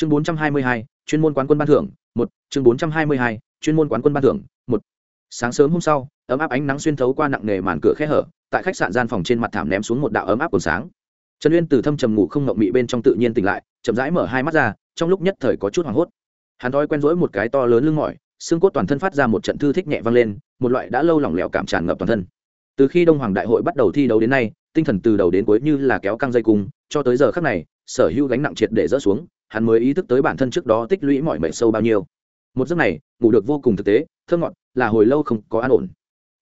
chương bốn trăm hai mươi hai, chuyên môn quán quân ban thưởng, một. Chương bốn trăm hai mươi hai, chuyên môn quán quân ban thưởng, một. Sáng sớm hôm sau, ấm áp ánh nắng xuyên thấu qua nặng nề màn cửa khe hở, tại khách sạn gian phòng trên mặt thảm ném xuống một đạo ấm áp còn sáng. Trần uyên từ thâm trầm ngủ không ngậm mị bên trong tự nhiên tỉnh lại, chậm rãi mở hai mắt ra, trong lúc nhất thời có chút hoảng hốt. Hắn thói quen rỗi một cái to lớn lưng mỏi, xương cốt toàn thân phát ra một trận thư thích nhẹ vang lên, một loại đã lâu lỏng lẻo cảm tràn ngập toàn thân. Từ khi đông hoàng đại hội bắt đầu thi đấu đến nay, tinh thần từ đầu đến cuối như là kéo căng dây cung, cho tới giờ khắc này, sở hữu gánh nặng triệt để rỡ xuống hắn mới ý thức tới bản thân trước đó tích lũy mọi mệt sâu bao nhiêu. Một giấc này, ngủ được vô cùng thực tế thơ ngọt, là hồi lâu không có an ổn.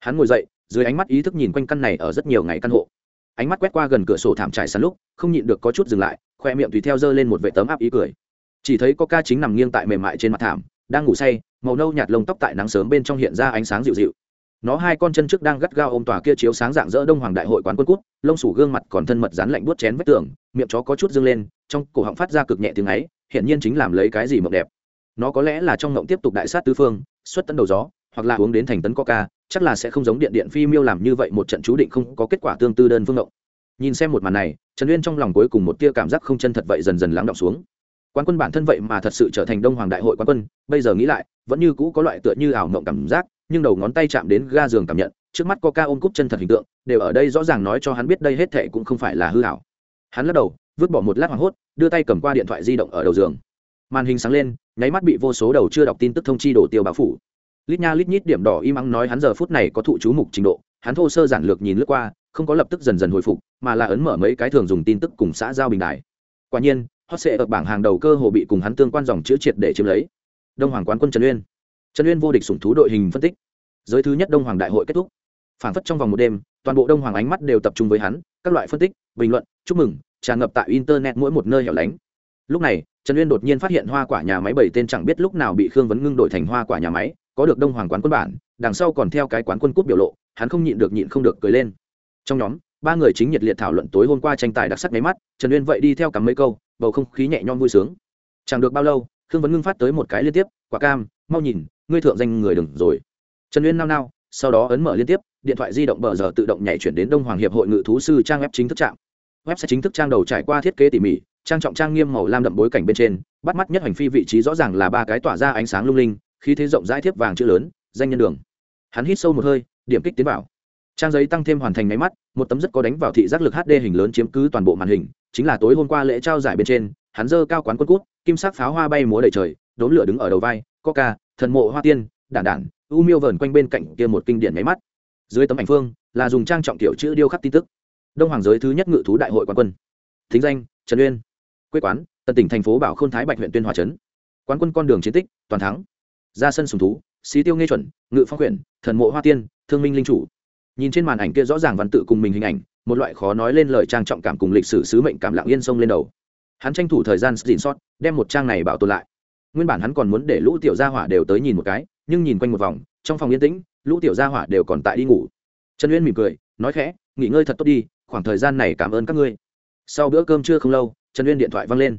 Hắn ngồi dậy, dưới ánh mắt ý thức nhìn quanh căn này ở rất nhiều ngày căn hộ. Ánh mắt quét qua gần cửa sổ thảm trải sàn lúc, không nhịn được có chút dừng lại, khoe miệng tùy theo giơ lên một vệ tấm áp ý cười. Chỉ thấy có ca chính nằm nghiêng tại mềm mại trên mặt thảm, đang ngủ say, màu nâu nhạt lông tóc tại nắng sớm bên trong hiện ra ánh sáng dịu dịu. Nó hai con chân trước đang gắt gao ôm tòa kia chiếu sáng dạng dỡ đông hoàng đại hội quán quân cút, lông sủ gương mặt còn thân mật dán lạnh buốt chén vách tường, miệng chó có chút dâng lên trong cổ họng phát ra cực nhẹ tiếng ấy, hiển nhiên chính làm lấy cái gì mộng đẹp. Nó có lẽ là trong mộng tiếp tục đại sát tứ phương, xuất tấn đầu gió, hoặc là uống đến thành tấn coca, chắc là sẽ không giống điện điện phi miêu làm như vậy một trận chú định không có kết quả tương tư đơn phương mộng. Nhìn xem một màn này, trần uyên trong lòng cuối cùng một tia cảm giác không chân thật vậy dần dần lắng động xuống. Quán quân bản thân vậy mà thật sự trở thành đông hoàng đại hội quán quân, bây giờ nghĩ lại, vẫn như cũ có loại tựa như ảo mộng cảm giác, nhưng đầu ngón tay chạm đến ga giường cảm nhận, trước mắt coca ôm cúp chân thật hình tượng, đều ở đây rõ ràng nói cho hắn biết đây hết thệ cũng không phải là hư ảo. Hắn lắc đầu vứt bỏ một lát hoảng hốt, đưa tay cầm qua điện thoại di động ở đầu giường. Màn hình sáng lên, nháy mắt bị vô số đầu chưa đọc tin tức thông chi đổ tiêu báo phủ. Lít nha lít nhít điểm đỏ im ắng nói hắn giờ phút này có thụ chú mục trình độ, hắn thô sơ giản lược nhìn lướt qua, không có lập tức dần dần hồi phục, mà là ấn mở mấy cái thường dùng tin tức cùng xã giao bình đại quả nhiên, hot sệ ở bảng hàng đầu cơ hồ bị cùng hắn tương quan dòng chữ triệt để chiếm lấy. Đông hoàng quán quân trần uyên. Trần uyên vô địch sủng thú đội hình phân tích. Giới thứ nhất đông hoàng đại hội kết thúc. Phản phất trong vòng một đêm, toàn bộ đông hoàng ánh mắt đều tập trung với hắn, các loại phân tích, bình luận, chúc mừng tràn ngập tại internet mỗi một nơi hẻo lánh. Lúc này, trần uyên đột nhiên phát hiện hoa quả nhà máy bảy tên chẳng biết lúc nào bị khương vấn ngưng đổi thành hoa quả nhà máy, có được đông hoàng quán quân bản, đằng sau còn theo cái quán quân cút biểu lộ, hắn không nhịn được nhịn không được cười lên. Trong nhóm, ba người chính nhiệt liệt thảo luận tối hôm qua tranh tài đặc sắc mấy mắt, trần uyên vậy đi theo cắm mấy câu, bầu không khí nhẹ nhõm vui sướng. Chẳng được bao lâu, khương vấn ngưng phát tới một cái liên tiếp, quả cam, mau nhìn, ngươi thượng danh người đừng rồi. Trần uyên nao nao, sau đó ấn mở liên tiếp, điện thoại di động bờ giờ tự động nhảy chuyển đến đông hoàng hiệp hội ngự thú sư trang web chính thức trạm website chính thức trang đầu trải qua thiết kế tỉ mỉ, trang trọng trang nghiêm màu lam đậm bối cảnh bên trên, bắt mắt nhất hành phi vị trí rõ ràng là ba cái tỏa ra ánh sáng lung linh, khí thế rộng rãi thiếp vàng chữ lớn, danh nhân đường. Hắn hít sâu một hơi, điểm kích tiến vào. Trang giấy tăng thêm hoàn thành máy mắt, một tấm rất có đánh vào thị giác lực hd hình lớn chiếm cứ toàn bộ màn hình, chính là tối hôm qua lễ trao giải bên trên, hắn dơ cao quán quân cút, kim sắc pháo hoa bay múa đầy trời đốn lửa đứng ở đầu vai, coca, thần mộ hoa tiên, đản đản, u miêu vờn quanh bên cạnh kia một kinh điển máy mắt. Dưới tấm ảnh phương, là dùng trang trọng tiểu chữ điêu khắc tin tức đông hoàng giới thứ nhất ngự thú đại hội quán quân. Thính danh, trần uyên. Quê quán, tận tỉnh thành phố bảo khôn thái bạch huyện tuyên hòa trấn. Quán quân con đường chiến tích, toàn thắng. Ra sân sùng thú, xí tiêu nghe chuẩn, ngự phong huyện thần mộ hoa tiên, thương minh linh chủ. Nhìn trên màn ảnh kia rõ ràng văn tự cùng mình hình ảnh, một loại khó nói lên lời trang trọng cảm cùng lịch sử sứ mệnh cảm lặng yên sông lên đầu. Hắn tranh thủ thời gian dịn sót, đem một trang này bảo tồn lại. Nguyên bản hắn còn muốn để lũ tiểu gia hỏa đều tới nhìn một cái, nhưng nhìn quanh một vòng, trong phòng yên tĩnh, lũ tiểu gia hỏa đều còn tại đi ngủ. Trần uyên mỉm cười, nói khẽ, nghỉ ngơi thật tốt đi khoảng thời gian này cảm ơn các ngươi. Sau bữa cơm trưa không lâu, trần uyên điện thoại văng lên.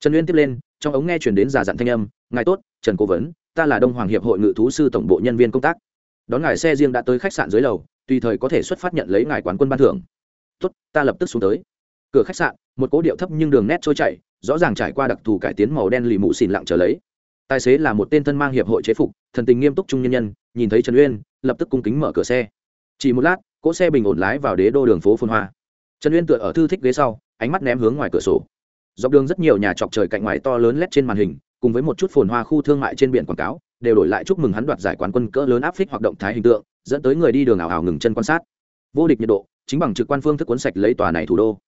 Trần uyên tiếp lên, trong ống nghe chuyển đến giả dặn thanh âm, ngài tốt, trần cố vấn, ta là đông hoàng hiệp hội ngự thú sư tổng bộ nhân viên công tác. Đón ngài xe riêng đã tới khách sạn dưới lầu, tùy thời có thể xuất phát nhận lấy ngài quán quân ban thưởng. Tốt, ta lập tức xuống tới. Cửa khách sạn, một cố điệu thấp nhưng đường nét trôi chảy, rõ ràng trải qua đặc thù cải tiến màu đen lì mụ xìn lặng trở lấy. Tài xế là một tên thân mang hiệp hội chế phục, thần tình nghiêm túc trung nhân nhân, nhìn thấy trần uyên, lập tức cung kính mở cửa xe. Chỉ một lát cỗ xe bình ổn lái vào đế đô đường phố phun hoa. Trần uyên tựa ở thư thích ghế sau, ánh mắt ném hướng ngoài cửa sổ. Dọc đường rất nhiều nhà trọc trời cạnh ngoài to lớn lét trên màn hình, cùng với một chút phồn hoa khu thương mại trên biển quảng cáo, đều đổi lại chúc mừng hắn đoạt giải quán quân cỡ lớn áp phích hoặc động thái hình tượng, dẫn tới người đi đường ảo ảo ngừng chân quan sát. Vô địch nhiệt độ, chính bằng trực quan phương thức cuốn sạch lấy tòa này thủ đô.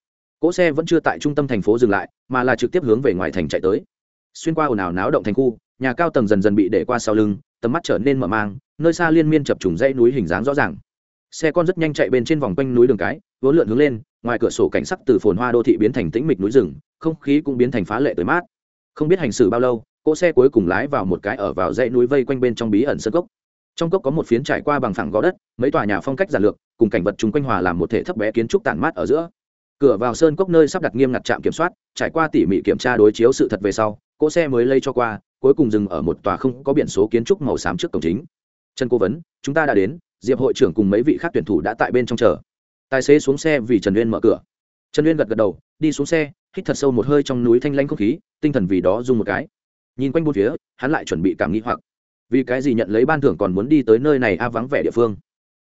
Cỗ xe vẫn chưa tại trung tâm thành phố dừng lại, mà là trực tiếp hướng về ngoài thành chạy tới. Xuyên qua ồn ào náo động thành khu, nhà cao tầng dần dần bị để qua sau lưng, tầm mắt trở nên mở mang, nơi xa liên miên chập trùng dãy núi hình dáng rõ ràng xe con rất nhanh chạy bên trên vòng quanh núi đường cái vốn lượn hướng lên, ngoài cửa sổ cảnh sắc từ phồn hoa đô thị biến thành tĩnh mịch núi rừng, không khí cũng biến thành phá lệ tới mát. Không biết hành xử bao lâu, cỗ xe cuối cùng lái vào một cái ở vào dãy núi vây quanh bên trong bí ẩn sân cốc. Trong cốc có một phiến trải qua bằng phẳng gó đất, mấy tòa nhà phong cách giản lược, cùng cảnh vật chung quanh hòa làm một thể thấp bé kiến trúc tản mát ở giữa. Cửa vào sơn cốc nơi sắp đặt nghiêm ngặt trạm kiểm soát, trải qua tỉ mỉ kiểm tra đối chiếu sự thật về sau, cỗ xe mới lây cho qua, cuối cùng dừng ở một tòa không có biển số kiến trúc màu xám trước cổng chính. Trần cố vấn, chúng ta đã đến diệp hội trưởng cùng mấy vị khác tuyển thủ đã tại bên trong chờ. Tài xế xuống xe vì trần uyên mở cửa. Trần uyên gật gật đầu, đi xuống xe, hít thật sâu một hơi trong núi thanh lanh không khí, tinh thần vì đó rung một cái. Nhìn quanh bốn phía, hắn lại chuẩn bị cảm nghĩ hoặc. Vì cái gì nhận lấy ban thưởng còn muốn đi tới nơi này a vắng vẻ địa phương?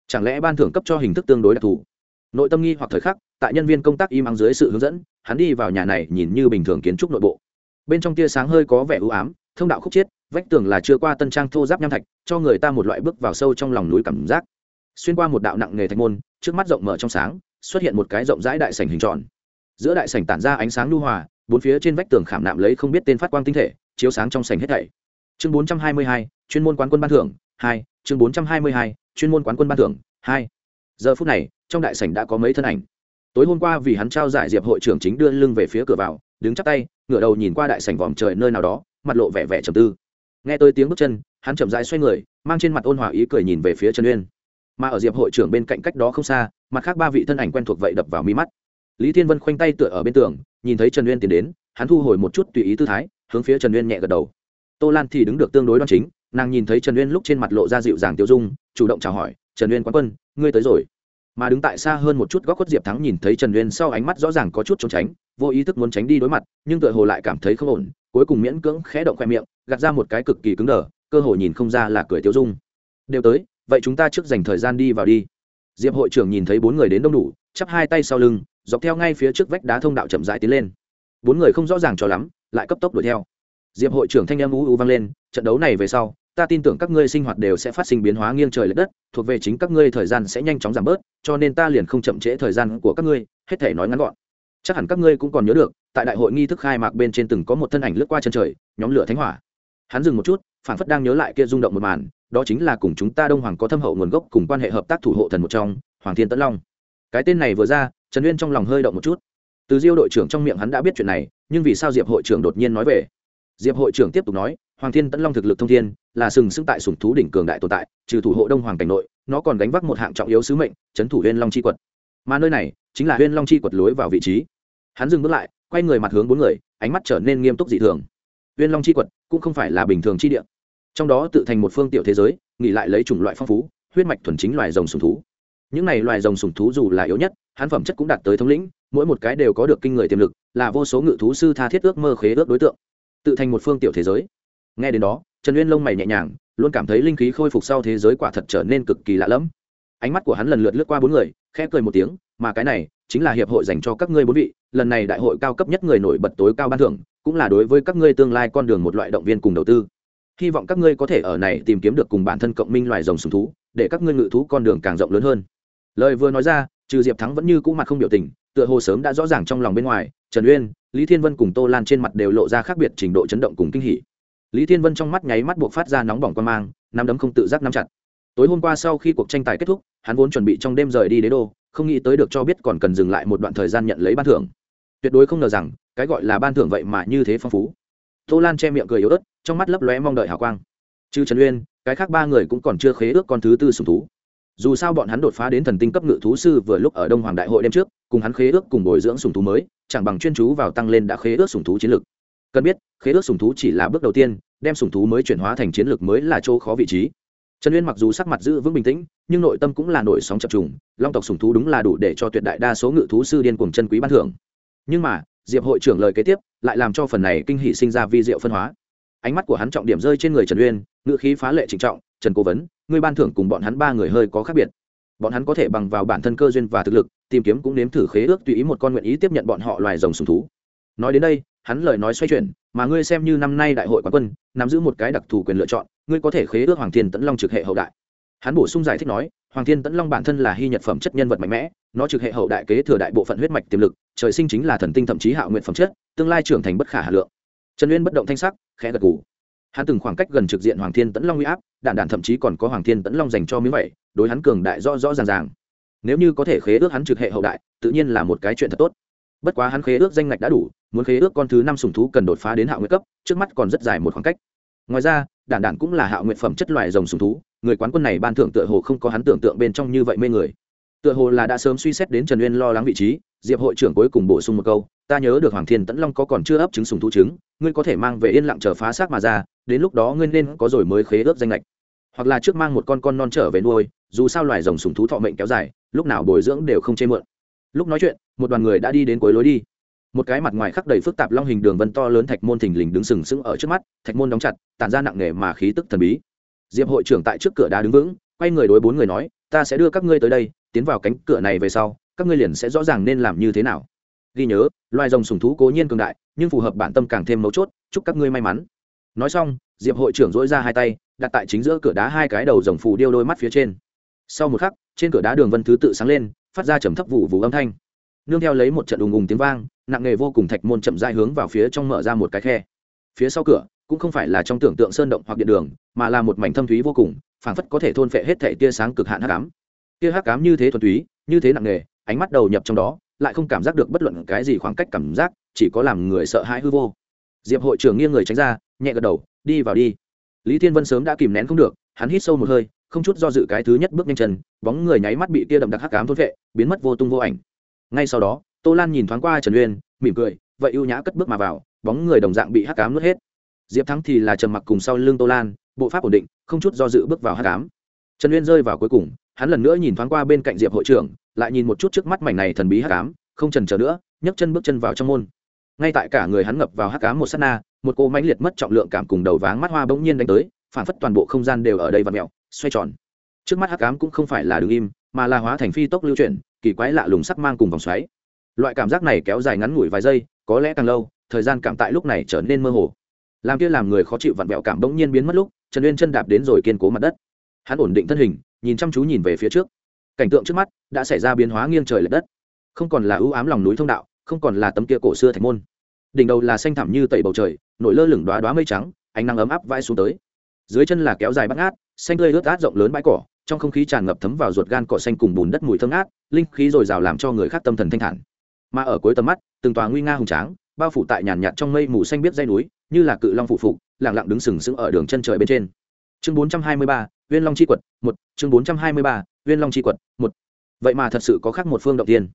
Chẳng lẽ ban thưởng cấp cho hình thức tương đối đặc thù? Nội tâm nghi hoặc thời khắc, tại nhân viên công tác im ắng dưới sự hướng dẫn, hắn đi vào nhà này nhìn như bình thường kiến trúc nội bộ. Bên trong tia sáng hơi có vẻ ưu ám, thông đạo khúc chiết vách tường là chưa qua tân trang thô giáp nham thạch, cho người ta một loại bước vào sâu trong lòng núi cảm giác. Xuyên qua một đạo nặng nghề thạch môn, trước mắt rộng mở trong sáng, xuất hiện một cái rộng rãi đại sảnh hình tròn. Giữa đại sảnh tản ra ánh sáng lưu hòa, bốn phía trên vách tường khảm nạm lấy không biết tên phát quang tinh thể, chiếu sáng trong sảnh hết thảy. Chương bốn trăm hai mươi hai, chuyên môn quán quân ban thưởng, hai, chương bốn trăm hai mươi hai, chuyên môn quán quân ban thưởng, hai. Giờ phút này, trong đại sảnh đã có mấy thân ảnh. Tối hôm qua vì hắn trao giải diệp hội trưởng chính đưa lưng về phía cửa vào, đứng chắp tay, ngửa đầu nhìn qua đại sảnh vòm trời nơi nào đó, mặt lộ vẻ vẻ trầm tư nghe tới tiếng bước chân, hắn chậm rãi xoay người, mang trên mặt ôn hòa ý cười nhìn về phía trần uyên. Mà ở diệp hội trưởng bên cạnh cách đó không xa, mặt khác ba vị thân ảnh quen thuộc vậy đập vào mi mắt. Lý thiên vân khoanh tay tựa ở bên tường, nhìn thấy trần uyên tiến đến, hắn thu hồi một chút tùy ý tư thái, hướng phía trần uyên nhẹ gật đầu. Tô lan thì đứng được tương đối đoan chính, nàng nhìn thấy trần uyên lúc trên mặt lộ ra dịu dàng tiêu dung, chủ động chào hỏi, trần uyên quán quân, ngươi tới rồi. Mà đứng tại xa hơn một chút góc khuất diệp thắng nhìn thấy trần uyên sau ánh mắt rõ ràng có chút trốn tránh, vô ý thức muốn tránh đi đối mặt, nhưng tựa hồ lại cảm thấy không ổn cuối cùng miễn cưỡng khẽ động khoe miệng, gạt ra một cái cực kỳ cứng đờ, cơ hồ nhìn không ra là cười tiêu dung. Đều tới, vậy chúng ta trước dành thời gian đi vào đi. Diệp hội trưởng nhìn thấy bốn người đến đông đủ, chắp hai tay sau lưng, dọc theo ngay phía trước vách đá thông đạo chậm rãi tiến lên. Bốn người không rõ ràng cho lắm, lại cấp tốc đuổi theo. Diệp hội trưởng thanh em u u vang lên, trận đấu này về sau, ta tin tưởng các ngươi sinh hoạt đều sẽ phát sinh biến hóa nghiêng trời l ệ đất, thuộc về chính các ngươi thời gian sẽ nhanh chóng giảm bớt, cho nên ta liền không chậm trễ thời gian của các ngươi, hết thể nói ngắn gọn. Chắc hẳn các ngươi cũng còn nhớ được tại đại hội nghi thức khai mạc bên trên từng có một thân ảnh lướt qua chân trời, nhóm lửa thánh hỏa. Hắn dừng một chút phản phất đang nhớ lại kia rung động một màn, đó chính là cùng chúng ta đông hoàng có thâm hậu nguồn gốc cùng quan hệ hợp tác thủ hộ thần một trong, hoàng thiên tấn long. Cái tên này vừa ra, trần uyên trong lòng hơi động một chút. Từ diêu đội trưởng trong miệng hắn đã biết chuyện này, nhưng vì sao diệp hội trưởng đột nhiên nói về? Diệp hội trưởng tiếp tục nói, hoàng thiên tấn long thực lực thông thiên, là sừng sững tại sủng thú đỉnh cường đại tồn tại, trừ thủ hộ đông hoàng cảnh nội, nó còn gánh vác một hạng trọng yếu sứ mệnh trấn thủ huyên long chi quật. Mà nơi này, chính là huyên long chi quật lối vào vị trí. Hắn dừng bước lại quay người mặt hướng bốn người, ánh mắt trở nên nghiêm túc dị thường. Viên long chi quật cũng không phải là bình thường chi địa. Trong đó tự thành một phương tiểu thế giới, nghỉ lại lấy chủng loại phong phú, huyết mạch thuần chính loài rồng sùng thú. Những này loài rồng sùng thú dù là yếu nhất, hắn phẩm chất cũng đạt tới thống lĩnh, mỗi một cái đều có được kinh người tiềm lực, là vô số ngự thú sư tha thiết ước mơ khế ước đối tượng. Tự thành một phương tiểu thế giới. Nghe đến đó, trần uyên lông mày nhẹ nhàng, luôn cảm thấy linh khí khôi phục sau thế giới quả thật trở nên cực kỳ lạ lẫm. Ánh mắt của hắn lần lượt lướt qua bốn người, khẽ cười một tiếng, mà cái này chính là hiệp hội dành cho các ngươi bốn vị, lần này đại hội cao cấp nhất người nổi bật tối cao ban thưởng, cũng là đối với các ngươi tương lai con đường một loại động viên cùng đầu tư. Hy vọng các ngươi có thể ở này tìm kiếm được cùng bản thân cộng minh loài rồng sùng thú, để các ngươi ngự thú con đường càng rộng lớn hơn. Lời vừa nói ra, trừ diệp thắng vẫn như cũ mặt không biểu tình, tựa hồ sớm đã rõ ràng trong lòng bên ngoài, trần uyên, lý thiên vân cùng tô lan trên mặt đều lộ ra khác biệt trình độ chấn động cùng kinh hỉ. Lý thiên vân trong mắt nháy mắt buộc phát ra nóng bỏng quan mang, nắm đấm không tự giác nắm chặt tối hôm qua sau khi cuộc tranh tài kết thúc, hắn vốn chuẩn bị trong đêm rời đi đế đô, không nghĩ tới được cho biết còn cần dừng lại một đoạn thời gian nhận lấy ban thưởng. Tuyệt đối không ngờ rằng, cái gọi là ban thưởng vậy mà như thế phong phú. Tô lan che miệng cười yếu ớt, trong mắt lấp lóe mong đợi hào quang. Chứ trần uyên, cái khác ba người cũng còn chưa khế ước con thứ tư sùng thú. Dù sao bọn hắn đột phá đến thần tinh cấp ngự thú sư vừa lúc ở đông hoàng đại hội đêm trước, cùng hắn khế ước cùng bồi dưỡng sùng thú mới, chẳng bằng chuyên chú vào tăng lên đã khế ước sùng thú chiến lược. Cần biết, khế ước sùng thú chỉ là bước đầu tiên, đem sùng thú mới chuyển hóa thành chiến lược mới là chỗ khó vị trí trần uyên mặc dù sắc mặt giữ vững bình tĩnh, nhưng nội tâm cũng là nổi sóng chập trùng, long tộc sùng thú đúng là đủ để cho tuyệt đại đa số ngự thú sư điên cuồng chân quý ban thưởng. Nhưng mà, diệp hội trưởng lời kế tiếp, lại làm cho phần này kinh hỷ sinh ra vi diệu phân hóa. Ánh mắt của hắn trọng điểm rơi trên người trần uyên ngự khí phá lệ trịnh trọng, trần cố vấn người ban thưởng cùng bọn hắn ba người hơi có khác biệt. Bọn hắn có thể bằng vào bản thân cơ duyên và thực lực, tìm kiếm cũng nếm thử khế ước tùy ý một con nguyện ý tiếp nhận bọn họ loài rồng sùng thú. Nói đến đây, hắn lời nói xoay chuyển, mà ngươi xem như năm nay đại hội quán quân, nắm giữ một cái đặc thù quyền lựa chọn ngươi có thể khế ước hoàng thiên tẫn long trực hệ hậu đại. Hắn bổ sung giải thích nói, hoàng thiên tẫn long bản thân là hy nhật phẩm chất nhân vật mạnh mẽ, nó trực hệ hậu đại kế thừa đại bộ phận huyết mạch tiềm lực, trời sinh chính là thần tinh thậm chí hạo nguyện phẩm chất, tương lai trưởng thành bất khả hà lượng. Trần uyên bất động thanh sắc, khẽ gật gù. Hắn từng khoảng cách gần trực diện hoàng thiên tẫn long huy áp, đạn đạn thậm chí còn có hoàng thiên tẫn long dành cho miếng vậy, đối hắn cường đại rõ rõ ràng ràng. Nếu như có thể khế ước hắn trực hệ hậu đại, tự nhiên là một cái chuyện thật tốt. Bất quá hắn khế ước danh ngạch đã đủ, muốn khế ước con thứ năm sùng thú cần đột phá đến hạo nguyên cấp, trước mắt còn rất dài một khoảng cách. Ngoài ra đản đản cũng là hạ nguyện phẩm chất loài rồng sùng thú, người quán quân này ban thưởng tựa hồ không có hắn tưởng tượng bên trong như vậy mê người. Tựa hồ là đã sớm suy xét đến trần uyên lo lắng vị trí, diệp hội trưởng cuối cùng bổ sung một câu, ta nhớ được hoàng thiên tẫn long có còn chưa ấp trứng sùng thú trứng, ngươi có thể mang về yên lặng chờ phá xác mà ra, đến lúc đó ngươi nên có rồi mới khế ước danh lệch hoặc là trước mang một con con non trở về nuôi, dù sao loài rồng sùng thú thọ mệnh kéo dài, lúc nào bồi dưỡng đều không chê mượn. Lúc nói chuyện, một đoàn người đã đi đến cuối lối đi một cái mặt ngoài khắc đầy phức tạp long hình đường vân to lớn thạch môn thình lình đứng sừng sững ở trước mắt, thạch môn đóng chặt, tản ra nặng nề mà khí tức thần bí. Diệp hội trưởng tại trước cửa đá đứng vững, quay người đối bốn người nói, ta sẽ đưa các ngươi tới đây, tiến vào cánh cửa này về sau, các ngươi liền sẽ rõ ràng nên làm như thế nào. Ghi nhớ, loài rồng sùng thú cố nhiên cường đại, nhưng phù hợp bản tâm càng thêm mấu chốt, chúc các ngươi may mắn. Nói xong, diệp hội trưởng dỗi ra hai tay, đặt tại chính giữa cửa đá hai cái đầu rồng phù điêu đôi mắt phía trên. Sau một khắc, trên cửa đá đường vân thứ tự sáng lên, phát ra trầm thấp vụ vụ âm thanh. Nương theo lấy một trận ùng ùng tiếng vang nặng nghề vô cùng thạch môn chậm rãi hướng vào phía trong mở ra một cái khe. Phía sau cửa cũng không phải là trong tưởng tượng sơn động hoặc điện đường mà là một mảnh thâm thúy vô cùng phảng phất có thể thôn phệ hết thể tia sáng cực hạn hắc ám. Tia hắc ám như thế thuần túy như thế nặng nghề ánh mắt đầu nhập trong đó lại không cảm giác được bất luận cái gì khoảng cách cảm giác chỉ có làm người sợ hãi hư vô. Diệp hội trưởng nghiêng người tránh ra nhẹ gật đầu đi vào đi. Lý thiên vân sớm đã kìm nén không được hắn hít sâu một hơi không chút do dự cái thứ nhất bước nhanh chân bóng người nháy mắt bị tia đậm đặc hắc ám thôn phệ, biến mất vô tung vô ảnh. Ngay sau đó tô lan nhìn thoáng qua trần uyên, mỉm cười, vậy ưu nhã cất bước mà vào, bóng người đồng dạng bị hắc ám nuốt hết. Diệp thắng thì là trầm mặc cùng sau lưng tô lan, bộ pháp ổn định, không chút do dự bước vào hắc ám. Trần uyên rơi vào cuối cùng, hắn lần nữa nhìn thoáng qua bên cạnh diệp hội trưởng, lại nhìn một chút trước mắt mảnh này thần bí hắc ám, không trần chờ nữa, nhấc chân bước chân vào trong môn. Ngay tại cả người hắn ngập vào hắc ám một sát na, một cô mãnh liệt mất trọng lượng cảm cùng đầu váng mắt hoa bỗng nhiên đánh tới, phản phất toàn bộ không gian đều ở đây và mẹo xoay tròn. Trước mắt hắc ám cũng không phải là đứng im, mà là hóa thành phi tốc lưu chuyển, kỳ quái lạ lùng sắc mang cùng vòng xoáy loại cảm giác này kéo dài ngắn ngủi vài giây, có lẽ càng lâu, thời gian cảm tại lúc này trở nên mơ hồ. Làm kia làm người khó chịu vặn vẹo cảm bỗng nhiên biến mất lúc, trần uyên chân đạp đến rồi kiên cố mặt đất. Hắn ổn định thân hình, nhìn chăm chú nhìn về phía trước. Cảnh tượng trước mắt đã xảy ra biến hóa nghiêng trời l ệ đất. Không còn là ưu ám lòng núi thông đạo, không còn là tấm kia cổ xưa thành môn. Đỉnh đầu là xanh thẳm như tẩy bầu trời, nổi lơ lửng đoá đoá mây trắng, ánh nắng ấm áp vai xuống tới. Dưới chân là kéo dài bắt ngát, xanh tươi ướt át rộng lớn bãi cỏ, trong không khí tràn ngập thấm vào ruột gan cỏ xanh cùng bùn đất mùi thơm ngát linh khí dồi dào làm cho người khác tâm thần thanh thản mà ở cuối tầm mắt từng tòa nguy nga hùng tráng bao phủ tại nhàn nhạt trong mây mù xanh biết dây núi như là cự long phụ phục lẳng lặng đứng sừng sững ở đường chân trời bên trên. Chương 423, viên long chi quật một. Chương 423, viên long chi quật một. Vậy mà thật sự có khác một phương động tiên.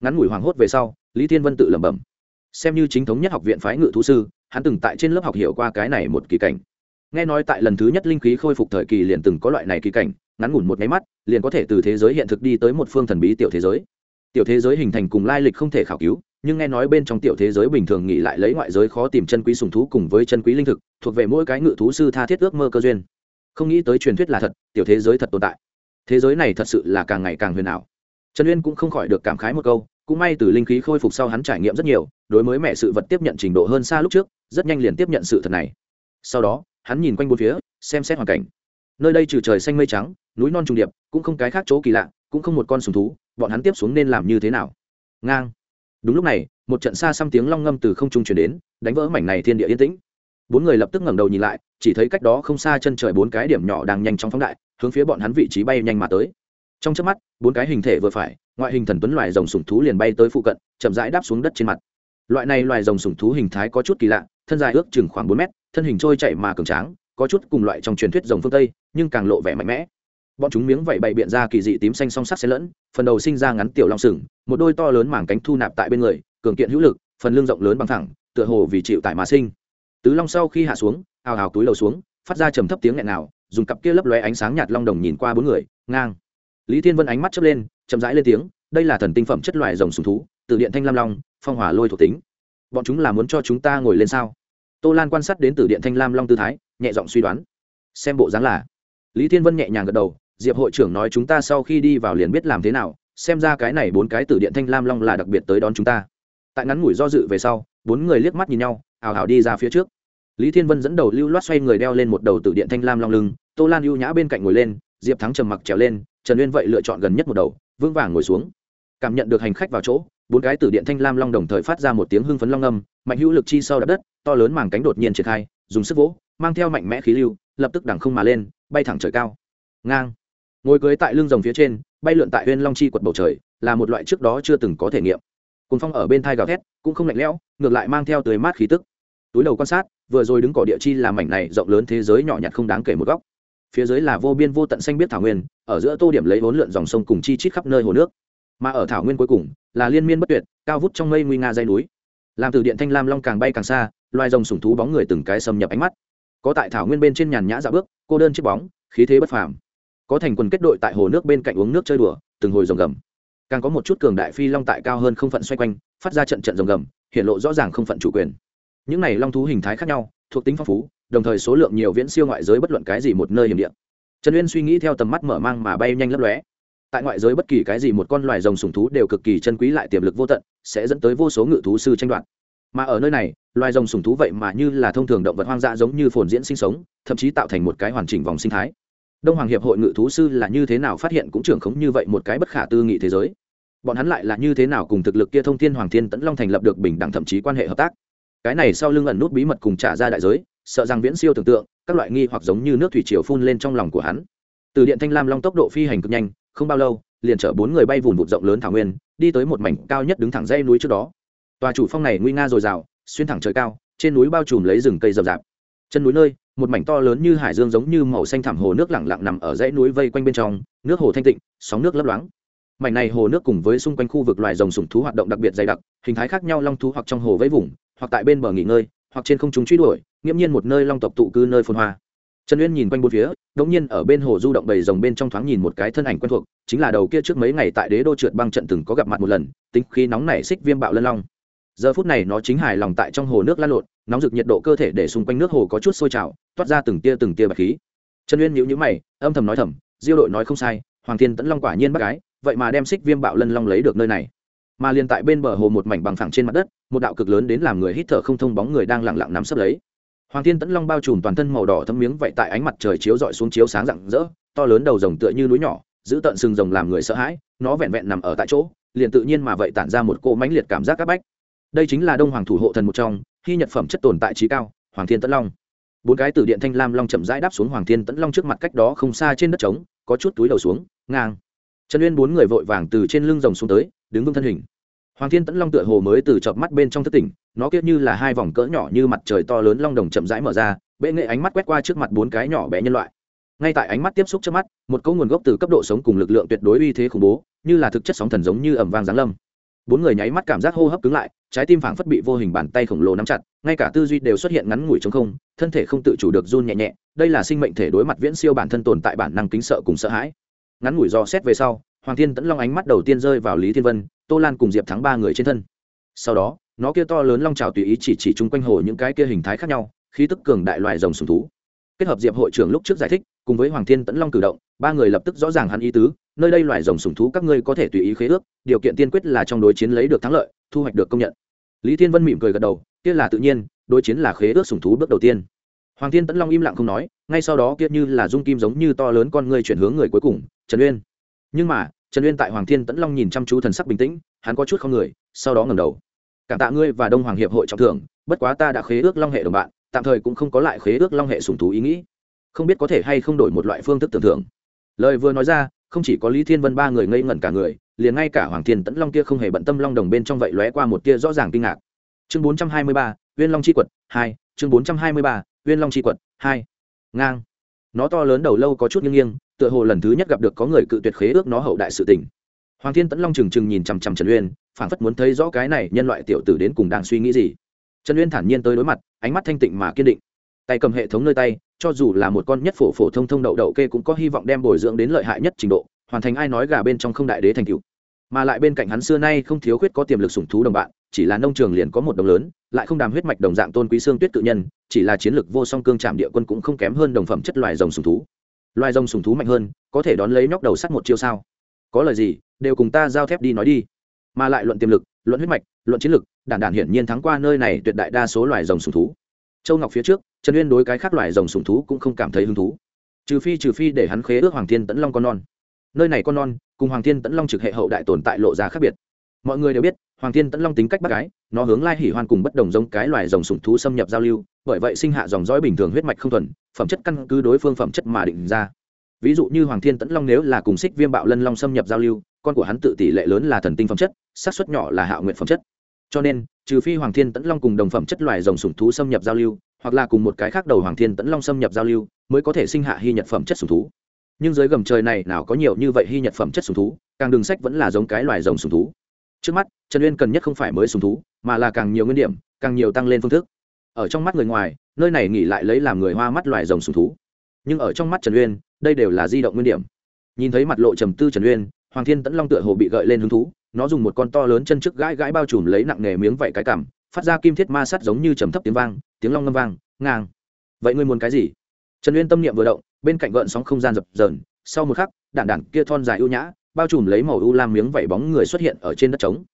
Ngắn ngủi hoàng hốt về sau lý thiên vân tự lẩm bẩm. Xem như chính thống nhất học viện phái ngự thú sư hắn từng tại trên lớp học hiểu qua cái này một kỳ cảnh. Nghe nói tại lần thứ nhất linh khí khôi phục thời kỳ liền từng có loại này kỳ cảnh ngắn ngủn một máy mắt liền có thể từ thế giới hiện thực đi tới một phương thần bí tiểu thế giới tiểu thế giới hình thành cùng lai lịch không thể khảo cứu, nhưng nghe nói bên trong tiểu thế giới bình thường nghĩ lại lấy ngoại giới khó tìm chân quý sùng thú cùng với chân quý linh thực, thuộc về mỗi cái ngự thú sư tha thiết ước mơ cơ duyên. Không nghĩ tới truyền thuyết là thật, tiểu thế giới thật tồn tại. Thế giới này thật sự là càng ngày càng huyền ảo. Trần uyên cũng không khỏi được cảm khái một câu, cũng may từ linh khí khôi phục sau hắn trải nghiệm rất nhiều, đối với mẹ sự vật tiếp nhận trình độ hơn xa lúc trước, rất nhanh liền tiếp nhận sự thật này. Sau đó, hắn nhìn quanh bốn phía, xem xét hoàn cảnh nơi đây trừ trời xanh mây trắng, núi non trùng điệp, cũng không cái khác chỗ kỳ lạ, cũng không một con sùng thú, bọn hắn tiếp xuống nên làm như thế nào? Ngang. Đúng lúc này, một trận xa xăm tiếng long ngâm từ không trung chuyển đến, đánh vỡ mảnh này thiên địa yên tĩnh. Bốn người lập tức ngẩng đầu nhìn lại, chỉ thấy cách đó không xa chân trời bốn cái điểm nhỏ đang nhanh chóng phóng đại, hướng phía bọn hắn vị trí bay nhanh mà tới. Trong trước mắt, bốn cái hình thể vừa phải, ngoại hình thần tuấn loài rồng sủng thú liền bay tới phụ cận, chậm rãi đáp xuống đất trên mặt. Loại này loài rồng sủng thú hình thái có chút kỳ lạ, thân dài ước chừng khoảng bốn mét, thân hình trôi chạy mà cường tráng có chút cùng loại trong truyền thuyết rồng phương tây, nhưng càng lộ vẻ mạnh mẽ. Bọn chúng miếng vảy bày biện ra kỳ dị tím xanh song sắc xen lẫn, phần đầu sinh ra ngắn tiểu long sừng, một đôi to lớn mảng cánh thu nạp tại bên người, cường kiện hữu lực, phần lưng rộng lớn bằng thẳng, tựa hồ vì chịu tại mà sinh. Tứ long sau khi hạ xuống, ào ào túi lầu xuống, phát ra trầm thấp tiếng nghẹn nào dùng cặp kia lấp lóe ánh sáng nhạt long đồng nhìn qua bốn người, ngang. Lý thiên vân ánh mắt chớp lên, chậm rãi lên tiếng, đây là thần tinh phẩm chất loài rồng sùng thú, từ điện thanh lam long, phong hỏa lôi thuộc tính. Bọn chúng là muốn cho chúng ta ngồi lên sao? Tô lan quan sát đến từ điện thanh lam long tư thái nhẹ giọng suy đoán. Xem bộ dáng là. Lý thiên vân nhẹ nhàng gật đầu, diệp hội trưởng nói chúng ta sau khi đi vào liền biết làm thế nào, xem ra cái này bốn cái từ điện thanh lam long là đặc biệt tới đón chúng ta. Tại ngắn ngủi do dự về sau, bốn người liếc mắt nhìn nhau, ào ào đi ra phía trước. Lý thiên vân dẫn đầu lưu loát xoay người đeo lên một đầu từ điện thanh lam long lưng, tô lan ưu nhã bên cạnh ngồi lên, diệp thắng trầm mặc trèo lên, trần uyên vậy lựa chọn gần nhất một đầu, vững vàng ngồi xuống. Cảm nhận được hành khách vào chỗ, bốn cái từ điện thanh lam long đồng thời phát ra một tiếng hưng phấn long âm, mạnh hữu lực chi sau đập đất, to lớn màng cánh đột nhiên triển khai dùng sức vỗ, mang theo mạnh mẽ khí lưu, lập tức đằng không mà lên, bay thẳng trời cao. Ngang. Ngồi cưới tại lưng rồng phía trên, bay lượn tại huyên long chi quật bầu trời, là một loại trước đó chưa từng có thể nghiệm. Cùng phong ở bên thai gào thét, cũng không lạnh lẽo, ngược lại mang theo tới mát khí tức. Túi đầu quan sát, vừa rồi đứng cỏ địa chi là mảnh này rộng lớn thế giới nhỏ nhặt không đáng kể một góc. Phía dưới là vô biên vô tận xanh biết thảo nguyên, ở giữa tô điểm lấy vốn lượn dòng sông cùng chi chít khắp nơi hồ nước. Mà ở thảo nguyên cuối cùng, là liên miên bất tuyệt, cao vút trong mây nguy nga dây núi. Làm từ điện thanh lam long càng bay càng xa loài rồng sủng thú bóng người từng cái xâm nhập ánh mắt. Có tại thảo nguyên bên trên nhàn nhã dạo bước, cô đơn chiếc bóng, khí thế bất phàm. Có thành quần kết đội tại hồ nước bên cạnh uống nước chơi đùa, từng hồi rồng gầm. Càng có một chút cường đại phi long tại cao hơn không phận xoay quanh, phát ra trận trận rồng gầm, hiện lộ rõ ràng không phận chủ quyền. Những này long thú hình thái khác nhau, thuộc tính phong phú, đồng thời số lượng nhiều viễn siêu ngoại giới bất luận cái gì một nơi hiểm địa. Trần uyên suy nghĩ theo tầm mắt mở mang mà bay nhanh lấp lóe. Tại ngoại giới bất kỳ cái gì một con loài rồng sùng thú đều cực kỳ chân quý lại tiềm lực vô tận, sẽ dẫn tới vô số ngự thú sư tranh đoạt. Mà ở nơi này loài rồng sùng thú vậy mà như là thông thường động vật hoang dã giống như phồn diễn sinh sống, thậm chí tạo thành một cái hoàn chỉnh vòng sinh thái. Đông hoàng hiệp hội ngự thú sư là như thế nào phát hiện cũng trưởng khống như vậy một cái bất khả tư nghị thế giới. Bọn hắn lại là như thế nào cùng thực lực kia thông thiên hoàng thiên tẫn long thành lập được bình đẳng thậm chí quan hệ hợp tác? Cái này sau lưng ẩn nút bí mật cùng trả ra đại giới, sợ rằng viễn siêu tưởng tượng, các loại nghi hoặc giống như nước thủy triều phun lên trong lòng của hắn. Từ điện thanh lam long tốc độ phi hành cực nhanh, không bao lâu, liền chở bốn người bay vùn vụt rộng lớn thảo nguyên, đi tới một mảnh cao nhất đứng thẳng dây núi trước đó. Tòa chủ phong này nguy nga dồi dào xuyên thẳng trời cao, trên núi bao trùm lấy rừng cây rậm rạp. Chân núi nơi, một mảnh to lớn như hải dương giống như màu xanh thẳm hồ nước lẳng lặng nằm ở dãy núi vây quanh bên trong, nước hồ thanh tịnh, sóng nước lấp loáng. Mảnh này hồ nước cùng với xung quanh khu vực loài rồng sủng thú hoạt động đặc biệt dày đặc, hình thái khác nhau long thú hoặc trong hồ vẫy vùng, hoặc tại bên bờ nghỉ ngơi, hoặc trên không chúng truy đuổi, nghiễm nhiên một nơi long tộc tụ cư nơi phồn hoa. Trần uyên nhìn quanh bốn phía, đống nhiên ở bên hồ du động bầy rồng bên trong thoáng nhìn một cái thân ảnh quen thuộc, chính là đầu kia trước mấy ngày tại đế đô trượt băng trận từng có gặp mặt một lần, tính khí nóng nảy xích viêm bạo lân long giờ phút này nó chính hài lòng tại trong hồ nước lan lộn, nóng rực nhiệt độ cơ thể để xung quanh nước hồ có chút sôi trào, toát ra từng tia từng tia bạch khí. Trần uyên nhữ nhữ mày, âm thầm nói thầm, diêu đội nói không sai, hoàng thiên tẫn long quả nhiên bác gái, vậy mà đem xích viêm bạo lân long lấy được nơi này. Mà liền tại bên bờ hồ một mảnh bằng phẳng trên mặt đất, một đạo cực lớn đến làm người hít thở không thông bóng người đang lặng lặng nắm sấp lấy. Hoàng thiên tẫn long bao trùm toàn thân màu đỏ thấm miếng vậy tại ánh mặt trời chiếu rọi xuống chiếu sáng rạng rỡ, to lớn đầu rồng tựa như núi nhỏ, giữ tận sừng rồng làm người sợ hãi, nó vẹn vẹn nằm ở tại chỗ, liền tự nhiên mà vậy tản ra một cỗ mãnh liệt cảm giác áp bách đây chính là đông hoàng thủ hộ thần một trong, khi nhật phẩm chất tồn tại trí cao, hoàng thiên tẫn long. Bốn cái từ điện thanh lam long chậm rãi đáp xuống hoàng thiên tẫn long trước mặt cách đó không xa trên đất trống, có chút túi đầu xuống, ngang. Trần uyên bốn người vội vàng từ trên lưng rồng xuống tới, đứng vững thân hình. Hoàng thiên tẫn long tựa hồ mới từ chợp mắt bên trong thất tỉnh, nó kiết như là hai vòng cỡ nhỏ như mặt trời to lớn long đồng chậm rãi mở ra, bệ nghệ ánh mắt quét qua trước mặt bốn cái nhỏ bé nhân loại. Ngay tại ánh mắt tiếp xúc trước mắt, một cấu nguồn gốc từ cấp độ sống cùng lực lượng tuyệt đối uy thế khủng bố, như là thực chất sóng thần giống như ẩm vang giáng lâm bốn người nháy mắt cảm giác hô hấp cứng lại, trái tim phảng phất bị vô hình bàn tay khổng lồ nắm chặt, ngay cả tư duy đều xuất hiện ngắn ngủi trong không, thân thể không tự chủ được run nhẹ nhẹ, đây là sinh mệnh thể đối mặt viễn siêu bản thân tồn tại bản năng kính sợ cùng sợ hãi. Ngắn ngủi do xét về sau, hoàng thiên tẫn long ánh mắt đầu tiên rơi vào lý thiên vân, tô lan cùng diệp thắng ba người trên thân. Sau đó, nó kia to lớn long trào tùy ý chỉ chỉ chung quanh hồ những cái kia hình thái khác nhau, khí tức cường đại loài rồng sùng thú kết hợp diệp hội trưởng lúc trước giải thích, cùng với hoàng thiên tẫn long cử động, ba người lập tức rõ ràng hắn ý tứ, nơi đây loài rồng sùng thú các ngươi có thể tùy ý khế ước, điều kiện tiên quyết là trong đối chiến lấy được thắng lợi, thu hoạch được công nhận. Lý thiên vân mỉm cười gật đầu, kia là tự nhiên, đối chiến là khế ước sùng thú bước đầu tiên. Hoàng thiên tẫn long im lặng không nói, ngay sau đó kia như là dung kim giống như to lớn con người chuyển hướng người cuối cùng, trần uyên. Nhưng mà, trần uyên tại hoàng thiên tẫn long nhìn chăm chú thần sắc bình tĩnh, hắn có chút không người, sau đó ngầm đầu. Cảm tạ ngươi và đông hoàng hiệp hội trọng thưởng, bất quá ta đã khế ước long hệ đồng bạn tạm thời cũng không có lại khế ước long hệ sùng thú ý nghĩ. Không biết có thể hay không đổi một loại phương thức tưởng thưởng lời vừa nói ra, không chỉ có lý thiên vân ba người ngây ngẩn cả người, liền ngay cả hoàng thiên tẫn long kia không hề bận tâm long đồng bên trong vậy lóe qua một tia rõ ràng kinh ngạc. Chương bốn trăm hai mươi ba, viên long chi quật hai, chương bốn trăm hai mươi ba, viên long chi quật hai. Ngang. Nó to lớn đầu lâu có chút nghiêng nghiêng, tựa hồ lần thứ nhất gặp được có người cự tuyệt khế ước nó hậu đại sự tình. Hoàng thiên tẫn long trừng trừng nhìn chằm chằm trần uyên, phảng phất muốn thấy rõ cái này nhân loại tiểu tử đến cùng đang suy nghĩ gì trần uyên thản nhiên tới đối mặt, ánh mắt thanh tịnh mà kiên định. Tay cầm hệ thống nơi tay, cho dù là một con nhất phổ phổ thông thông đậu đậu kê cũng có hy vọng đem bồi dưỡng đến lợi hại nhất trình độ, hoàn thành ai nói gà bên trong không đại đế thành cựu mà lại bên cạnh hắn xưa nay không thiếu khuyết có tiềm lực sủng thú đồng bạn, chỉ là nông trường liền có một đồng lớn, lại không đàm huyết mạch đồng dạng tôn quý xương tuyết tự nhân, chỉ là chiến lược vô song cương trạm địa quân cũng không kém hơn đồng phẩm chất loài rồng sủng thú. Loài rồng sủng thú mạnh hơn, có thể đón lấy nhóc đầu sắt một chiêu sao? Có lời gì, đều cùng ta giao thép đi nói đi. Mà lại luận tiềm lực luận huyết mạch, luận chiến lực đản đản hiển nhiên thắng qua nơi này tuyệt đại đa số loài rồng sủng thú. Châu ngọc phía trước, trần uyên đối cái khác loài rồng sủng thú cũng không cảm thấy hứng thú. Trừ phi trừ phi để hắn khế ước hoàng thiên tẫn long con non. Nơi này con non cùng hoàng thiên tẫn long trực hệ hậu đại tồn tại lộ ra khác biệt. Mọi người đều biết, hoàng thiên tẫn long tính cách bác gái, nó hướng lai hỉ hoan cùng bất đồng giống cái loài rồng sủng thú xâm nhập giao lưu, bởi vậy sinh hạ dòng dõi bình thường huyết mạch không thuần, phẩm chất căn cứ đối phương phẩm chất mà định ra. Ví dụ như hoàng thiên tẫn long nếu là cùng xích viêm bạo lân long xâm nhập giao lưu, con của hắn tự tỷ lệ lớn là thần tinh phẩm chất xác suất nhỏ là hạ nguyện phẩm chất. Cho nên, trừ phi hoàng thiên tẫn long cùng đồng phẩm chất loài rồng sủng thú xâm nhập giao lưu, hoặc là cùng một cái khác đầu hoàng thiên tẫn long xâm nhập giao lưu, mới có thể sinh hạ hy nhật phẩm chất sủng thú. Nhưng dưới gầm trời này nào có nhiều như vậy hy nhật phẩm chất sủng thú, càng đường sách vẫn là giống cái loài rồng sủng thú. Trước mắt, trần uyên cần nhất không phải mới sùng thú, mà là càng nhiều nguyên điểm, càng nhiều tăng lên phương thức. Ở trong mắt người ngoài, nơi này nghỉ lại lấy làm người hoa mắt loài rồng sùng thú. Nhưng ở trong mắt trần uyên, đây đều là di động nguyên điểm. Nhìn thấy mặt lộ trầm tư trần uyên, hoàng thiên tẫn long tựa hồ bị gợi lên hứng thú nó dùng một con to lớn chân trước gãi gãi bao trùm lấy nặng nghề miếng vảy cái cảm phát ra kim thiết ma sát giống như trầm thấp tiếng vang, tiếng long ngâm vang, ngang. Vậy ngươi muốn cái gì? Trần uyên tâm niệm vừa động, bên cạnh gợn sóng không gian dập dờn, sau một khắc đản đản kia thon dài ưu nhã, bao trùm lấy màu u lam miếng vảy bóng người xuất hiện ở trên đất trống.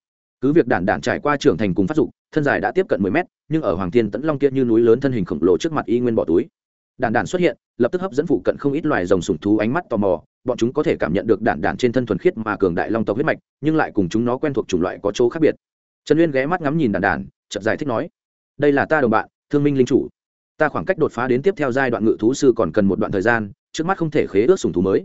Cứ việc đản đản trải qua trưởng thành cùng phát dục, thân dài đã tiếp cận mười mét, nhưng ở hoàng thiên tẫn long kia như núi lớn thân hình khổng lồ trước mặt y nguyên bỏ túi đản đản xuất hiện lập tức hấp dẫn phụ cận không ít loài rồng sủng thú ánh mắt tò mò. Bọn chúng có thể cảm nhận được đản đản trên thân thuần khiết mà cường đại long tộc huyết mạch nhưng lại cùng chúng nó quen thuộc chủng loại có chỗ khác biệt. Trần uyên ghé mắt ngắm nhìn đản đản, chợt giải thích nói đây là ta đồng bạn thương minh linh chủ. Ta khoảng cách đột phá đến tiếp theo giai đoạn ngự thú sư còn cần một đoạn thời gian trước mắt không thể khế ước sủng thú mới.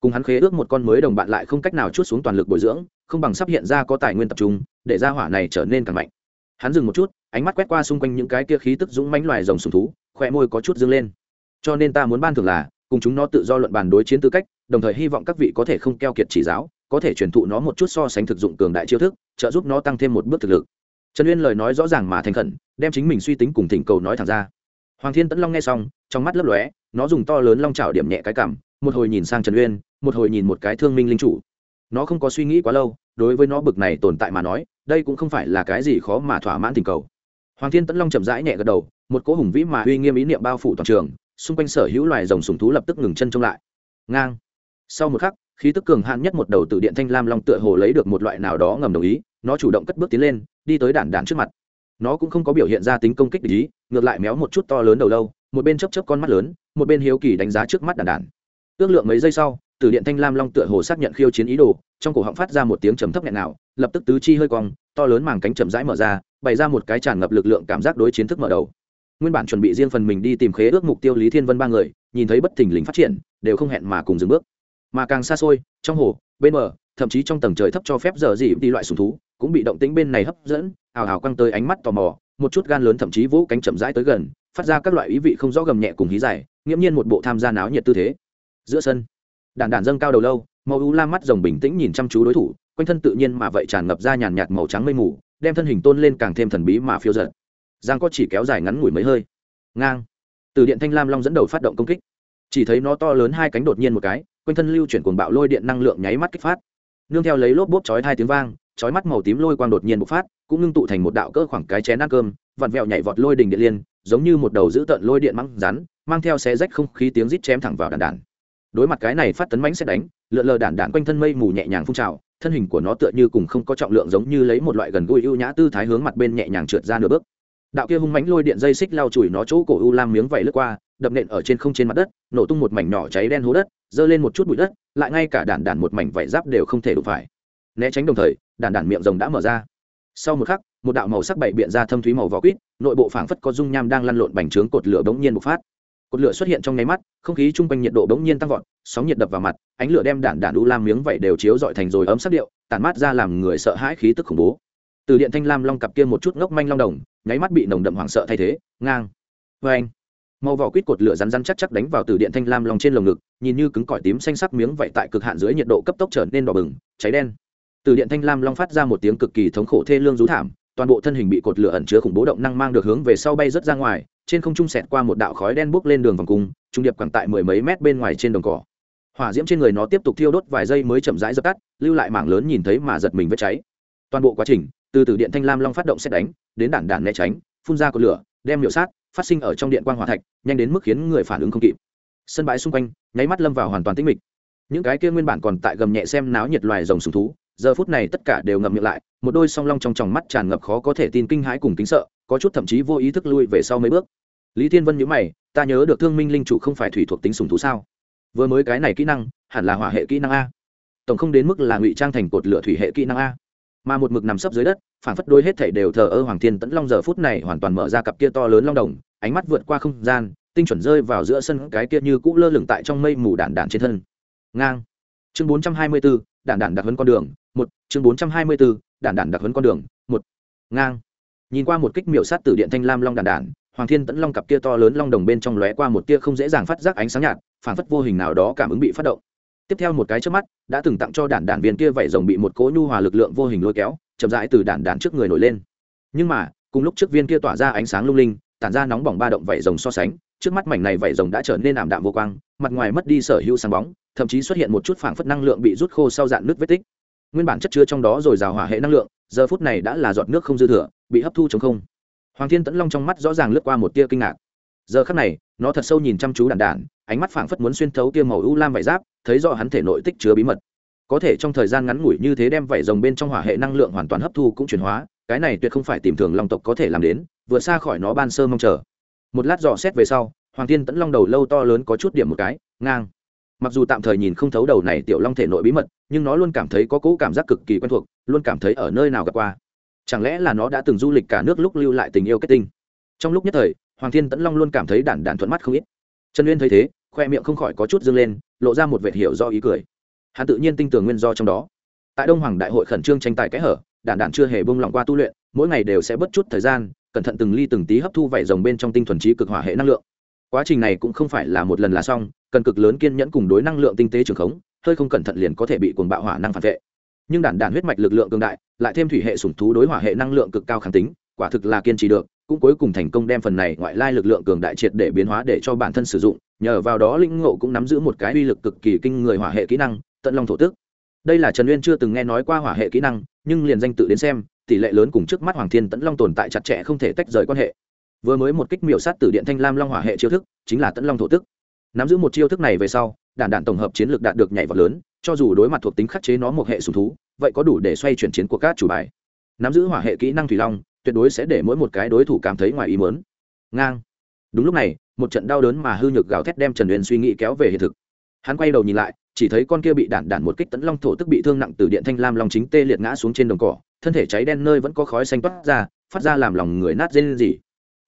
Cùng hắn khế ước một con mới đồng bạn lại không cách nào chút xuống toàn lực bồi dưỡng không bằng sắp hiện ra có tài nguyên tập trung để ra hỏa này trở nên càng mạnh. Hắn dừng một chút ánh mắt quét qua xung quanh những cái kia khí tức dũng mánh loài rồng sùng thú khoe môi có chút dâng lên cho nên ta muốn ban thường là, cùng chúng nó tự do luận bàn đối chiến tư cách, đồng thời hy vọng các vị có thể không keo kiệt chỉ giáo, có thể truyền thụ nó một chút so sánh thực dụng cường đại chiêu thức, trợ giúp nó tăng thêm một bước thực lực. Trần uyên lời nói rõ ràng mà thành khẩn, đem chính mình suy tính cùng thỉnh cầu nói thẳng ra. Hoàng thiên tẫn long nghe xong, trong mắt lấp lóe, nó dùng to lớn long trào điểm nhẹ cái cảm, một hồi nhìn sang trần uyên, một hồi nhìn một cái thương minh linh chủ. Nó không có suy nghĩ quá lâu, đối với nó bực này tồn tại mà nói, đây cũng không phải là cái gì khó mà thỏa mãn tình cầu. Hoàng thiên tẫn long chậm rãi nhẹ gật đầu, một cỗ hùng vĩ mà uy nghiêm ý niệm bao phủ toàn trường xung quanh sở hữu loài rồng sùng thú lập tức ngừng chân trông lại. Ngang. Sau một khắc, khí tức cường hạn nhất một đầu từ điện thanh lam long tựa hồ lấy được một loại nào đó ngầm đồng ý, nó chủ động cất bước tiến lên, đi tới đản đản trước mặt. Nó cũng không có biểu hiện ra tính công kích ý, ngược lại méo một chút to lớn đầu lâu, một bên chấp chấp con mắt lớn, một bên hiếu kỳ đánh giá trước mắt đản đản. Ước lượng mấy giây sau từ điện thanh lam long tựa hồ xác nhận khiêu chiến ý đồ, trong cổ họng phát ra một tiếng trầm thấp nhẹ nào, lập tức tứ chi hơi cong, to lớn màng cánh chậm rãi mở ra, bày ra một cái tràn ngập lực lượng cảm giác đối chiến thức mở đầu nguyên bản chuẩn bị riêng phần mình đi tìm khế ước mục tiêu lý thiên vân ba người, nhìn thấy bất thình lình phát triển, đều không hẹn mà cùng dừng bước. Mà càng xa xôi, trong hồ, bên bờ, thậm chí trong tầng trời thấp cho phép giờ gì đi loại sùng thú, cũng bị động tĩnh bên này hấp dẫn, ào ào căng tới ánh mắt tò mò, một chút gan lớn thậm chí vỗ cánh chậm rãi tới gần, phát ra các loại ý vị không rõ gầm nhẹ cùng hí dài, nghiễm nhiên một bộ tham gia náo nhiệt tư thế. Giữa sân, đàn đàn dâng cao đầu lâu, màu u la mắt rồng bình tĩnh nhìn chăm chú đối thủ, quanh thân tự nhiên mà vậy tràn ngập ra nhàn nhạt màu trắng mây mù, đem thân hình tôn lên càng thêm thần bí mà phiêu giật giang có chỉ kéo dài ngắn ngủi mấy hơi. Ngang. Từ điện thanh lam long dẫn đầu phát động công kích. Chỉ thấy nó to lớn hai cánh đột nhiên một cái, quanh thân lưu chuyển cuồng bạo lôi điện năng lượng nháy mắt kích phát. Nương theo lấy lốp bốp chói hai tiếng vang, chói mắt màu tím lôi quang đột nhiên bộc phát, cũng ngưng tụ thành một đạo cỡ khoảng cái chén ăn cơm, vặn vẹo nhảy vọt lôi đình điện liên, giống như một đầu dữ tợn lôi điện măng rắn, mang theo xé rách không khí tiếng rít chém thẳng vào đàn đàn. Đối mặt cái này phát tấn mãnh sẽ đánh, lượn lờ đàn đàn quanh thân mây mù nhẹ nhàng phun trào, thân hình của nó tựa như cùng không có trọng lượng giống như lấy một loại gần gũi ưu nhã tư thái hướng mặt bên nhẹ nhàng trượt ra nửa bước đạo kia hung mãnh lôi điện dây xích lao chùi nó chỗ cổ u lam miếng vẩy lướt qua, đập nện ở trên không trên mặt đất, nổ tung một mảnh nhỏ cháy đen hố đất giơ lên một chút bụi đất, lại ngay cả đản đản một mảnh vảy giáp đều không thể đụng phải. Né tránh đồng thời đản đản miệng rồng đã mở ra. Sau một khắc, một đạo màu sắc bảy biện ra thâm thúy màu vỏ quýt, nội bộ phảng phất có dung nham đang lăn lộn bành trướng cột lửa bỗng nhiên bộc phát. Cột lửa xuất hiện trong nháy mắt, không khí chung quanh nhiệt độ bỗng nhiên tăng vọt, sóng nhiệt đập vào mặt, ánh lửa đem đản đản u lam miếng vảy đều chiếu dọi thành rồi ấm sắc điệu, tản mát ra làm người sợ hãi khí tức khủng bố. Từ điện thanh lam long cặp kia một chút ngốc manh long đồng nháy mắt bị nồng đậm hoảng sợ thay thế, ngang. Vê anh, màu vỏ quýt cột lửa rắn rắn chắc chắc đánh vào từ điện thanh lam long trên lồng ngực, nhìn như cứng cỏi tím xanh sắc miếng vậy tại cực hạn dưới nhiệt độ cấp tốc trở nên đỏ bừng, cháy đen. Từ điện thanh lam long phát ra một tiếng cực kỳ thống khổ thê lương rú thảm, toàn bộ thân hình bị cột lửa ẩn chứa khủng bố động năng mang được hướng về sau bay rất ra ngoài, trên không trung sẹt qua một đạo khói đen bốc lên đường vòng cung, trung điệp quẳng tại mười mấy mét bên ngoài trên đồng cỏ. Hỏa diễm trên người nó tiếp tục thiêu đốt vài giây mới chậm rãi dập tắt, lưu lại mảng lớn nhìn thấy mà giật mình vết cháy. Toàn bộ quá trình, từ từ điện thanh lam long phát động xét đánh đến đản đản né tránh, phun ra cột lửa, đem miểu sát phát sinh ở trong điện quan hòa thạch, nhanh đến mức khiến người phản ứng không kịp. Sân bãi xung quanh nháy mắt lâm vào hoàn toàn tĩnh mịch. Những cái kia nguyên bản còn tại gầm nhẹ xem náo nhiệt loài rồng sùng thú, giờ phút này tất cả đều ngậm miệng lại, một đôi song long trong tròng mắt tràn ngập khó có thể tin kinh hãi cùng kính sợ, có chút thậm chí vô ý thức lui về sau mấy bước. Lý thiên vân nhớ mày, ta nhớ được thương minh linh chủ không phải thủy thuộc tính sùng thú sao? Vừa mới cái này kỹ năng, hẳn là hỏa hệ kỹ năng a. Tổng không đến mức là ngụy trang thành cột lửa thủy hệ kỹ năng a mà một mực nằm sấp dưới đất phản phất đôi hết thể đều thờ ơ hoàng thiên tẫn long giờ phút này hoàn toàn mở ra cặp kia to lớn long đồng ánh mắt vượt qua không gian tinh chuẩn rơi vào giữa sân cái kia như cũ lơ lửng tại trong mây mù đạn đạn trên thân. Ngang. Chương bốn trăm hai mươi 424, đạn đạn đặc hấn con đường một. Chương bốn trăm hai mươi 424, đạn đạn đặc hấn con đường một. Ngang. Nhìn qua một kích miểu sát từ điện thanh lam long đạn đạn hoàng thiên tẫn long cặp kia to lớn long đồng bên trong lóe qua một tia không dễ dàng phát giác ánh sáng nhạt phản phất vô hình nào đó cảm ứng bị phát động tiếp theo một cái trước mắt, đã từng tặng cho đản đản viên kia vảy rồng bị một cỗ nhu hòa lực lượng vô hình lôi kéo, chậm rãi từ đản đản trước người nổi lên. Nhưng mà, cùng lúc trước viên kia tỏa ra ánh sáng lung linh, tản ra nóng bỏng ba động vảy rồng so sánh, trước mắt mảnh này vảy rồng đã trở nên ảm đạm vô quang, mặt ngoài mất đi sở hữu sáng bóng, thậm chí xuất hiện một chút phảng phất năng lượng bị rút khô sau dạn nước vết tích. Nguyên bản chất chứa trong đó rồi rào hỏa hệ năng lượng, giờ phút này đã là giọt nước không dư thừa, bị hấp thu chống không. Hoàng thiên tẫn long trong mắt rõ ràng lướt qua một tia kinh ngạc. Giờ khắc này, nó thật sâu nhìn chăm chú đản đản, ánh mắt phảng phất muốn xuyên thấu tia màu u lam vải giáp thấy rõ hắn thể nội tích chứa bí mật. Có thể trong thời gian ngắn ngủi như thế đem vảy rồng bên trong hỏa hệ năng lượng hoàn toàn hấp thu cũng chuyển hóa, cái này tuyệt không phải tìm thường long tộc có thể làm đến, vượt xa khỏi nó ban sơ mong chờ. Một lát dò xét về sau, hoàng thiên tẫn long đầu lâu to lớn có chút điểm một cái, ngang. Mặc dù tạm thời nhìn không thấu đầu này tiểu long thể nội bí mật, nhưng nó luôn cảm thấy có cỗ cảm giác cực kỳ quen thuộc, luôn cảm thấy ở nơi nào gặp qua. Chẳng lẽ là nó đã từng du lịch cả nước lúc lưu lại tình yêu kết tinh? Trong lúc nhất thời, hoàng thiên tẫn long luôn cảm thấy đản đản thuận mắt không ít. Trần uyên thấy thế khoe miệng không khỏi có chút dâng lên, lộ ra một vệt hiểu do ý cười. Hắn tự nhiên tin tưởng nguyên do trong đó. Tại đông hoàng đại hội khẩn trương tranh tài kẽ hở đản đản chưa hề bông lỏng qua tu luyện, mỗi ngày đều sẽ bớt chút thời gian, cẩn thận từng ly từng tí hấp thu vảy rồng bên trong tinh thuần trí cực hỏa hệ năng lượng. Quá trình này cũng không phải là một lần là xong, cần cực lớn kiên nhẫn cùng đối năng lượng tinh tế trường khống, hơi không cẩn thận liền có thể bị cuồng bạo hỏa năng phản vệ. Nhưng đản đản huyết mạch lực lượng cường đại, lại thêm thủy hệ sủng thú đối hỏa hệ năng lượng cực cao kháng tính, quả thực là kiên trì được, cũng cuối cùng thành công đem phần này ngoại lai lực lượng cường đại triệt để biến hóa để cho bản thân sử dụng nhờ vào đó linh ngộ cũng nắm giữ một cái uy lực cực kỳ kinh người hỏa hệ kỹ năng, tận long thổ tức. Đây là trần uyên chưa từng nghe nói qua hỏa hệ kỹ năng, nhưng liền danh tự đến xem, tỷ lệ lớn cùng trước mắt hoàng thiên tẫn long tồn tại chặt chẽ không thể tách rời quan hệ. Vừa mới một kích miểu sát từ điện thanh lam long hỏa hệ chiêu thức, chính là tẫn long thổ tức. Nắm giữ một chiêu thức này về sau, đạn đạn tổng hợp chiến lược đạt được nhảy vọt lớn, cho dù đối mặt thuộc tính khắc chế nó một hệ sùng thú, vậy có đủ để xoay chuyển chiến của các chủ bài. Nắm giữ hỏa hệ kỹ năng thủy long, tuyệt đối sẽ để mỗi một cái đối thủ cảm thấy ngoài ý mớn ngang. Đúng lúc này một trận đau đớn mà hư nhược gào thét đem trần uyên suy nghĩ kéo về hiện thực. Hắn quay đầu nhìn lại, chỉ thấy con kia bị đạn đạn một kích tấn long thổ tức bị thương nặng từ điện thanh lam long chính tê liệt ngã xuống trên đồng cỏ, thân thể cháy đen nơi vẫn có khói xanh toát ra, phát ra làm lòng người nát dây gì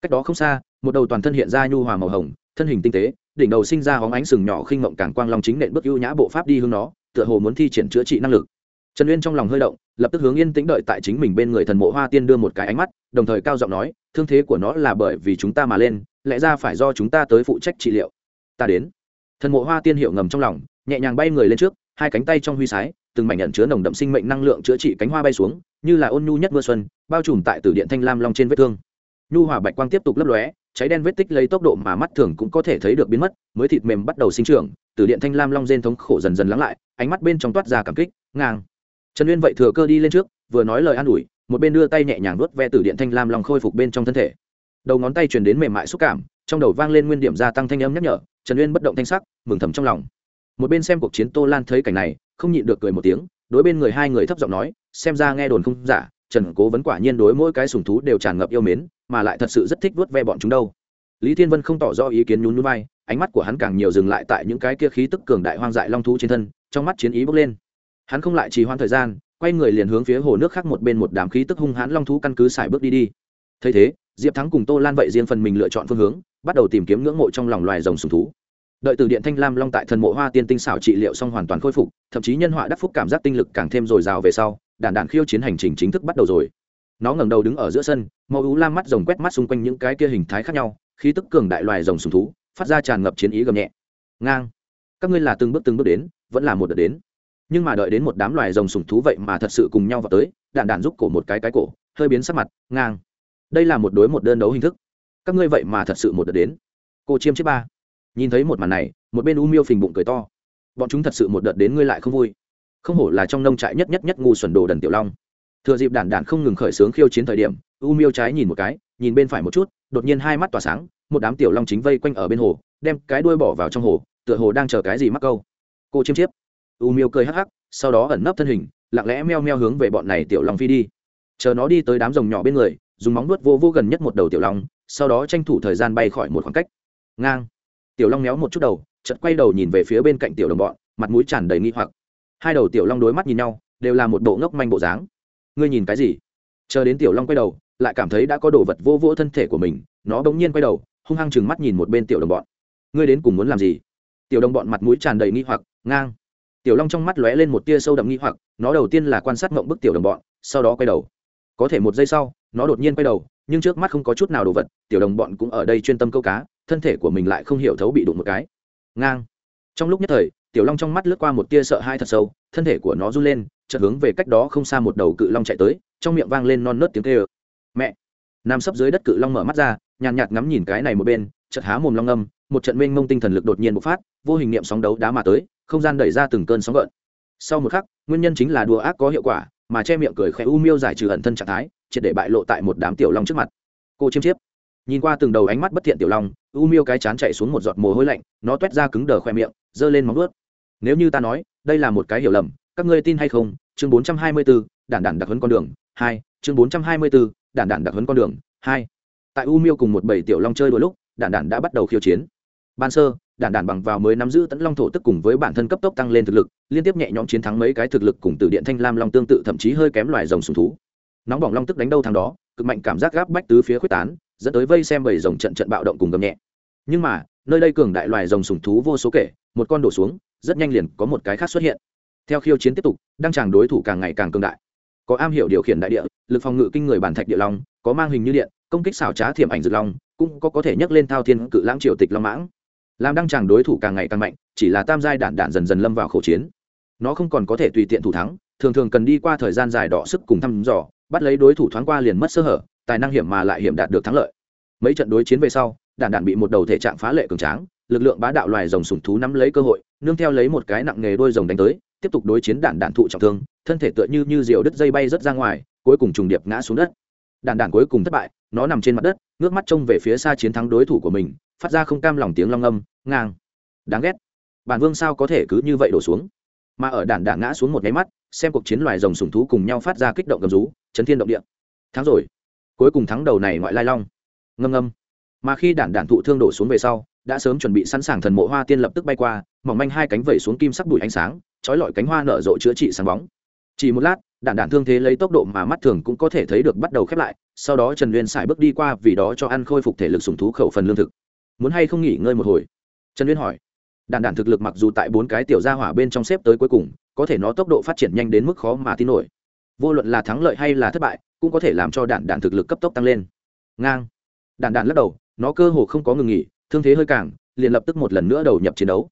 cách đó không xa, một đầu toàn thân hiện ra nhu hòa màu hồng, thân hình tinh tế, đỉnh đầu sinh ra hóng ánh sừng nhỏ khinh mộng cảng quang long chính nện bước ưu nhã bộ pháp đi hướng nó, tựa hồ muốn thi triển chữa trị năng lực. Trần uyên trong lòng hơi động, lập tức hướng yên tĩnh đợi tại chính mình bên người thần mộ hoa tiên đưa một cái ánh mắt, đồng thời cao giọng nói, thương thế của nó là bởi vì chúng ta mà lên lẽ ra phải do chúng ta tới phụ trách trị liệu. Ta đến. Thần mộ hoa tiên hiệu ngầm trong lòng, nhẹ nhàng bay người lên trước, hai cánh tay trong huy sái, từng mảnh nhận chứa nồng đậm sinh mệnh năng lượng chữa trị cánh hoa bay xuống, như là ôn nhu nhất mưa xuân, bao trùm tại tử điện thanh lam long trên vết thương. Nhu hòa bạch quang tiếp tục lấp lóe, cháy đen vết tích lấy tốc độ mà mắt thường cũng có thể thấy được biến mất, mới thịt mềm bắt đầu sinh trưởng tử điện thanh lam long rên thống khổ dần dần lắng lại, ánh mắt bên trong toát ra cảm kích, ngang. Trần uyên vậy thừa cơ đi lên trước, vừa nói lời an ủi, một bên đưa tay nhẹ nhàng nuốt ve tử điện thanh lam long khôi phục bên trong thân thể đầu ngón tay truyền đến mềm mại xúc cảm, trong đầu vang lên nguyên điểm gia tăng thanh âm nhắc nhở, trần uyên bất động thanh sắc, mừng thầm trong lòng. Một bên xem cuộc chiến tô lan thấy cảnh này, không nhịn được cười một tiếng, đối bên người hai người thấp giọng nói, xem ra nghe đồn không giả, trần cố vấn quả nhiên đối mỗi cái sùng thú đều tràn ngập yêu mến, mà lại thật sự rất thích vuốt ve bọn chúng đâu. Lý thiên vân không tỏ rõ ý kiến nhún nhún vai, ánh mắt của hắn càng nhiều dừng lại tại những cái kia khí tức cường đại hoang dại long thú trên thân, trong mắt chiến ý bốc lên. Hắn không lại trì hoãn thời gian, quay người liền hướng phía hồ nước khác một bên một đám khí tức hung hãn long thú căn cứ xài bước đi đi. Thấy thế diệp thắng cùng tô lan vậy riêng phần mình lựa chọn phương hướng, bắt đầu tìm kiếm ngưỡng mộ trong lòng loài rồng sùng thú. Đợi từ điện thanh lam long tại thần mộ hoa tiên tinh xảo trị liệu xong hoàn toàn khôi phục, thậm chí nhân họa đắc phúc cảm giác tinh lực càng thêm dồi dào về sau đàn đản khiêu chiến hành trình chính thức bắt đầu rồi. Nó ngẩng đầu đứng ở giữa sân, màu ú lam mắt rồng quét mắt xung quanh những cái kia hình thái khác nhau, khí tức cường đại loài rồng sùng thú, phát ra tràn ngập chiến ý gầm nhẹ. Ngang. Các ngươi là từng bước từng bước đến, vẫn là một đợt đến. Nhưng mà đợi đến một đám loài rồng sùng thú vậy mà thật sự cùng nhau vào tới đạn đạn giúp cổ một cái cái cổ, hơi biến sắc mặt, ngang đây là một đối một đơn đấu hình thức. Các ngươi vậy mà thật sự một đợt đến. Cô chiêm chết ba. Nhìn thấy một màn này, một bên u miêu phình bụng cười to. Bọn chúng thật sự một đợt đến ngươi lại không vui. Không hổ là trong nông trại nhất nhất nhất ngu xuẩn đồ đần tiểu long. Thừa dịp đản đản không ngừng khởi sướng khiêu chiến thời điểm, u miêu trái nhìn một cái, nhìn bên phải một chút, đột nhiên hai mắt tỏa sáng, một đám tiểu long chính vây quanh ở bên hồ, đem cái đuôi bỏ vào trong hồ, tựa hồ đang chờ cái gì mắc câu. Cô chiêm chiếp u miêu cười hắc hắc, sau đó ẩn nấp thân hình, lặng lẽ meo meo hướng về bọn này tiểu long phi đi. Chờ nó đi tới đám rồng nhỏ bên người dùng móng nuốt vô vô gần nhất một đầu tiểu long, sau đó tranh thủ thời gian bay khỏi một khoảng cách. Ngang. Tiểu long méo một chút đầu chật quay đầu nhìn về phía bên cạnh tiểu đồng bọn, mặt mũi tràn đầy nghi hoặc. Hai đầu tiểu long đối mắt nhìn nhau, đều là một bộ ngốc manh bộ dáng. Ngươi nhìn cái gì? Chờ đến tiểu long quay đầu, lại cảm thấy đã có đồ vật vô vô thân thể của mình, nó bỗng nhiên quay đầu, hung hăng chừng mắt nhìn một bên tiểu đồng bọn. Ngươi đến cùng muốn làm gì? Tiểu đồng bọn mặt mũi tràn đầy nghi hoặc, ngang. Tiểu long trong mắt lóe lên một tia sâu đậm nghi hoặc, nó đầu tiên là quan sát mộng bức tiểu đồng bọn, sau đó quay đầu có thể một giây sau, nó đột nhiên quay đầu, nhưng trước mắt không có chút nào đồ vật, tiểu đồng bọn cũng ở đây chuyên tâm câu cá, thân thể của mình lại không hiểu thấu bị đụng một cái. Ngang. Trong lúc nhất thời, tiểu long trong mắt lướt qua một tia sợ hai thật sâu, thân thể của nó run lên, chợt hướng về cách đó không xa một đầu cự long chạy tới, trong miệng vang lên non nớt tiếng kêu. Mẹ. Nam sấp dưới đất cự long mở mắt ra, nhàn nhạt ngắm nhìn cái này một bên, chợt há mồm long âm một trận mênh mông tinh thần lực đột nhiên bộc phát, vô hình niệm sóng đấu đá mà tới, không gian đẩy ra từng cơn sóng gợn. Sau một khắc, nguyên nhân chính là đùa ác có hiệu quả mà che miệng cười khẽ u miêu giải trừ ẩn thân trạng thái, triệt để bại lộ tại một đám tiểu long trước mặt. Cô chiêm chiếp. Nhìn qua từng đầu ánh mắt bất thiện tiểu long, u miêu cái chán chạy xuống một giọt mồ hôi lạnh, nó t u é t ra cứng đờ khoe miệng, giơ lên móng ướt nếu như ta nói, đây là một cái hiểu lầm, các ngươi tin hay không? Chương bốn trăm hai mươi b ố đản đản đặc hấn con đường, hai. Chương bốn trăm hai mươi b ố đản đản đặc hấn con đường, hai. Tại u miêu cùng một bảy tiểu long chơi đôi lúc, đản đản đã bắt đầu khiêu chiến ban sơ, đản đản bằng vào mới nắm giữ tấn long thổ tức cùng với bản thân cấp tốc tăng lên thực lực, liên tiếp nhẹ nhõm chiến thắng mấy cái thực lực cùng từ điện thanh lam long tương tự thậm chí hơi kém loài rồng sùng thú. Nóng bỏng long tức đánh đâu thằng đó, cực mạnh cảm giác gáp bách tứ phía quyết tán, dẫn tới vây xem bầy rồng trận trận bạo động cùng gầm nhẹ. Nhưng mà, nơi đây cường đại loài rồng sùng thú vô số kể, một con đổ xuống, rất nhanh liền có một cái khác xuất hiện. Theo khiêu chiến tiếp tục đăng tràng đối thủ càng ngày càng cường đại. Có am hiểu điều khiển đại địa, lực phòng ngự kinh người bản thạch địa long, có mang hình như điện, công kích xảo trá thiểm ảnh rực long, cũng có có thể nhấc lên thao thiên cự lãng triều tịch long mãng làm đăng tràng đối thủ càng ngày càng mạnh, chỉ là tam giai đạn đạn dần dần lâm vào khẩu chiến. Nó không còn có thể tùy tiện thủ thắng, thường thường cần đi qua thời gian dài đỏ sức cùng thăm dò, bắt lấy đối thủ thoáng qua liền mất sơ hở, tài năng hiểm mà lại hiểm đạt được thắng lợi. Mấy trận đối chiến về sau, đạn đạn bị một đầu thể trạng phá lệ cường tráng, lực lượng bá đạo loài rồng sùng thú nắm lấy cơ hội, nương theo lấy một cái nặng nghề đôi rồng đánh tới, tiếp tục đối chiến đạn đạn thụ trọng thương, thân thể tựa như như diều đứt dây bay rớt ra ngoài, cuối cùng trùng điệp ngã xuống đất. Đạn đạn cuối cùng thất bại, nó nằm trên mặt đất ngước mắt trông về phía xa chiến thắng đối thủ của mình, phát ra không cam lòng tiếng long âm, ngang. Đáng ghét. Bản vương sao có thể cứ như vậy đổ xuống? Mà ở đạn đạn ngã xuống một nháy mắt, xem cuộc chiến loài rồng sùng thú cùng nhau phát ra kích động gầm rú, chấn thiên động địa. Thắng rồi. Cuối cùng thắng đầu này ngoại lai long. Ngâm ngâm. Mà khi đản đản thụ thương đổ xuống về sau, đã sớm chuẩn bị sẵn sàng thần mộ hoa tiên lập tức bay qua, mỏng manh hai cánh vẩy xuống kim sắc bụi ánh sáng, trói lọi cánh hoa nở rộ chữa trị sáng bóng. Chỉ một lát đản đản thương thế lấy tốc độ mà mắt thường cũng có thể thấy được bắt đầu khép lại, sau đó trần uyên xài bước đi qua vì đó cho ăn khôi phục thể lực sùng thú khẩu phần lương thực. Muốn hay không nghỉ ngơi một hồi? Trần uyên hỏi. Đản đản thực lực mặc dù tại bốn cái tiểu gia hỏa bên trong xếp tới cuối cùng, có thể nó tốc độ phát triển nhanh đến mức khó mà tin nổi. Vô luận là thắng lợi hay là thất bại, cũng có thể làm cho đạn đạn thực lực cấp tốc tăng lên. Ngang. Đạn đạn lắc đầu, nó cơ hồ không có ngừng nghỉ, thương thế hơi càng, liền lập tức một lần nữa đầu nhập chiến đấu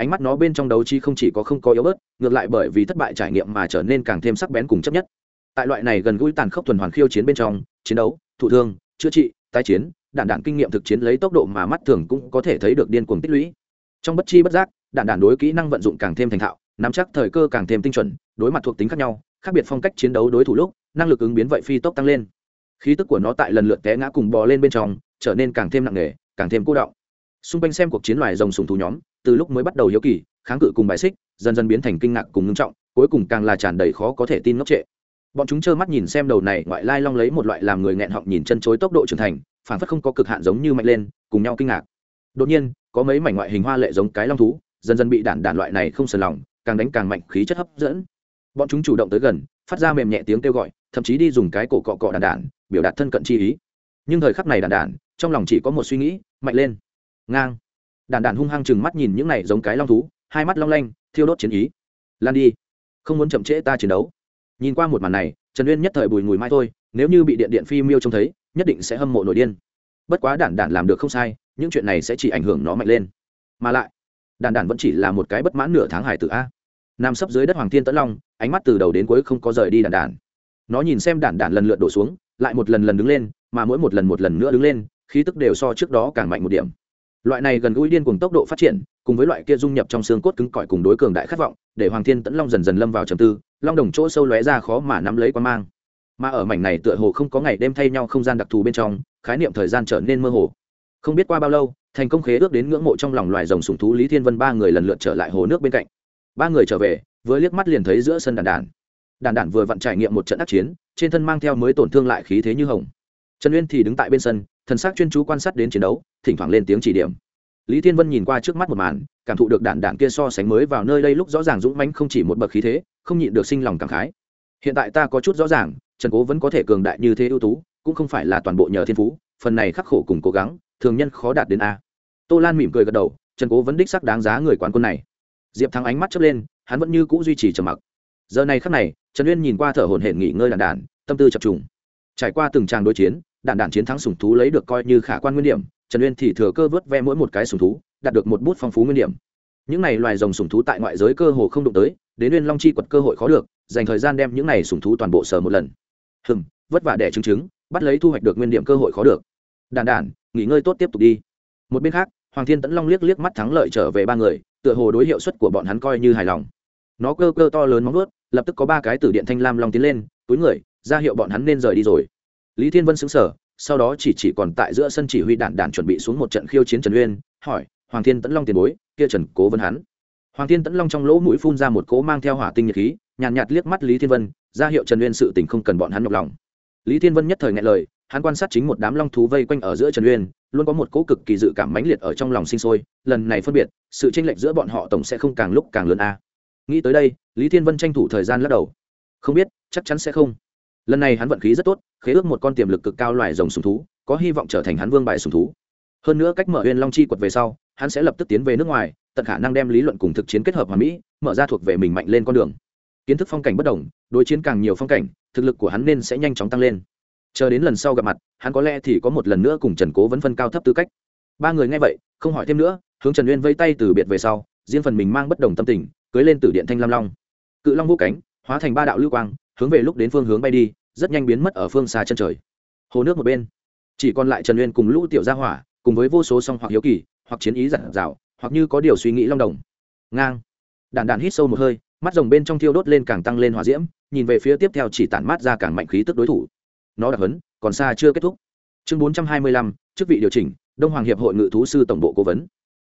ánh mắt nó bên trong đấu chi không chỉ có không có yếu bớt, ngược lại bởi vì thất bại trải nghiệm mà trở nên càng thêm sắc bén cùng chấp nhất. Tại loại này gần gũi tàn khốc tuần hoàn khiêu chiến bên trong, chiến đấu, thụ thương, chữa trị, tái chiến, đạn đạn kinh nghiệm thực chiến lấy tốc độ mà mắt thường cũng có thể thấy được điên cuồng tích lũy. Trong bất chi bất giác, đạn đạn đối kỹ năng vận dụng càng thêm thành thạo, nắm chắc thời cơ càng thêm tinh chuẩn, đối mặt thuộc tính khác nhau, khác biệt phong cách chiến đấu đối thủ lúc, năng lực ứng biến vậy phi tốc tăng lên. Khí tức của nó tại lần lượt té ngã cùng bò lên bên trong, trở nên càng thêm nặng nề, càng thêm cô động xung quanh xem cuộc chiến loài rồng sùng thú nhóm, từ lúc mới bắt đầu hiếu kỳ, kháng cự cùng bài xích, dần dần biến thành kinh ngạc cùng ngưng trọng, cuối cùng càng là tràn đầy khó có thể tin ngốc trệ. Bọn chúng trơ mắt nhìn xem đầu này ngoại lai long lấy một loại làm người nghẹn họng nhìn chân chối tốc độ trưởng thành phản phất không có cực hạn giống như mạnh lên, cùng nhau kinh ngạc. Đột nhiên, có mấy mảnh ngoại hình hoa lệ giống cái long thú, dần dần bị đản đản loại này không sờn lòng, càng đánh càng mạnh, khí chất hấp dẫn. Bọn chúng chủ động tới gần, phát ra mềm nhẹ tiếng kêu gọi, thậm chí đi dùng cái cổ cọ cọ đản đản, biểu đạt thân cận chi ý. Nhưng thời khắc này đản đản, trong lòng chỉ có một suy nghĩ, mạnh lên ngang. Đàn đản hung hăng chừng mắt nhìn những này giống cái long thú, hai mắt long lanh, thiêu đốt chiến ý. Lan đi, không muốn chậm trễ ta chiến đấu. Nhìn qua một màn này, trần uyên nhất thời bùi ngùi mai thôi, nếu như bị điện điện phi miêu trông thấy, nhất định sẽ hâm mộ nổi điên. Bất quá đản đản làm được không sai, những chuyện này sẽ chỉ ảnh hưởng nó mạnh lên. Mà lại, đản đản vẫn chỉ là một cái bất mãn nửa tháng hải tử a. Nằm sấp dưới đất hoàng thiên tẫn long, ánh mắt từ đầu đến cuối không có rời đi đản đản. Nó nhìn xem đản đản lần lượt đổ xuống, lại một lần lần đứng lên, mà mỗi một lần một lần nữa đứng lên, khí tức đều so trước đó càng mạnh một điểm loại này gần gũi điên cùng tốc độ phát triển, cùng với loại kia dung nhập trong xương cốt cứng cỏi cùng đối cường đại khát vọng, để hoàng thiên tẫn long dần dần lâm vào trầm tư, long đồng chỗ sâu lóe ra khó mà nắm lấy quan mang. Mà ở mảnh này tựa hồ không có ngày đêm thay nhau không gian đặc thù bên trong, khái niệm thời gian trở nên mơ hồ. Không biết qua bao lâu, thành công khế ước đến ngưỡng mộ trong lòng loài rồng sùng thú lý thiên vân ba người lần lượt trở lại hồ nước bên cạnh. Ba người trở về với liếc mắt liền thấy giữa sân đàn đàn. Đàn đàn vừa vặn trải nghiệm một trận ác chiến, trên thân mang theo mới tổn thương lại khí thế như hồng. Trần uyên thì đứng tại bên sân thần sắc chuyên chú quan sát đến chiến đấu, thỉnh thoảng lên tiếng chỉ điểm. Lý thiên vân nhìn qua trước mắt một màn, cảm thụ được đạn đạn kia so sánh mới vào nơi đây lúc rõ ràng dũng mãnh không chỉ một bậc khí thế, không nhịn được sinh lòng cảm khái. Hiện tại ta có chút rõ ràng, trần cố vẫn có thể cường đại như thế ưu tú, cũng không phải là toàn bộ nhờ thiên phú, phần này khắc khổ cùng cố gắng, thường nhân khó đạt đến a. Tô lan mỉm cười gật đầu, trần cố vẫn đích sắc đáng giá người quán quân này. Diệp thắng ánh mắt chớp lên, hắn vẫn như cũ duy trì trầm mặc. Giờ này khắc này, trần uyên nhìn qua thở hổn hển nghỉ ngơi đàn đàn tâm tư chập trùng. Trải qua từng tràng đối chiến đạn đạn chiến thắng sùng thú lấy được coi như khả quan nguyên điểm trần uyên thì thừa cơ vớt ve mỗi một cái sùng thú đạt được một bút phong phú nguyên điểm. Những này loài rồng sùng thú tại ngoại giới cơ hồ không đụng tới đến uyên long chi quật cơ hội khó được dành thời gian đem những này sùng thú toàn bộ sờ một lần. Hừng vất vả đẻ chứng chứng bắt lấy thu hoạch được nguyên điểm cơ hội khó được. Đàn đản nghỉ ngơi tốt tiếp tục đi. Một bên khác hoàng thiên tẫn long liếc liếc mắt thắng lợi trở về ba người tựa hồ đối hiệu suất của bọn hắn coi như hài lòng. Nó cơ cơ to lớn móng vuốt, lập tức có ba cái từ điện thanh lam long tiến lên túi người ra hiệu bọn hắn nên rời đi rồi lý thiên vân xứng sở sau đó chỉ chỉ còn tại giữa sân chỉ huy đạn đạn chuẩn bị xuống một trận khiêu chiến trần uyên hỏi hoàng thiên tẫn long tiền bối kia trần cố vân hắn? Hoàng thiên tẫn long trong lỗ mũi phun ra một cỗ mang theo hỏa tinh nhiệt khí nhàn nhạt, nhạt liếc mắt lý thiên vân ra hiệu trần uyên sự tình không cần bọn hắn nhọc lòng. Lý thiên vân nhất thời ngại lời hắn quan sát chính một đám long thú vây quanh ở giữa trần uyên luôn có một cỗ cực kỳ dự cảm mãnh liệt ở trong lòng sinh sôi lần này phân biệt sự tranh lệch giữa bọn họ tổng sẽ không càng lúc càng lớn a. Nghĩ tới đây lý thiên vân tranh thủ thời gian lắc đầu. Không biết chắc chắn sẽ không lần này hắn vận khí rất tốt, khế ước một con tiềm lực cực cao loài rồng sùng thú, có hy vọng trở thành hắn vương bài sùng thú. Hơn nữa cách mở huyền long chi quật về sau, hắn sẽ lập tức tiến về nước ngoài, tận khả năng đem lý luận cùng thực chiến kết hợp hòa mỹ, mở ra thuộc về mình mạnh lên con đường. Kiến thức phong cảnh bất đồng, đối chiến càng nhiều phong cảnh, thực lực của hắn nên sẽ nhanh chóng tăng lên. Chờ đến lần sau gặp mặt, hắn có lẽ thì có một lần nữa cùng trần cố vấn phân cao thấp tư cách. Ba người nghe vậy, không hỏi thêm nữa, hướng trần uyên vây tay từ biệt về sau, riêng phần mình mang bất đồng tâm tình, cưới lên từ điện thanh lam long. Cự long vô cánh, hóa thành ba đạo lưu quang, hướng về lúc đến phương hướng bay đi rất nhanh biến mất ở phương xa chân trời. Hồ nước một bên. Chỉ còn lại trần uyên cùng lũ tiểu gia hỏa, cùng với vô số song hoặc hiếu kỳ, hoặc chiến ý giặt rào hoặc như có điều suy nghĩ long đồng. Ngang. Đàn đàn hít sâu một hơi, mắt rồng bên trong thiêu đốt lên càng tăng lên hòa diễm, nhìn về phía tiếp theo chỉ tản mát ra càng mạnh khí tức đối thủ. Nó đặc hấn còn xa chưa kết thúc. Chương bốn trăm hai mươi lăm, chức vị điều chỉnh, đông hoàng hiệp hội ngự thú sư tổng bộ cố vấn.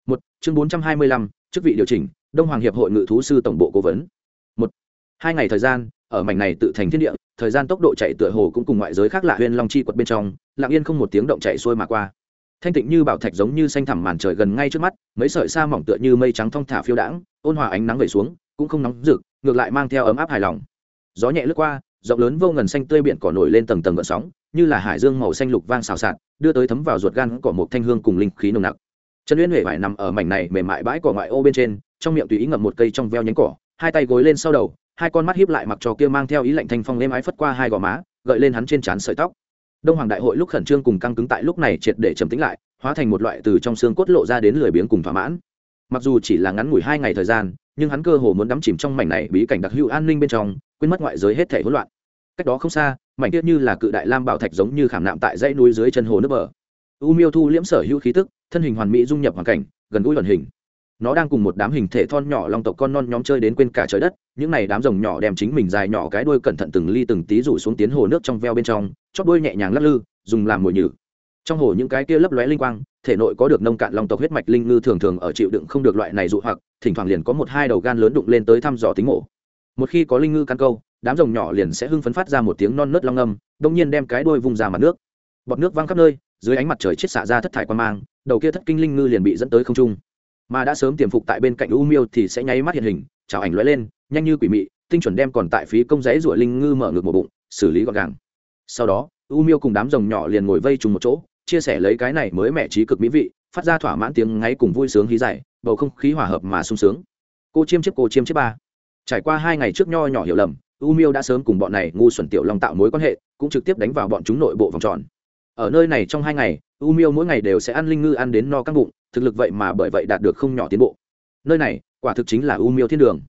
Một, chương bốn trăm hai mươi lăm, chức vị điều chỉnh, đông hoàng hiệp hội ngự thú sư tổng bộ cố vấn. Một, hai ngày thời gian ở mảnh này tự thành thiên địa, thời gian tốc độ chạy tựa hồ cũng cùng ngoại giới khác lạ huyên long chi quật bên trong, lặng yên không một tiếng động chạy xuôi mà qua. Thanh tịnh như bảo thạch giống như xanh thẳm màn trời gần ngay trước mắt, mấy sợi sa mỏng tựa như mây trắng thong thả phiêu đãng, ôn hòa ánh nắng về xuống, cũng không nóng rực, ngược lại mang theo ấm áp hài lòng. Gió nhẹ lướt qua, rộng lớn vô ngần xanh tươi biển cỏ nổi lên tầng tầng gợn sóng, như là hải dương màu xanh lục vang xào xạc, đưa tới thấm vào ruột gan cỏ một thanh hương cùng linh khí nồng nặc. Trần uyên huệ vải nằm ở mảnh này mềm mại bãi cỏ ngoại ô bên trên, trong miệng tùy ý ngậm một cây trong veo nhánh cỏ, hai tay gối lên sau đầu hai con mắt hiếp lại mặc cho kia mang theo ý lạnh thanh phong êm ái phất qua hai gò má, gợi lên hắn trên trán sợi tóc. Đông hoàng đại hội lúc khẩn trương cùng căng cứng tại lúc này triệt để trầm tĩnh lại, hóa thành một loại từ trong xương cốt lộ ra đến lười biếng cùng thỏa mãn. Mặc dù chỉ là ngắn ngủi hai ngày thời gian, nhưng hắn cơ hồ muốn đắm chìm trong mảnh này bí cảnh đặc hữu an ninh bên trong, quên mất ngoại giới hết thể hỗn loạn. Cách đó không xa, mảnh tiết như là cự đại lam bảo thạch giống như khảm nạm tại dãy núi dưới chân hồ nước bờ. U miêu thu liễm sở hữu khí tức, thân hình hoàn mỹ dung nhập hoàn cảnh, gần gũi hoàn hình nó đang cùng một đám hình thể thon nhỏ long tộc con non nhóm chơi đến quên cả trời đất, những này đám rồng nhỏ đem chính mình dài nhỏ cái đuôi cẩn thận từng ly từng tí rủ xuống tiến hồ nước trong veo bên trong, chót đuôi nhẹ nhàng lắc lư, dùng làm mồi nhử. Trong hồ những cái kia lấp lóe linh quang, thể nội có được nông cạn long tộc huyết mạch linh ngư thường thường ở chịu đựng không được loại này dụ hoặc, thỉnh thoảng liền có một hai đầu gan lớn đụng lên tới thăm dò tính mổ. Một khi có linh ngư căn câu, đám rồng nhỏ liền sẽ hưng phấn phát ra một tiếng non nớt long âm, đông nhiên đem cái đuôi vùng ra mặt nước. Bọt nước văng khắp nơi, dưới ánh mặt trời chết xạ ra thất thải quan mang, đầu kia thất kinh linh ngư liền bị dẫn tới không trung mà đã sớm tiềm phục tại bên cạnh u miêu thì sẽ nháy mắt hiện hình, chào ảnh lóe lên, nhanh như quỷ mị, tinh chuẩn đem còn tại phí công giấy rủa linh ngư mở ngược một bụng, xử lý gọn gàng. Sau đó, u miêu cùng đám rồng nhỏ liền ngồi vây trùng một chỗ, chia sẻ lấy cái này mới mẹ trí cực mỹ vị, phát ra thỏa mãn tiếng ngáy cùng vui sướng hí dài, bầu không khí hòa hợp mà sung sướng. Cô chiêm chiếc cô chiêm chiếc ba. Trải qua hai ngày trước nho nhỏ hiểu lầm, u miêu đã sớm cùng bọn này ngu xuẩn tiểu long tạo mối quan hệ, cũng trực tiếp đánh vào bọn chúng nội bộ vòng tròn ở nơi này trong hai ngày, u miêu mỗi ngày đều sẽ ăn linh ngư ăn đến no căng bụng, thực lực vậy mà bởi vậy đạt được không nhỏ tiến bộ. Nơi này, quả thực chính là u miêu thiên đường.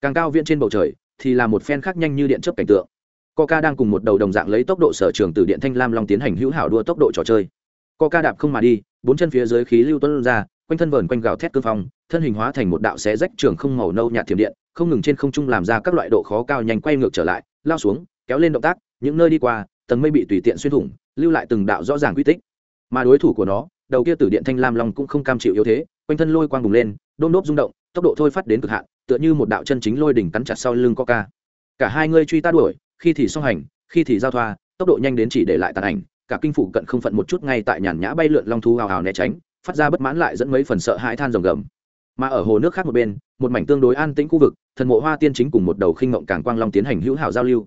Càng cao viễn trên bầu trời, thì là một phen khác nhanh như điện chớp cảnh tượng. Coca đang cùng một đầu đồng dạng lấy tốc độ sở trường từ điện thanh lam long tiến hành hữu hảo đua tốc độ trò chơi. Coca đạp không mà đi, bốn chân phía dưới khí lưu tuân ra, quanh thân vờn quanh gào thét cương phong, thân hình hóa thành một đạo xé rách trường không màu nâu nhạt thiểm điện, không ngừng trên không trung làm ra các loại độ khó cao nhanh quay ngược trở lại, lao xuống, kéo lên động tác, những nơi đi qua, tầng mây bị tùy tiện xuyên thủng lưu lại từng đạo rõ ràng quy tích. Mà đối thủ của nó, đầu kia tử điện thanh lam long cũng không cam chịu yếu thế, quanh thân lôi quang bùng lên đôn đốp rung động, tốc độ thôi phát đến cực hạn, tựa như một đạo chân chính lôi đỉnh cắn chặt sau lưng coca cả hai người truy ta đuổi, khi thì song hành, khi thì giao thoa, tốc độ nhanh đến chỉ để lại tàn ảnh, cả kinh phủ cận không phận một chút ngay tại nhàn nhã bay lượn long thú hào hào né tránh, phát ra bất mãn lại dẫn mấy phần sợ hãi than rồng gầm. Mà ở hồ nước khác một bên, một mảnh tương đối an tĩnh khu vực, thần mộ hoa tiên chính cùng một đầu khinh mộng càng quang long tiến hành hữu hảo giao lưu.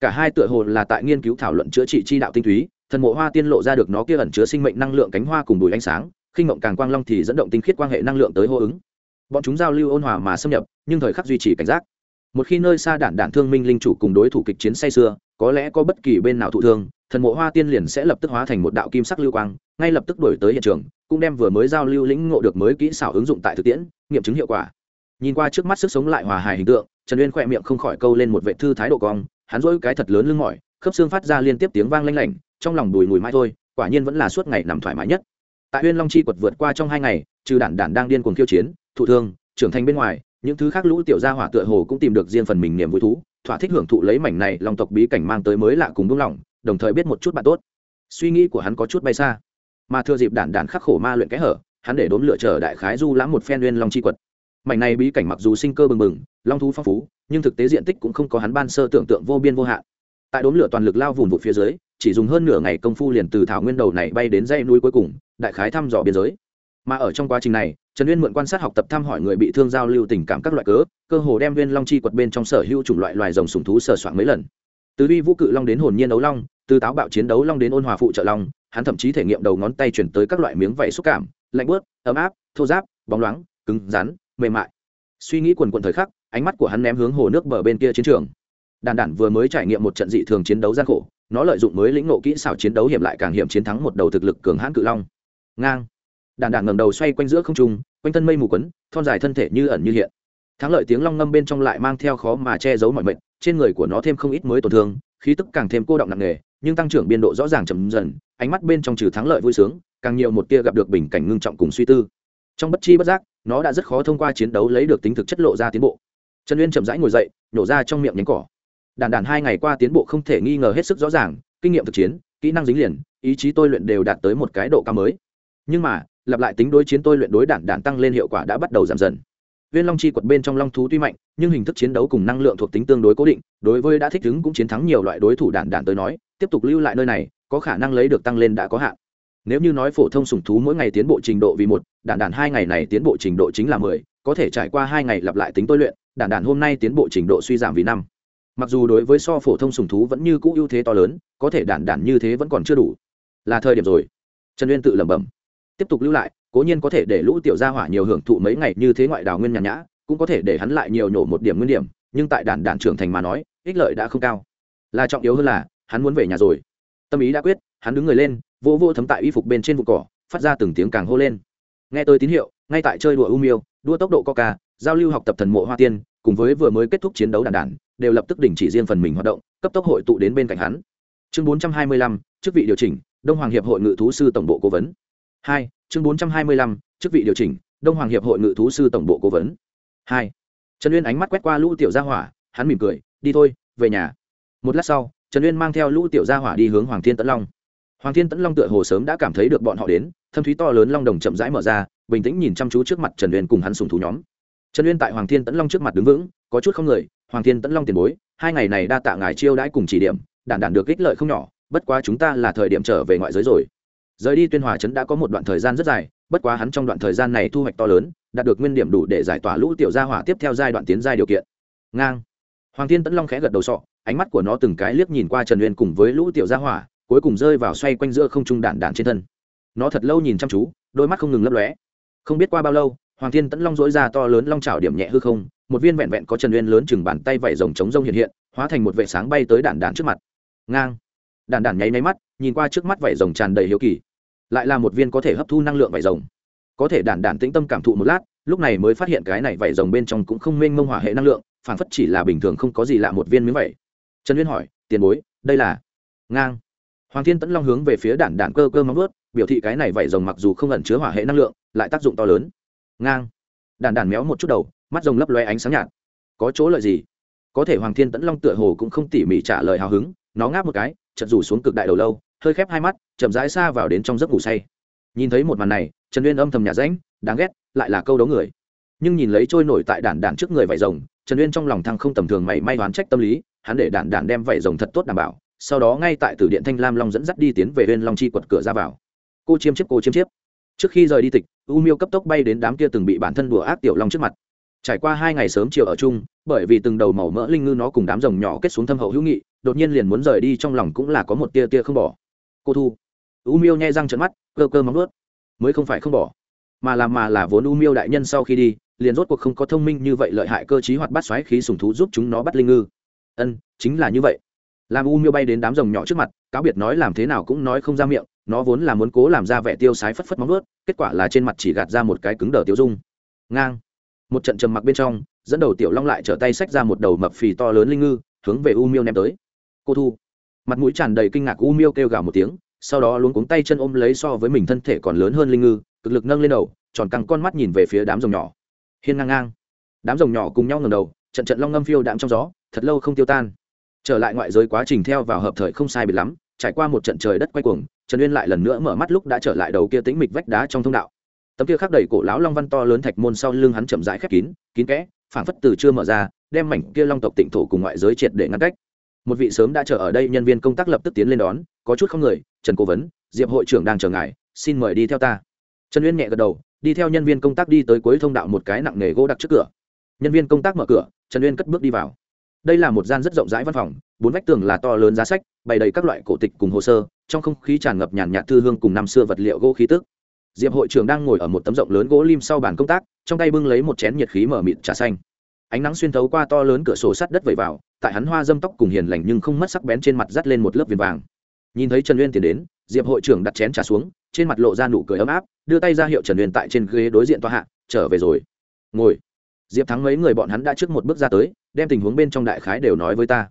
Cả hai tựa hồ là tại nghiên cứu thảo luận chữa trị chi đạo tinh túy thần mộ hoa tiên lộ ra được nó kia ẩn chứa sinh mệnh năng lượng cánh hoa cùng bùi ánh sáng, khi ngộng càng quang long thì dẫn động tinh khiết quan hệ năng lượng tới hô ứng. Bọn chúng giao lưu ôn hòa mà xâm nhập, nhưng thời khắc duy trì cảnh giác. Một khi nơi xa đản đản thương minh linh chủ cùng đối thủ kịch chiến say xưa có lẽ có bất kỳ bên nào thụ thương, thần mộ hoa tiên liền sẽ lập tức hóa thành một đạo kim sắc lưu quang, ngay lập tức đổi tới hiện trường, cũng đem vừa mới giao lưu lĩnh ngộ được mới kỹ xảo ứng dụng tại thực tiễn, nghiệm chứng hiệu quả. Nhìn qua trước mắt sức sống lại hòa hài hình tượng, trần uyên khỏe miệng không khỏi câu lên một vệ thư thái độ cong, hắn dỗi cái thật lớn lưng mỏi, khớp xương phát ra liên tiếp tiếng vang lanh lảnh trong lòng đùi mùi mãi thôi, quả nhiên vẫn là suốt ngày nằm thoải mái nhất. Tại Huyên long chi quật vượt qua trong hai ngày, trừ đản đản đang điên cuồng khiêu chiến, thụ thương, trưởng thành bên ngoài, những thứ khác lũ tiểu gia hỏa tựa hồ cũng tìm được riêng phần mình niềm vui thú, thỏa thích hưởng thụ lấy mảnh này long tộc bí cảnh mang tới mới lạ cùng đúng lòng đồng thời biết một chút bạn tốt. Suy nghĩ của hắn có chút bay xa. Mà thừa dịp đản đản khắc khổ ma luyện kẽ hở, hắn để đốn lựa chờ đại khái du lãm một phen huyên long chi quật. Mảnh này bí cảnh mặc dù sinh cơ bừng bừng, long thú phong phú, nhưng thực tế diện tích cũng không có hắn ban sơ tưởng tượng vô biên vô hạn. Tại đốn lửa toàn lực lao vùn vụt phía dưới chỉ dùng hơn nửa ngày công phu liền từ thảo nguyên đầu này bay đến dãy núi cuối cùng, đại khái thăm dò biên giới. Mà ở trong quá trình này, trần uyên mượn quan sát học tập thăm hỏi người bị thương giao lưu tình cảm các loại cớ, cơ hồ đem viên long chi quật bên trong sở hữu chủng loại loài rồng sùng thú sờ soạn mấy lần. Từ uy vũ cự long đến hồn nhiên đấu long, từ táo bạo chiến đấu long đến ôn hòa phụ trợ long, hắn thậm chí thể nghiệm đầu ngón tay chuyển tới các loại miếng vảy xúc cảm, lạnh bớt ấm áp, thô giáp bóng loáng, cứng, rắn, mềm mại. Suy nghĩ quần quần thời khắc, ánh mắt của hắn ném hướng hồ nước bờ bên kia chiến trường. Đàn đản vừa mới trải nghiệm một trận dị thường chiến đấu gian khổ nó lợi dụng mới lĩnh nộ kỹ xảo chiến đấu hiểm lại càng hiểm chiến thắng một đầu thực lực cường hãn cự long. Ngang. Đàn đàn ngầm đầu xoay quanh giữa không trung, quanh thân mây mù quấn, thon dài thân thể như ẩn như hiện. Thắng lợi tiếng long ngâm bên trong lại mang theo khó mà che giấu mọi mệnh, trên người của nó thêm không ít mới tổn thương, khí tức càng thêm cô động nặng nề, nhưng tăng trưởng biên độ rõ ràng chậm dần, ánh mắt bên trong trừ thắng lợi vui sướng, càng nhiều một tia gặp được bình cảnh ngưng trọng cùng suy tư. Trong bất chi bất giác, nó đã rất khó thông qua chiến đấu lấy được tính thực chất lộ ra tiến bộ. Trần uyên chậm rãi ngồi dậy nhổ ra trong miệng nhánh cỏ đàn đàn hai ngày qua tiến bộ không thể nghi ngờ hết sức rõ ràng, kinh nghiệm thực chiến, kỹ năng dính liền, ý chí tôi luyện đều đạt tới một cái độ cao mới. Nhưng mà, lặp lại tính đối chiến tôi luyện đối đản đản tăng lên hiệu quả đã bắt đầu giảm dần. Viên long chi quật bên trong long thú tuy mạnh, nhưng hình thức chiến đấu cùng năng lượng thuộc tính tương đối cố định, đối với đã thích ứng cũng chiến thắng nhiều loại đối thủ đản đản tới nói, tiếp tục lưu lại nơi này, có khả năng lấy được tăng lên đã có hạn. Nếu như nói phổ thông sủng thú mỗi ngày tiến bộ trình độ vì một đản đản hai ngày này tiến bộ trình độ chính là mười, có thể trải qua hai ngày lặp lại tính tôi luyện đản đản hôm nay tiến bộ trình độ suy giảm vì năm mặc dù đối với so phổ thông sùng thú vẫn như cũ ưu thế to lớn, có thể đản đản như thế vẫn còn chưa đủ. Là thời điểm rồi. Trần uyên tự lẩm bẩm. Tiếp tục lưu lại, cố nhiên có thể để lũ tiểu gia hỏa nhiều hưởng thụ mấy ngày như thế ngoại đào nguyên nhàn nhã, cũng có thể để hắn lại nhiều nhổ một điểm nguyên điểm, nhưng tại đản đản trưởng thành mà nói, ích lợi đã không cao. Là trọng yếu hơn là, hắn muốn về nhà rồi. Tâm ý đã quyết, hắn đứng người lên vô vô thấm tại y phục bên trên vụ cỏ, phát ra từng tiếng càng hô lên. Nghe tôi tín hiệu, ngay tại chơi đùa u miêu, đua tốc độ coca, giao lưu học tập thần mộ hoa tiên, cùng với vừa mới kết thúc chiến đấu đàn đản đều lập tức đình chỉ riêng phần mình hoạt động cấp tốc hội tụ đến bên cạnh hắn. Chương 425, chức vị điều chỉnh đông hoàng hiệp hội ngự thú sư tổng bộ cố vấn. Hai chương 425, chức vị điều chỉnh đông hoàng hiệp hội ngự thú sư tổng bộ cố vấn. Hai trần uyên ánh mắt quét qua lũ tiểu gia hỏa hắn mỉm cười đi thôi về nhà. Một lát sau trần uyên mang theo lũ tiểu gia hỏa đi hướng hoàng thiên tấn long. Hoàng thiên tấn long tựa hồ sớm đã cảm thấy được bọn họ đến thâm thúy to lớn long đồng chậm rãi mở ra bình tĩnh nhìn chăm chú trước mặt trần uyên cùng hắn sùng thú nhóm trần uyên tại hoàng thiên tấn long trước mặt đứng vững, có chút không người, hoàng thiên tấn long tiền bối, hai ngày này đa tạ ngài chiêu đãi cùng chỉ điểm, đản đản được ích lợi không nhỏ, bất quá chúng ta là thời điểm trở về ngoại giới rồi. Rời đi tuyên hòa trấn đã có một đoạn thời gian rất dài, bất quá hắn trong đoạn thời gian này thu hoạch to lớn, đạt được nguyên điểm đủ để giải tỏa lũ tiểu gia hỏa tiếp theo giai đoạn tiến giai điều kiện. Ngang. Hoàng thiên tấn long khẽ gật đầu sọ, ánh mắt của nó từng cái liếc nhìn qua trần uyên cùng với lũ tiểu gia hỏa, cuối cùng rơi vào xoay quanh giữa không trung đản đản trên thân. Nó thật lâu nhìn chăm chú, đôi mắt không ngừng lấp lóe. Không biết qua bao lâu hoàng thiên tẫn long dối ra to lớn long trào điểm nhẹ hư không, một viên vẹn vẹn có trần uyên lớn chừng bàn tay vẩy rồng chống rông hiện hiện, hóa thành một vệ sáng bay tới đản đản trước mặt. Ngang. Đản đản nháy máy mắt, nhìn qua trước mắt vẩy rồng tràn đầy hiếu kỳ. Lại là một viên có thể hấp thu năng lượng vẩy rồng. Có thể đản đản tĩnh tâm cảm thụ một lát, lúc này mới phát hiện cái này vẩy rồng bên trong cũng không mênh mông hỏa hệ năng lượng phản phất chỉ là bình thường không có gì lạ một viên miếng vẩy trần uyên hỏi, tiền bối, đây là? Ngang. Hoàng thiên tẫn long hướng về phía đản đản cơ cơ móng vớt biểu thị cái này vẩy rồng mặc dù không ẩn chứa hỏa hệ năng lượng, lại tác dụng to lớn ngang. Đàn đàn méo một chút đầu, mắt rồng lấp loe ánh sáng nhạt. Có chỗ lợi gì? Có thể hoàng thiên tẫn long tựa hồ cũng không tỉ mỉ trả lời hào hứng, nó ngáp một cái chật rủ xuống cực đại đầu lâu, hơi khép hai mắt, chậm rãi xa vào đến trong giấc ngủ say. Nhìn thấy một màn này, trần uyên âm thầm nhà ránh, đáng ghét, lại là câu đấu người. Nhưng nhìn lấy trôi nổi tại đản đản trước người vải rồng, trần uyên trong lòng thăng không tầm thường mày may đoán trách tâm lý, hắn để đản đản đem vải rồng thật tốt đảm bảo, sau đó ngay tại tử điện thanh lam long dẫn dắt đi tiến về huyên long chi quật cửa ra vào. Cô chiêm chiếp, cô chiêm chiếp. Trước khi rời đi tịch u miêu cấp tốc bay đến đám kia từng bị bản thân đùa ác tiểu long trước mặt. Trải qua hai ngày sớm chiều ở chung, bởi vì từng đầu màu mỡ linh ngư nó cùng đám rồng nhỏ kết xuống thâm hậu hữu nghị, đột nhiên liền muốn rời đi trong lòng cũng là có một tia tia không bỏ. Cô thu. U miêu nhai răng trận mắt, cơ cơ móng ướt mới không phải không bỏ. Mà làm mà là vốn u miêu đại nhân sau khi đi, liền rốt cuộc không có thông minh như vậy lợi hại cơ chí hoạt bắt xoáy khí sùng thú giúp chúng nó bắt linh ngư. Ân, chính là như vậy. Làm u miêu bay đến đám rồng nhỏ trước mặt, cáo biệt nói làm thế nào cũng nói không ra miệng nó vốn là muốn cố làm ra vẻ tiêu sái phất phất móng ướt kết quả là trên mặt chỉ gạt ra một cái cứng đờ tiêu dung. Ngang. Một trận trầm mặc bên trong, dẫn đầu tiểu long lại trở tay xách ra một đầu mập phì to lớn linh ngư, hướng về u miêu ném tới. Cô thu. Mặt mũi tràn đầy kinh ngạc u miêu kêu gào một tiếng, sau đó luống cuống tay chân ôm lấy so với mình thân thể còn lớn hơn linh ngư, cực lực nâng lên đầu, tròn căng con mắt nhìn về phía đám rồng nhỏ. Hiên ngang ngang. Đám rồng nhỏ cùng nhau ngầm đầu, trận trận long ngâm phiêu đạm trong gió, thật lâu không tiêu tan. Trở lại ngoại giới quá trình theo vào hợp thời không sai biệt lắm trải qua một trận trời đất quay cuồng, trần uyên lại lần nữa mở mắt lúc đã trở lại đầu kia tĩnh mịch vách đá trong thông đạo. Tấm kia khắc đầy cổ lão long văn to lớn thạch môn sau lưng hắn chậm rãi khép kín kín kẽ, phảng phất từ chưa mở ra, đem mảnh kia long tộc tịnh thổ cùng ngoại giới triệt để ngăn cách. Một vị sớm đã chờ ở đây nhân viên công tác lập tức tiến lên đón, có chút không người, trần cố vấn, diệp hội trưởng đang chờ ngài, xin mời đi theo ta. Trần uyên nhẹ gật đầu, đi theo nhân viên công tác đi tới cuối thông đạo một cái nặng nghề gỗ đặc trước cửa. Nhân viên công tác mở cửa, trần uyên cất bước đi vào đây là một gian rất rộng rãi văn phòng, bốn vách tường là to lớn giá sách, bày đầy các loại cổ tịch cùng hồ sơ, trong không khí tràn ngập nhàn nhạt thư hương cùng năm xưa vật liệu gỗ khí tức. Diệp hội trưởng đang ngồi ở một tấm rộng lớn gỗ lim sau bàn công tác, trong tay bưng lấy một chén nhiệt khí mở mịt trà xanh. Ánh nắng xuyên thấu qua to lớn cửa sổ sắt đất vẩy vào, tại hắn hoa dâm tóc cùng hiền lành nhưng không mất sắc bén trên mặt dắt lên một lớp viền vàng. Nhìn thấy trần uyên tiến đến, diệp hội trưởng đặt chén trà xuống, trên mặt lộ ra nụ cười ấm áp, đưa tay ra hiệu trần uyên tại trên ghế đối diện tòa hạ, trở về rồi. Ngồi diệp thắng mấy người bọn hắn đã trước một bước ra tới, đem tình huống bên trong đại khái đều nói với ta.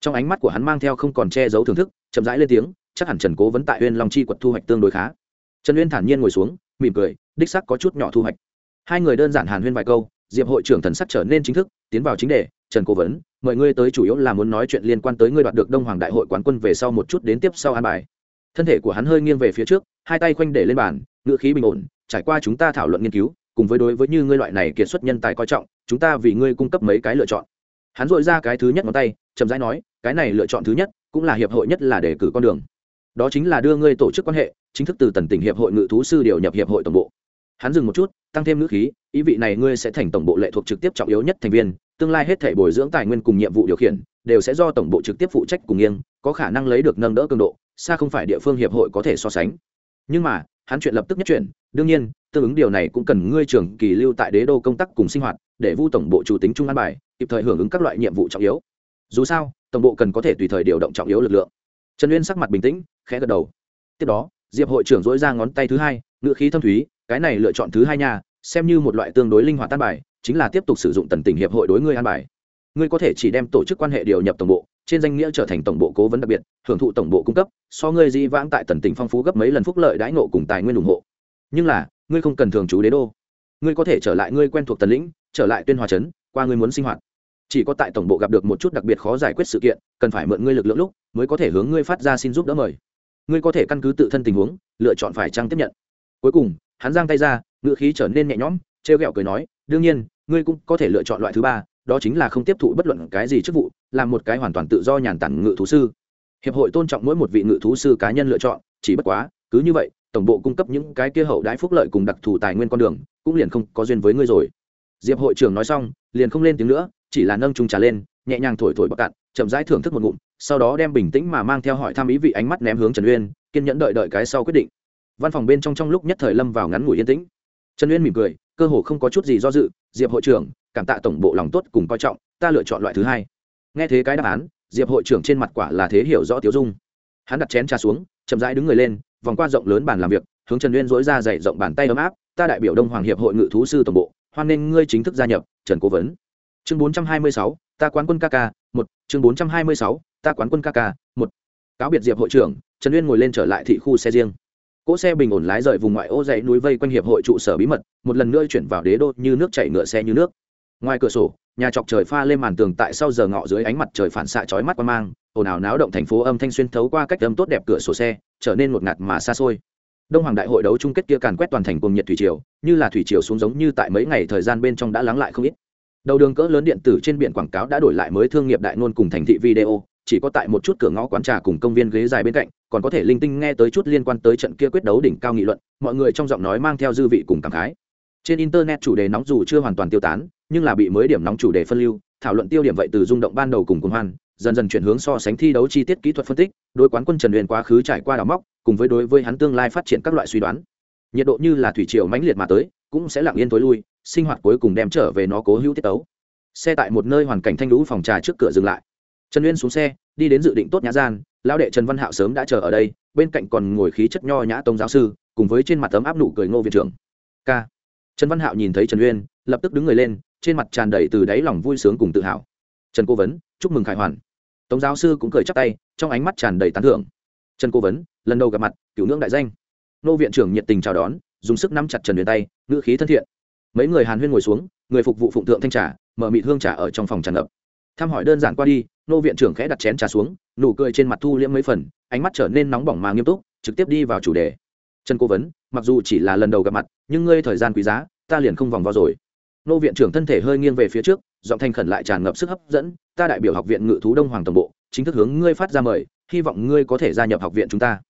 Trong ánh mắt của hắn mang theo không còn che giấu thưởng thức, chậm rãi lên tiếng, chắc hẳn trần cố vẫn tại Huyên long chi quật thu hoạch tương đối khá. Trần uyên thản nhiên ngồi xuống, mỉm cười, đích sắc có chút nhỏ thu hoạch. Hai người đơn giản hàn huyên vài câu, diệp hội trưởng thần sắc trở nên chính thức, tiến vào chính đề, trần cố vấn, mời ngươi tới chủ yếu là muốn nói chuyện liên quan tới ngươi đoạt được đông hoàng đại hội quán quân về sau một chút đến tiếp sau an bài. Thân thể của hắn hơi nghiêng về phía trước, hai tay khoanh để lên bàn ngựa khí bình ổn, trải qua chúng ta thảo luận nghiên cứu cùng với đối với như ngươi loại này kiệt xuất nhân tài coi trọng, chúng ta vì ngươi cung cấp mấy cái lựa chọn. Hắn dội ra cái thứ nhất ngón tay, chậm rãi nói, cái này lựa chọn thứ nhất, cũng là hiệp hội nhất là đề cử con đường. Đó chính là đưa ngươi tổ chức quan hệ, chính thức từ tần tỉnh hiệp hội ngự thú sư điều nhập hiệp hội tổng bộ. Hắn dừng một chút, tăng thêm ngữ khí, ý vị này ngươi sẽ thành tổng bộ lệ thuộc trực tiếp trọng yếu nhất thành viên, tương lai hết thể bồi dưỡng tài nguyên cùng nhiệm vụ điều khiển, đều sẽ do tổng bộ trực tiếp phụ trách cùng nghiêng, có khả năng lấy được nâng đỡ cường độ, xa không phải địa phương hiệp hội có thể so sánh. Nhưng mà, hắn chuyện lập tức nhất chuyển đương nhiên, tương ứng điều này cũng cần ngươi trưởng kỳ lưu tại đế đô công tác cùng sinh hoạt, để vu tổng bộ chủ tính trung an bài, kịp thời hưởng ứng các loại nhiệm vụ trọng yếu. Dù sao, tổng bộ cần có thể tùy thời điều động trọng yếu lực lượng. Trần uyên sắc mặt bình tĩnh, khẽ gật đầu. Tiếp đó, diệp hội trưởng dỗi ra ngón tay thứ hai ngự khí thâm thúy, cái này lựa chọn thứ hai nha, xem như một loại tương đối linh hoạt tan bài, chính là tiếp tục sử dụng tần tình hiệp hội đối ngươi an bài. Ngươi có thể chỉ đem tổ chức quan hệ điều nhập tổng bộ, trên danh nghĩa trở thành tổng bộ cố vấn đặc biệt, hưởng thụ tổng bộ cung cấp, so ngươi di vãng tại tần tỉnh phong phú gấp mấy lần phúc lợi đãi ngộ cùng tài nguyên ủng hộ nhưng là, ngươi không cần thường trú đế đô. Ngươi có thể trở lại ngươi quen thuộc tần lĩnh, trở lại tuyên hòa trấn, qua ngươi muốn sinh hoạt. Chỉ có tại tổng bộ gặp được một chút đặc biệt khó giải quyết sự kiện, cần phải mượn ngươi lực lượng lúc, mới có thể hướng ngươi phát ra xin giúp đỡ mời. Ngươi có thể căn cứ tự thân tình huống, lựa chọn phải trăng tiếp nhận. Cuối cùng, hắn giang tay ra ngựa khí trở nên nhẹ nhõm, trêu ghẹo cười nói, đương nhiên, ngươi cũng có thể lựa chọn loại thứ ba, đó chính là không tiếp thụ bất luận cái gì chức vụ, làm một cái hoàn toàn tự do nhàn tản ngự thú sư. Hiệp hội tôn trọng mỗi một vị ngự thú sư cá nhân lựa chọn, chỉ bất quá, cứ như vậy tổng bộ cung cấp những cái kia hậu đãi phúc lợi cùng đặc thù tài nguyên con đường, cũng liền không có duyên với ngươi rồi. Diệp hội trưởng nói xong, liền không lên tiếng nữa, chỉ là nâng trung trà lên, nhẹ nhàng thổi thổi bọc cạn, chậm rãi thưởng thức một ngụm, sau đó đem bình tĩnh mà mang theo hỏi thăm ý vị ánh mắt ném hướng trần uyên, kiên nhẫn đợi đợi cái sau quyết định. Văn phòng bên trong trong lúc nhất thời lâm vào ngắn ngủi yên tĩnh. Trần uyên mỉm cười, cơ hồ không có chút gì do dự, diệp hội trưởng, cảm tạ tổng bộ lòng tốt cùng coi trọng, ta lựa chọn loại thứ hai. Nghe thế cái đáp án, diệp hội trưởng trên mặt quả là thế hiểu rõ tiếu dung. Hắn đặt chén trà xuống, chậm rãi đứng người lên vòng qua rộng lớn bàn làm việc, hướng trần uyên dối ra dày rộng bàn tay ấm áp, ta đại biểu đông hoàng hiệp hội ngự thú sư tổng bộ, hoan nghênh ngươi chính thức gia nhập, trần cố vấn. Chương bốn trăm hai mươi sáu, ta quán quân kk một. Chương bốn trăm hai mươi sáu, ta quán quân kk một. Cáo biệt diệp hội trưởng, trần uyên ngồi lên trở lại thị khu xe riêng. Cỗ xe bình ổn lái rời vùng ngoại ô dãy núi vây quanh hiệp hội trụ sở bí mật, một lần nữa chuyển vào đế đô như nước chảy ngựa xe như nước. Ngoài cửa sổ, nhà chọc trời pha lên màn tường tại sau giờ ngọ dưới ánh mặt trời phản xạ chói mắt qua mang, ồn ào náo động thành phố âm thanh xuyên thấu qua cách âm tốt đẹp cửa sổ xe trở nên ngột ngạt mà xa xôi. Đông hoàng đại hội đấu chung kết kia càn quét toàn thành cùng nhiệt thủy triều, như là thủy triều xuống giống như tại mấy ngày thời gian bên trong đã lắng lại không ít. Đầu đường cỡ lớn điện tử trên biển quảng cáo đã đổi lại mới thương nghiệp đại ngôn cùng thành thị video, chỉ có tại một chút cửa ngõ quán trà cùng công viên ghế dài bên cạnh, còn có thể linh tinh nghe tới chút liên quan tới trận kia quyết đấu đỉnh cao nghị luận, mọi người trong giọng nói mang theo dư vị cùng cảm khái. Trên internet chủ đề nóng dù chưa hoàn toàn tiêu tán, nhưng là bị mới điểm nóng chủ đề phân lưu, thảo luận tiêu điểm vậy từ rung động ban đầu cùng cùng hoan dần dần chuyển hướng so sánh thi đấu chi tiết kỹ thuật phân tích, đối quán quân trần luyện quá khứ trải qua đào móc, cùng với đối với hắn tương lai phát triển các loại suy đoán. Nhiệt độ như là thủy triều mãnh liệt mà tới, cũng sẽ lặng yên tối lui, sinh hoạt cuối cùng đem trở về nó cố hữu tiết tấu. Xe tại một nơi hoàn cảnh thanh lũ phòng trà trước cửa dừng lại. Trần uyên xuống xe, đi đến dự định tốt nhã gian, lão đệ trần văn hạo sớm đã chờ ở đây, bên cạnh còn ngồi khí chất nho nhã tông giáo sư, cùng với trên mặt tấm áp nụ cười ngô viện trưởng. K trần văn hạo nhìn thấy trần uyên, lập tức đứng người lên, trên mặt tràn đầy từ đáy lòng vui sướng cùng tự hào. Trần cố vấn, chúc mừng khải hoàn tống giáo sư cũng cười chắc tay, trong ánh mắt tràn đầy tán thưởng. Trần cố vấn, lần đầu gặp mặt cửu ngưỡng đại danh. Nô viện trưởng nhiệt tình chào đón, dùng sức nắm chặt trần huyền tay, ngữ khí thân thiện. Mấy người hàn huyên ngồi xuống, người phục vụ phụng thượng thanh trà, mở mịt hương trà ở trong phòng tràn ngập. Thăm hỏi đơn giản qua đi, nô viện trưởng khẽ đặt chén trà xuống, nụ cười trên mặt thu liễm mấy phần, ánh mắt trở nên nóng bỏng mà nghiêm túc, trực tiếp đi vào chủ đề. Trần cố vấn, mặc dù chỉ là lần đầu gặp mặt, nhưng ngươi thời gian quý giá, ta liền không vòng vo rồi. Nô viện trưởng thân thể hơi nghiêng về phía trước giọng thanh khẩn lại tràn ngập sức hấp dẫn, ta đại biểu học viện ngự thú đông hoàng tổng bộ, chính thức hướng ngươi phát ra mời, hy vọng ngươi có thể gia nhập học viện chúng ta.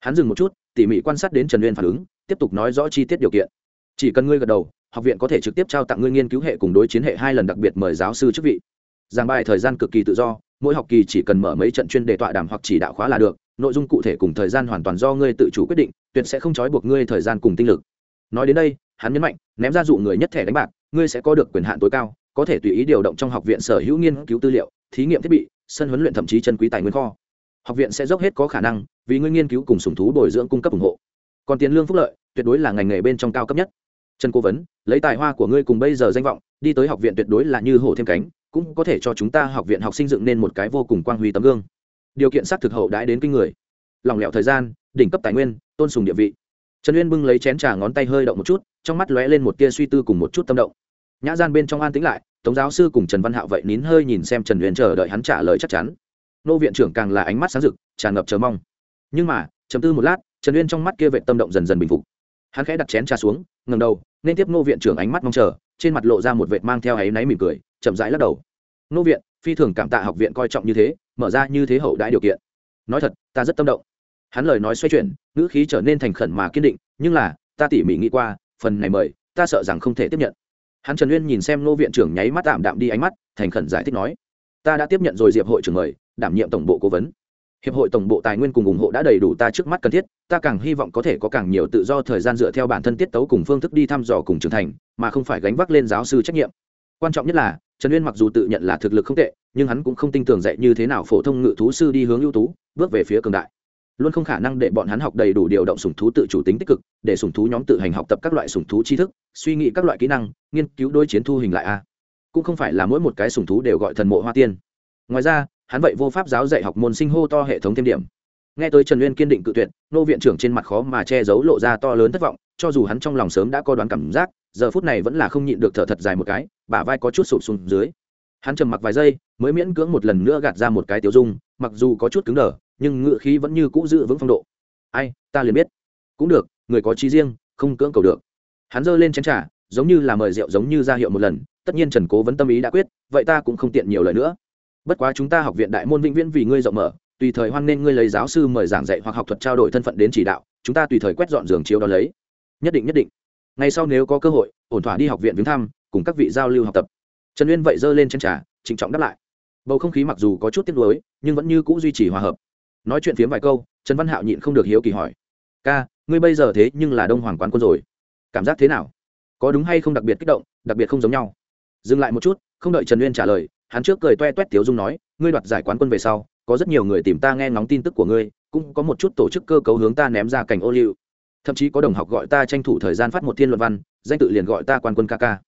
Hắn dừng một chút, tỉ mỉ quan sát đến trần uyên phản ứng, tiếp tục nói rõ chi tiết điều kiện. Chỉ cần ngươi gật đầu, học viện có thể trực tiếp trao tặng ngươi nghiên cứu hệ cùng đối chiến hệ hai lần đặc biệt mời giáo sư chức vị. Giảng bài thời gian cực kỳ tự do, mỗi học kỳ chỉ cần mở mấy trận chuyên đề tọa đàm hoặc chỉ đạo khóa là được, nội dung cụ thể cùng thời gian hoàn toàn do ngươi tự chủ quyết định, tuyệt sẽ không trói buộc ngươi thời gian cùng tinh lực. Nói đến đây, hắn nhấn mạnh, ném ra dụ người nhất thẻ đánh bạc, ngươi sẽ có được quyền hạn tối cao có thể tùy ý điều động trong học viện sở hữu nghiên cứu tư liệu, thí nghiệm thiết bị, sân huấn luyện thậm chí chân quý tài nguyên kho. Học viện sẽ dốc hết có khả năng, vì ngươi nghiên cứu cùng sùng thú bồi dưỡng cung cấp ủng hộ. Còn tiền lương phúc lợi, tuyệt đối là ngành nghề bên trong cao cấp nhất. Trần cố vấn, lấy tài hoa của ngươi cùng bây giờ danh vọng, đi tới học viện tuyệt đối là như hổ thêm cánh, cũng có thể cho chúng ta học viện học sinh dựng nên một cái vô cùng quang huy tấm gương. Điều kiện xác thực hậu đãi đến kinh người. Lòng lẹo thời gian, đỉnh cấp tài nguyên, tôn sùng địa vị. Trần uyên bưng lấy chén trà ngón tay hơi động một chút, trong mắt lóe lên một tia suy tư cùng một chút tâm động nhã gian bên trong an tĩnh lại, tống giáo sư cùng trần văn hạo vậy nín hơi nhìn xem trần uyên chờ đợi hắn trả lời chắc chắn. Nô viện trưởng càng là ánh mắt sáng rực, tràn ngập chờ mong. Nhưng mà chấm tư một lát, trần uyên trong mắt kia vệ tâm động dần dần bình phục. Hắn khẽ đặt chén trà xuống ngầm đầu, nên tiếp nô viện trưởng ánh mắt mong chờ, trên mặt lộ ra một vệt mang theo áy náy mỉm cười, chậm rãi lắc đầu. Nô viện, phi thường cảm tạ học viện coi trọng như thế, mở ra như thế hậu đãi điều kiện. Nói thật, ta rất tâm động. Hắn lời nói xoay chuyển, ngữ khí trở nên thành khẩn mà kiên định, nhưng là, ta tỉ mỉ nghĩ qua, phần này mời, ta sợ rằng không thể tiếp nhận hắn trần uyên nhìn xem nô viện trưởng nháy mắt tạm đạm đi ánh mắt, thành khẩn giải thích nói, ta đã tiếp nhận rồi diệp hội trưởng mời, đảm nhiệm tổng bộ cố vấn. Hiệp hội tổng bộ tài nguyên cùng ủng hộ đã đầy đủ ta trước mắt cần thiết, ta càng hy vọng có thể có càng nhiều tự do thời gian dựa theo bản thân tiết tấu cùng phương thức đi thăm dò cùng trưởng thành, mà không phải gánh vác lên giáo sư trách nhiệm. Quan trọng nhất là, trần uyên mặc dù tự nhận là thực lực không tệ, nhưng hắn cũng không tin tưởng dạy như thế nào phổ thông ngự thú sư đi hướng ưu tú, bước về phía cường đại luôn không khả năng để bọn hắn học đầy đủ điều động sủng thú tự chủ tính tích cực, để sủng thú nhóm tự hành học tập các loại sủng thú tri thức, suy nghĩ các loại kỹ năng, nghiên cứu đôi chiến thu hình lại a. Cũng không phải là mỗi một cái sủng thú đều gọi thần mộ hoa tiên. Ngoài ra, hắn vậy vô pháp giáo dạy học môn sinh hô to hệ thống thêm điểm. Nghe tới trần uyên kiên định cự tuyệt, nô viện trưởng trên mặt khó mà che giấu lộ ra to lớn thất vọng, cho dù hắn trong lòng sớm đã có đoán cảm giác, giờ phút này vẫn là không nhịn được thở thật dài một cái, bả vai có chút sụp xuống dưới. Hắn trầm mặc vài giây, mới miễn cưỡng một lần nữa gạt ra một cái tiểu dung, mặc dù có chút cứng đờ nhưng ngựa khí vẫn như cũ giữ vững phong độ. Ai, ta liền biết. Cũng được, người có trí riêng, không cưỡng cầu được. Hắn giơ lên chén trà, giống như là mời rượu giống như ra hiệu một lần, tất nhiên trần cố vấn tâm ý đã quyết, vậy ta cũng không tiện nhiều lời nữa. Bất quá chúng ta học viện đại môn vĩnh viễn vì ngươi rộng mở, tùy thời hoan nên ngươi lấy giáo sư mời giảng dạy hoặc học thuật trao đổi thân phận đến chỉ đạo, chúng ta tùy thời quét dọn giường chiếu đó lấy. Nhất định nhất định. Ngay sau nếu có cơ hội, ổn thỏa đi học viện viếng thăm, cùng các vị giao lưu học tập. Trần uyên vậy giơ lên chân trà, trịnh trọng đáp lại. Bầu không khí mặc dù có chút tiếc nuối, nhưng vẫn như cũ duy trì hòa hợp nói chuyện phiếm vài câu, trần văn hạo nhịn không được hiếu kỳ hỏi, ca, ngươi bây giờ thế nhưng là đông hoàng quán quân rồi. Cảm giác thế nào? Có đúng hay không đặc biệt kích động, đặc biệt không giống nhau? Dừng lại một chút, không đợi trần uyên trả lời, hắn trước cười toe toét tiếu dung nói, ngươi đoạt giải quán quân về sau, có rất nhiều người tìm ta nghe ngóng tin tức của ngươi, cũng có một chút tổ chức cơ cấu hướng ta ném ra cảnh ô liu. Thậm chí có đồng học gọi ta tranh thủ thời gian phát một thiên luận văn, danh tự liền gọi ta quan quân ca ca.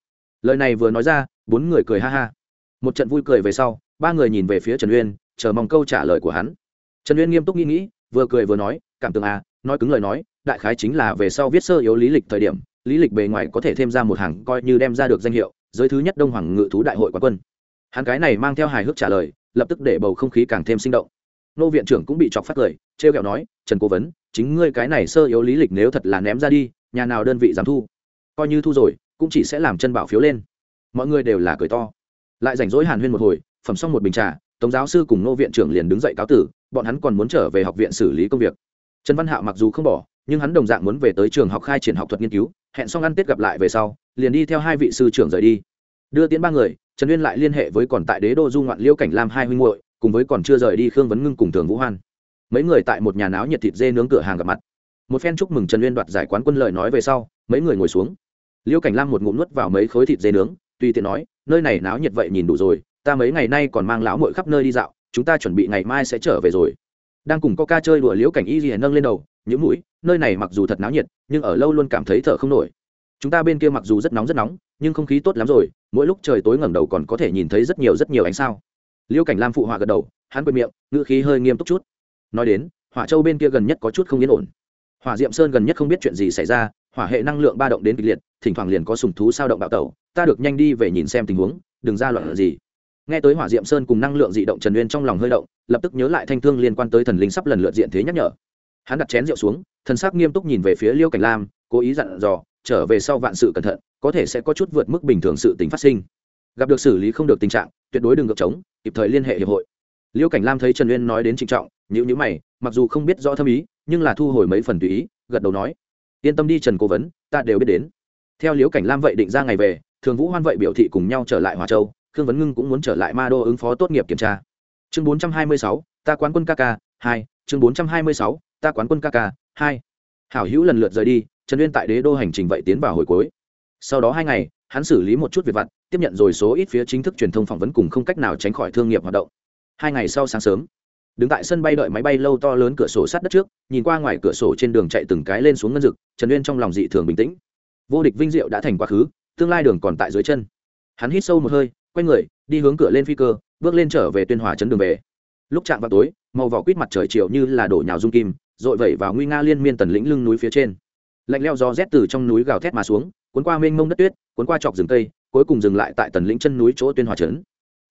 Lời này vừa nói ra, bốn người cười ha ha. Một trận vui cười về sau, ba người nhìn về phía trần uyên, chờ mong câu trả lời của hắn trần uyên nghiêm túc nghĩ nghĩ, vừa cười vừa nói, cảm tưởng à nói cứng lời nói, đại khái chính là về sau viết sơ yếu lý lịch thời điểm, lý lịch bề ngoài có thể thêm ra một hàng coi như đem ra được danh hiệu, giới thứ nhất đông hoàng ngự thú đại hội quán quân. Hắn cái này mang theo hài hước trả lời, lập tức để bầu không khí càng thêm sinh động. Nô viện trưởng cũng bị chọc phát cười, trêu kẹo nói, trần cố vấn, chính ngươi cái này sơ yếu lý lịch nếu thật là ném ra đi, nhà nào đơn vị dám thu? Coi như thu rồi, cũng chỉ sẽ làm chân bảo phiếu lên. Mọi người đều là cười to. Lại rảnh rỗi hàn huyên một hồi, phẩm xong một bình trà, tống giáo sư cùng nô viện trưởng liền đứng dậy cáo tử bọn hắn còn muốn trở về học viện xử lý công việc. Trần văn hạo mặc dù không bỏ, nhưng hắn đồng dạng muốn về tới trường học khai triển học thuật nghiên cứu, hẹn xong ăn tết gặp lại về sau, liền đi theo hai vị sư trưởng rời đi. Đưa tiến ba người, trần uyên lại liên hệ với còn tại đế đô du ngoạn liêu cảnh lam hai huynh muội, cùng với còn chưa rời đi khương vấn ngưng cùng thường vũ hoan. Mấy người tại một nhà náo nhiệt thịt dê nướng cửa hàng gặp mặt. Một phen chúc mừng trần uyên đoạt giải quán quân lợi nói về sau, mấy người ngồi xuống. Liêu cảnh lam một ngụm nuốt vào mấy khối thịt dê nướng, tùy tiện nói, nơi này náo nhiệt vậy nhìn đủ rồi, ta mấy ngày nay còn mang lão mội khắp nơi đi dạo chúng ta chuẩn bị ngày mai sẽ trở về rồi. Đang cùng có ca chơi đùa liễu cảnh y gì nâng lên đầu những mũi, nơi này mặc dù thật náo nhiệt, nhưng ở lâu luôn cảm thấy thở không nổi. Chúng ta bên kia mặc dù rất nóng rất nóng, nhưng không khí tốt lắm rồi, mỗi lúc trời tối ngẩng đầu còn có thể nhìn thấy rất nhiều rất nhiều ánh sao. Liêu cảnh lam phụ họa gật đầu, hắn quên miệng, ngữ khí hơi nghiêm túc chút. Nói đến, hỏa châu bên kia gần nhất có chút không yên ổn. Hỏa diệm sơn gần nhất không biết chuyện gì xảy ra, hỏa hệ năng lượng ba động đến kịch liệt, thỉnh thoảng liền có sùng thú sao động bạo tẩu, ta được nhanh đi về nhìn xem tình huống, đừng ra loạn gì nghe tới hỏa diệm sơn cùng năng lượng dị động trần uyên trong lòng hơi động, lập tức nhớ lại thanh thương liên quan tới thần linh sắp lần lượt diện thế nhắc nhở. Hắn đặt chén rượu xuống, thần sắc nghiêm túc nhìn về phía liêu cảnh lam, cố ý dặn dò, trở về sau vạn sự cẩn thận, có thể sẽ có chút vượt mức bình thường sự tính phát sinh. Gặp được xử lý không được tình trạng, tuyệt đối đừng ngược trống, kịp thời liên hệ hiệp hội. Liêu cảnh lam thấy trần uyên nói đến trịnh trọng nhữ nhữ mày, mặc dù không biết rõ thâm ý, nhưng là thu hồi mấy phần tùy ý, gật đầu nói, yên tâm đi trần cố vấn, ta đều biết đến. Theo liễu cảnh lam vậy định ra ngày về, thường vũ hoan vậy biểu thị cùng nhau trở lại hòa châu khương vấn ngưng cũng muốn trở lại ma đô ứng phó tốt nghiệp kiểm tra. Chương bốn trăm hai mươi sáu, ta quán quân kk hai. Chương bốn trăm hai mươi sáu, ta quán quân kk hai. Hảo hữu lần lượt rời đi, trần uyên tại đế đô hành trình vậy tiến vào hồi cuối. Sau đó hai ngày, hắn xử lý một chút việc vặt, tiếp nhận rồi số ít phía chính thức truyền thông phỏng vấn cùng không cách nào tránh khỏi thương nghiệp hoạt động. Hai ngày sau sáng sớm, đứng tại sân bay đợi máy bay lâu to lớn cửa sổ sát đất trước, nhìn qua ngoài cửa sổ trên đường chạy từng cái lên xuống ngân rực trần uyên trong lòng dị thường bình tĩnh. Vô địch vinh diệu đã thành quá khứ, tương lai đường còn tại dưới chân. Hắn hít sâu một hơi quay người, đi hướng cửa lên phi cơ, bước lên trở về tuyên hòa chấn đường về. Lúc chạm vào tối, màu vỏ quýt mặt trời chiều như là đổ nhào dung kim dội vẩy vào nguy nga liên miên tần lĩnh lưng núi phía trên. Lạnh leo gió rét từ trong núi gào thét mà xuống, cuốn qua mênh mông đất tuyết, cuốn qua chọc rừng cây, cuối cùng dừng lại tại tần lĩnh chân núi chỗ tuyên hòa trấn.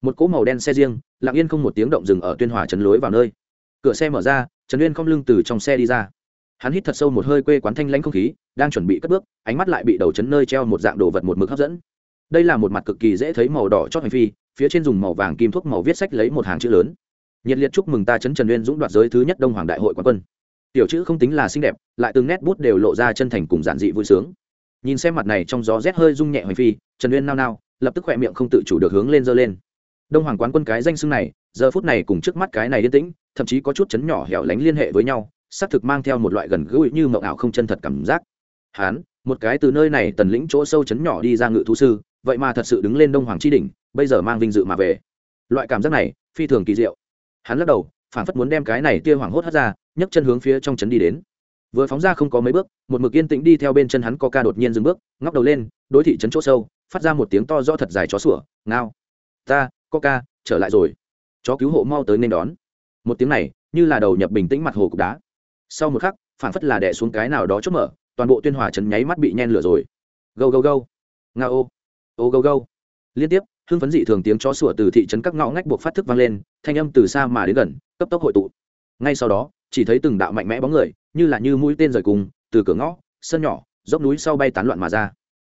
Một cỗ màu đen xe riêng, lặng yên không một tiếng động dừng ở tuyên hòa trấn lối vào nơi. Cửa xe mở ra, trần uyên không lưng từ trong xe đi ra. Hắn hít thật sâu một hơi quê quán thanh lãnh không khí, đang chuẩn bị cất bước, ánh mắt lại bị đầu chấn nơi treo một dạng đồ vật một mực hấp dẫn đây là một mặt cực kỳ dễ thấy màu đỏ chót hành phi, phía trên dùng màu vàng kim thuốc màu viết sách lấy một hàng chữ lớn. Nhiệt liệt chúc mừng ta chấn trần uyên dũng đoạt giới thứ nhất đông hoàng đại hội quán quân. Tiểu chữ không tính là xinh đẹp, lại từng nét bút đều lộ ra chân thành cùng giản dị vui sướng. Nhìn xem mặt này trong gió rét hơi rung nhẹ hoành phi, trần uyên nao nao, lập tức khỏe miệng không tự chủ được hướng lên dơ lên. Đông hoàng quán quân cái danh xưng này, giờ phút này cùng trước mắt cái này yên tĩnh, thậm chí có chút chấn nhỏ hẻo lánh liên hệ với nhau, xác thực mang theo một loại gần gũi như mộng ảo không chân thật cảm giác. Hán, một cái từ nơi này tần lĩnh chỗ sâu chấn nhỏ đi ra ngự thú sư vậy mà thật sự đứng lên đông hoàng chi đỉnh, bây giờ mang vinh dự mà về. Loại cảm giác này, phi thường kỳ diệu. Hắn lắc đầu phản phất muốn đem cái này tia hoàng hốt hất ra, nhấc chân hướng phía trong trấn đi đến. Vừa phóng ra không có mấy bước, một mực yên tĩnh đi theo bên chân hắn có ca đột nhiên dừng bước, ngóc đầu lên, đối thị trấn chỗ sâu, phát ra một tiếng to do thật dài chó sủa, ngao, ta có ca trở lại rồi. Chó cứu hộ mau tới nên đón. Một tiếng này, như là đầu nhập bình tĩnh mặt hồ cục đá. Sau một khắc phản phất là đẻ xuống cái nào đó chốt mở, toàn bộ tuyên hòa trấn nháy mắt bị nhen lửa rồi. Gâu gâu gâu. Nga ô ô gâu gâu. Liên tiếp, hưng phấn dị thường tiếng chó sủa từ thị trấn các ngõ ngách buộc phát thức vang lên, thanh âm từ xa mà đến gần, cấp tốc hội tụ. Ngay sau đó, chỉ thấy từng đạo mạnh mẽ bóng người, như là như mũi tên rời cùng, từ cửa ngõ, sân nhỏ, dốc núi sau bay tán loạn mà ra.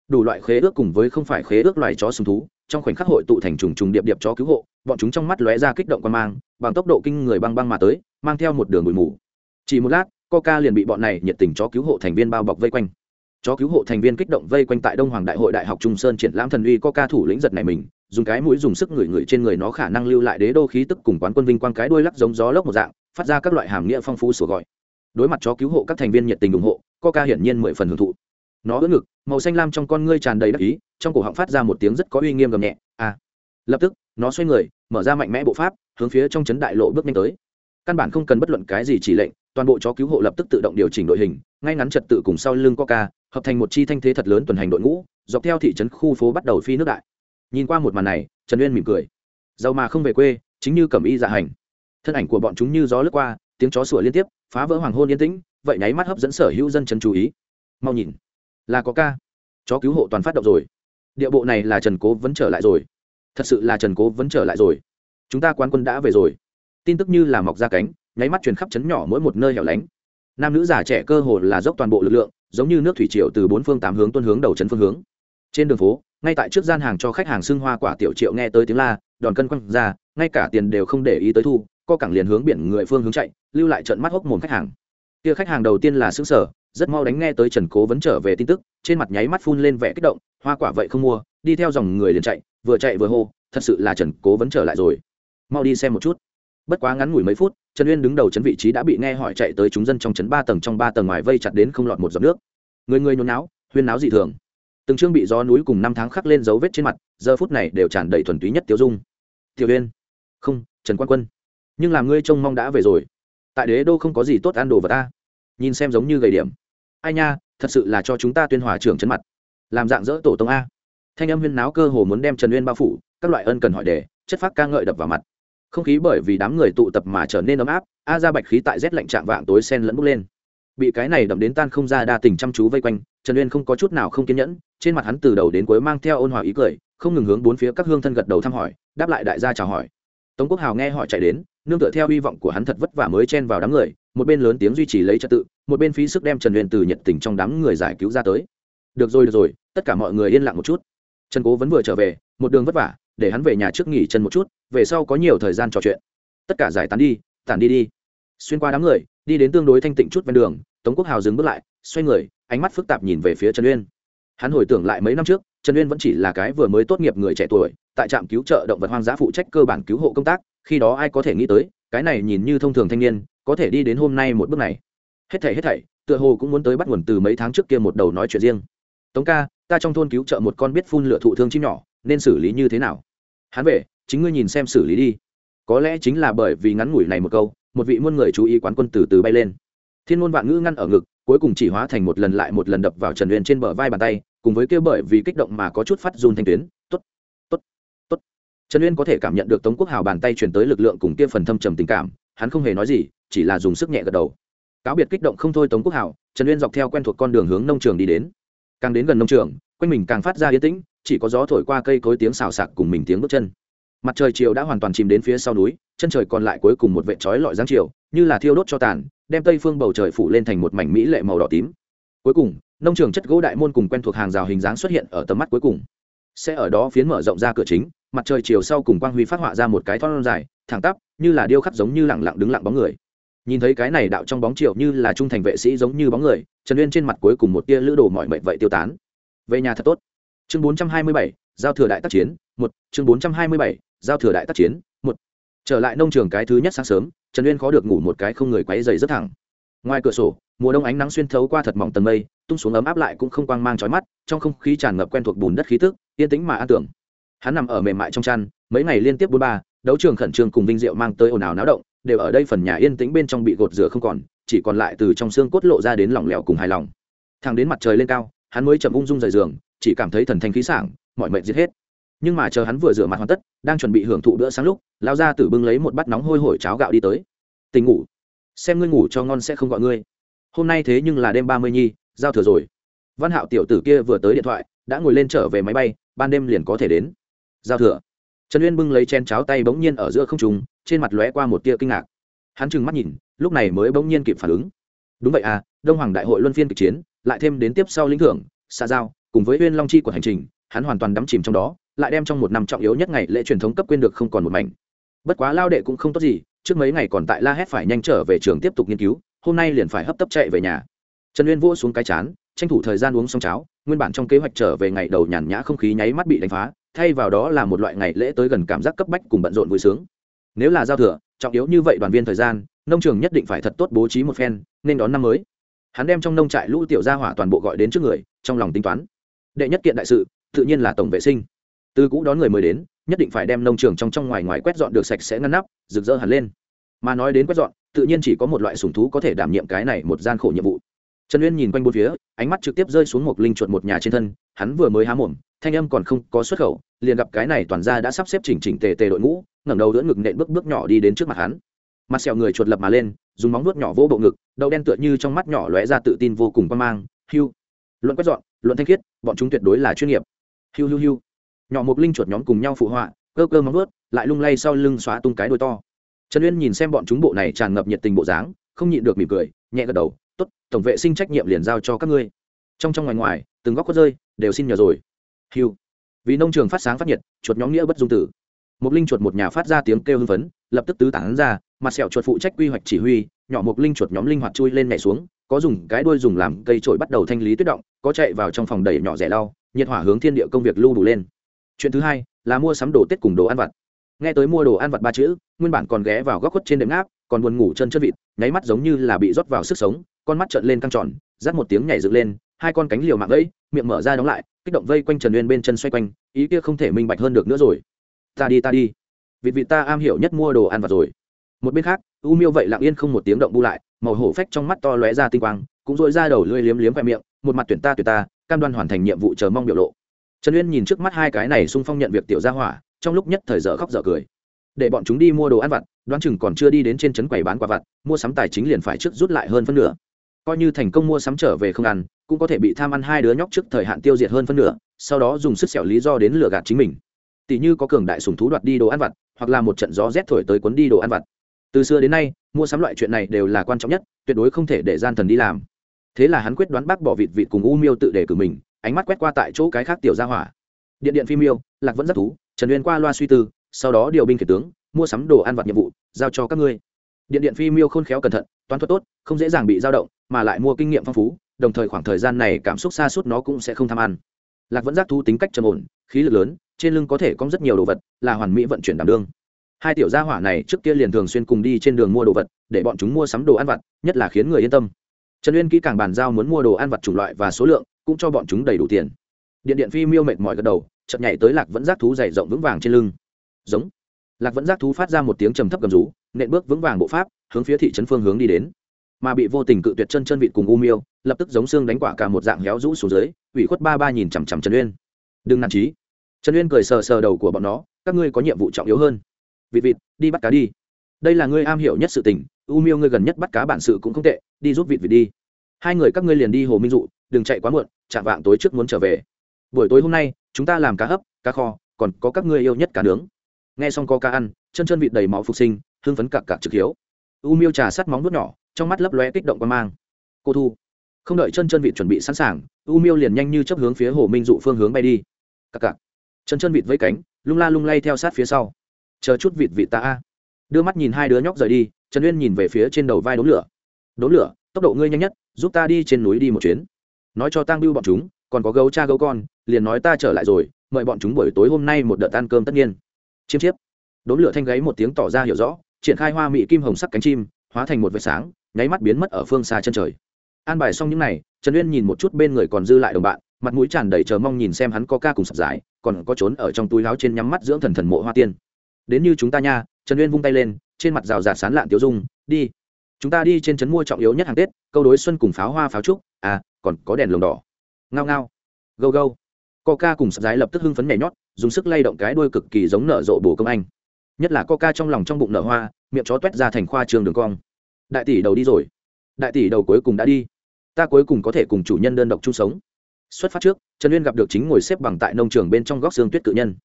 Đủ loại khế ước cùng với không phải khế ước loài chó sùng thú, trong khoảnh khắc hội tụ thành trùng trùng điệp điệp chó cứu hộ, bọn chúng trong mắt lóe ra kích động quan mang, bằng tốc độ kinh người băng băng mà tới, mang theo một đường bụi mù. Chỉ một lát, coca liền bị bọn này nhiệt tình chó cứu hộ thành viên bao bọc vây quanh chó cứu hộ thành viên kích động vây quanh tại đông hoàng đại hội đại học trung sơn triển lãm thần uy có ca thủ lĩnh giật này mình, dùng cái mũi dùng sức ngửi ngửi trên người nó khả năng lưu lại đế đô khí tức cùng quán quân vinh quang cái đuôi lắc giống gió lốc một dạng, phát ra các loại hàm nghĩa phong phú sủa gọi. Đối mặt chó cứu hộ các thành viên nhiệt tình ủng hộ coca hiển nhiên mười phần hưởng thụ. Nó ưỡn ngực, màu xanh lam trong con ngươi tràn đầy đắc ý, trong cổ họng phát ra một tiếng rất có uy nghiêm gầm nhẹ a lập tức, nó xoay người, mở ra mạnh mẽ bộ pháp, hướng phía trong trấn đại lộ bước nhanh tới. Căn bản không cần bất luận cái gì chỉ lệnh toàn bộ chó cứu hộ lập tức tự động điều chỉnh đội hình, ngay ngắn trật tự cùng sau lưng coca, hợp thành một chi thanh thế thật lớn tuần hành đội ngũ, dọc theo thị trấn khu phố bắt đầu phi nước đại. Nhìn qua một màn này, trần uyên mỉm cười. Giàu mà không về quê, chính như cẩm y dạ hành. Thân ảnh của bọn chúng như gió lướt qua, tiếng chó sủa liên tiếp, phá vỡ hoàng hôn yên tĩnh, vậy nháy mắt hấp dẫn sở hữu dân trần chú ý. Mau nhìn. Là có ca chó cứu hộ toàn phát động rồi. Địa bộ này là trần cố vẫn trở lại rồi. Thật sự là trần cố vẫn trở lại rồi. Chúng ta quán quân đã về rồi. Tin tức như là mọc ra cánh nháy mắt truyền khắp chấn nhỏ mỗi một nơi hẻo lánh. Nam nữ già trẻ cơ hồ là dốc toàn bộ lực lượng, giống như nước thủy triều từ bốn phương tám hướng tuân hướng đầu trấn phương hướng. Trên đường phố, ngay tại trước gian hàng cho khách hàng xưng hoa quả tiểu triệu nghe tới tiếng la, đòn cân quăng ra, ngay cả tiền đều không để ý tới thu, co cẳng liền hướng biển người phương hướng chạy, lưu lại trận mắt hốc mồm khách hàng. Kia khách hàng đầu tiên là xứng sở rất mau đánh nghe tới trần cố vẫn trở về tin tức, trên mặt nháy mắt phun lên vẻ kích động, hoa quả vậy không mua, đi theo dòng người liền chạy, vừa chạy vừa hô, thật sự là trần cố vẫn trở lại rồi. Mau đi xem một chút. Bất quá ngắn ngủi mấy phút trần uyên đứng đầu chấn vị trí đã bị nghe hỏi chạy tới chúng dân trong chấn ba tầng trong ba tầng ngoài vây chặt đến không lọt một giọt nước. Người người nhốn náo, huyên náo dị thường. Từng chương bị gió núi cùng năm tháng khắc lên dấu vết trên mặt, giờ phút này đều tràn đầy thuần túy nhất tiêu dung. Tiểu uyên. Không, trần quan quân. Nhưng làm ngươi trông mong đã về rồi. Tại đế đô không có gì tốt ăn đồ vật ta. Nhìn xem giống như gầy điểm. Ai nha, thật sự là cho chúng ta tuyên hòa trưởng chấn mặt. Làm dạng dỡ tổ tông a. Thanh âm huyên náo cơ hồ muốn đem trần uyên bao phủ, các loại ân cần hỏi đề, chất phát ca ngợi đập vào mặt không khí bởi vì đám người tụ tập mà trở nên ấm áp, a ra bạch khí tại rét lạnh chạm vạng tối sen lẫn bốc lên. Bị cái này đậm đến tan không ra đa tình chăm chú vây quanh, trần uyên không có chút nào không kiên nhẫn, trên mặt hắn từ đầu đến cuối mang theo ôn hòa ý cười, không ngừng hướng bốn phía các hương thân gật đầu thăm hỏi, đáp lại đại gia chào hỏi. Tống quốc hào nghe họ chạy đến, nương tựa theo hy vọng của hắn thật vất vả mới chen vào đám người, một bên lớn tiếng duy trì lấy trật tự, một bên phí sức đem trần Uyên từ nhiệt tình trong đám người giải cứu ra tới. Được rồi được rồi, tất cả mọi người yên lặng một chút. Trần cố vẫn vừa trở về, một đường vất vả để hắn về nhà trước nghỉ chân một chút, về sau có nhiều thời gian trò chuyện. Tất cả giải tán đi, tản đi đi. Xuyên qua đám người, đi đến tương đối thanh tịnh chút ven đường, tống quốc hào dừng bước lại, xoay người, ánh mắt phức tạp nhìn về phía trần uyên. Hắn hồi tưởng lại mấy năm trước, trần uyên vẫn chỉ là cái vừa mới tốt nghiệp người trẻ tuổi, tại trạm cứu trợ động vật hoang dã phụ trách cơ bản cứu hộ công tác, khi đó ai có thể nghĩ tới, cái này nhìn như thông thường thanh niên, có thể đi đến hôm nay một bước này. Hết thảy hết thảy, tựa hồ cũng muốn tới bắt nguồn từ mấy tháng trước kia một đầu nói chuyện riêng. Tống ca, ta trong thôn cứu trợ một con biết phun lửa thụ thương chim nhỏ, nên xử lý như thế nào? Hắn về, chính ngươi nhìn xem xử lý đi. Có lẽ chính là bởi vì ngắn ngủi này một câu, một vị muôn người chú ý quán quân từ từ bay lên. Thiên môn vạn ngữ ngăn ở ngực, cuối cùng chỉ hóa thành một lần lại một lần đập vào trần uyên trên bờ vai bàn tay, cùng với kêu bởi vì kích động mà có chút phát run thanh tuyến t ố t t ố t t ố t trần uyên có thể cảm nhận được tống quốc hào bàn tay chuyển tới lực lượng cùng kia phần thâm trầm tình cảm, hắn không hề nói gì, chỉ là dùng sức nhẹ gật đầu. Cáo biệt kích động không thôi tống quốc hào, trần uyên dọc theo quen thuộc con đường hướng nông trường đi đến. Càng đến gần nông trường, quanh mình càng phát ra yên tĩnh chỉ có gió thổi qua cây cối tiếng xào xạc cùng mình tiếng bước chân. Mặt trời chiều đã hoàn toàn chìm đến phía sau núi, chân trời còn lại cuối cùng một vệ trói lọi giáng chiều, như là thiêu đốt cho tàn, đem tây phương bầu trời phủ lên thành một mảnh mỹ lệ màu đỏ tím. Cuối cùng, nông trường chất gỗ đại môn cùng quen thuộc hàng rào hình dáng xuất hiện ở tầm mắt cuối cùng. Sẽ ở đó phiến mở rộng ra cửa chính, mặt trời chiều sau cùng quang huy phát họa ra một cái thon dài, thẳng tắp, như là điêu khắc giống như lẳng lặng đứng lặng bóng người. Nhìn thấy cái này đạo trong bóng chiều như là trung thành vệ sĩ giống như bóng người, trần uyên trên mặt cuối cùng một tia lữ đồ mọi mệnh vậy tiêu tán. Về nhà thật tốt chương bốn trăm hai mươi bảy, giao thừa đại tác chiến, một. Chương bốn trăm hai mươi bảy, giao thừa đại tác chiến, một. Trở lại nông trường cái thứ nhất sáng sớm, trần uyên khó được ngủ một cái không người quáy dày rất thẳng. Ngoài cửa sổ, mùa đông ánh nắng xuyên thấu qua thật mỏng tầng mây, tung xuống ấm áp lại cũng không quang mang trói mắt, trong không khí tràn ngập quen thuộc bùn đất khí tức, yên tĩnh mà an tưởng hắn nằm ở mềm mại trong chăn, mấy ngày liên tiếp bốn ba, đấu trường khẩn trương cùng vinh diệu mang tới ồn ào náo động, đều ở đây phần nhà yên tĩnh bên trong bị gột rửa không còn, chỉ còn lại từ trong xương cốt lộ ra đến lỏng lẻo cùng hài lòng. Thang đến mặt trời lên cao, hắn mới chậm ung dung rời giường chỉ cảm thấy thần thanh khí sảng, mọi mệnh giết hết. Nhưng mà chờ hắn vừa rửa mặt hoàn tất, đang chuẩn bị hưởng thụ bữa sáng lúc lao ra tử bưng lấy một bát nóng hôi hổi cháo gạo đi tới. Tình ngủ. Xem ngươi ngủ cho ngon sẽ không gọi ngươi. Hôm nay thế nhưng là đêm ba mươi nhi, giao thừa rồi. Văn hạo tiểu tử kia vừa tới điện thoại, đã ngồi lên trở về máy bay, ban đêm liền có thể đến. Giao thừa. Trần uyên bưng lấy chen cháo tay bỗng nhiên ở giữa không trùng trên mặt lóe qua một tia kinh ngạc. Hắn trừng mắt nhìn, lúc này mới bỗng nhiên kịp phản ứng. Đúng vậy à đông hoàng đại hội luân phiên kịch chiến, lại thêm đến tiếp sau lĩnh thưởng xa giao cùng với huyên long chi của hành trình, hắn hoàn toàn đắm chìm trong đó, lại đem trong một năm trọng yếu nhất ngày lễ truyền thống cấp quên được không còn một mảnh. Bất quá lao đệ cũng không tốt gì, trước mấy ngày còn tại la hét phải nhanh trở về trường tiếp tục nghiên cứu, hôm nay liền phải hấp tấp chạy về nhà. Trần uyên vỗ xuống cái chán, tranh thủ thời gian uống xong cháo, nguyên bản trong kế hoạch trở về ngày đầu nhàn nhã không khí nháy mắt bị đánh phá, thay vào đó là một loại ngày lễ tới gần cảm giác cấp bách cùng bận rộn vui sướng. Nếu là giao thừa, trọng yếu như vậy đoàn viên thời gian, nông trường nhất định phải thật tốt bố trí một phen, nên đón năm mới. Hắn đem trong nông trại lũ tiểu gia hỏa toàn bộ gọi đến trước người, trong lòng tính toán đệ nhất kiện đại sự, tự nhiên là tổng vệ sinh. Từ cũ đón người mới đến, nhất định phải đem nông trường trong trong ngoài ngoài quét dọn được sạch sẽ ngăn nắp, rực rỡ hẳn lên. Mà nói đến quét dọn, tự nhiên chỉ có một loại sùng thú có thể đảm nhiệm cái này một gian khổ nhiệm vụ. Trần uyên nhìn quanh bốn phía, ánh mắt trực tiếp rơi xuống một linh chuột một nhà trên thân, hắn vừa mới há mồm, thanh âm còn không có xuất khẩu, liền gặp cái này toàn ra đã sắp xếp chỉnh chỉnh tề tề đội ngũ, ngẩng đầu đỡ ngực nện bước bước nhỏ đi đến trước mặt hắn. Mặt sẹo người chuột lập mà lên, dùng móng vuốt nhỏ vỗ bộ ngực đầu đen tựa như trong mắt nhỏ lóe ra tự tin vô cùng quan mang, Hưu. luận quét dọn, luận thanh khiết bọn chúng tuyệt đối là chuyên nghiệp. Hiu hiu hiu. Nhỏ một linh chuột nhóm cùng nhau phụ họa, cơ cơ móng vuốt, lại lung lay sau lưng xóa tung cái đôi to. Trần uyên nhìn xem bọn chúng bộ này tràn ngập nhiệt tình bộ dáng, không nhịn được mỉm cười, nhẹ gật đầu t ố t tổng vệ sinh trách nhiệm liền giao cho các ngươi. Trong trong ngoài ngoài, từng góc có rơi, đều xin nhờ rồi. Hiu. Vì nông trường phát sáng phát nhiệt, chuột nhóm nghĩa bất dung tử một linh chuột một nhà phát ra tiếng kêu hưng phấn, lập tức tứ tán ra, mặt sẹo chuột phụ trách quy hoạch chỉ huy, nhỏ một linh chuột nhóm linh hoạt chui lên nhảy xuống, có dùng cái đuôi dùng làm cây trổi bắt đầu thanh lý tuyết động, có chạy vào trong phòng đẩy nhỏ rẻ lau, nhiệt hỏa hướng thiên địa công việc lưu đủ lên. Chuyện thứ hai, là mua sắm đồ tết cùng đồ ăn vặt. Nghe tới mua đồ ăn vặt ba chữ, nguyên bản còn ghé vào góc khuất trên đệm ngáp, còn buồn ngủ chân chân vịt, nháy mắt giống như là bị rót vào sức sống, con mắt trợn lên căng tròn, rát một tiếng nhảy dựng lên, hai con cánh liều mạng ấy, miệng mở ra đóng lại, kích động vây quanh trần uyên bên chân xoay quanh, ý kia không thể minh bạch hơn được nữa rồi ta đi ta đi. Vịt vịt ta am hiểu nhất mua đồ ăn vặt rồi. Một bên khác, u miêu vậy lặng yên không một tiếng động bu lại, màu hổ phách trong mắt to lóe ra tinh quang, cũng dội ra đầu lưỡi liếm liếm vẹ miệng, một mặt tuyển ta tuyển ta, cam đoan hoàn thành nhiệm vụ chờ mong biểu lộ. Trần uyên nhìn trước mắt hai cái này xung phong nhận việc tiểu gia hỏa, trong lúc nhất thời dở khóc dở cười. Để bọn chúng đi mua đồ ăn vặt, đoán chừng còn chưa đi đến trên trấn quầy bán quả vặt, mua sắm tài chính liền phải trước rút lại hơn phân nửa. Coi như thành công mua sắm trở về không ăn, cũng có thể bị tham ăn hai đứa nhóc trước thời hạn tiêu diệt hơn phân nửa, sau đó dùng sức xẻo lý do đến lừa gạt chính mình tỉ như có cường đại sùng thú đoạt đi đồ ăn vặt, hoặc là một trận gió rét thổi tới cuốn đi đồ ăn vặt. Từ xưa đến nay, mua sắm loại chuyện này đều là quan trọng nhất, tuyệt đối không thể để gian thần đi làm. Thế là hắn quyết đoán bác bỏ vịt vịt cùng u miêu tự để cử mình, ánh mắt quét qua tại chỗ cái khác tiểu gia hỏa. Điện điện phi miêu, lạc vẫn rất thú, trần uyên qua loa suy tư, sau đó điều binh kể tướng, mua sắm đồ ăn vặt nhiệm vụ, giao cho các ngươi. Điện điện phi miêu khôn khéo cẩn thận, toán thuật tốt, không dễ dàng bị dao động, mà lại mua kinh nghiệm phong phú, đồng thời khoảng thời gian này cảm xúc xa suốt nó cũng sẽ không tham ăn. Lạc vẫn giác thu tính cách trầm ổn, khí lực lớn trên lưng có thể có rất nhiều đồ vật, là hoàn mỹ vận chuyển đảm đương. Hai tiểu gia hỏa này trước kia liền thường xuyên cùng đi trên đường mua đồ vật, để bọn chúng mua sắm đồ ăn vặt, nhất là khiến người yên tâm. Trần uyên kỹ càng bàn giao muốn mua đồ ăn vặt chủng loại và số lượng, cũng cho bọn chúng đầy đủ tiền. Điện điện phi miêu mệt mỏi gật đầu chậm nhảy tới lạc vẫn giác thú dày rộng vững vàng trên lưng. Giống. Lạc vẫn giác thú phát ra một tiếng trầm thấp gầm rú, nện bước vững vàng bộ pháp, hướng phía thị trấn phương hướng đi đến. Mà bị vô tình cự tuyệt chân chân vịt cùng u miêu, lập tức giống xương đánh quả cả một dạng héo rũ xuống dưới, ủy khuất ba ba nhìn chằm chằm trần uyên. Đừng nản trí trần uyên cười sờ sờ đầu của bọn nó, các ngươi có nhiệm vụ trọng yếu hơn. Vịt vịt, đi bắt cá đi. Đây là ngươi am hiểu nhất sự tình, u miêu ngươi gần nhất bắt cá bản sự cũng không tệ, đi giúp vịt vịt đi. Hai người các ngươi liền đi hồ minh dụ, đừng chạy quá muộn, chạm vạng tối trước muốn trở về. Buổi tối hôm nay, chúng ta làm cá hấp, cá kho, còn có các ngươi yêu nhất cá nướng. Nghe xong có cá ăn, chân chân vịt đầy máu phục sinh, hưng phấn cặc cặc trực hiếu. U miêu trà sắt móng nuốt nhỏ, trong mắt lấp lóe kích động quan mang. Cô thu, không đợi chân chân vịt chuẩn bị sẵn sàng, u miêu liền nhanh như chấp hướng phía hồ minh dụ phương hướng bay đi. Cặc cặc chân chân vịt với cánh, lung la lung lay theo sát phía sau. Chờ chút vịt vịt ta a. Đưa mắt nhìn hai đứa nhóc rời đi, trần uyên nhìn về phía trên đầu vai đốn lửa. Đốn lửa, tốc độ ngươi nhanh nhất, giúp ta đi trên núi đi một chuyến. Nói cho tang biêu bọn chúng, còn có gấu cha gấu con, liền nói ta trở lại rồi, mời bọn chúng buổi tối hôm nay một đợt ăn cơm tất nhiên. Chiêm chiếp. Đốn lửa thanh gáy một tiếng tỏ ra hiểu rõ, triển khai hoa mị kim hồng sắc cánh chim, hóa thành một vệt sáng, nháy mắt biến mất ở phương xa chân trời. An bài xong những n à y trần uyên nhìn một chút bên người còn dư lại đồng bạn, mặt mũi tràn đầy chờ mong nhìn xem hắn có ca cùng sập giải còn có trốn ở trong túi láo trên nhắm mắt dưỡng thần thần mộ hoa tiên. Đến như chúng ta nha, trần uyên vung tay lên, trên mặt rào rạt sán lạn tiêu dung, đi. Chúng ta đi trên trấn mua trọng yếu nhất hàng tết, câu đối xuân cùng pháo hoa pháo trúc à còn có đèn lồng đỏ. Ngao ngao. Gâu gâu. Coca cùng sập giái lập tức hưng phấn nhảy nhót, dùng sức lay động cái đuôi cực kỳ giống nở rộ bổ công anh. Nhất là coca trong lòng trong bụng nở hoa, miệng chó toét ra thành khoa trường đường cong. Đại tỷ đầu đi rồi. Đại tỷ đầu cuối cùng đã đi. Ta cuối cùng có thể cùng chủ nhân đơn độc chung sống xuất phát trước, trần uyên gặp được chính ngồi xếp bằng tại nông trường bên trong góc xương tuyết cự nhân.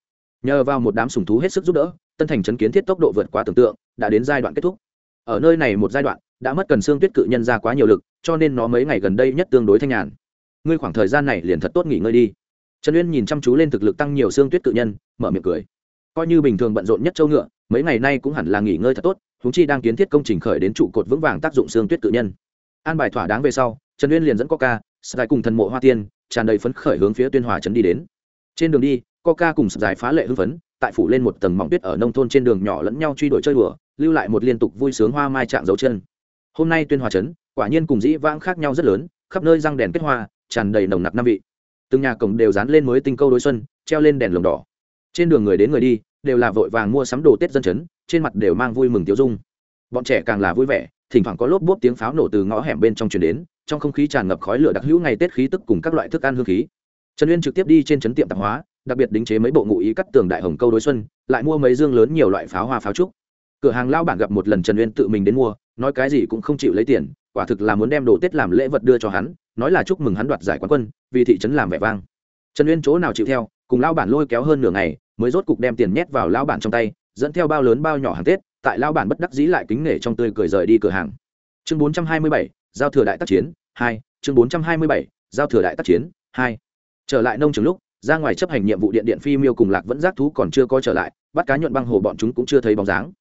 Nhờ vào một đám sùng thú hết sức giúp đỡ, tân thành trấn kiến thiết tốc độ vượt quá tưởng tượng, đã đến giai đoạn kết thúc. Ở nơi này một giai đoạn, đã mất cần xương tuyết cự nhân ra quá nhiều lực, cho nên nó mấy ngày gần đây nhất tương đối thanh nhàn. Ngươi khoảng thời gian này liền thật tốt nghỉ ngơi đi. Trần uyên nhìn chăm chú lên thực lực tăng nhiều xương tuyết cự nhân, mở miệng cười. Coi như bình thường bận rộn nhất châu ngựa, mấy ngày nay cũng hẳn là nghỉ ngơi thật tốt húng chi đang kiến thiết công trình khởi đến trụ cột vững vàng tác dụng xương tuyết cự nhân. An bài thỏa đáng về sau, trần uyên liền dẫn coca sài cùng thần mộ hoa tiên tràn đầy phấn khởi hướng phía tuyên hòa trấn đi đến. Trên đường đi, coca cùng giải phá lệ hưng phấn, tại phủ lên một tầng mỏng tuyết ở nông thôn trên đường nhỏ lẫn nhau truy đuổi chơi đùa, lưu lại một liên tục vui sướng hoa mai trạng dấu chân. Hôm nay tuyên hòa trấn, quả nhiên cùng dĩ vãng khác nhau rất lớn, khắp nơi răng đèn kết hoa, tràn đầy nồng nặc năm vị. Từng nhà cổng đều dán lên mới tinh câu đối xuân, treo lên đèn lồng đỏ. Trên đường người đến người đi, đều là vội vàng mua sắm đồ tết dân chấn, trên mặt đều mang vui mừng tiêu dung. Bọn trẻ càng là vui vẻ, thỉnh thoảng có lốp bốp tiếng pháo nổ từ ngõ hẻm bên trong truyền đến trong không khí tràn ngập khói lửa đặc hữu ngày tết khí tức cùng các loại thức ăn hương khí. Trần uyên trực tiếp đi trên trấn tiệm tạp hóa, đặc biệt đính chế mấy bộ ngụ ý cắt tường đại hồng câu đối xuân, lại mua mấy dương lớn nhiều loại pháo hoa pháo trúc. Cửa hàng lao bản gặp một lần trần uyên tự mình đến mua, nói cái gì cũng không chịu lấy tiền, quả thực là muốn đem đồ tết làm lễ vật đưa cho hắn, nói là chúc mừng hắn đoạt giải quán quân, vì thị trấn làm vẻ vang. Trần uyên chỗ nào chịu theo, cùng lao bản lôi kéo hơn nửa ngày, mới rốt cục đem tiền nhét vào lao bản trong tay, dẫn theo bao lớn bao nhỏ hàng tết, tại lao bản bất đắc dĩ lại kính nể trong tươi cười rời đi cửa hàng. Chương bốn trăm hai mươi bảy giao thừa đại tác chiến, hai, chương bốn trăm hai mươi bảy, giao thừa đại tác chiến, hai. Trở lại nông trường lúc, ra ngoài chấp hành nhiệm vụ điện điện phi miêu cùng lạc vẫn giác thú còn chưa có trở lại, bắt cá nhuận băng hồ bọn chúng cũng chưa thấy bóng dáng.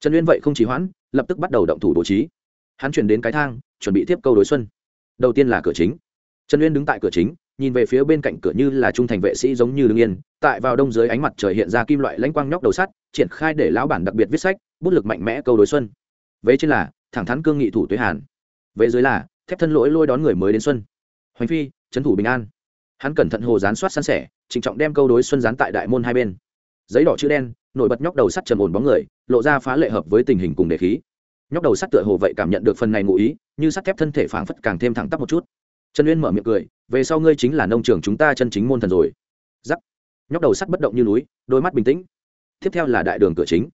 Trần uyên vậy không chỉ hoãn, lập tức bắt đầu động thủ bố trí. Hắn chuyển đến cái thang, chuẩn bị tiếp câu đối xuân. Đầu tiên là cửa chính. Trần uyên đứng tại cửa chính, nhìn về phía bên cạnh cửa như là trung thành vệ sĩ giống như đương yên. Tại vào đông dưới ánh mặt trời hiện ra kim loại lãnh quang nhóc đầu sắt, triển khai để lão bản đặc biệt viết sách, bút lực mạnh mẽ câu đối xuân. Vế trên là, thẳng thắn cương nghị thủ tuế hàn. Về dưới là, thép thân lỗi lôi đón người mới đến xuân. Hoành phi, trấn thủ bình an. Hắn cẩn thận hồ dán soát san sẻ, trịnh trọng đem câu đối xuân dán tại đại môn hai bên. Giấy đỏ chữ đen, nổi bật nhóc đầu sắt trầm ổn bóng người, lộ ra phá lệ hợp với tình hình cùng đề khí. Nhóc đầu sắt tựa hồ vậy cảm nhận được phần này ngụ ý, như sắt thép thân thể phảng phất càng thêm thẳng tắp một chút. Trần uyên mở miệng cười, về sau ngươi chính là nông trường chúng ta chân chính môn thần rồi. Giắc nhóc đầu sắt bất động như núi, đôi mắt bình tĩnh. Tiếp theo là đại đường cửa chính.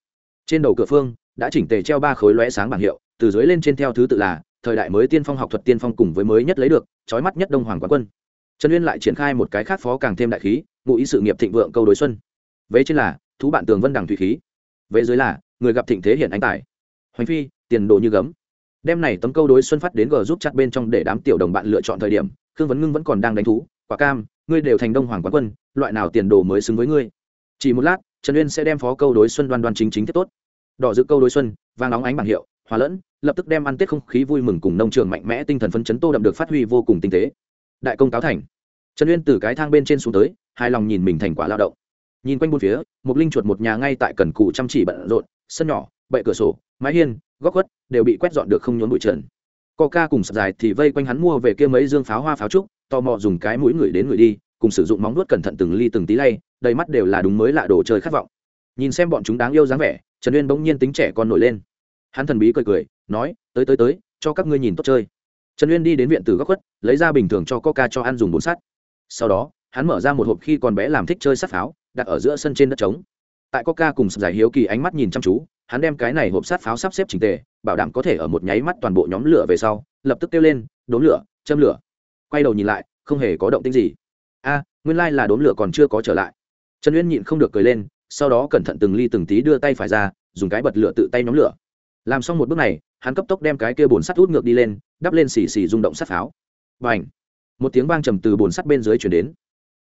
Trên đầu cửa phương, đã chỉnh tề treo ba khối lóe sáng bảng hiệu, từ dưới lên trên theo thứ tự là thời đại mới tiên phong học thuật tiên phong cùng với mới nhất lấy được trói mắt nhất đông hoàng quán quân. Trần uyên lại triển khai một cái khác phó càng thêm đại khí, ngụ ý sự nghiệp thịnh vượng câu đối xuân. Vế trên là, thú bạn tường vân đằng thủy khí. Vế dưới là, người gặp thịnh thế hiện anh tài. Hoành phi, tiền đồ như gấm. Đem này tấm câu đối xuân phát đến g giúp chặt bên trong để đám tiểu đồng bạn lựa chọn thời điểm, khương vấn ngưng vẫn còn đang đánh thú. Quả cam, ngươi đều thành đông hoàng quán quân, loại nào tiền đồ mới xứng với ngươi? Chỉ một lát, trần uyên sẽ đem phó câu đối xuân đoan đoan chính chính tiếp tốt. Đỏ giữ câu đối xuân vàng óng ánh bảng hiệu hòa lẫn, lập tức đem ăn tết không khí vui mừng cùng nông trường mạnh mẽ tinh thần phấn chấn tô đậm được phát huy vô cùng tinh tế. Đại công cáo thành. Trần uyên từ cái thang bên trên xuống tới, hài lòng nhìn mình thành quả lao động. Nhìn quanh bốn phía một linh chuột một nhà ngay tại cần cù chăm chỉ bận rộn, sân nhỏ bậy cửa sổ, mái hiên, góc khuất đều bị quét dọn được không nhốn bụi trần. Co ca cùng sập dài thì vây quanh hắn mua về kia mấy dương pháo hoa pháo trúc, tò mò dùng cái mũi người đến người đi, cùng sử dụng móng nuốt cẩn thận từng ly từng tí lay, đầy mắt đều là đúng mới lạ đồ chơi khát vọng. Nhìn xem bọn chúng đáng yêu dáng vẻ, trần uyên bỗng nhiên tính trẻ con nổi lên hắn thần bí cười cười, nói, tới tới tới, cho các ngươi nhìn tốt chơi. Trần uyên đi đến viện từ góc khuất, lấy ra bình thường cho coca cho ăn dùng bún sắt. Sau đó, hắn mở ra một hộp khi còn bé làm thích chơi sắt pháo, đặt ở giữa sân trên đất trống. Tại coca cùng giải hiếu kỳ ánh mắt nhìn chăm chú, hắn đem cái này hộp sắt pháo sắp xếp trình tề, bảo đảm có thể ở một nháy mắt toàn bộ nhóm lửa về sau, lập tức kêu lên, đốn lửa, châm lửa. Quay đầu nhìn lại, không hề có động tĩnh gì. A, nguyên lai là đốn lửa còn chưa có trở lại. Trần uyên nhịn không được cười lên, sau đó cẩn thận từng ly từng tí đưa tay phải ra, dùng cái bật lửa tự tay nhóm lửa làm xong một bước này, hắn cấp tốc đem cái kia bồn sắt út ngược đi lên, đắp lên xì xì rung động sắt pháo. Và ảnh một tiếng vang trầm từ bồn sắt bên dưới chuyển đến.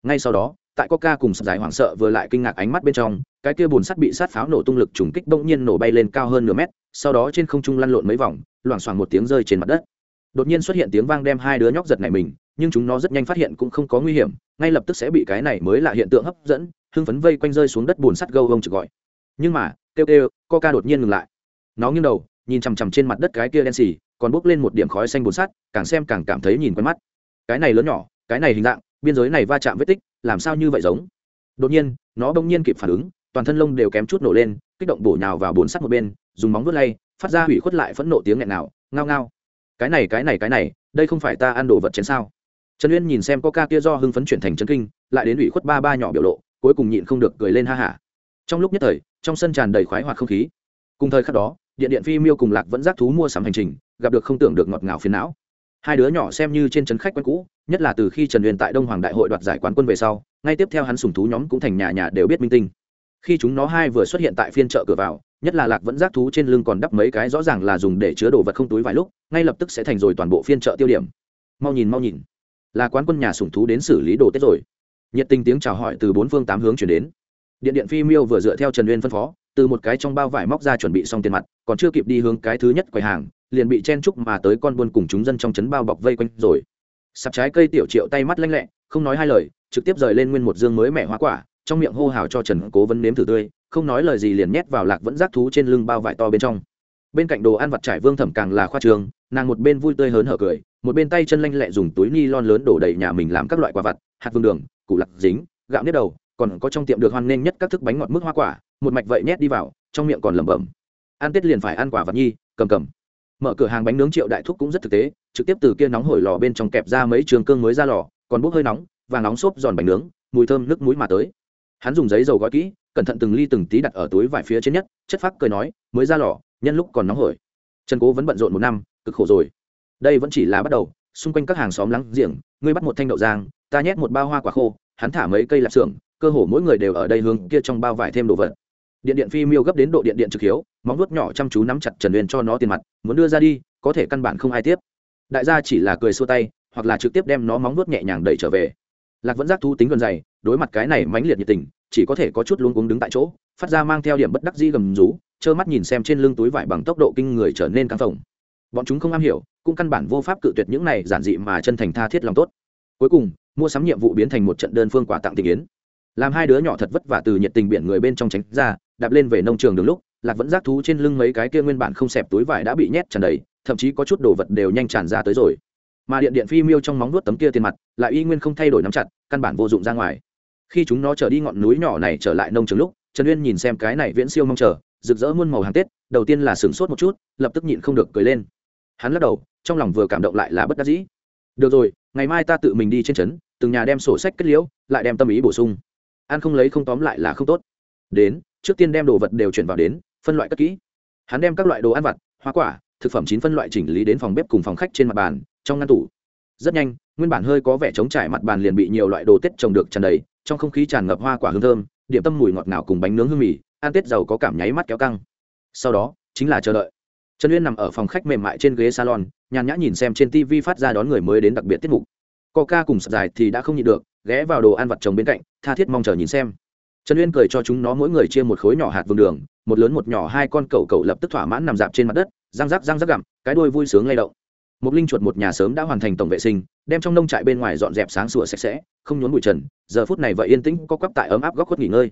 Ngay sau đó, tại coca cùng sắt dài hoảng sợ vừa lại kinh ngạc ánh mắt bên trong, cái kia bồn sắt bị sát pháo nổ tung lực trùng kích bỗng nhiên nổ bay lên cao hơn nửa mét, sau đó trên không trung lăn lộn mấy vòng, loảng xoảng một tiếng rơi trên mặt đất. Đột nhiên xuất hiện tiếng vang đem hai đứa nhóc giật này mình, nhưng chúng nó rất nhanh phát hiện cũng không có nguy hiểm, ngay lập tức sẽ bị cái này mới là hiện tượng hấp dẫn, hưng phấn vây quanh rơi xuống đất bùn sắt gâu ông trực gọi. Nhưng mà, kêu kêu, coca đột nhiên ngừng lại nó nghiêng đầu, nhìn chằm chằm trên mặt đất cái kia đen xì, còn bốc lên một điểm khói xanh bùn sắt, càng xem càng cảm thấy nhìn quen mắt. Cái này lớn nhỏ, cái này hình dạng, biên giới này va chạm vết tích, làm sao như vậy giống? Đột nhiên, nó bỗng nhiên kịp phản ứng, toàn thân lông đều kém chút nổ lên, kích động bổ nhào vào bồn sắt một bên, dùng móng vuốt lay, phát ra hủy khuất lại phẫn nộ tiếng nghẹn nào ngao ngao. Cái này cái này cái này, đây không phải ta ăn đồ vật chén sao? Trần uyên nhìn xem có ca kia do hưng phấn chuyển thành chân kinh, lại đến ủy khuất ba ba nhỏ biểu lộ, cuối cùng nhịn không được cười lên ha hả. Trong lúc nhất thời, trong sân tràn đầy khoái hoạt không khí. Cùng thời khắc đó điện điện phi miêu cùng lạc vẫn giác thú mua sắm hành trình, gặp được không tưởng được ngọt ngào phiền não. Hai đứa nhỏ xem như trên trấn khách quen cũ, nhất là từ khi trần uyên tại đông hoàng đại hội đoạt giải quán quân về sau, ngay tiếp theo hắn sùng thú nhóm cũng thành nhà nhà đều biết minh tinh. Khi chúng nó hai vừa xuất hiện tại phiên chợ cửa vào, nhất là lạc vẫn giác thú trên lưng còn đắp mấy cái rõ ràng là dùng để chứa đồ vật không túi vài lúc, ngay lập tức sẽ thành rồi toàn bộ phiên chợ tiêu điểm. Mau nhìn mau nhìn. Là quán quân nhà sủng thú đến xử lý đồ tết rồi. Nhiệt tình tiếng chào hỏi từ bốn phương tám hướng chuyển đến. Điện điện phi miêu vừa dựa theo trần uyên phân phó từ một cái trong bao vải móc ra chuẩn bị xong tiền mặt, còn chưa kịp đi hướng cái thứ nhất quầy hàng, liền bị chen chúc mà tới con buôn cùng chúng dân trong trấn bao bọc vây quanh rồi. Sạp trái cây tiểu triệu tay mắt lanh lẹ, không nói hai lời, trực tiếp rời lên nguyên một dương mới mẻ hoa quả, trong miệng hô hào cho trần cố vấn nếm thử tươi, không nói lời gì liền nhét vào lạc vẫn rác thú trên lưng bao vải to bên trong. Bên cạnh đồ ăn vặt trải vương thẩm càng là khoa trường, nàng một bên vui tươi hớn hở cười, một bên tay chân lanh lẹ dùng túi ni lon lớn đổ đầy nhà mình làm các loại quả vặt, hạt vương đường, củ lạc dính, gạo nếp đầu, còn có trong tiệm được hoan nghênh nhất các thức bánh ngọt mức hoa quả một mạch vậy nhét đi vào, trong miệng còn lẩm bẩm. Ăn tết liền phải ăn quả vật nhi, cầm cầm. Mở cửa hàng bánh nướng triệu đại thúc cũng rất thực tế, trực tiếp từ kia nóng hổi lò bên trong kẹp ra mấy trường cương mới ra lò, còn bốc hơi nóng, và nóng xốp giòn bánh nướng, mùi thơm nước mũi mà tới. Hắn dùng giấy dầu gói kỹ, cẩn thận từng ly từng tí đặt ở túi vải phía trên nhất, chất phác cười nói, mới ra lò, nhân lúc còn nóng hổi. Trần cố vẫn bận rộn một năm, cực khổ rồi. Đây vẫn chỉ là bắt đầu, xung quanh các hàng xóm lắng giềng, ngươi bắt một thanh đậu giang ta nhét một bao hoa quả khô, hắn thả mấy cây lạp xưởng, cơ hồ mỗi người đều ở đây hướng kia trong bao vải thêm đồ vật điện điện phi miêu gấp đến độ điện điện trực hiếu, móng vuốt nhỏ chăm chú nắm chặt trần uyên cho nó tiền mặt, muốn đưa ra đi, có thể căn bản không ai tiếp. Đại gia chỉ là cười xua tay, hoặc là trực tiếp đem nó móng vuốt nhẹ nhàng đẩy trở về. Lạc vẫn giác thu tính gần dày, đối mặt cái này mãnh liệt nhiệt tình, chỉ có thể có chút luống cuống đứng tại chỗ, phát ra mang theo điểm bất đắc dĩ gầm rú, trơ mắt nhìn xem trên lưng túi vải bằng tốc độ kinh người trở nên căng phồng. Bọn chúng không am hiểu, cũng căn bản vô pháp cự tuyệt những này giản dị mà chân thành tha thiết lòng tốt. Cuối cùng, mua sắm nhiệm vụ biến thành một trận đơn phương quà tặng tình yến. Làm hai đứa nhỏ thật vất vả từ nhiệt tình biển người bên trong tránh ra đạp lên về nông trường đường lúc, lạc vẫn giác thú trên lưng mấy cái kia nguyên bản không xẹp túi vải đã bị nhét tràn đầy, thậm chí có chút đồ vật đều nhanh tràn ra tới rồi. Mà điện điện phi miêu trong móng nuốt tấm kia tiền mặt, lại y nguyên không thay đổi nắm chặt, căn bản vô dụng ra ngoài. Khi chúng nó trở đi ngọn núi nhỏ này trở lại nông trường lúc, trần uyên nhìn xem cái này viễn siêu mong chờ, rực rỡ muôn màu hàng tết, đầu tiên là sửng sốt một chút, lập tức nhịn không được cười lên. Hắn lắc đầu, trong lòng vừa cảm động lại là bất đắc dĩ. Được rồi, ngày mai ta tự mình đi trên trấn, từng nhà đem sổ sách kết liễu, lại đem tâm ý bổ sung. Ăn không lấy không tóm lại là không tốt. Đến trước tiên đem đồ vật đều chuyển vào đến, phân loại cất kỹ. Hắn đem các loại đồ ăn vặt, hoa quả, thực phẩm chín phân loại chỉnh lý đến phòng bếp cùng phòng khách trên mặt bàn, trong ngăn tủ. Rất nhanh, nguyên bản hơi có vẻ trống trải mặt bàn liền bị nhiều loại đồ tết trồng được tràn đầy, trong không khí tràn ngập hoa quả hương thơm, điểm tâm mùi ngọt ngào cùng bánh nướng hương mì, ăn tết giàu có cảm nháy mắt kéo căng. Sau đó, chính là chờ đợi. Trần uyên nằm ở phòng khách mềm mại trên ghế salon, nhàn nhã nhìn xem trên tv phát ra đón người mới đến đặc biệt tiết mục. Coca cùng sập dài thì đã không nhịn được, ghé vào đồ ăn vặt trồng bên cạnh, tha thiết mong chờ nhìn xem trần uyên cười cho chúng nó mỗi người chia một khối nhỏ hạt vương đường một lớn một nhỏ hai con cẩu cẩu lập tức thỏa mãn nằm dạp trên mặt đất răng rắc răng rắc gặm cái đuôi vui sướng lay động. Một linh chuột một nhà sớm đã hoàn thành tổng vệ sinh đem trong nông trại bên ngoài dọn dẹp sáng sủa sạch sẽ không nhốn bụi trần giờ phút này vợ yên tĩnh có quắp tại ấm áp góc khuất nghỉ ngơi.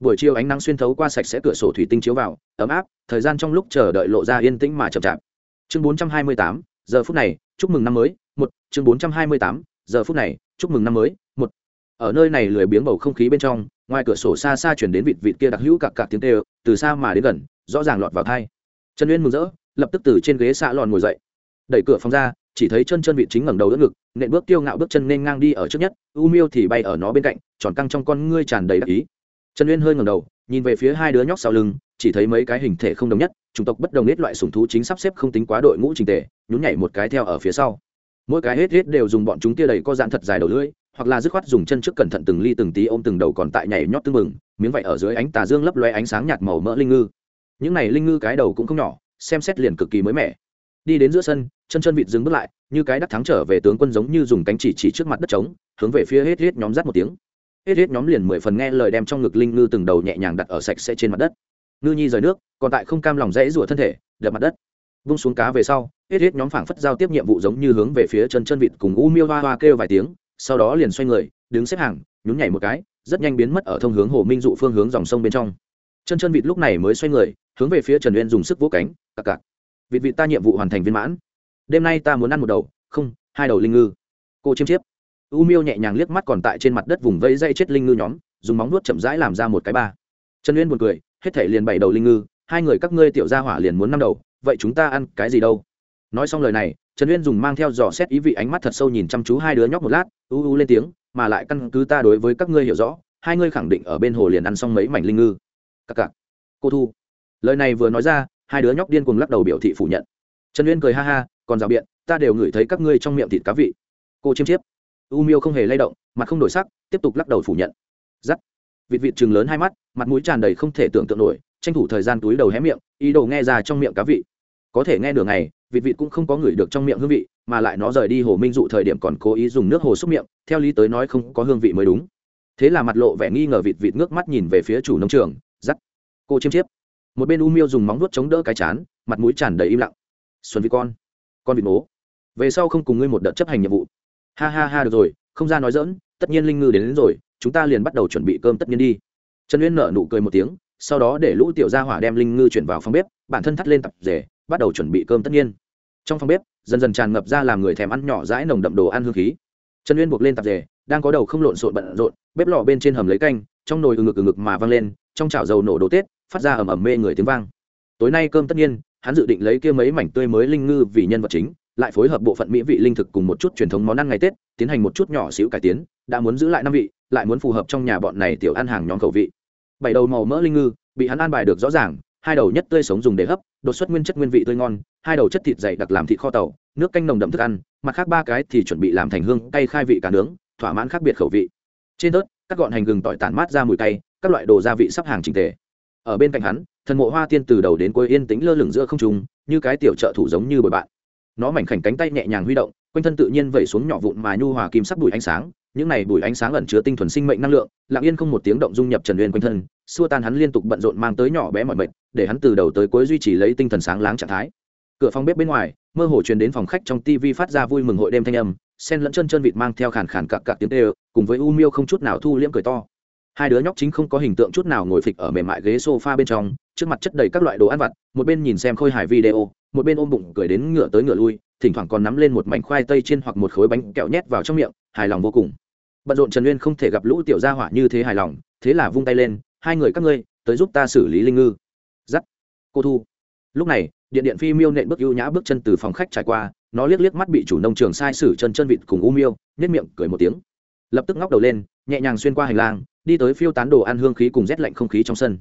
Buổi chiều ánh nắng xuyên thấu qua sạch sẽ cửa sổ thủy tinh chiếu vào ấm áp thời gian trong lúc chờ đợi lộ ra yên tĩnh mà chậm chạp. Chương 428, giờ phút này chúc mừng năm mới một chương 428, giờ phút này chúc mừng năm mới một. Ở nơi này lười biếng bầu không khí bên trong ngoài cửa sổ xa xa chuyển đến vịt vịt kia đặc hữu cặc cặc tiếng tê từ xa mà đến gần, rõ ràng lọt vào thai. Trần uyên mừng rỡ, lập tức từ trên ghế xạ lòn ngồi dậy. Đẩy cửa phòng ra, chỉ thấy chân chân vịt chính ngẩng đầu đỡ ngực, nện bước tiêu ngạo bước chân nên ngang đi ở trước nhất, u miêu thì bay ở nó bên cạnh, tròn căng trong con ngươi tràn đầy đắc ý. Trần uyên hơi ngẩng đầu, nhìn về phía hai đứa nhóc sau lưng, chỉ thấy mấy cái hình thể không đồng nhất, chủng tộc bất đồng hết loại sùng thú chính sắp xếp không tính quá đội ngũ trình tề, nhún nhảy một cái theo ở phía sau. Mỗi cái hết hết đều dùng bọn chúng tia đầy có dạn thật dài đầu lưỡi hoặc là dứt khoát dùng chân trước cẩn thận từng ly từng tí ôm từng đầu còn tại nhảy nhót tưng mừng miếng vải ở dưới ánh tà dương lấp loe ánh sáng nhạt màu mỡ linh ngư. Những này linh ngư cái đầu cũng không nhỏ, xem xét liền cực kỳ mới mẻ. Đi đến giữa sân, chân chân vịt dừng bước lại, như cái đắc thắng trở về tướng quân giống như dùng cánh chỉ chỉ trước mặt đất trống, hướng về phía hết hết nhóm rát một tiếng. Hết hết nhóm liền mười phần nghe lời đem trong ngực linh ngư từng đầu nhẹ nhàng đặt ở sạch sẽ trên mặt đất. Ngư nhi rời nước, còn tại không cam lòng rẽ rủa thân thể, đập mặt đất. Vung xuống cá về sau, hết hết nhóm phảng phất giao tiếp nhiệm vụ giống như hướng về phía chân chân vịt cùng u miêu hoa hoa kêu vài tiếng sau đó liền xoay người, đứng xếp hàng, nhún nhảy một cái, rất nhanh biến mất ở thông hướng hồ minh dụ phương hướng dòng sông bên trong. Chân chân vịt lúc này mới xoay người, hướng về phía trần uyên dùng sức vỗ cánh, cặc cặc. Vịt vịt ta nhiệm vụ hoàn thành viên mãn. Đêm nay ta muốn ăn một đầu, không, hai đầu linh ngư. Cô chiêm chiếp. U miêu nhẹ nhàng liếc mắt còn tại trên mặt đất vùng vây dây chết linh ngư nhóm, dùng móng nuốt chậm rãi làm ra một cái ba. Trần uyên buồn cười, hết thể liền bảy đầu linh ngư, hai người các ngươi tiểu gia hỏa liền muốn năm đầu, vậy chúng ta ăn cái gì đâu? Nói xong lời này, trần uyên dùng mang theo dò xét ý vị ánh mắt thật sâu nhìn chăm chú hai đứa nhóc một lát, u u lên tiếng, mà lại căn cứ ta đối với các ngươi hiểu rõ, hai ngươi khẳng định ở bên hồ liền ăn xong mấy mảnh linh ngư. Cặc cặc cô thu. Lời này vừa nói ra, hai đứa nhóc điên cùng lắc đầu biểu thị phủ nhận. Trần uyên cười ha ha, còn rào biện, ta đều ngửi thấy các ngươi trong miệng thịt cá vị. Cô chiêm chiếp. U miêu không hề lay động, mặt không đổi sắc, tiếp tục lắc đầu phủ nhận. Giắt vịt vịt chừng lớn hai mắt, mặt mũi tràn đầy không thể tưởng tượng nổi, tranh thủ thời gian túi đầu hé miệng, ý đồ nghe ra trong miệng cá vị có thể nghe đường này vịt vịt cũng không có ngửi được trong miệng hương vị mà lại nó rời đi hồ minh dụ thời điểm còn cố ý dùng nước hồ xúc miệng theo lý tới nói không có hương vị mới đúng. Thế là mặt lộ vẻ nghi ngờ vịt vịt ngước mắt nhìn về phía chủ nông trường giắt cô chiêm chiếp. Một bên u miêu dùng móng vuốt chống đỡ cái chán mặt mũi tràn đầy im lặng. Xuân vị con con vịt bố về sau không cùng ngươi một đợt chấp hành nhiệm vụ. Ha ha ha được rồi không ra nói dỡn tất nhiên linh ngư đến, đến rồi chúng ta liền bắt đầu chuẩn bị cơm tất nhiên đi. Trần uyên nở nụ cười một tiếng sau đó để lũ tiểu gia hỏa đem linh ngư chuyển vào phòng bếp bản thân thắt lên tập rể bắt đầu chuẩn bị cơm tất nhiên. Trong phòng bếp, dần dần tràn ngập ra làm người thèm ăn nhỏ rãi nồng đậm đồ ăn hương khí. Trần uyên buộc lên tập dề, đang có đầu không lộn xộn bận rộn, bếp lò bên trên hầm lấy canh, trong nồi ừ ngực ừ ngực mà văng lên, trong chảo dầu nổ đồ tết, phát ra ầm ầm mê người tiếng vang. Tối nay cơm tất nhiên, hắn dự định lấy kia mấy mảnh tươi mới linh ngư vì nhân vật chính, lại phối hợp bộ phận mỹ vị linh thực cùng một chút truyền thống món ăn ngày tết, tiến hành một chút nhỏ xíu cải tiến, đã muốn giữ lại năm vị, lại muốn phù hợp trong nhà bọn này tiểu ăn hàng nhóm khẩu vị. Bảy đầu màu mỡ linh ngư, bị hắn an bài được rõ ràng hai đầu nhất tươi sống dùng để hấp, đột xuất nguyên chất nguyên vị tươi ngon, hai đầu chất thịt dày đặc làm thịt kho tàu, nước canh nồng đậm thức ăn, mặt khác ba cái thì chuẩn bị làm thành hương, cay khai vị cả nướng, thỏa mãn khác biệt khẩu vị. Trên tớt, các gọn hành gừng tỏi tản mát ra mùi cay, các loại đồ gia vị sắp hàng trình tề. Ở bên cạnh hắn, thần mộ hoa tiên từ đầu đến cuối yên tĩnh lơ lửng giữa không trung, như cái tiểu trợ thủ giống như bồi bạn. Nó mảnh khảnh cánh tay nhẹ nhàng huy động, quanh thân tự nhiên vẩy xuống nhỏ vụn mà nhu hòa kim sắc bụi ánh sáng những này bụi ánh sáng ẩn chứa tinh thuần sinh mệnh năng lượng, lặng yên không một tiếng động dung nhập trần uyên quanh thân, xua tan hắn liên tục bận rộn mang tới nhỏ bé mọi mệnh để hắn từ đầu tới cuối duy trì lấy tinh thần sáng láng trạng thái. Cửa phòng bếp bên ngoài, mơ hồ truyền đến phòng khách trong tv phát ra vui mừng hội đêm thanh âm, sen lẫn chân chân vịt mang theo khàn khàn cặc cặc tiếng tê cùng với u miêu không chút nào thu liễm cười to. Hai đứa nhóc chính không có hình tượng chút nào ngồi phịch ở mềm mại ghế sofa bên trong, trước mặt chất đầy các loại đồ ăn vặt, một bên nhìn xem khôi hài video, một bên ôm bụng cười đến ngựa tới ngựa lui, thỉnh thoảng còn nắm lên một mảnh khoai tây trên hoặc một khối bánh kẹo nhét vào trong miệng, hài lòng vô cùng bận rộn trần uyên không thể gặp lũ tiểu gia hỏa như thế hài lòng, thế là vung tay lên, hai người các ngươi, tới giúp ta xử lý linh ngư. Giắt. Cô thu. Lúc này, điện điện phi miêu nện bước ưu nhã bước chân từ phòng khách trải qua, nó liếc liếc mắt bị chủ nông trường sai sử chân chân vịt cùng u miêu nhét miệng cười một tiếng. Lập tức ngóc đầu lên, nhẹ nhàng xuyên qua hành lang, đi tới phiêu tán đồ ăn hương khí cùng rét lạnh không khí trong sân.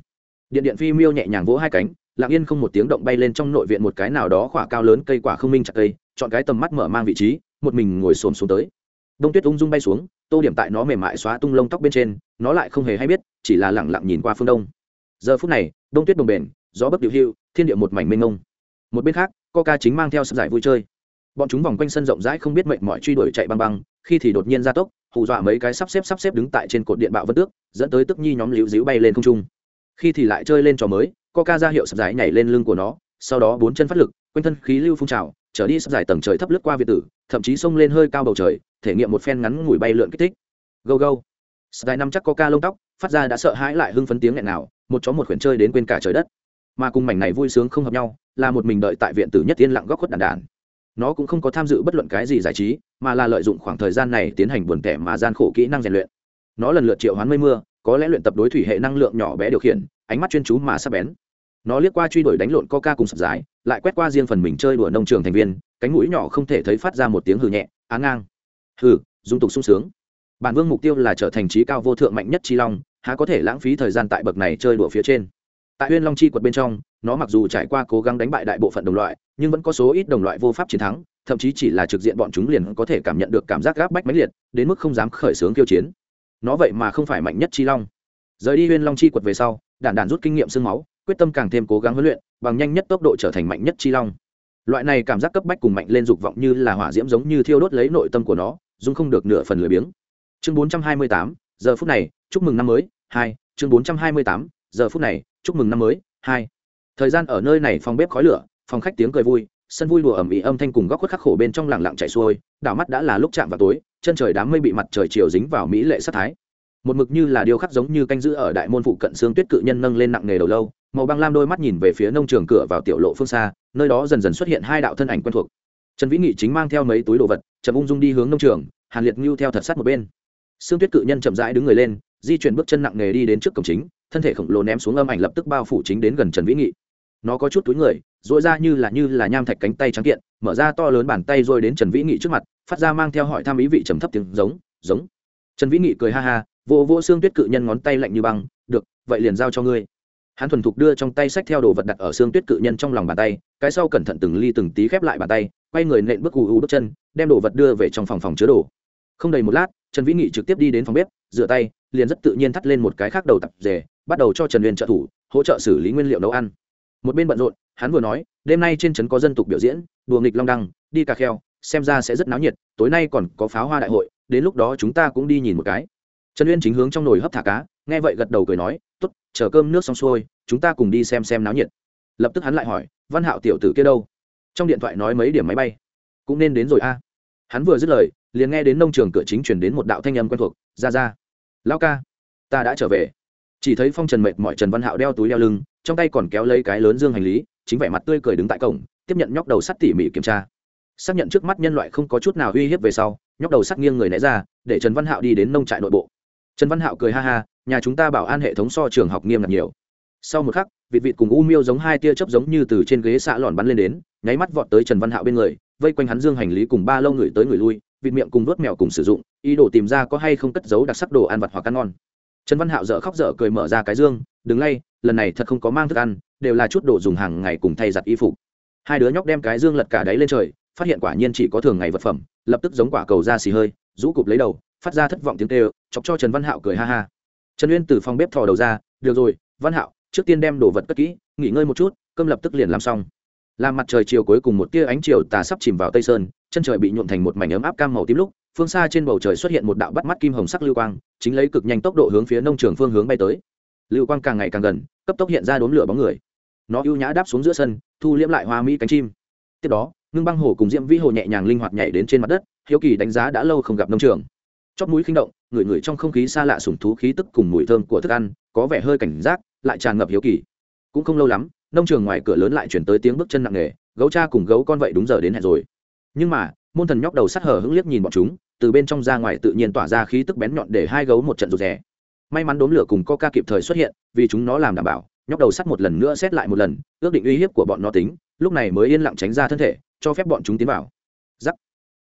Điện điện phi miêu nhẹ nhàng vỗ hai cánh, lặng yên không một tiếng động bay lên trong nội viện một cái nào đó khỏa cao lớn cây quả không minh chặt cây, chọn cái tầm mắt mở mang vị trí, một mình ngồi xổm xuống tới. Đông tuyết ung dung bay xuống tô điểm tại nó mềm mại xóa tung lông tóc bên trên, nó lại không hề hay biết, chỉ là lẳng lặng nhìn qua phương đông. Giờ phút này, đông tuyết đồng bền gió bấc điệu hưu, thiên địa một mảnh mênh ngông một bên khác, coca chính mang theo sập giải vui chơi. Bọn chúng vòng quanh sân rộng rãi không biết mệnh mọi truy đuổi chạy băng băng, khi thì đột nhiên ra tốc, hù dọa mấy cái sắp xếp sắp xếp đứng tại trên cột điện bạo vân tước, dẫn tới tức nhi nhóm liễu díu bay lên không trung. Khi thì lại chơi lên trò mới, coca ra hiệu sập giải nhảy lên lưng của nó, sau đó bốn chân phát lực, quanh thân khí lưu phun trào, trở đi sắp giải tầng trời thấp lướt qua việt tử, thậm chí xông lên hơi cao bầu trời thể nghiệm một phen ngắn ngủi bay lượn kích thích. Go go sky năm chắc coca lông tóc, phát ra đã sợ hãi lại hưng phấn tiếng nghẹn nào một chó một khuyển chơi đến quên cả trời đất. Mà cùng mảnh này vui sướng không hợp nhau, là một mình đợi tại viện tử nhất yên lặng góc khuất đàn đàn. Nó cũng không có tham dự bất luận cái gì giải trí, mà là lợi dụng khoảng thời gian này tiến hành buồn tẻ mà gian khổ kỹ năng rèn luyện. Nó lần lượt triệu hoán mây mưa, có lẽ luyện tập đối thủy hệ năng lượng nhỏ bé điều khiển, ánh mắt chuyên chú mà sắp bén. Nó liếc qua truy đuổi đánh lộn coca cùng sập dài lại quét qua riêng phần mình chơi đùa nông trường thành viên, cánh mũi nhỏ không thể thấy phát ra một tiếng hừ nhẹ á ngang hừ, dung tục sung sướng. Bản vương mục tiêu là trở thành trí cao vô thượng mạnh nhất chi long, há có thể lãng phí thời gian tại bậc này chơi đùa phía trên. Tại huyên long chi quật bên trong, nó mặc dù trải qua cố gắng đánh bại đại bộ phận đồng loại, nhưng vẫn có số ít đồng loại vô pháp chiến thắng, thậm chí chỉ là trực diện bọn chúng liền có thể cảm nhận được cảm giác gáp bách mãnh liệt, đến mức không dám khởi xướng kiêu chiến. Nó vậy mà không phải mạnh nhất chi long. Rời đi huyên long chi quật về sau, đản đản rút kinh nghiệm sương máu, quyết tâm càng thêm cố gắng huấn luyện, bằng nhanh nhất tốc độ trở thành mạnh nhất chi long. Loại này cảm giác cấp bách cùng mạnh lên dục vọng như là hỏa diễm giống như thiêu đốt lấy nội tâm của nó dung không được nửa phần lười biếng. Chương 428, giờ phút này chúc mừng năm mới hai chương 428, giờ phút này chúc mừng năm mới hai. Thời gian ở nơi này phòng bếp khói lửa phòng khách tiếng cười vui sân vui đùa ẩm ĩ âm thanh cùng góc khuất khắc khổ bên trong lặng lặng chạy xuôi đảo mắt đã là lúc chạm vào tối chân trời đám mây bị mặt trời chiều dính vào mỹ lệ sắc thái. Một mực như là điêu khắc giống như canh giữ ở đại môn phụ cận xương tuyết cự nhân nâng lên nặng nghề đầu lâu màu băng lam đôi mắt nhìn về phía nông trường cửa vào tiểu lộ phương xa nơi đó dần dần xuất hiện hai đạo thân ảnh quen thuộc trần vĩ nghị chính mang theo mấy túi đồ vật trầm ung dung đi hướng nông trường, hàn liệt ngưu theo thật sát một bên. Xương tuyết cự nhân chậm rãi đứng người lên, di chuyển bước chân nặng nề đi đến trước cổng chính, thân thể khổng lồ ném xuống âm ảnh lập tức bao phủ chính đến gần trần vĩ nghị. Nó có chút túi người dội ra như là như là nham thạch cánh tay trắng kiện, mở ra to lớn bàn tay rồi đến trần vĩ nghị trước mặt, phát ra mang theo hỏi thăm ý vị trầm thấp tiếng giống giống. Trần vĩ nghị cười ha ha vô vô xương tuyết cự nhân ngón tay lạnh như băng, được, vậy liền giao cho ngươi. Hắn thuần thục đưa trong tay sách theo đồ vật đặt ở xương tuyết cự nhân trong lòng bàn tay, cái sau cẩn thận từng ly từng tí khép lại bàn tay quay người nện bước ù ù bước chân, đem đồ vật đưa về trong phòng phòng chứa đồ. Không đầy một lát, trần vĩ nghị trực tiếp đi đến phòng bếp, rửa tay, liền rất tự nhiên thắt lên một cái khác đầu tập rể, bắt đầu cho trần huyền trợ thủ, hỗ trợ xử lý nguyên liệu nấu ăn. Một bên bận rộn, hắn vừa nói, đêm nay trên trấn có dân tục biểu diễn, đùa nghịch long đăng, đi cà kheo, xem ra sẽ rất náo nhiệt, tối nay còn có pháo hoa đại hội, đến lúc đó chúng ta cũng đi nhìn một cái. Trần uyên chính hướng trong nồi hấp thả cá, nghe vậy gật đầu cười nói t ố t chờ cơm nước xong xuôi, chúng ta cùng đi xem xem náo nhiệt. Lập tức hắn lại hỏi, văn hạo tiểu tử kia đâu? Trong điện thoại nói mấy điểm máy bay. Cũng nên đến rồi a. Hắn vừa dứt lời, liền nghe đến nông trường cửa chính chuyển đến một đạo thanh âm quen thuộc, ra ra lao ca, ta đã trở về. Chỉ thấy phong trần mệt mỏi trần văn hạo đeo túi đeo lưng, trong tay còn kéo lấy cái lớn dương hành lý, chính vẻ mặt tươi cười đứng tại cổng, tiếp nhận nhóc đầu sắt tỉ mỉ kiểm tra. Xác nhận trước mắt nhân loại không có chút nào uy hiếp về sau, nhóc đầu sắt nghiêng người né ra, để trần văn hạo đi đến nông trại nội bộ. Trần văn hạo cười ha ha, nhà chúng ta bảo an hệ thống so trường học nghiêm ngặt nhiều sau một khắc, vịt vịt cùng u miêu giống hai tia chớp giống như từ trên ghế xạ lòn bắn lên đến, nháy mắt vọt tới trần văn hạo bên người, vây quanh hắn dương hành lý cùng ba lâu người tới người lui, vịt miệng cùng vớt mèo cùng sử dụng, ý đồ tìm ra có hay không cất giấu đặc sắc đồ ăn vặt hoặc ăn ngon. Trần văn hạo dở khóc dở cười mở ra cái dương đứng lay, lần này thật không có mang thức ăn, đều là chút đồ dùng hàng ngày cùng thay giặt y phục. Hai đứa nhóc đem cái dương lật cả đáy lên trời, phát hiện quả nhiên chỉ có thường ngày vật phẩm, lập tức giống quả cầu ra xì hơi, rũ cụp lấy đầu, phát ra thất vọng tiếng kêu, chọc cho trần văn hạo cười ha ha. Trần uyên từ phòng bếp thò đầu ra, được rồi, văn hạo trước tiên đem đồ vật cất kỹ, nghỉ ngơi một chút, cơm lập tức liền làm xong. Làm mặt trời chiều cuối cùng một tia ánh chiều tà sắp chìm vào tây sơn, chân trời bị nhuộm thành một mảnh ấm áp cam màu tím lúc, phương xa trên bầu trời xuất hiện một đạo bắt mắt kim hồng sắc lưu quang, chính lấy cực nhanh tốc độ hướng phía nông trường phương hướng bay tới. Lưu quang càng ngày càng gần, cấp tốc hiện ra đốm lửa bóng người. Nó ưu nhã đáp xuống giữa sân, thu liễm lại hoa mỹ cánh chim. Tiếp đó, ngưng băng hồ cùng diễm vĩ hồ nhẹ nhàng linh hoạt nhảy đến trên mặt đất, hiếu kỳ đánh giá đã lâu không gặp nông trường. Chót mũi khinh động, ngửi ngửi trong không khí xa lạ sủng thú khí tức cùng mùi thơm của thức ăn có vẻ hơi cảnh giác, lại tràn ngập hiếu kỳ. Cũng không lâu lắm, nông trường ngoài cửa lớn lại chuyển tới tiếng bước chân nặng nề, gấu cha cùng gấu con vậy đúng giờ đến hẹn rồi. Nhưng mà, môn thần nhóc đầu sắt hở hững liếc nhìn bọn chúng, từ bên trong ra ngoài tự nhiên tỏa ra khí tức bén nhọn để hai gấu một trận rụt rè. May mắn đốm lửa cùng coca kịp thời xuất hiện, vì chúng nó làm đảm bảo, nhóc đầu sắt một lần nữa xét lại một lần, ước định uy hiếp của bọn nó tính, lúc này mới yên lặng tránh ra thân thể, cho phép bọn chúng tiến vào. Giắc.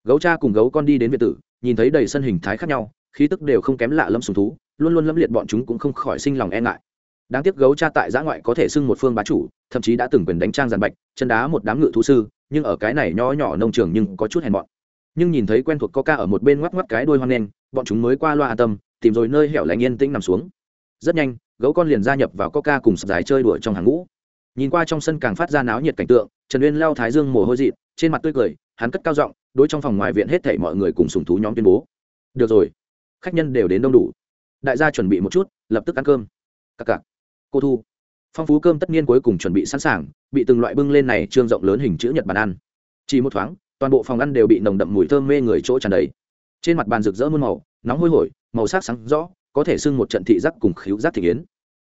Gấu cha cùng gấu con đi đến việt tử, nhìn thấy đầy sân hình thái khác nhau, khí tức đều không kém lạ lâm sùng thú luôn luôn lâm liệt bọn chúng cũng không khỏi sinh lòng e ngại. Đáng tiếc gấu cha tại giã ngoại có thể xưng một phương bá chủ, thậm chí đã từng quyền đánh trang giàn bạch, chân đá một đám ngự thú sư, nhưng ở cái này nho nhỏ nông trường nhưng có chút hèn mọn. Nhưng nhìn thấy quen thuộc coca ở một bên ngoắc ngoắc cái đuôi hoang đen bọn chúng mới qua loa an tâm, tìm rồi nơi hẻo lánh yên tĩnh nằm xuống. Rất nhanh, gấu con liền gia nhập vào coca cùng sập dài chơi đuổi trong hàng ngũ. Nhìn qua trong sân càng phát ra náo nhiệt cảnh tượng, trần uyên leo thái dương mồ hôi dị trên mặt tươi cười, hắn cất cao giọng, đối trong phòng ngoài viện hết thảy mọi người cùng sùng thú nhóm tuyên bố. Được rồi, khách nhân đều đến đông đủ đại gia chuẩn bị một chút, lập tức ăn cơm. Cặc cặc cô thu. Phong phú cơm tất nhiên cuối cùng chuẩn bị sẵn sàng, bị từng loại bưng lên này trương rộng lớn hình chữ nhật bàn ăn. Chỉ một thoáng, toàn bộ phòng ăn đều bị nồng đậm mùi thơm mê người chỗ tràn đầy. Trên mặt bàn rực rỡ muôn màu, nóng hôi hổi, màu sắc sáng rõ, có thể xưng một trận thị giác cùng khíu giác thị kiến.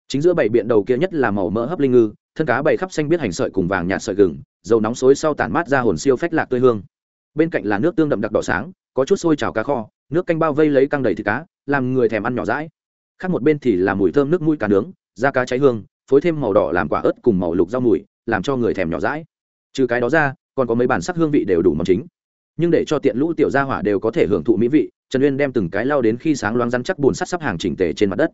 Chính giữa bảy biện đầu kia nhất là màu mỡ hấp linh ngư, thân cá bày khắp xanh biết hành sợi cùng vàng nhạt sợi gừng, dầu nóng xối sau tản mát ra hồn siêu phách lạc tươi hương. Bên cạnh là nước tương đậm đặc đỏ sáng, có chút sôi trào cá kho nước canh bao vây lấy căng đầy thịt cá, làm người thèm ăn nhỏ rãi khác một bên thì là mùi thơm nước mũi cá nướng, da cá cháy hương, phối thêm màu đỏ làm quả ớt cùng màu lục rau mùi, làm cho người thèm nhỏ rãi trừ cái đó ra, còn có mấy bản sắc hương vị đều đủ món chính. Nhưng để cho tiện lũ tiểu gia hỏa đều có thể hưởng thụ mỹ vị, trần uyên đem từng cái lao đến khi sáng loáng rắn chắc bùn sắt sắp hàng chỉnh tề trên mặt đất.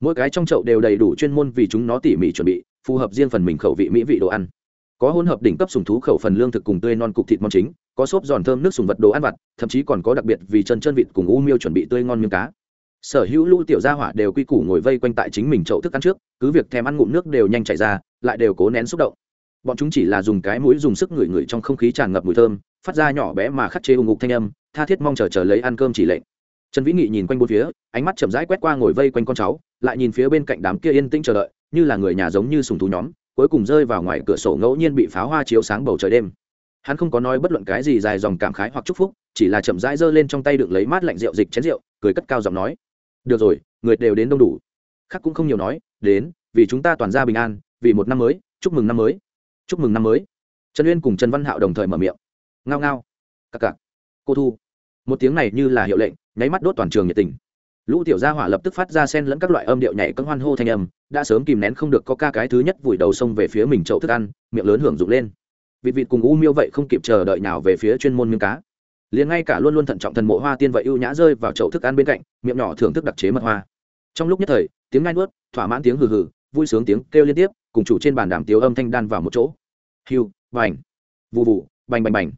Mỗi cái trong chậu đều đầy đủ chuyên môn vì chúng nó tỉ mỉ chuẩn bị, phù hợp riêng phần mình khẩu vị mỹ vị đồ ăn có hỗn hợp đỉnh cấp sùng thú khẩu phần lương thực cùng tươi non cục thịt món chính, có xốp giòn thơm nước sùng vật đồ ăn vặt, thậm chí còn có đặc biệt vì chân chân vịt cùng u miêu chuẩn bị tươi ngon miếng cá. Sở hữu lũ tiểu gia hỏa đều quy củ ngồi vây quanh tại chính mình chậu thức ăn trước, cứ việc thèm ăn ngụm nước đều nhanh chảy ra, lại đều cố nén xúc động. Bọn chúng chỉ là dùng cái mũi dùng sức ngửi ngửi trong không khí tràn ngập mùi thơm, phát ra nhỏ bé mà khắc chế ù ngục thanh âm, tha thiết mong chờ chờ lấy ăn cơm chỉ lệnh. Trần vĩ nghị nhìn quanh bốn phía, ánh mắt chậm rãi quét qua ngồi vây quanh con cháu, lại nhìn phía bên cạnh đám kia yên tĩnh chờ đợi, như là người nhà giống như sùng thú nhóm cuối cùng rơi vào ngoài cửa sổ ngẫu nhiên bị pháo hoa chiếu sáng bầu trời đêm. Hắn không có nói bất luận cái gì dài dòng cảm khái hoặc chúc phúc, chỉ là chậm rãi giơ lên trong tay đựng lấy mát lạnh rượu dịch chén rượu, cười cất cao giọng nói, được rồi, người đều đến đông đủ. Khác cũng không nhiều nói, đến, vì chúng ta toàn ra bình an, vì một năm mới, chúc mừng năm mới. Chúc mừng năm mới. Trần uyên cùng trần văn hạo đồng thời mở miệng. Ngao ngao. Cặc cặc. Cô thu. Một tiếng này như là hiệu lệnh, nháy mắt đốt toàn trường nhiệt tình lũ tiểu gia hỏa lập tức phát ra sen lẫn các loại âm điệu nhảy cân hoan hô thanh âm, đã sớm kìm nén không được có ca cái thứ nhất vùi đầu sông về phía mình chậu thức ăn, miệng lớn hưởng dụng lên. Vịt vịt cùng u miêu vậy không kịp chờ đợi nào về phía chuyên môn miếng cá. Liền ngay cả luôn luôn thận trọng thần mộ hoa tiên vậy ưu nhã rơi vào chậu thức ăn bên cạnh, miệng nhỏ thưởng thức đặc chế mật hoa. Trong lúc nhất thời, tiếng ngai nuốt, thỏa mãn tiếng hừ hừ, vui sướng tiếng kêu liên tiếp, cùng chủ trên bàn đàm tiếu âm thanh đan vào một chỗ. Hiu bành vụ vụ bành bành bành.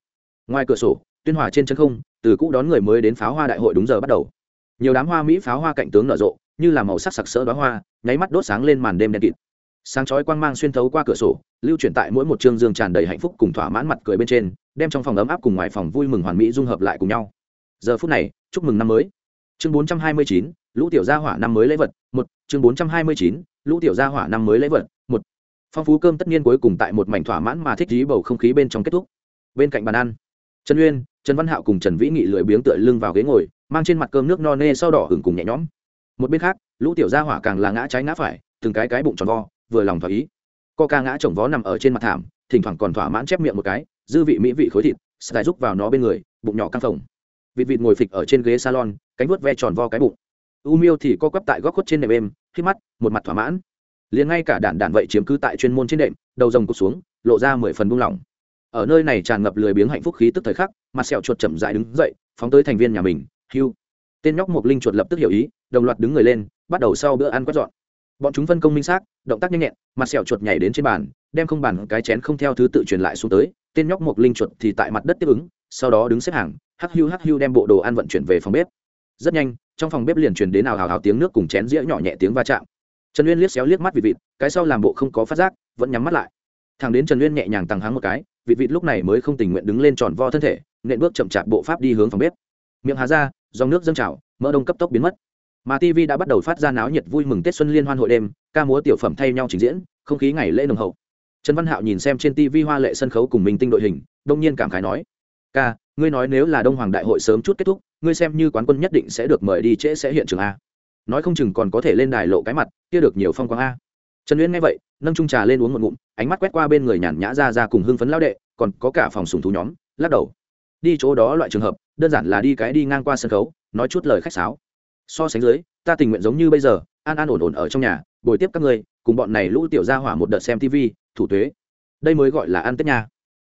Ngoài cửa sổ, tuyên hòa trên chân không, từ cũ đón người mới đến pháo hoa đại hội đúng giờ bắt đầu nhiều đám hoa mỹ pháo hoa cạnh tướng nở rộ, như là màu sắc sặc sỡ đóa hoa, nháy mắt đốt sáng lên màn đêm đen kịt. Sáng chói quang mang xuyên thấu qua cửa sổ, lưu chuyển tại mỗi một chương dương tràn đầy hạnh phúc cùng thỏa mãn mặt cười bên trên, đem trong phòng ấm áp cùng ngoài phòng vui mừng hoàn mỹ dung hợp lại cùng nhau. Giờ phút này, chúc mừng năm mới. Chương bốn trăm hai mươi chín, lũ tiểu gia hỏa năm mới lễ vật, một. Chương bốn trăm hai mươi chín, lũ tiểu gia hỏa năm mới lễ vật, một. Phong phú cơm tất nhiên cuối cùng tại một mảnh thỏa mãn mà thích dí bầu không khí bên trong kết thúc. Bên cạnh bàn ăn, trần uyên, trần văn hạo cùng trần vĩ nghị lười biếng tựa lưng vào ghế ngồi mang trên mặt cơm nước no nê sau đỏ hừng cùng nhẹ nhõm. Một bên khác, lũ tiểu gia hỏa càng là ngã trái ngã phải, từng cái cái bụng tròn vo, vừa lòng thỏa ý. Co ca ngã chồng vó nằm ở trên mặt thảm, thỉnh thoảng còn thỏa mãn chép miệng một cái, dư vị mỹ vị khối thịt sài rúc vào nó bên người, bụng nhỏ căng phồng. Vị vịt ngồi phịch ở trên ghế salon, cánh vuốt ve tròn vo cái bụng. U miêu thì co quắp tại góc khuất trên nệm êm khi mắt, một mặt thỏa mãn. Liền ngay cả đản đản vậy chiếm cứ tại chuyên môn trên nệm, đầu rồng cụt xuống, lộ ra mười phần buông lỏng. Ở nơi này tràn ngập lười biếng hạnh phúc khí tức thời khắc, mặt sẹo chuột chậm dại đứng dậy, phóng tới thành viên nhà mình hưu. Tên nhóc mộc linh chuột lập tức hiểu ý, đồng loạt đứng người lên, bắt đầu sau bữa ăn quét dọn. Bọn chúng phân công minh xác, động tác nhanh nhẹn, mặt sẹo chuột nhảy đến trên bàn, đem không bàn cái chén không theo thứ tự truyền lại xuống tới. Tên nhóc mộc linh chuột thì tại mặt đất tiếp ứng, sau đó đứng xếp hàng, hắc hưu hắc hưu đem bộ đồ ăn vận chuyển về phòng bếp. Rất nhanh, trong phòng bếp liền truyền đến ào hào hào tiếng nước cùng chén dĩa nhỏ nhẹ tiếng va chạm. Trần uyên liếc xéo liếc mắt vịt vịt, cái sau làm bộ không có phát giác, vẫn nhắm mắt lại. Thằng đến trần uyên nhẹ nhàng tăng hắn một cái, vịt vịt lúc này mới không tình nguyện đứng lên tròn vo thân thể, nện bước chậm chạp bộ pháp đi hướng phòng bếp. Miệng hà ra dòng nước dâng trào, mỡ đông cấp tốc biến mất. Mà tv đã bắt đầu phát ra náo nhiệt vui mừng tết xuân liên hoan hội đêm, ca múa tiểu phẩm thay nhau trình diễn, không khí ngày lễ nồng hậu. Trần văn hạo nhìn xem trên tv hoa lệ sân khấu cùng minh tinh đội hình, đông nhiên cảm khái nói, ca, ngươi nói nếu là đông hoàng đại hội sớm chút kết thúc, ngươi xem như quán quân nhất định sẽ được mời đi trễ sẽ hiện trường a. Nói không chừng còn có thể lên đài lộ cái mặt, kia được nhiều phong quang a. Trần uyên nghe vậy, nâng trung trà lên uống một ngụm, ánh mắt quét qua bên người nhàn nhã ra ra cùng hưng phấn lao đệ, còn có cả phòng sùng thú nhóm, lắc đầu đi chỗ đó loại trường hợp, đơn giản là đi cái đi ngang qua sân khấu, nói chút lời khách sáo. So sánh dưới, ta tình nguyện giống như bây giờ, an an ổn ổn ở trong nhà, bồi tiếp các người, cùng bọn này lũ tiểu ra hỏa một đợt xem tv thủ tuế. Đây mới gọi là ăn tết nha.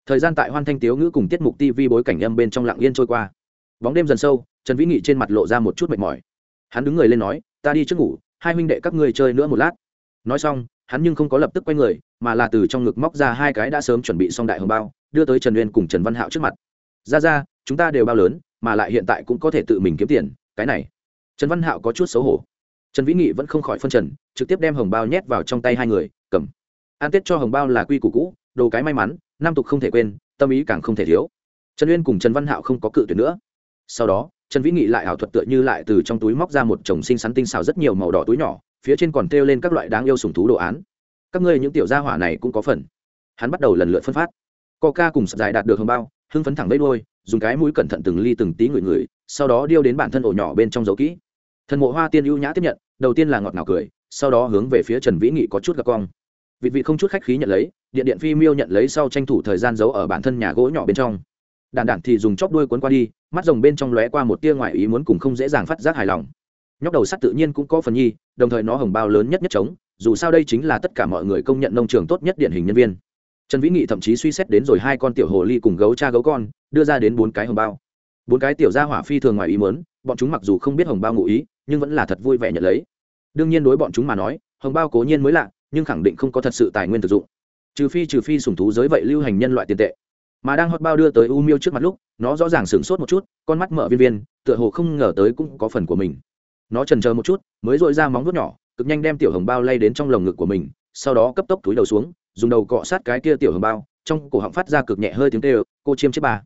Thời gian tại hoan thanh tiếu ngữ cùng tiết mục tv bối cảnh âm bên trong lặng yên trôi qua. Bóng đêm dần sâu, trần vĩ nghị trên mặt lộ ra một chút mệt mỏi. Hắn đứng người lên nói, ta đi trước ngủ, hai huynh đệ các ngươi chơi nữa một lát. Nói xong, hắn nhưng không có lập tức quay người, mà là từ trong ngực móc ra hai cái đã sớm chuẩn bị xong đại hồng bao, đưa tới trần uyên cùng trần văn hạo trước mặt ra ra, chúng ta đều bao lớn, mà lại hiện tại cũng có thể tự mình kiếm tiền, cái này. Trần văn hạo có chút xấu hổ. Trần vĩ nghị vẫn không khỏi phân trần, trực tiếp đem hồng bao nhét vào trong tay hai người, cầm. An tết cho hồng bao là quy củ cũ, đồ cái may mắn, năm tục không thể quên, tâm ý càng không thể thiếu. Trần uyên cùng trần văn hạo không có cự tuyệt nữa. Sau đó, trần vĩ nghị lại ảo thuật tựa như lại từ trong túi móc ra một chồng xinh xắn tinh xào rất nhiều màu đỏ túi nhỏ, phía trên còn treo lên các loại đáng yêu sùng thú đồ án. Các ngươi những tiểu gia hỏa này cũng có phần. Hắn bắt đầu lần lượt phân phát. Coca cùng sập dài đạt được hồng bao hưng phấn thẳng bấy đôi dùng cái mũi cẩn thận từng ly từng tí ngửi ngửi, sau đó điêu đến bản thân ổ nhỏ bên trong dấu kỹ. Thần mộ hoa tiên ưu nhã tiếp nhận, đầu tiên là ngọt ngào cười, sau đó hướng về phía trần vĩ nghị có chút gặp cong. Vị vị không chút khách khí nhận lấy, điện điện phi miêu nhận lấy sau tranh thủ thời gian giấu ở bản thân nhà gỗ nhỏ bên trong. Đàn đản thì dùng chóp đuôi cuốn qua đi, mắt rồng bên trong lóe qua một tia ngoài ý muốn cùng không dễ dàng phát giác hài lòng. Nhóc đầu sắt tự nhiên cũng có phần nhi, đồng thời nó hồng bao lớn nhất nhất trống, dù sao đây chính là tất cả mọi người công nhận nông trường tốt nhất điển hình nhân viên trần vĩ nghị thậm chí suy xét đến rồi hai con tiểu hồ ly cùng gấu cha gấu con, đưa ra đến bốn cái hồng bao. Bốn cái tiểu gia hỏa phi thường ngoài ý muốn, bọn chúng mặc dù không biết hồng bao ngụ ý, nhưng vẫn là thật vui vẻ nhận lấy. Đương nhiên đối bọn chúng mà nói, hồng bao cố nhiên mới lạ, nhưng khẳng định không có thật sự tài nguyên thực dụng. Trừ phi trừ phi sùng thú giới vậy lưu hành nhân loại tiền tệ. Mà đang hót bao đưa tới u miêu trước mặt lúc, nó rõ ràng sửng sốt một chút, con mắt mở viên viên, tựa hồ không ngờ tới cũng có phần của mình. Nó trần chờ một chút, mới dội ra móng vuốt nhỏ, cực nhanh đem tiểu hồng bao lay đến trong lồng ngực của mình, sau đó cấp tốc túi đầu xuống dùng đầu cọ sát cái kia tiểu hồng bao, trong cổ họng phát ra cực nhẹ hơi tiếng tê ơ cô chiêm chiếc bà.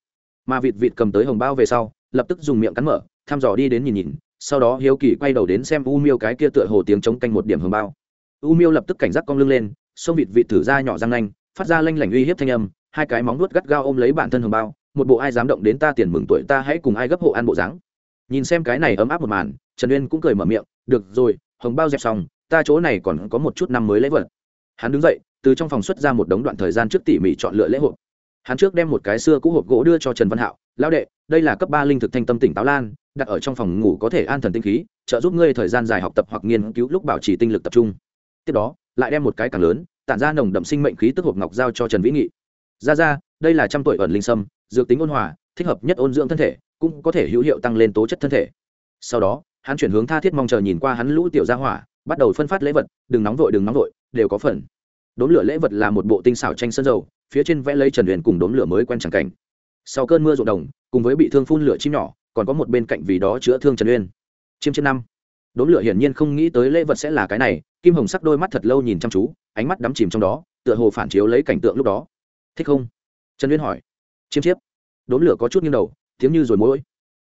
Mà vịt vịt cầm tới hồng bao về sau, lập tức dùng miệng cắn mở, thăm dò đi đến nhìn nhìn, sau đó hiếu kỳ quay đầu đến xem u miêu cái kia tựa hồ tiếng chống canh một điểm hồng bao. U miêu lập tức cảnh giác cong lưng lên, xông vịt vịt thử ra nhỏ răng nanh, phát ra lanh lảnh uy hiếp thanh âm, hai cái móng nuốt gắt gao ôm lấy bản thân hồng bao, một bộ ai dám động đến ta tiền mừng tuổi ta hãy cùng ai gấp hộ ăn bộ dáng. Nhìn xem cái này ấm áp một màn, trần uyên cũng cười mở miệng, được rồi, hồng bao dẹp xong, ta chỗ này còn có một chút năm mới lễ vật. Hắn đứng dậy từ trong phòng xuất ra một đống đoạn thời gian trước tỉ mỉ chọn lựa lễ hộp hắn trước đem một cái xưa cũ hộp gỗ đưa cho trần văn hạo, lão đệ, đây là cấp ba linh thực thanh tâm tỉnh táo lan, đặt ở trong phòng ngủ có thể an thần tinh khí, trợ giúp ngươi thời gian dài học tập hoặc nghiên cứu lúc bảo trì tinh lực tập trung. Tiếp đó, lại đem một cái càng lớn, tản ra nồng đậm sinh mệnh khí tức hộp ngọc giao cho trần vĩ nghị. Ra ra, đây là trăm tuổi ẩn linh sâm, dược tính ôn hòa, thích hợp nhất ôn dưỡng thân thể, cũng có thể hữu hiệu tăng lên tố chất thân thể. Sau đó, hắn chuyển hướng tha thiết mong chờ nhìn qua hắn lũ tiểu gia hỏa, bắt đầu phân phát lễ vật, đừng nóng vội, đừng nóng vội, đều có phần đốn lửa lễ vật là một bộ tinh xảo tranh sơn dầu, phía trên vẽ lấy trần huyền cùng đốn lửa mới quen chẳng cảnh. Sau cơn mưa rụng đồng, cùng với bị thương phun lửa chim nhỏ, còn có một bên cạnh vì đó chữa thương trần uyên chiêm chiêm năm. Đốn lửa hiển nhiên không nghĩ tới lễ vật sẽ là cái này, kim hồng sắc đôi mắt thật lâu nhìn chăm chú, ánh mắt đắm chìm trong đó, tựa hồ phản chiếu lấy cảnh tượng lúc đó. Thích không? Trần uyên hỏi. Chiêm chiếp. Đốn lửa có chút nghiêng đầu, tiếng như rồi mỗi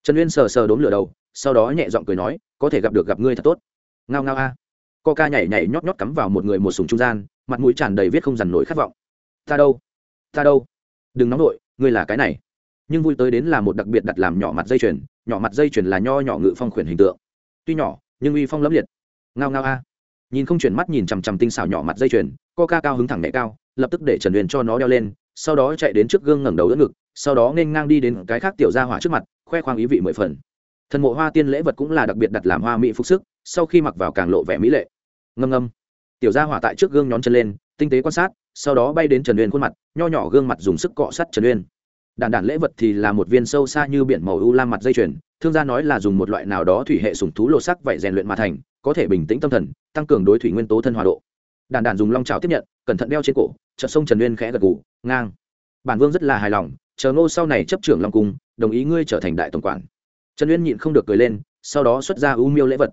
trần uyên sờ sờ đốn lửa đầu, sau đó nhẹ giọng cười nói, có thể gặp được gặp ngươi thật tốt. Ngao ngao a coca nhảy nhảy nhót nhót cắm vào một người một sùng trung gian, mặt mũi tràn đầy viết không dằn nổi khát vọng. Ta đâu? Ta đâu? Đừng nóng nổi ngươi là cái này. Nhưng vui tới đến là một đặc biệt đặt làm nhỏ mặt dây chuyền, nhỏ mặt dây chuyền là nho nhỏ ngự phong khuyển hình tượng. Tuy nhỏ, nhưng uy phong lẫm liệt. Ngao ngao a. Nhìn không chuyển mắt nhìn chằm chằm tinh xảo nhỏ mặt dây chuyền, coca cao hứng thẳng nhẹ cao, lập tức để trần huyền cho nó đeo lên, sau đó chạy đến trước gương ngẩng đầu đỡ ngực, sau đó nên ngang đi đến cái khác tiểu gia hỏa trước mặt, khoe khoang ý vị mười phần. Thần mộ hoa tiên lễ vật cũng là đặc biệt đặt làm hoa mỹ phục sức, sau khi mặc vào càng lộ vẻ mỹ lệ ngâm ngâm. Tiểu gia hỏa tại trước gương nhón chân lên, tinh tế quan sát, sau đó bay đến trần uyên khuôn mặt, nho nhỏ gương mặt dùng sức cọ sắt trần uyên. Đàn đàn lễ vật thì là một viên sâu xa như biển màu u lam mặt dây chuyền, thương gia nói là dùng một loại nào đó thủy hệ sùng thú lột sắc vậy rèn luyện mà thành, có thể bình tĩnh tâm thần, tăng cường đối thủy nguyên tố thân hòa độ. Đàn đàn dùng long trào tiếp nhận, cẩn thận đeo trên cổ, chợt sông trần uyên khẽ gật gù, ngang. Bản vương rất là hài lòng, chờ ngô sau này chấp trưởng long cung, đồng ý ngươi trở thành đại tổng quản. Trần uyên nhịn không được cười lên, sau đó xuất ra u miêu lễ vật.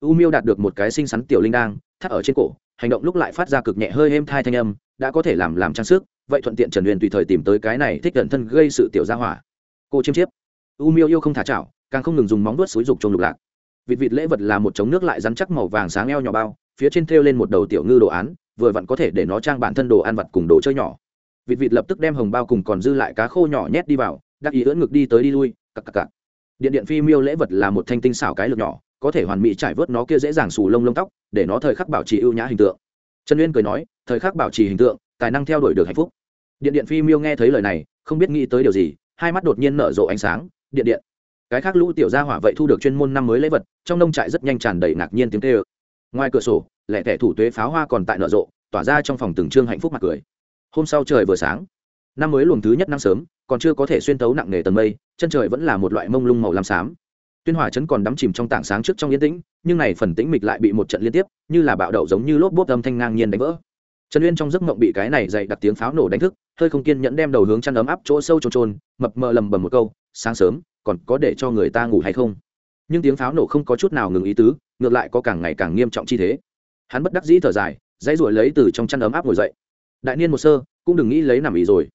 U miêu đạt được một cái xinh xắn tiểu linh đang thắt ở trên cổ, hành động lúc lại phát ra cực nhẹ hơi êm thai thanh âm, đã có thể làm làm trang sức, vậy thuận tiện trần huyền tùy thời tìm tới cái này thích gần thân gây sự tiểu gia hỏa. Cô chiêm chiếp. U miêu yêu không thả chảo, càng không ngừng dùng móng vuốt xúi dục trong lục lạc. Vịt vịt lễ vật là một chống nước lại rắn chắc màu vàng sáng eo nhỏ bao, phía trên thêu lên một đầu tiểu ngư đồ án, vừa vặn có thể để nó trang bản thân đồ ăn vặt cùng đồ chơi nhỏ. Vịt vịt lập tức đem hồng bao cùng còn dư lại cá khô nhỏ nhét đi vào, đắc ý ưỡn ngực đi tới đi lui, cặc cặc cặc. Điện điện phi miêu lễ vật là một thanh tinh xảo cái lược nhỏ có thể hoàn mỹ trải vớt nó kia dễ dàng xù lông lông tóc, để nó thời khắc bảo trì ưu nhã hình tượng. Trần uyên cười nói, thời khắc bảo trì hình tượng, tài năng theo đuổi được hạnh phúc. Điện điện phi miêu nghe thấy lời này, không biết nghĩ tới điều gì, hai mắt đột nhiên nở rộ ánh sáng, điện điện. Cái khác lũ tiểu gia hỏa vậy thu được chuyên môn năm mới lễ vật, trong nông trại rất nhanh tràn đầy ngạc nhiên tiếng tê ơ ngoài cửa sổ, lẻ tẻ thủ tuế pháo hoa còn tại nở rộ, tỏa ra trong phòng từng trương hạnh phúc mặt cười. Hôm sau trời vừa sáng, năm mới luồng thứ nhất nắng sớm, còn chưa có thể xuyên tấu nặng nề tầng mây, chân trời vẫn là một loại mông lung màu lam xám tuyên hòa trấn còn đắm chìm trong tảng sáng trước trong yên tĩnh, nhưng này phần tĩnh mịch lại bị một trận liên tiếp, như là bạo đậu giống như lốp bốp âm thanh ngang nhiên đánh vỡ. Trần uyên trong giấc mộng bị cái này dậy đặt tiếng pháo nổ đánh thức, hơi không kiên nhẫn đem đầu hướng chăn ấm áp chỗ sâu trồn trồn mập mờ lầm bầm một câu, sáng sớm, còn có để cho người ta ngủ hay không? Nhưng tiếng pháo nổ không có chút nào ngừng ý tứ, ngược lại có càng ngày càng nghiêm trọng chi thế. Hắn bất đắc dĩ thở dài, dãy ruổi lấy từ trong chăn ấm áp ngồi dậy. Đại niên một sơ, cũng đừng nghĩ lấy nằm ý rồi.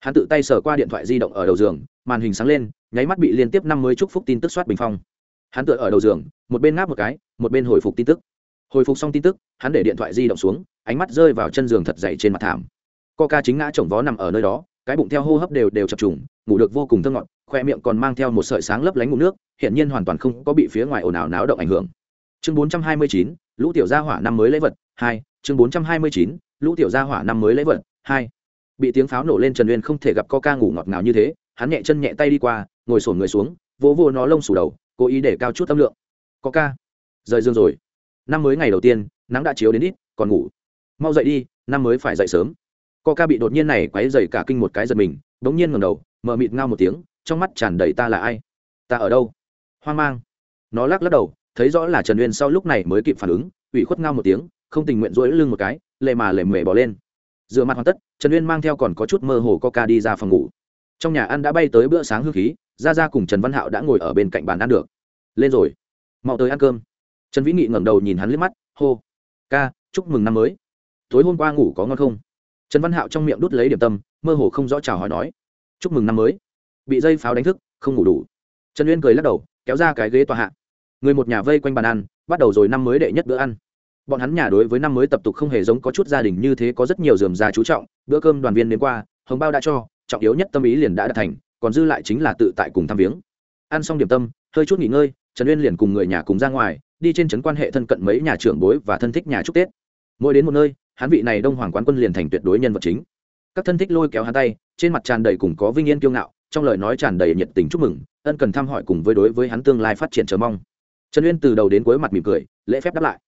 Hắn tự tay sờ qua điện thoại di động ở đầu giường, màn hình sáng lên nháy mắt bị liên tiếp năm mươi chúc phúc tin tức soát bình phong. Hắn tựa ở đầu giường một bên ngáp một cái một bên hồi phục tin tức. Hồi phục xong tin tức hắn để điện thoại di động xuống ánh mắt rơi vào chân giường thật dày trên mặt thảm. Ca chính ngã chồng vó nằm ở nơi đó cái bụng theo hô hấp đều đều chập trùng ngủ được vô cùng thơ ngọt khoe miệng còn mang theo một sợi sáng lấp lánh ngủ nước hiện nhiên hoàn toàn không có bị phía ngoài ồn ào náo động ảnh hưởng. Chương 429, lũ tiểu gia hỏa năm mới lễ vật hai chương 429, lũ tiểu gia hỏa năm mới lễ vật hai. Bị tiếng pháo nổ lên trần uyên không thể gặp ca ngủ ngọt ngào như thế hắn nhẹ chân nhẹ tay đi qua ngồi sổn người xuống, vỗ vỗ nó lông sủ đầu, cố ý để cao chút tâm lượng. Ca. Rời giường rồi. Năm mới ngày đầu tiên, nắng đã chiếu đến ít, còn ngủ. Mau dậy đi, năm mới phải dậy sớm. Ca bị đột nhiên này quấy dày cả kinh một cái giật mình, bỗng nhiên ngầm đầu mờ mịt ngao một tiếng, trong mắt tràn đầy ta là ai? Ta ở đâu? Hoang mang. Nó lắc lắc đầu, thấy rõ là trần uyên sau lúc này mới kịp phản ứng, ủy khuất ngao một tiếng, không tình nguyện rỗi lưng một cái, lệ mà lệ mề bỏ lên. Dựa mặt hoàn tất, trần uyên mang theo còn có chút mơ hồ coca đi ra phòng ngủ. Trong nhà ăn đã bay tới bữa sáng hương khí ra ra cùng trần văn hạo đã ngồi ở bên cạnh bàn ăn được. Lên rồi. Mau tới ăn cơm. Trần vĩ nghị ngẩng đầu nhìn hắn liếc mắt, hô. Ca, chúc mừng năm mới. Tối hôm qua ngủ có ngon không? Trần văn hạo trong miệng đút lấy điểm tâm, mơ hồ không rõ chào hỏi nói. Chúc mừng năm mới. Bị dây pháo đánh thức, không ngủ đủ. Trần uyên cười lắc đầu, kéo ra cái ghế tòa hạ. Người một nhà vây quanh bàn ăn, bắt đầu rồi năm mới đệ nhất bữa ăn. Bọn hắn nhà đối với năm mới tập tục không hề giống có chút gia đình như thế có rất nhiều dườm già chú trọng, bữa cơm đoàn viên đến qua, hồng bao đã cho, trọng yếu nhất tâm ý liền đã đạt thành còn dư lại chính là tự tại cùng thăm viếng. Ăn xong điểm tâm, hơi chút nghỉ ngơi, trần uyên liền cùng người nhà cùng ra ngoài, đi trên trấn quan hệ thân cận mấy nhà trưởng bối và thân thích nhà chúc tết. Mỗi đến một nơi, hắn vị này đông hoàng quán quân liền thành tuyệt đối nhân vật chính. Các thân thích lôi kéo hắn tay, trên mặt tràn đầy cùng có vinh yên kiêu ngạo, trong lời nói tràn đầy nhiệt tình chúc mừng, ân cần thăm hỏi cùng với đối với hắn tương lai phát triển chờ mong. Trần uyên từ đầu đến cuối mặt mỉm cười, lễ phép đáp lại.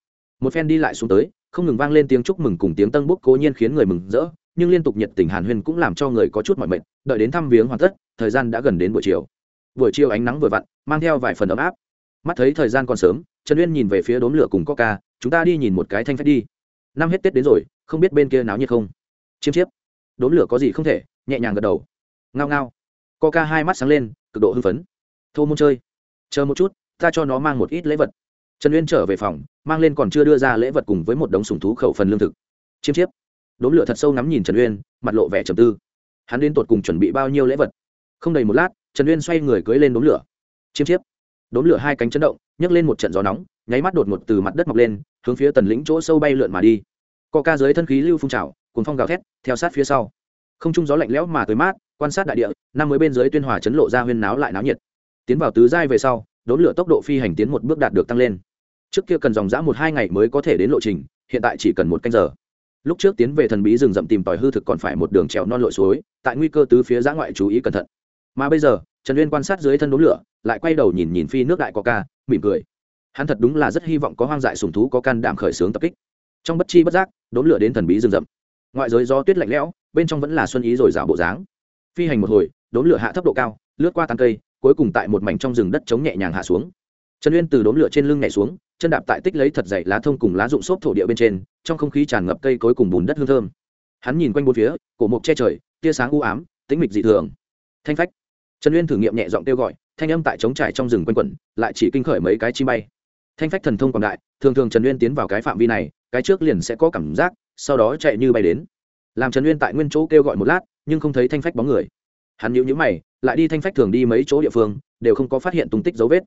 Một phen đi lại xuống tới, không ngừng vang lên tiếng chúc mừng cùng tiếng tân bốc cố nhiên khiến người mừng rỡ nhưng liên tục nhiệt tình hàn huyên cũng làm cho người có chút mọi mệt, đợi đến thăm viếng hoàn tất, thời gian đã gần đến buổi chiều. Buổi chiều ánh nắng vừa vặn, mang theo vài phần ấm áp. Mắt thấy thời gian còn sớm, trần uyên nhìn về phía đốm lửa cùng coca, chúng ta đi nhìn một cái thanh phách đi. Năm hết tết đến rồi, không biết bên kia náo nhiệt không? Chiêm chiếp. Đốm lửa có gì không thể? nhẹ nhàng gật đầu. Ngao ngao. Coca hai mắt sáng lên, cực độ hưng phấn. Thô môn chơi. Chờ một chút, ta cho nó mang một ít lễ vật. Trần uyên trở về phòng, mang lên còn chưa đưa ra lễ vật cùng với một đống sùng thú khẩu phần lương thực. Chiêm chiếp đốm lửa thật sâu ngắm nhìn trần uyên, mặt lộ vẻ trầm tư. Hắn đến tột cùng chuẩn bị bao nhiêu lễ vật? Không đầy một lát, trần uyên xoay người cưới lên đốm lửa. Chiêm chiếp. Đốm lửa hai cánh chấn động, nhấc lên một trận gió nóng, nháy mắt đột ngột từ mặt đất mọc lên, hướng phía tần lĩnh chỗ sâu bay lượn mà đi. Co ca dưới thân khí lưu phun trào cùng phong gào thét, theo sát phía sau. Không trung gió lạnh lẽo mà tới mát, quan sát đại địa, năm mới bên dưới tuyên hòa chấn lộ ra huyên náo lại náo nhiệt. Tiến vào tứ giai về sau đốn lửa tốc độ phi hành tiến một bước đạt được tăng lên. Trước kia cần dòng dã một hai ngày mới có thể đến lộ trình, hiện tại chỉ cần một canh giờ lúc trước tiến về thần bí rừng rậm tìm tòi hư thực còn phải một đường trèo non lội suối, tại nguy cơ tứ phía giã ngoại chú ý cẩn thận. Mà bây giờ, trần uyên quan sát dưới thân đốm lửa, lại quay đầu nhìn nhìn phi nước đại có ca, mỉm cười. Hắn thật đúng là rất hy vọng có hoang dại sùng thú có can đảm khởi xướng tập kích. Trong bất chi bất giác, đốm lửa đến thần bí rừng rậm. Ngoại giới do tuyết lạnh lẽo, bên trong vẫn là xuân ý rồi rào bộ dáng. Phi hành một hồi, đốm lửa hạ thấp độ cao, lướt qua tán cây, cuối cùng tại một mảnh trong rừng đất chống nhẹ nhàng hạ xuống. Trần uyên từ đốm lửa trên lưng nhảy xuống chân đạp tại tích lấy thật dày lá thông cùng lá rụng xốp thổ địa bên trên, trong không khí tràn ngập cây cối cùng bùn đất hương thơm. Hắn nhìn quanh bốn phía, cổ mộc che trời, tia sáng u ám, tĩnh mịch dị thường. Thanh phách. Trần uyên thử nghiệm nhẹ giọng kêu gọi, thanh âm tại trống trải trong rừng quanh quẩn, lại chỉ kinh khởi mấy cái chi bay. Thanh phách thần thông quảng đại, thường thường trần uyên tiến vào cái phạm vi này, cái trước liền sẽ có cảm giác, sau đó chạy như bay đến. Làm trần uyên tại nguyên chỗ kêu gọi một lát, nhưng không thấy thanh phách bóng người. Hắn nhíu nhữ mày, lại đi thanh phách thường đi mấy chỗ địa phương, đều không có phát hiện tung tích dấu vết.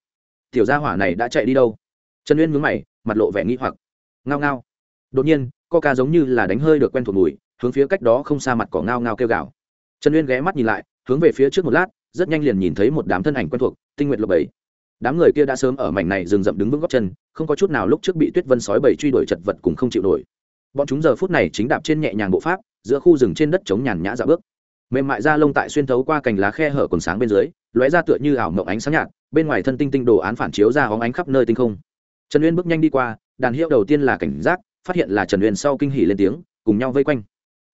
Tiểu gia hỏa này đã chạy đi đâu? Trần uyên mướn mày, mặt lộ vẻ nghĩ hoặc. Ngao ngao. Đột nhiên ca giống như là đánh hơi được quen thuộc mùi, hướng phía cách đó không xa mặt cỏ ngao ngao kêu gào. Trần uyên ghé mắt nhìn lại, hướng về phía trước một lát, rất nhanh liền nhìn thấy một đám thân ảnh quen thuộc, tinh nguyện lộc bảy đám người kia đã sớm ở mảnh này rừng rậm đứng vững góc chân, không có chút nào lúc trước bị tuyết vân sói bảy truy đuổi chật vật cùng không chịu nổi. Bọn chúng giờ phút này chính đạp trên nhẹ nhàng bộ pháp, giữa khu rừng trên đất chống nhàn nhã dạo bước. Mềm mại da lông tại xuyên thấu qua cành lá khe hở còn sáng bên dưới, lóe ra tựa như ảo mộng ánh sáng nhạt, bên ngoài thân tinh tinh đồ án phản chiếu ra hóng ánh khắp nơi tinh không trần uyên bước nhanh đi qua, đàn hiệu đầu tiên là cảnh giác, phát hiện là trần uyên sau kinh hỉ lên tiếng, cùng nhau vây quanh.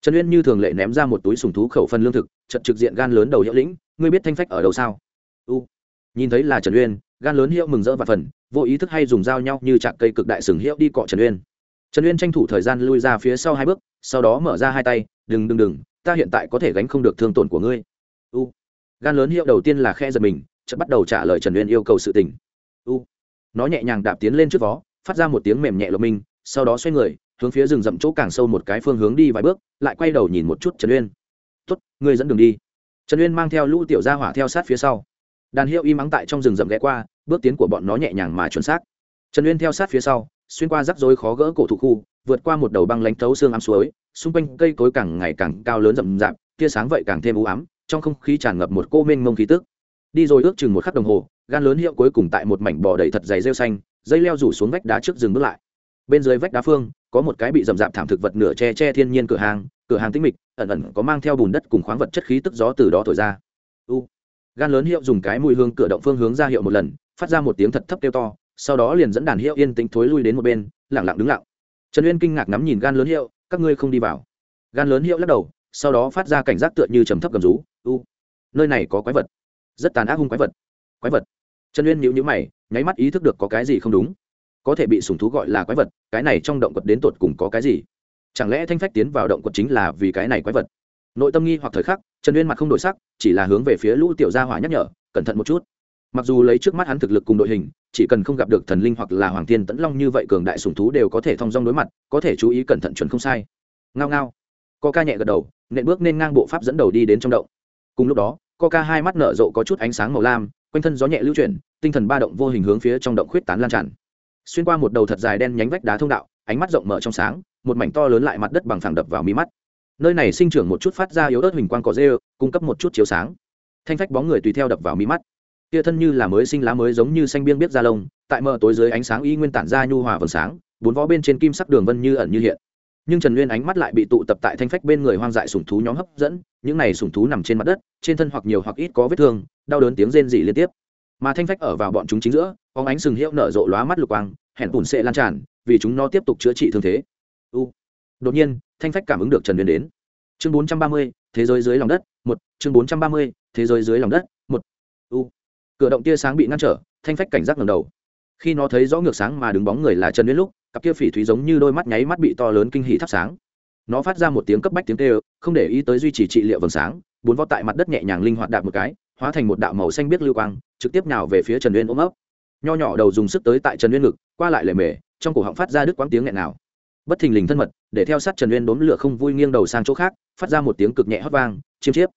Trần uyên như thường lệ ném ra một túi sùng thú khẩu phân lương thực trận trực diện gan lớn đầu hiệu lĩnh, ngươi biết thanh phách ở đâu sao? U. Nhìn thấy là trần uyên, gan lớn hiệu mừng rỡ và phần, vô ý thức hay dùng dao nhau như chạc cây cực đại sừng hiệu đi cọ trần uyên. Trần uyên tranh thủ thời gian lui ra phía sau hai bước, sau đó mở ra hai tay, đừng đừng đừng, ta hiện tại có thể gánh không được thương tổn của ngươi. U. Gan lớn hiệu đầu tiên là khe giật mình, chợt bắt đầu trả lời trần uyên yêu cầu sự tình. U nó nhẹ nhàng đạp tiến lên trước vó, phát ra một tiếng mềm nhẹ lộc minh, sau đó xoay người, hướng phía rừng rậm chỗ càng sâu một cái phương hướng đi vài bước, lại quay đầu nhìn một chút trần uyên. Tuất ngươi dẫn đường đi. Trần uyên mang theo lũ tiểu gia hỏa theo sát phía sau. Đàn hiệu im ắng tại trong rừng rậm ghé qua, bước tiến của bọn nó nhẹ nhàng mà chuẩn xác. Trần uyên theo sát phía sau, xuyên qua rắc rối khó gỡ cổ thụ khu, vượt qua một đầu băng lánh thấu xương ám suối, xung quanh cây cối càng ngày càng cao lớn rậm rạp, tia sáng vậy càng thêm u ám, trong không khí tràn ngập một cô mênh mông khí tức đi rồi ước chừng một khắc đồng hồ, gan lớn hiệu cuối cùng tại một mảnh bò đầy thật dày rêu xanh, dây leo rủ xuống vách đá trước rừng bước lại. Bên dưới vách đá phương, có một cái bị rậm rạp thảm thực vật nửa che che thiên nhiên cửa hàng cửa hàng tĩnh mịch, ẩn ẩn có mang theo bùn đất cùng khoáng vật chất khí tức gió từ đó thổi ra. U, gan lớn hiệu dùng cái mùi hương cửa động phương hướng ra hiệu một lần, phát ra một tiếng thật thấp kêu to, sau đó liền dẫn đàn hiệu yên tĩnh thối lui đến một bên lẳng lặng đứng lặng. Trần uyên kinh ngạc ngắm nhìn gan lớn hiệu, các ngươi không đi vào. Gan lớn hiệu lắc đầu, sau đó phát ra cảnh giác tựa như trầm thấp gầm rú. U, nơi này có quái vật rất tàn ác hung quái vật. Quái vật? Trần uyên nhíu nhíu mày, nháy mắt ý thức được có cái gì không đúng. Có thể bị sùng thú gọi là quái vật, cái này trong động quật đến tột cùng có cái gì? Chẳng lẽ thanh phách tiến vào động quật chính là vì cái này quái vật? Nội tâm nghi hoặc thời khắc, trần uyên mặt không đổi sắc, chỉ là hướng về phía lũ tiểu gia hỏa nhắc nhở, cẩn thận một chút. Mặc dù lấy trước mắt hắn thực lực cùng đội hình, chỉ cần không gặp được thần linh hoặc là hoàng thiên tẫn long như vậy cường đại sùng thú đều có thể thong dong đối mặt, có thể chú ý cẩn thận chuẩn không sai. Ngao ngao. Co ca nhẹ gật đầu, nện bước nên ngang bộ pháp dẫn đầu đi đến trong động. Cùng lúc đó Coca hai mắt nở rộ có chút ánh sáng màu lam quanh thân gió nhẹ lưu chuyển tinh thần ba động vô hình hướng phía trong động khuyết tán lan tràn. Xuyên qua một đầu thật dài đen nhánh vách đá thông đạo ánh mắt rộng mở trong sáng một mảnh to lớn lại mặt đất bằng phẳng đập vào mí mắt. Nơi này sinh trưởng một chút phát ra yếu ớt hình quang cỏ rêu, cung cấp một chút chiếu sáng. Thanh phách bóng người tùy theo đập vào mí mắt. Kia thân như là mới sinh lá mới giống như xanh biên biết da lông tại mờ tối dưới ánh sáng y nguyên tản ra nhu hòa vầng sáng bốn vó bên trên kim sắc đường vân như ẩn như hiện nhưng trần nguyên ánh mắt lại bị tụ tập tại thanh phách bên người hoang dại sủng thú nhóm hấp dẫn những này sủng thú nằm trên mặt đất trên thân hoặc nhiều hoặc ít có vết thương đau đớn tiếng rên rỉ liên tiếp mà thanh phách ở vào bọn chúng chính giữa có ánh sừng hiệu nở rộ lóa mắt lục quang hẹn bùn sệ lan tràn vì chúng nó tiếp tục chữa trị thương thế u đột nhiên thanh phách cảm ứng được trần nguyên đến chương bốn trăm ba mươi thế giới dưới lòng đất một chương bốn trăm ba mươi thế giới dưới lòng đất một u cửa động tia sáng bị ngăn trở thanh phách cảnh giác ngầm đầu khi nó thấy rõ ngược sáng mà đứng bóng người là trần nguyên lúc cặp kia phỉ thúy giống như đôi mắt nháy mắt bị to lớn kinh hỉ thắp sáng. Nó phát ra một tiếng cấp bách tiếng kêu, không để ý tới duy trì trị liệu vầng sáng, bốn vó tại mặt đất nhẹ nhàng linh hoạt đạp một cái, hóa thành một đạo màu xanh biếc lưu quang, trực tiếp nào về phía trần uyên ôm ấp. Nho nhỏ đầu dùng sức tới tại trần uyên ngực, qua lại lề mề, trong cổ họng phát ra đứt quãng tiếng nghẹn nào bất thình lình thân mật, để theo sát trần uyên đốn lửa không vui nghiêng đầu sang chỗ khác, phát ra một tiếng cực nhẹ hót vang, chiêm chiếp.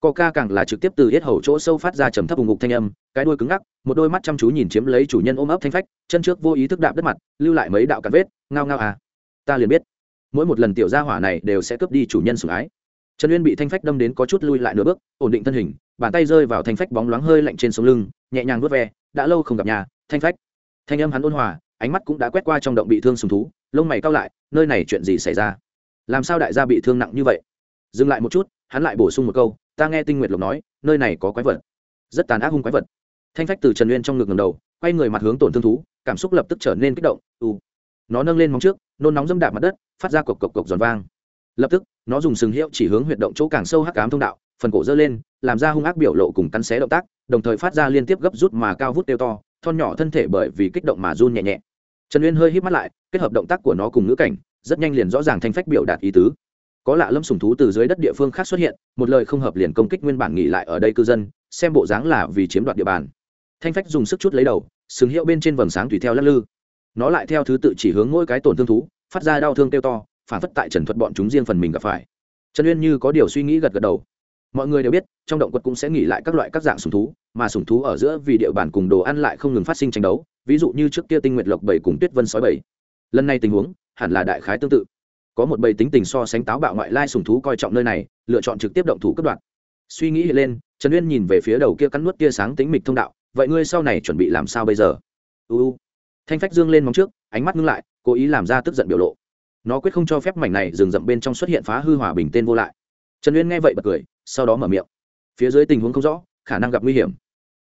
Coca càng là trực tiếp từ hết hầu chỗ sâu phát ra trầm thấp vùng ngục thanh âm, cái đuôi cứng ngắc, một đôi mắt chăm chú nhìn chiếm lấy chủ nhân ôm ấp thanh phách, chân trước vô ý thức đạp đất mặt, lưu lại mấy đạo cắn vết, ngao ngao à. Ta liền biết. Mỗi một lần tiểu gia hỏa này đều sẽ cướp đi chủ nhân sủng ái. Trần uyên bị thanh phách đâm đến có chút lui lại nửa bước, ổn định thân hình, bàn tay rơi vào thanh phách bóng loáng hơi lạnh trên sống lưng, nhẹ nhàng vuốt ve, đã lâu không gặp nhà, thanh phách. Thanh âm hắn ôn hòa, ánh mắt cũng đã quét qua trong động bị thương sùng thú, lông mày cau lại, nơi này chuyện gì xảy ra? Làm sao đại gia bị thương nặng như vậy? Dừng lại một chút, hắn lại bổ sung một câu ta nghe tinh nguyệt lộc nói, nơi này có quái vật. Rất tàn ác hung quái vật. Thanh phách từ trần nguyên trong ngực ngầm đầu, quay người mặt hướng tổn thương thú, cảm xúc lập tức trở nên kích động. U nó nâng lên móng trước, nôn nóng dâm đạp mặt đất, phát ra cộc cộc cộc giòn vang. Lập tức, nó dùng sừng hiệu chỉ hướng huyệt động chỗ càng sâu hắc cám thông đạo, phần cổ dơ lên, làm ra hung ác biểu lộ cùng cắn xé động tác, đồng thời phát ra liên tiếp gấp rút mà cao vút tiêu to, thon nhỏ thân thể bởi vì kích động mà run nhẹ nhẹ. Trần uyên hơi hít mắt lại, kết hợp động tác của nó cùng ngữ cảnh, rất nhanh liền rõ ràng thanh phách biểu đạt ý tứ có lạ lâm sùng thú từ dưới đất địa phương khác xuất hiện, một lời không hợp liền công kích nguyên bản nghỉ lại ở đây cư dân, xem bộ dáng là vì chiếm đoạt địa bàn. Thanh phách dùng sức chút lấy đầu, sừng hiệu bên trên vầng sáng tùy theo lắc lư. Nó lại theo thứ tự chỉ hướng mỗi cái tổn thương thú, phát ra đau thương kêu to, phản phất tại trần thuật bọn chúng riêng phần mình gặp phải. Trần uyên như có điều suy nghĩ gật gật đầu. Mọi người đều biết, trong động quật cũng sẽ nghỉ lại các loại các dạng sùng thú, mà sùng thú ở giữa vì địa bàn cùng đồ ăn lại không ngừng phát sinh tranh đấu, ví dụ như trước kia tinh nguyệt lộc bảy cùng tuyết vân sói bảy. Lần này tình huống, hẳn là đại khái tương tự có một bầy tính tình so sánh táo bạo ngoại lai sùng thú coi trọng nơi này, lựa chọn trực tiếp động thủ cấp đoạn suy nghĩ lên, trần uyên nhìn về phía đầu kia cắn nuốt kia sáng tính mịch thông đạo, vậy ngươi sau này chuẩn bị làm sao bây giờ? Uu thanh phách dương lên móng trước, ánh mắt ngưng lại, cố ý làm ra tức giận biểu lộ. Nó quyết không cho phép mảnh này dừng rậm bên trong xuất hiện phá hư hòa bình tên vô lại. Trần uyên nghe vậy bật cười, sau đó mở miệng. Phía dưới tình huống không rõ, khả năng gặp nguy hiểm.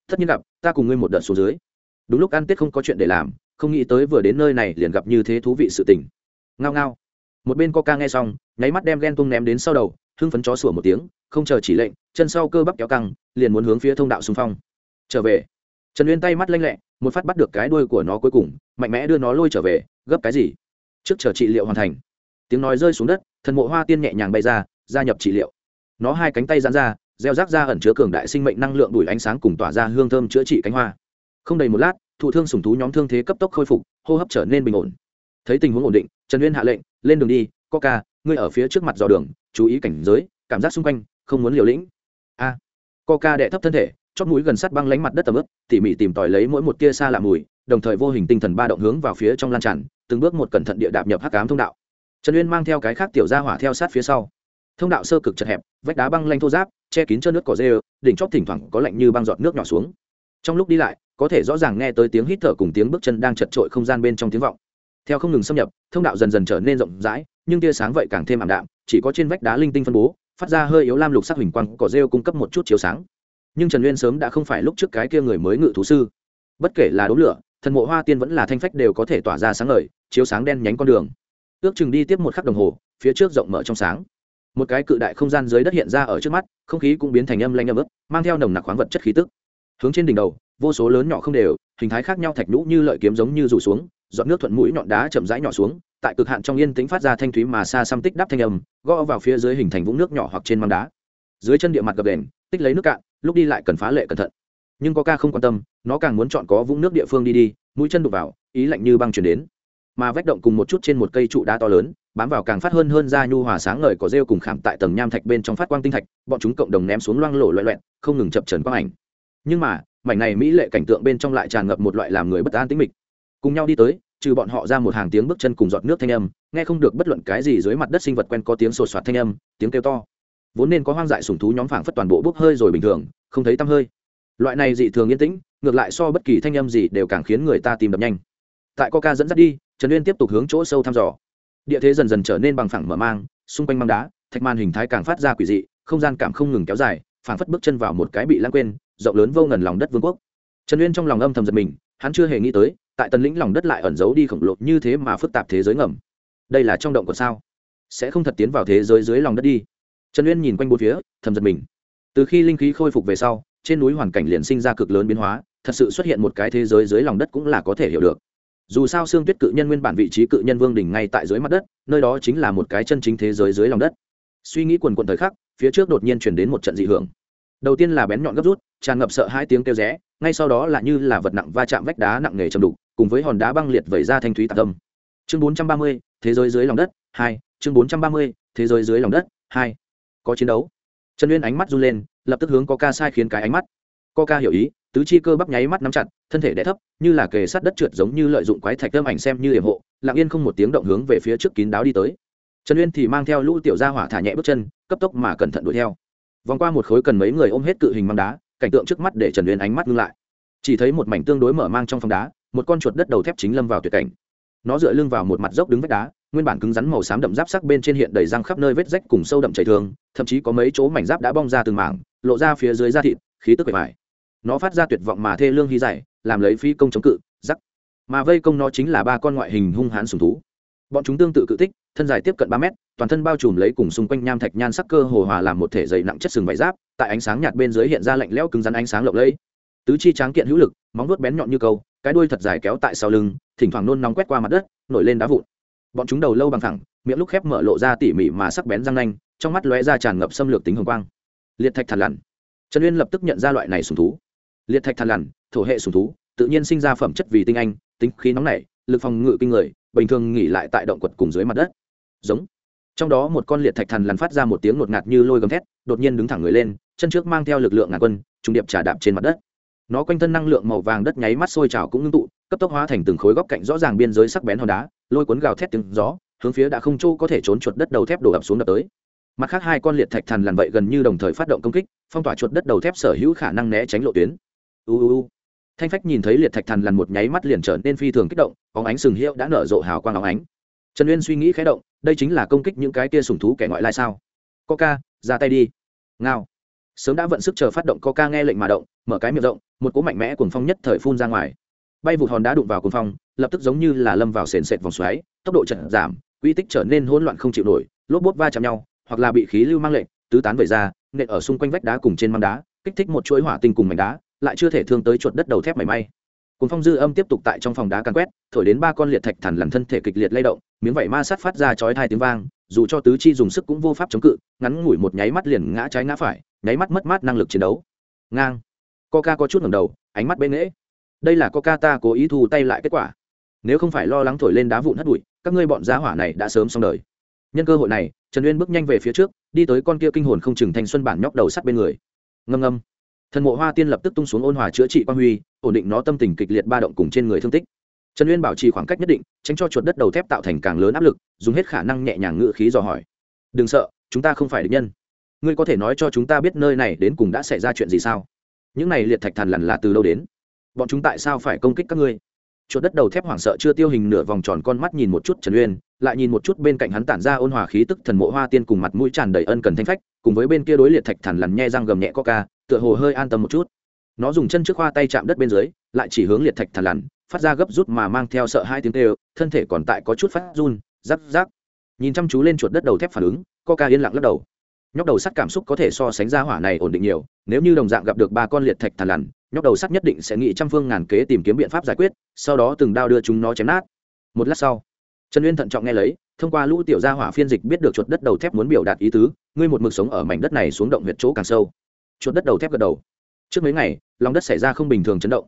Tất nhiên gặp, ta cùng ngươi một đợt xuống dưới. Đúng lúc ăn tết không có chuyện để làm, không nghĩ tới vừa đến nơi này liền gặp như thế thú vị sự tình. Ngao ngao một bên coca nghe xong, nháy mắt đem ghen tung ném đến sau đầu, hưng phấn chó sủa một tiếng, không chờ chỉ lệnh, chân sau cơ bắp kéo căng, liền muốn hướng phía thông đạo xung phong. Trở về. Trần uyên tay mắt lanh lẹ, một phát bắt được cái đuôi của nó cuối cùng, mạnh mẽ đưa nó lôi trở về, gấp cái gì? Trước chờ trị liệu hoàn thành. Tiếng nói rơi xuống đất, thần mộ hoa tiên nhẹ nhàng bay ra, gia nhập trị liệu. Nó hai cánh tay dán ra, gieo rác ra ẩn chứa cường đại sinh mệnh năng lượng đuổi ánh sáng cùng tỏa ra hương thơm chữa trị cánh hoa. Không đầy một lát, thụ thương sùng thú nhóm thương thế cấp tốc khôi phục, hô hấp trở nên bình ổn thấy tình huống ổn định trần uyên hạ lệnh lên đường đi coca ngươi ở phía trước mặt dò đường chú ý cảnh giới cảm giác xung quanh không muốn liều lĩnh. A à, coca đệ thấp thân thể chót mũi gần sát băng lánh mặt đất tầm ướp tỉ mỉ tìm tòi lấy mỗi một tia xa lạ mùi đồng thời vô hình tinh thần ba động hướng vào phía trong lan tràn từng bước một cẩn thận địa đạp nhập hắc cám thông đạo. Trần uyên mang theo cái khác tiểu ra hỏa theo sát phía sau. Thông đạo sơ cực chật hẹp vách đá băng lanh thô giáp che kín trơn nước cỏ dê đỉnh chóp thỉnh thoảng có lạnh như băng giọt nước nhỏ xuống. Trong lúc đi lại có thể rõ ràng nghe tới tiếng hít thở cùng tiếng bước chân đang chật trội không gian bên trong tiếng vọng theo không ngừng xâm nhập, thông đạo dần dần trở nên rộng rãi, nhưng tia sáng vậy càng thêm ảm đạm, chỉ có trên vách đá linh tinh phân bố, phát ra hơi yếu lam lục sắc hình quang cỏ rêu cung cấp một chút chiếu sáng. Nhưng trần uyên sớm đã không phải lúc trước cái kia người mới ngự thú sư. Bất kể là đốm lửa, thần mộ hoa tiên vẫn là thanh phách đều có thể tỏa ra sáng ngời, chiếu sáng đen nhánh con đường. Ước chừng đi tiếp một khắc đồng hồ, phía trước rộng mở trong sáng. Một cái cự đại không gian dưới đất hiện ra ở trước mắt, không khí cũng biến thành âm lanh âm ướp mang theo nồng nặc khoáng vật chất khí tức. Hướng trên đỉnh đầu, vô số lớn nhỏ không đều, hình thái khác nhau thạch nhũ như lợi kiếm giống như rủ xuống dọn nước thuận mũi nhọn đá chậm rãi nhỏ xuống, tại cực hạn trong yên tĩnh phát ra thanh thúy mà xa xăm tích đắp thanh âm, gõ vào phía dưới hình thành vũng nước nhỏ hoặc trên măng đá. Dưới chân địa mặt gập đền, tích lấy nước cạn, lúc đi lại cần phá lệ cẩn thận. Nhưng có ca không quan tâm, nó càng muốn chọn có vũng nước địa phương đi đi, mũi chân đục vào, ý lạnh như băng chuyển đến. Mà vách động cùng một chút trên một cây trụ đá to lớn, bám vào càng phát hơn hơn ra nhu hòa sáng ngời có rêu cùng khảm tại tầng nham thạch bên trong phát quang tinh thạch, bọn chúng cộng đồng ném xuống loang lổ loẹ loẹn không ngừng chập trần quang ảnh. Nhưng mà, mảnh này mỹ lệ cảnh tượng bên trong lại tràn ngập một loại làm người bất an tính mịch cùng nhau đi tới, trừ bọn họ ra một hàng tiếng bước chân cùng giọt nước thanh âm, nghe không được bất luận cái gì dưới mặt đất sinh vật quen có tiếng sột soạt thanh âm, tiếng kêu to. Vốn nên có hoang dại sùng thú nhóm phảng phất toàn bộ bốc hơi rồi bình thường, không thấy tăm hơi. Loại này dị thường yên tĩnh, ngược lại so bất kỳ thanh âm gì đều càng khiến người ta tìm đập nhanh. Tại coca dẫn dắt đi, trần uyên tiếp tục hướng chỗ sâu thăm dò. Địa thế dần dần trở nên bằng phẳng mở mang, xung quanh băng đá, thạch man hình thái càng phát ra quỷ dị, không gian cảm không ngừng kéo dài, phảng phất bước chân vào một cái bị lãng quên, rộng lớn vô ngần lòng đất vương quốc. Trần uyên trong lòng âm thầm giật mình hắn chưa hề nghĩ tới, tại tần lĩnh lòng đất lại ẩn giấu đi khổng lồ như thế mà phức tạp thế giới ngầm. Đây là trong động của sao? Sẽ không thật tiến vào thế giới dưới lòng đất đi. Trần uyên nhìn quanh bốn phía, thầm giật mình. Từ khi linh khí khôi phục về sau, trên núi hoàn cảnh liền sinh ra cực lớn biến hóa, thật sự xuất hiện một cái thế giới dưới lòng đất cũng là có thể hiểu được. Dù sao xương tuyết cự nhân nguyên bản vị trí cự nhân vương đỉnh ngay tại dưới mặt đất, nơi đó chính là một cái chân chính thế giới dưới lòng đất. Suy nghĩ quần quần thời khắc, phía trước đột nhiên chuyển đến một trận dị hưởng đầu tiên là bén nhọn gấp rút, tràn ngập sợ hai tiếng kêu rẽ, ngay sau đó là như là vật nặng va chạm vách đá nặng nề chầm đục, cùng với hòn đá băng liệt vẩy ra thanh thúy tạc tâm. Chương bốn trăm ba mươi, thế giới dưới lòng đất, hai, chương bốn trăm ba mươi, thế giới dưới lòng đất, hai. Có chiến đấu. Trần uyên ánh mắt run lên, lập tức hướng có ca sai khiến cái ánh mắt. Có ca hiểu ý, tứ chi cơ bắp nháy mắt nắm chặt, thân thể đẻ thấp, như là kề sát đất trượt giống như lợi dụng quái thạch tâm ảnh xem như hiểm hộ, lặng yên không một tiếng động hướng về phía trước kín đáo đi tới. Trần uyên thì mang theo lũ tiểu gia hỏa thả nhẹ bước chân, cấp tốc mà cẩn thận đuổi theo vòng qua một khối cần mấy người ôm hết cự hình măng đá, cảnh tượng trước mắt để trần uyên ánh mắt ngưng lại. Chỉ thấy một mảnh tương đối mở mang trong phòng đá, một con chuột đất đầu thép chính lâm vào tuyệt cảnh. Nó dựa lưng vào một mặt dốc đứng vách đá, nguyên bản cứng rắn màu xám đậm giáp sắc bên trên hiện đầy răng khắp nơi vết rách cùng sâu đậm chảy thường thậm chí có mấy chỗ mảnh giáp đã bong ra từng mảng, lộ ra phía dưới da thịt, khí tức bề mại nó phát ra tuyệt vọng mà thê lương hy giải làm lấy phi công chống cự, rắc. Mà vây công nó chính là ba con ngoại hình hung hãn sùng thú bọn chúng tương tự cự tích, thân dài tiếp cận ba mét, toàn thân bao trùm lấy cùng xung quanh nham thạch nhan sắc cơ hồ hòa làm một thể dày nặng chất sừng vải giáp, tại ánh sáng nhạt bên dưới hiện ra lạnh lẽo cứng rắn ánh sáng lộng lẫy. Tứ chi tráng kiện hữu lực, móng vuốt bén nhọn như câu, cái đuôi thật dài kéo tại sau lưng, thỉnh thoảng nôn nóng quét qua mặt đất, nổi lên đá vụn. Bọn chúng đầu lâu bằng thẳng miệng lúc khép mở lộ ra tỉ mỉ mà sắc bén răng nanh, trong mắt lóe ra tràn ngập xâm lược tính hồng quang. Liệt thạch thằn lằn. Trần uyên lập tức nhận ra loại này sùng thú. Liệt thạch thằn lằn, thổ hệ sùng thú, tự nhiên sinh ra phẩm chất vì tinh anh, tính khí nóng nảy lực phòng ngự kinh người, bình thường nghỉ lại tại động quật cùng dưới mặt đất. Giống. Trong đó một con liệt thạch thần lằn phát ra một tiếng ngột ngạt như lôi gầm thét, đột nhiên đứng thẳng người lên, chân trước mang theo lực lượng ngàn quân trung điệp trả đạp trên mặt đất. Nó quanh thân năng lượng màu vàng đất nháy mắt sôi trào cũng ngưng tụ, cấp tốc hóa thành từng khối góc cạnh rõ ràng biên giới sắc bén hòn đá, lôi cuốn gào thét tiếng gió, hướng phía đã không chỗ có thể trốn chuột đất đầu thép đổ ập xuống đập tới. Mặt khác hai con liệt thạch thần lằn vậy gần như đồng thời phát động công kích, phong tỏa chuột đất đầu thép sở hữu khả năng né tránh lộ tuyến. Uu thanh phách nhìn thấy liệt thạch thần lằn một nháy mắt liền trở nên phi thường kích động, bóng ánh sừng hiệu đã nở rộ hào quang óng ánh. Trần uyên suy nghĩ khé động, đây chính là công kích những cái kia sùng thú kẻ ngoại lai sao? Coca, ra tay đi. Ngao. Sớm đã vận sức chờ phát động coca nghe lệnh mà động, mở cái miệng rộng, một cỗ mạnh mẽ cuồng phong nhất thời phun ra ngoài. Bay vụt hòn đá đụng vào cuồng phong, lập tức giống như là lâm vào sền sệt vòng xoáy, tốc độ chậm giảm, quy tích trở nên hỗn loạn không chịu nổi, lốp bốt va chạm nhau, hoặc là bị khí lưu mang lệnh, tứ tán về ra, nện ở xung quanh vách đá cùng trên măng đá, kích thích một chuỗi hỏa tinh cùng mảnh đá lại chưa thể thương tới chuột đất đầu thép mảy may. Cùng phong dư âm tiếp tục tại trong phòng đá càn quét, thổi đến ba con liệt thạch thằn lằn thân thể kịch liệt lay động, miếng vảy ma sát phát ra chói hai tiếng vang, dù cho tứ chi dùng sức cũng vô pháp chống cự, ngắn ngủi một nháy mắt liền ngã trái ngã phải, nháy mắt mất mát năng lực chiến đấu. Ngang. Coca có chút ngầm đầu, ánh mắt bên nghễ. Đây là coca ta cố ý thu tay lại kết quả. Nếu không phải lo lắng thổi lên đá vụn hất bụi, các ngươi bọn giá hỏa này đã sớm xong đời. Nhân cơ hội này, trần uyên bước nhanh về phía trước, đi tới con kia kinh hồn không chừng thanh xuân bản nhóc đầu sắt bên người. Ngâm ngâm thần mộ hoa tiên lập tức tung xuống ôn hòa chữa trị quang huy, ổn định nó tâm tình kịch liệt ba động cùng trên người thương tích. Trần uyên bảo trì khoảng cách nhất định, tránh cho chuột đất đầu thép tạo thành càng lớn áp lực, dùng hết khả năng nhẹ nhàng ngự khí dò hỏi. Đừng sợ, chúng ta không phải địch nhân. Ngươi có thể nói cho chúng ta biết nơi này đến cùng đã xảy ra chuyện gì sao? Những này liệt thạch thần lằn là từ đâu đến? Bọn chúng tại sao phải công kích các ngươi? Chuột đất đầu thép hoảng sợ chưa tiêu hình nửa vòng tròn con mắt nhìn một chút trần uyên, lại nhìn một chút bên cạnh hắn tản ra ôn hòa khí tức thần mộ hoa tiên cùng mặt mũi tràn đầy ân cần thanh phách cùng với bên kia đối liệt thạch thần lằn nhe răng gầm nhẹ coca tựa hồ hơi an tâm một chút. Nó dùng chân trước khoa tay chạm đất bên dưới, lại chỉ hướng liệt thạch thần lằn, phát ra gấp rút mà mang theo sợ hai tiếng tê thân thể còn tại có chút phát run, rắc rắc. Nhìn chăm chú lên chuột đất đầu thép phản ứng coca yên lặng lắc đầu. Nhóc đầu sắt cảm xúc có thể so sánh ra hỏa này ổn định nhiều, nếu như đồng dạng gặp được ba con liệt thạch thần lằn, nhóc đầu sắt nhất định sẽ nghĩ trăm phương ngàn kế tìm kiếm biện pháp giải quyết, sau đó từng đao đưa chúng nó chém nát. Một lát sau, trần uyên thận trọng nghe lấy thông qua lũ tiểu gia hỏa phiên dịch biết được chuột đất đầu thép muốn biểu đạt ý tứ, ngươi một mực sống ở mảnh đất này xuống động huyệt chỗ càng sâu. Chuột đất đầu thép gật đầu. Trước mấy ngày, lòng đất xảy ra không bình thường chấn động.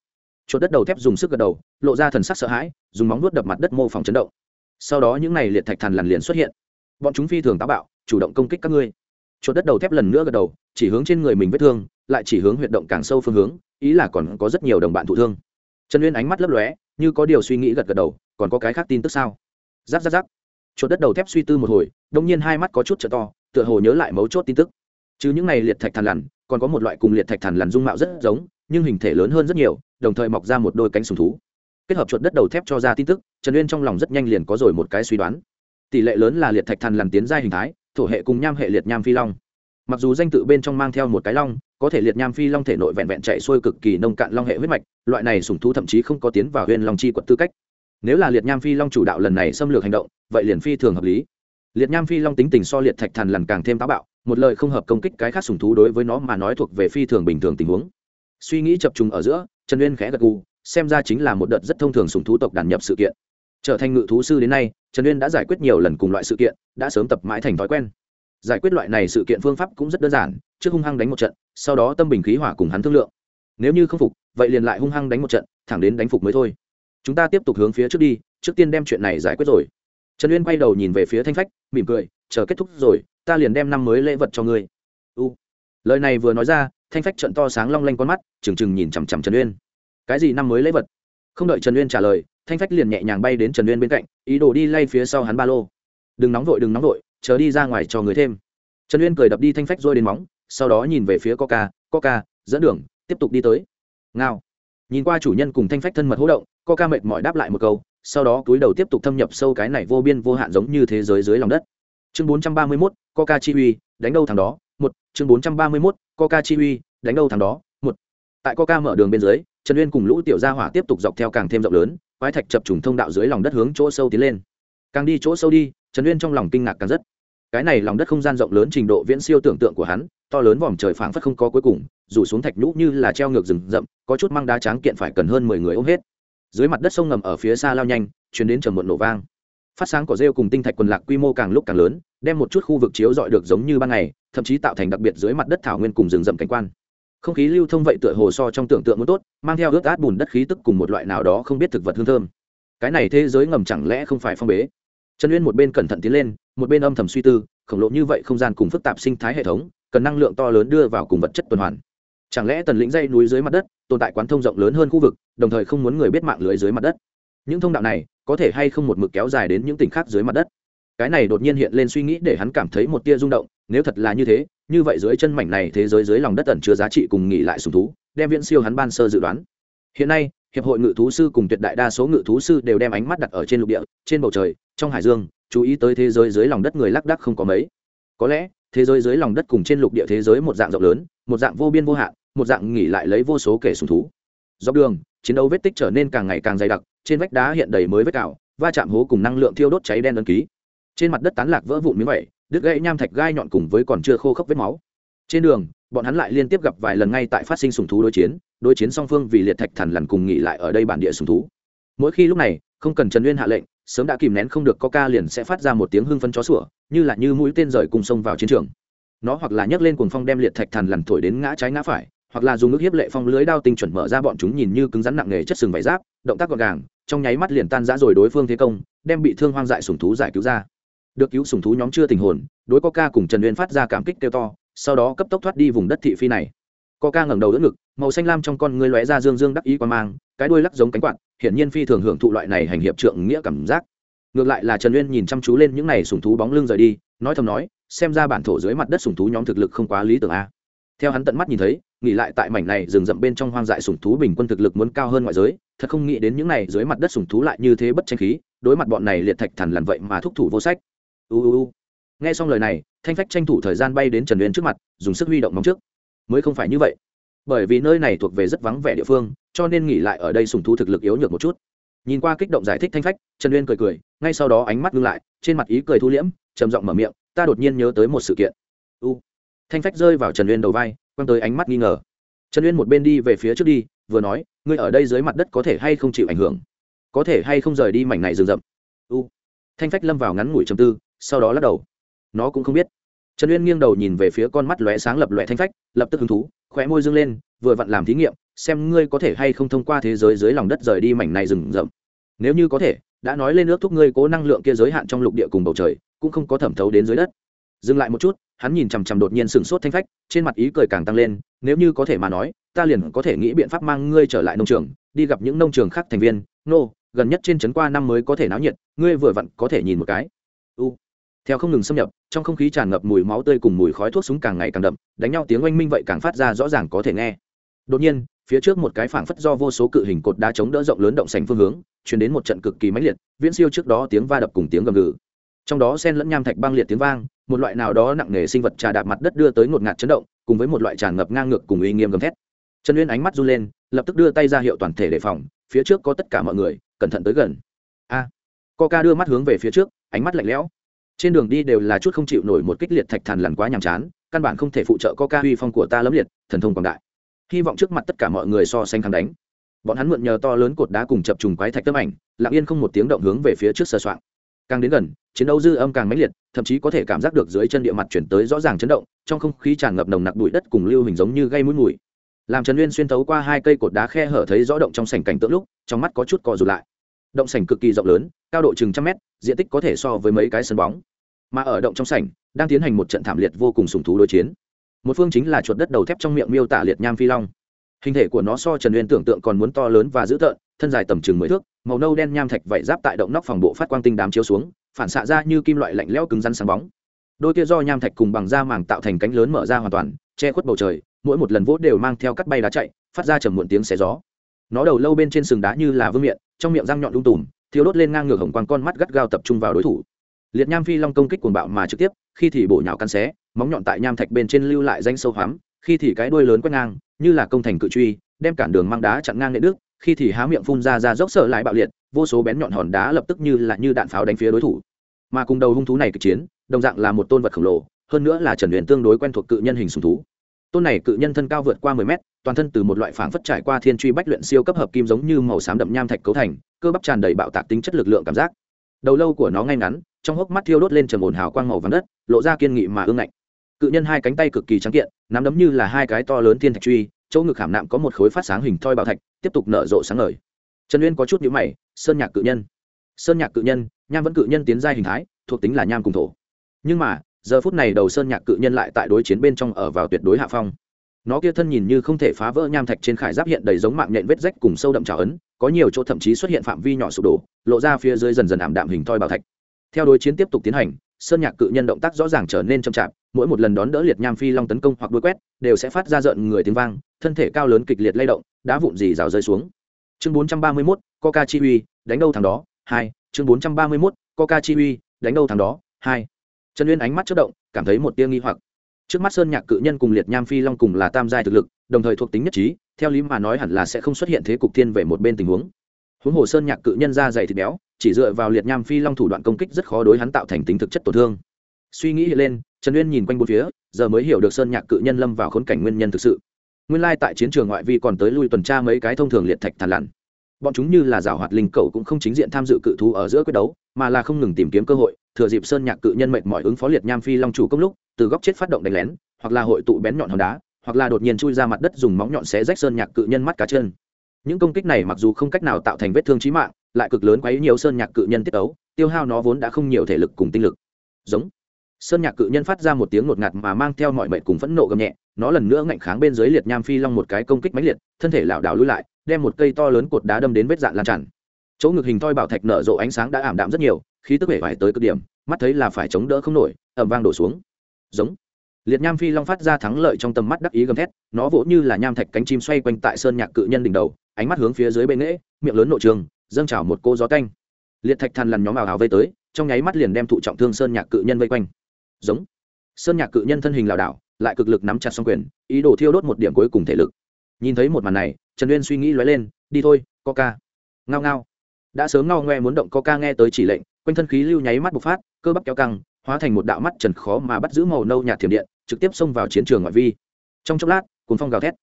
Chuột đất đầu thép dùng sức gật đầu, lộ ra thần sắc sợ hãi, dùng móng vuốt đập mặt đất mô phỏng chấn động. Sau đó những này liệt thạch thần lằn liền xuất hiện. Bọn chúng phi thường táo bạo, chủ động công kích các ngươi. Chuột đất đầu thép lần nữa gật đầu, chỉ hướng trên người mình vết thương, lại chỉ hướng huyệt động càng sâu phương hướng, ý là còn có rất nhiều đồng bạn thụ thương. Trần uyên ánh mắt lấp lóe, như có điều suy nghĩ gật gật đầu, còn có cái khác tin tức sao? Giáp giáp giáp chuột đất đầu thép suy tư một hồi đông nhiên hai mắt có chút trợ to, tựa hồ nhớ lại mấu chốt tin tức. Chứ những này liệt thạch thằn lằn, còn có một loại cùng liệt thạch thằn lằn dung mạo rất giống, nhưng hình thể lớn hơn rất nhiều, đồng thời mọc ra một đôi cánh sùng thú. Kết hợp chuột đất đầu thép cho ra tin tức, trần uyên trong lòng rất nhanh liền có rồi một cái suy đoán. Tỷ lệ lớn là liệt thạch thằn lằn tiến ra hình thái, thổ hệ cùng nham hệ liệt nham phi long. Mặc dù danh tự bên trong mang theo một cái long, có thể liệt nham phi long thể nội vẹn vẹn chạy xuôi cực kỳ nông cạn long hệ huyết mạch, loại này sùng thú thậm chí không có tiến vào huyền long chi quật tư cách nếu là liệt nham phi long chủ đạo lần này xâm lược hành động, vậy liền phi thường hợp lý. Liệt nham phi long tính tình so liệt thạch thần lần càng thêm táo bạo, một lời không hợp công kích cái khác sùng thú đối với nó mà nói thuộc về phi thường bình thường tình huống. Suy nghĩ chập trùng ở giữa, trần uyên khẽ gật gù, xem ra chính là một đợt rất thông thường sùng thú tộc đàn nhập sự kiện. Trở thành ngự thú sư đến nay, trần uyên đã giải quyết nhiều lần cùng loại sự kiện, đã sớm tập mãi thành thói quen. Giải quyết loại này sự kiện phương pháp cũng rất đơn giản, trước hung hăng đánh một trận, sau đó tâm bình khí hỏa cùng hắn thương lượng. Nếu như không phục, vậy liền lại hung hăng đánh một trận, thẳng đến đánh phục mới thôi chúng ta tiếp tục hướng phía trước đi, trước tiên đem chuyện này giải quyết rồi. Trần uyên quay đầu nhìn về phía thanh phách, mỉm cười, chờ kết thúc rồi, ta liền đem năm mới lễ vật cho ngươi. U. Lời này vừa nói ra, thanh phách trận to sáng long lanh con mắt, trừng trừng nhìn chằm chằm trần uyên. Cái gì năm mới lễ vật? Không đợi trần uyên trả lời, thanh phách liền nhẹ nhàng bay đến trần uyên bên cạnh, ý đồ đi lay phía sau hắn ba lô. Đừng nóng vội, đừng nóng vội, chờ đi ra ngoài cho người thêm. Trần uyên cười đập đi thanh phách rôi đến móng, sau đó nhìn về phía coca coca, dẫn đường, tiếp tục đi tới. Ngao. Nhìn qua chủ nhân cùng thanh phách thân mật hỗ động coca mệt mỏi đáp lại một câu sau đó túi đầu tiếp tục thâm nhập sâu cái này vô biên vô hạn giống như thế giới dưới lòng đất. Chương 431, coca chi uy đánh đâu thằng đó? Một chương 431, coca chi uy đánh đâu thằng đó? Một. Tại coca mở đường bên dưới trần uyên cùng lũ tiểu gia hỏa tiếp tục dọc theo càng thêm rộng lớn quái thạch chập trùng thông đạo dưới lòng đất hướng chỗ sâu tiến lên. Càng đi chỗ sâu đi trần uyên trong lòng kinh ngạc càng rất. Cái này lòng đất không gian rộng lớn trình độ viễn siêu tưởng tượng của hắn to lớn vòm trời phảng phất không có cuối cùng rủ xuống thạch nhũ như là treo ngược rừng rậm có chút mang đá tráng kiện phải cần hơn mười người ôm hết dưới mặt đất sông ngầm ở phía xa lao nhanh, chuyển đến trầm muộn nổ vang. Phát sáng của rêu cùng tinh thạch quần lạc quy mô càng lúc càng lớn, đem một chút khu vực chiếu dọi được giống như ban ngày, thậm chí tạo thành đặc biệt dưới mặt đất thảo nguyên cùng rừng rậm cảnh quan. Không khí lưu thông vậy tựa hồ so trong tưởng tượng muốn tốt, mang theo ướt át bùn đất khí tức cùng một loại nào đó không biết thực vật hương thơm. Cái này thế giới ngầm chẳng lẽ không phải phong bế? Trần uyên một bên cẩn thận tiến lên, một bên âm thầm suy tư, khổng lồ như vậy không gian cùng phức tạp sinh thái hệ thống, cần năng lượng to lớn đưa vào cùng vật chất tuần hoàn chẳng lẽ tần lĩnh dây núi dưới mặt đất, tồn tại quán thông rộng lớn hơn khu vực, đồng thời không muốn người biết mạng lưới dưới mặt đất? Những thông đạo này, có thể hay không một mực kéo dài đến những tỉnh khác dưới mặt đất? Cái này đột nhiên hiện lên suy nghĩ để hắn cảm thấy một tia rung động, nếu thật là như thế, như vậy dưới chân mảnh này thế giới dưới lòng đất ẩn chứa giá trị cùng nghỉ lại sùng thú, đem viễn siêu hắn ban sơ dự đoán. Hiện nay, hiệp hội ngự thú sư cùng tuyệt đại đa số ngự thú sư đều đem ánh mắt đặt ở trên lục địa, trên bầu trời, trong hải dương, chú ý tới thế giới dưới lòng đất người lác đắc không có mấy. Có lẽ thế giới dưới lòng đất cùng trên lục địa thế giới một dạng rộng lớn, một dạng vô biên vô hạn, một dạng nghỉ lại lấy vô số kẻ sùng thú. Dọc đường, chiến đấu vết tích trở nên càng ngày càng dày đặc, trên vách đá hiện đầy mới vết cào, va chạm hố cùng năng lượng thiêu đốt cháy đen ấn ký. Trên mặt đất tán lạc vỡ vụn miếng vẩy đứt gãy nham thạch gai nhọn cùng với còn chưa khô khốc vết máu. Trên đường, bọn hắn lại liên tiếp gặp vài lần ngay tại phát sinh sùng thú đối chiến đối chiến song phương vì liệt thạch thần lần cùng nghỉ lại ở đây bản địa sùng thú. Mỗi khi lúc này, không cần trần uyên hạ lệnh sớm đã kìm nén không được coca liền sẽ phát ra một tiếng hưng phân chó sủa, như là như mũi tên rời cùng sông vào chiến trường. Nó hoặc là nhấc lên cuồng phong đem liệt thạch thần lằn thổi đến ngã trái ngã phải, hoặc là dùng nước hiếp lệ phong lưới đao tinh chuẩn mở ra bọn chúng nhìn như cứng rắn nặng nề chất sừng vải giáp, động tác gọn gàng, trong nháy mắt liền tan rã rồi đối phương thế công, đem bị thương hoang dại sùng thú giải cứu ra. Được cứu sùng thú nhóm chưa tình hồn, đối coca cùng trần uyên phát ra cảm kích kêu to, sau đó cấp tốc thoát đi vùng đất thị phi này. Coca ngẩng đầu đỡ ngực, màu xanh lam trong con ngươi lóe ra dương dương đắc ý qua mang cái đuôi lắc giống cánh quạt hiển nhiên phi thường hưởng thụ loại này hành hiệp trượng nghĩa cảm giác. Ngược lại là trần uyên nhìn chăm chú lên những này sùng thú bóng lưng rời đi nói thầm nói xem ra bản thổ dưới mặt đất sùng thú nhóm thực lực không quá lý tưởng a. Theo hắn tận mắt nhìn thấy nghỉ lại tại mảnh này rừng rậm bên trong hoang dại sùng thú bình quân thực lực muốn cao hơn ngoại giới thật không nghĩ đến những này dưới mặt đất sùng thú lại như thế bất tranh khí đối mặt bọn này liệt thạch thần lần vậy mà thúc thủ vô sách. U u u, nghe xong lời này thanh phách tranh thủ thời gian bay đến trần uyên trước mặt dùng sức huy động móng trước. Mới không phải như vậy. Bởi vì nơi này thuộc về rất vắng vẻ địa phương cho nên nghỉ lại ở đây sùng thú thực lực yếu nhược một chút. Nhìn qua kích động giải thích thanh phách, trần uyên cười cười, ngay sau đó ánh mắt ngưng lại, trên mặt ý cười thu liễm, trầm giọng mở miệng, ta đột nhiên nhớ tới một sự kiện. U. Thanh phách rơi vào trần uyên đầu vai, quăng tới ánh mắt nghi ngờ. Trần uyên một bên đi về phía trước đi, vừa nói, ngươi ở đây dưới mặt đất có thể hay không chịu ảnh hưởng? Có thể hay không rời đi mảnh này rừng rậm? U. Thanh phách lâm vào ngắn ngủi chầm tư, sau đó lắc đầu. Nó cũng không biết. Trần uyên nghiêng đầu nhìn về phía con mắt lóe sáng lập lóe thanh phách, lập tức hứng thú, khóe môi dâng lên, vừa vặn làm thí nghiệm xem ngươi có thể hay không thông qua thế giới dưới lòng đất rời đi mảnh này rừng rậm. Nếu như có thể đã nói lên nước thúc ngươi cố năng lượng kia giới hạn trong lục địa cùng bầu trời cũng không có thẩm thấu đến dưới đất. Dừng lại một chút hắn nhìn chằm chằm đột nhiên sừng sốt thanh phách trên mặt ý cười càng tăng lên nếu như có thể mà nói ta liền có thể nghĩ biện pháp mang ngươi trở lại nông trường đi gặp những nông trường khác thành viên. Nô、no, gần nhất trên trấn qua năm mới có thể náo nhiệt ngươi vừa vặn có thể nhìn một cái. U. Theo không ngừng xâm nhập trong không khí tràn ngập mùi máu tươi cùng mùi khói thuốc súng càng ngày càng đậm đánh nhau tiếng oanh minh vậy càng phát ra rõ ràng có thể nghe. Đột nhiên phía trước một cái phảng phất do vô số cự hình cột đá chống đỡ rộng lớn động sành phương hướng chuyển đến một trận cực kỳ mãnh liệt viễn siêu trước đó tiếng va đập cùng tiếng gầm gừ. Trong đó sen lẫn nham thạch băng liệt tiếng vang một loại nào đó nặng nề sinh vật trà đạp mặt đất đưa tới ngột ngạt chấn động cùng với một loại tràn ngập ngang ngược cùng uy nghiêm gầm thét. Trần uyên ánh mắt run lên lập tức đưa tay ra hiệu toàn thể đề phòng phía trước có tất cả mọi người cẩn thận tới gần. A. À, coca đưa mắt hướng về phía trước ánh mắt lạnh lẽo. Trên đường đi đều là chút không chịu nổi một kích liệt thạch thần lằn quá nhàm chán căn bản không thể phụ trợ coca uy phong của ta lấm liệt thần thông quảng đại hy vọng trước mặt tất cả mọi người so sánh kháng đánh. Bọn hắn mượn nhờ to lớn cột đá cùng chập trùng quái thạch tấm ảnh, lặng yên không một tiếng động hướng về phía trước sơ soạn càng đến gần, chiến đấu dư âm càng mãnh liệt, thậm chí có thể cảm giác được dưới chân địa mặt chuyển tới rõ ràng chấn động, trong không khí tràn ngập nồng nặc bụi đất cùng lưu hình giống như gây mũi mùi. Làm trần uyên xuyên thấu qua hai cây cột đá khe hở thấy rõ động trong sảnh cảnh tượng lúc, trong mắt có chút cò rụt lại. Động sảnh cực kỳ rộng lớn, cao độ chừng trăm mét, diện tích có thể so với mấy cái sân bóng. Mà ở động trong sảnh, đang tiến hành một trận thảm liệt vô cùng sùng thú đối chiến một phương chính là chuột đất đầu thép trong miệng miêu tả liệt nham phi long. Hình thể của nó so trần uyên tưởng tượng còn muốn to lớn và dữ tợn, thân dài tầm chừng mười thước, màu nâu đen nham thạch vẩy giáp tại động nóc phòng bộ phát quang tinh đám chiếu xuống, phản xạ ra như kim loại lạnh lẽo cứng rắn sáng bóng. Đôi kia do nham thạch cùng bằng da màng tạo thành cánh lớn mở ra hoàn toàn, che khuất bầu trời, mỗi một lần vỗ đều mang theo cắt bay đá chạy, phát ra trầm muộn tiếng xé gió. Nó đầu lâu bên trên sừng đá như là vương miệng trong miệng răng nhọn lung tùm thiếu đốt lên ngang ngược hồng quang con mắt gắt gao tập trung vào đối thủ. Liệt nham phi long công kích cuồng bạo mà trực tiếp, khi thì bổ nhào căn xé móng nhọn tại nham thạch bên trên lưu lại danh sâu hoắm khi thì cái đuôi lớn quét ngang như là công thành cự truy đem cản đường mang đá chặn ngang nệ đức, khi thì há miệng phun ra ra dốc sợ lại bạo liệt vô số bén nhọn hòn đá lập tức như là như đạn pháo đánh phía đối thủ. Mà cùng đầu hung thú này kịch chiến đồng dạng là một tôn vật khổng lồ hơn nữa là trần luyện tương đối quen thuộc cự nhân hình sùng thú. Tôn này cự nhân thân cao vượt qua 10 mét toàn thân từ một loại phảng phất trải qua thiên truy bách luyện siêu cấp hợp kim giống như màu xám đậm nham thạch cấu thành cơ bắp tràn đầy bạo tạc tính chất lực lượng cảm giác. Đầu lâu của nó ngay ngắn trong hốc mắt thiêu đốt lên trầm ổn hào quang màu vàng đất lộ ra kiên nghị mà ương ngạnh cự nhân hai cánh tay cực kỳ trắng kiện, nắm đấm như là hai cái to lớn thiên thạch truy, chỗ ngực hàm nạm có một khối phát sáng hình thoi bảo thạch, tiếp tục nở rộ sáng ngời. Trần uyên có chút nhữ mày, sơn nhạc cự nhân. Sơn nhạc cự nhân, nham vẫn cự nhân tiến giai hình thái, thuộc tính là nham cùng thổ. Nhưng mà, giờ phút này đầu sơn nhạc cự nhân lại tại đối chiến bên trong ở vào tuyệt đối hạ phong. Nó kia thân nhìn như không thể phá vỡ nham thạch trên khải giáp hiện đầy giống mạng nhện vết rách cùng sâu đậm trào ấn, có nhiều chỗ thậm chí xuất hiện phạm vi nhỏ sụp đổ, lộ ra phía dưới dần dần ảm đạm hình thoi bảo thạch. Theo đối chiến tiếp tục tiến hành, sơn nhạc cự nhân động tác rõ ràng trở nên chậm chạp mỗi một lần đón đỡ liệt nham phi long tấn công hoặc đuôi quét đều sẽ phát ra rợn người tiếng vang thân thể cao lớn kịch liệt lay động đá vụn dì rào rơi xuống. Chương 431, coca chi uy đánh đâu thằng đó hai. Chương 431, coca chi uy đánh đâu thằng đó hai. Trần uyên ánh mắt chất động cảm thấy một tia nghi hoặc. Trước mắt sơn nhạc cự nhân cùng liệt nham phi long cùng là tam giai thực lực đồng thời thuộc tính nhất trí theo lý mà nói hẳn là sẽ không xuất hiện thế cục thiên về một bên tình huống. Huống hồ sơn nhạc cự nhân ra dày thịt béo chỉ dựa vào liệt nham phi long thủ đoạn công kích rất khó đối hắn tạo thành tính thực chất tổn thương. Suy nghĩ lên trần uyên nhìn quanh bốn phía, giờ mới hiểu được sơn nhạc cự nhân lâm vào khốn cảnh nguyên nhân thực sự. Nguyên lai tại chiến trường ngoại vi còn tới lui tuần tra mấy cái thông thường liệt thạch thàn lằn. Bọn chúng như là rào hoạt linh cầu cũng không chính diện tham dự cự thú ở giữa quyết đấu, mà là không ngừng tìm kiếm cơ hội, thừa dịp sơn nhạc cự nhân mệt mỏi ứng phó liệt nham phi long chủ công lúc, từ góc chết phát động đánh lén, hoặc là hội tụ bén nhọn hòn đá, hoặc là đột nhiên chui ra mặt đất dùng móng nhọn xé rách sơn nhạc cự nhân mắt cá chân. Những công kích này mặc dù không cách nào tạo thành vết thương trí mạng, lại cực lớn quấy nhiều sơn nhạc cự nhân tiết ấu tiêu hao nó vốn đã không nhiều thể lực cùng tinh lực. Giống sơn nhạc cự nhân phát ra một tiếng ngột ngạt mà mang theo mọi mệnh cùng phẫn nộ gầm nhẹ, nó lần nữa ngạnh kháng bên dưới liệt nham phi long một cái công kích máy liệt, thân thể lảo đảo lui lại, đem một cây to lớn cột đá đâm đến vết dạn lan tràn. Chỗ ngực hình thoi bảo thạch nở rộ ánh sáng đã ảm đạm rất nhiều, khí tức vẻ vải tới cực điểm, mắt thấy là phải chống đỡ không nổi ẩm vang đổ xuống. Giống. Liệt nham phi long phát ra thắng lợi trong tầm mắt đắc ý gầm thét, nó vỗ như là nham thạch cánh chim xoay quanh tại sơn nhạc cự nhân đỉnh đầu, ánh mắt hướng phía dưới bên nghễ, miệng lớn nội trường, dâng trào một cô gió canh liệt thạch thần lằn nhóm ảo hào vây tới, trong nháy mắt liền đem thụ trọng thương sơn nhạc cự nhân vây quanh giống. Sơn nhạc cự nhân thân hình lảo đảo, lại cực lực nắm chặt xong quyền, ý đồ thiêu đốt một điểm cuối cùng thể lực. Nhìn thấy một màn này, trần uyên suy nghĩ lóe lên, đi thôi, coca. Ngao ngao. Đã sớm ngao ngoe muốn động coca nghe tới chỉ lệnh, quanh thân khí lưu nháy mắt bộc phát, cơ bắp kéo căng, hóa thành một đạo mắt trần khó mà bắt giữ màu nâu nhạt thiểm điện, trực tiếp xông vào chiến trường ngoại vi. Trong chốc lát cuốn phong gào thét.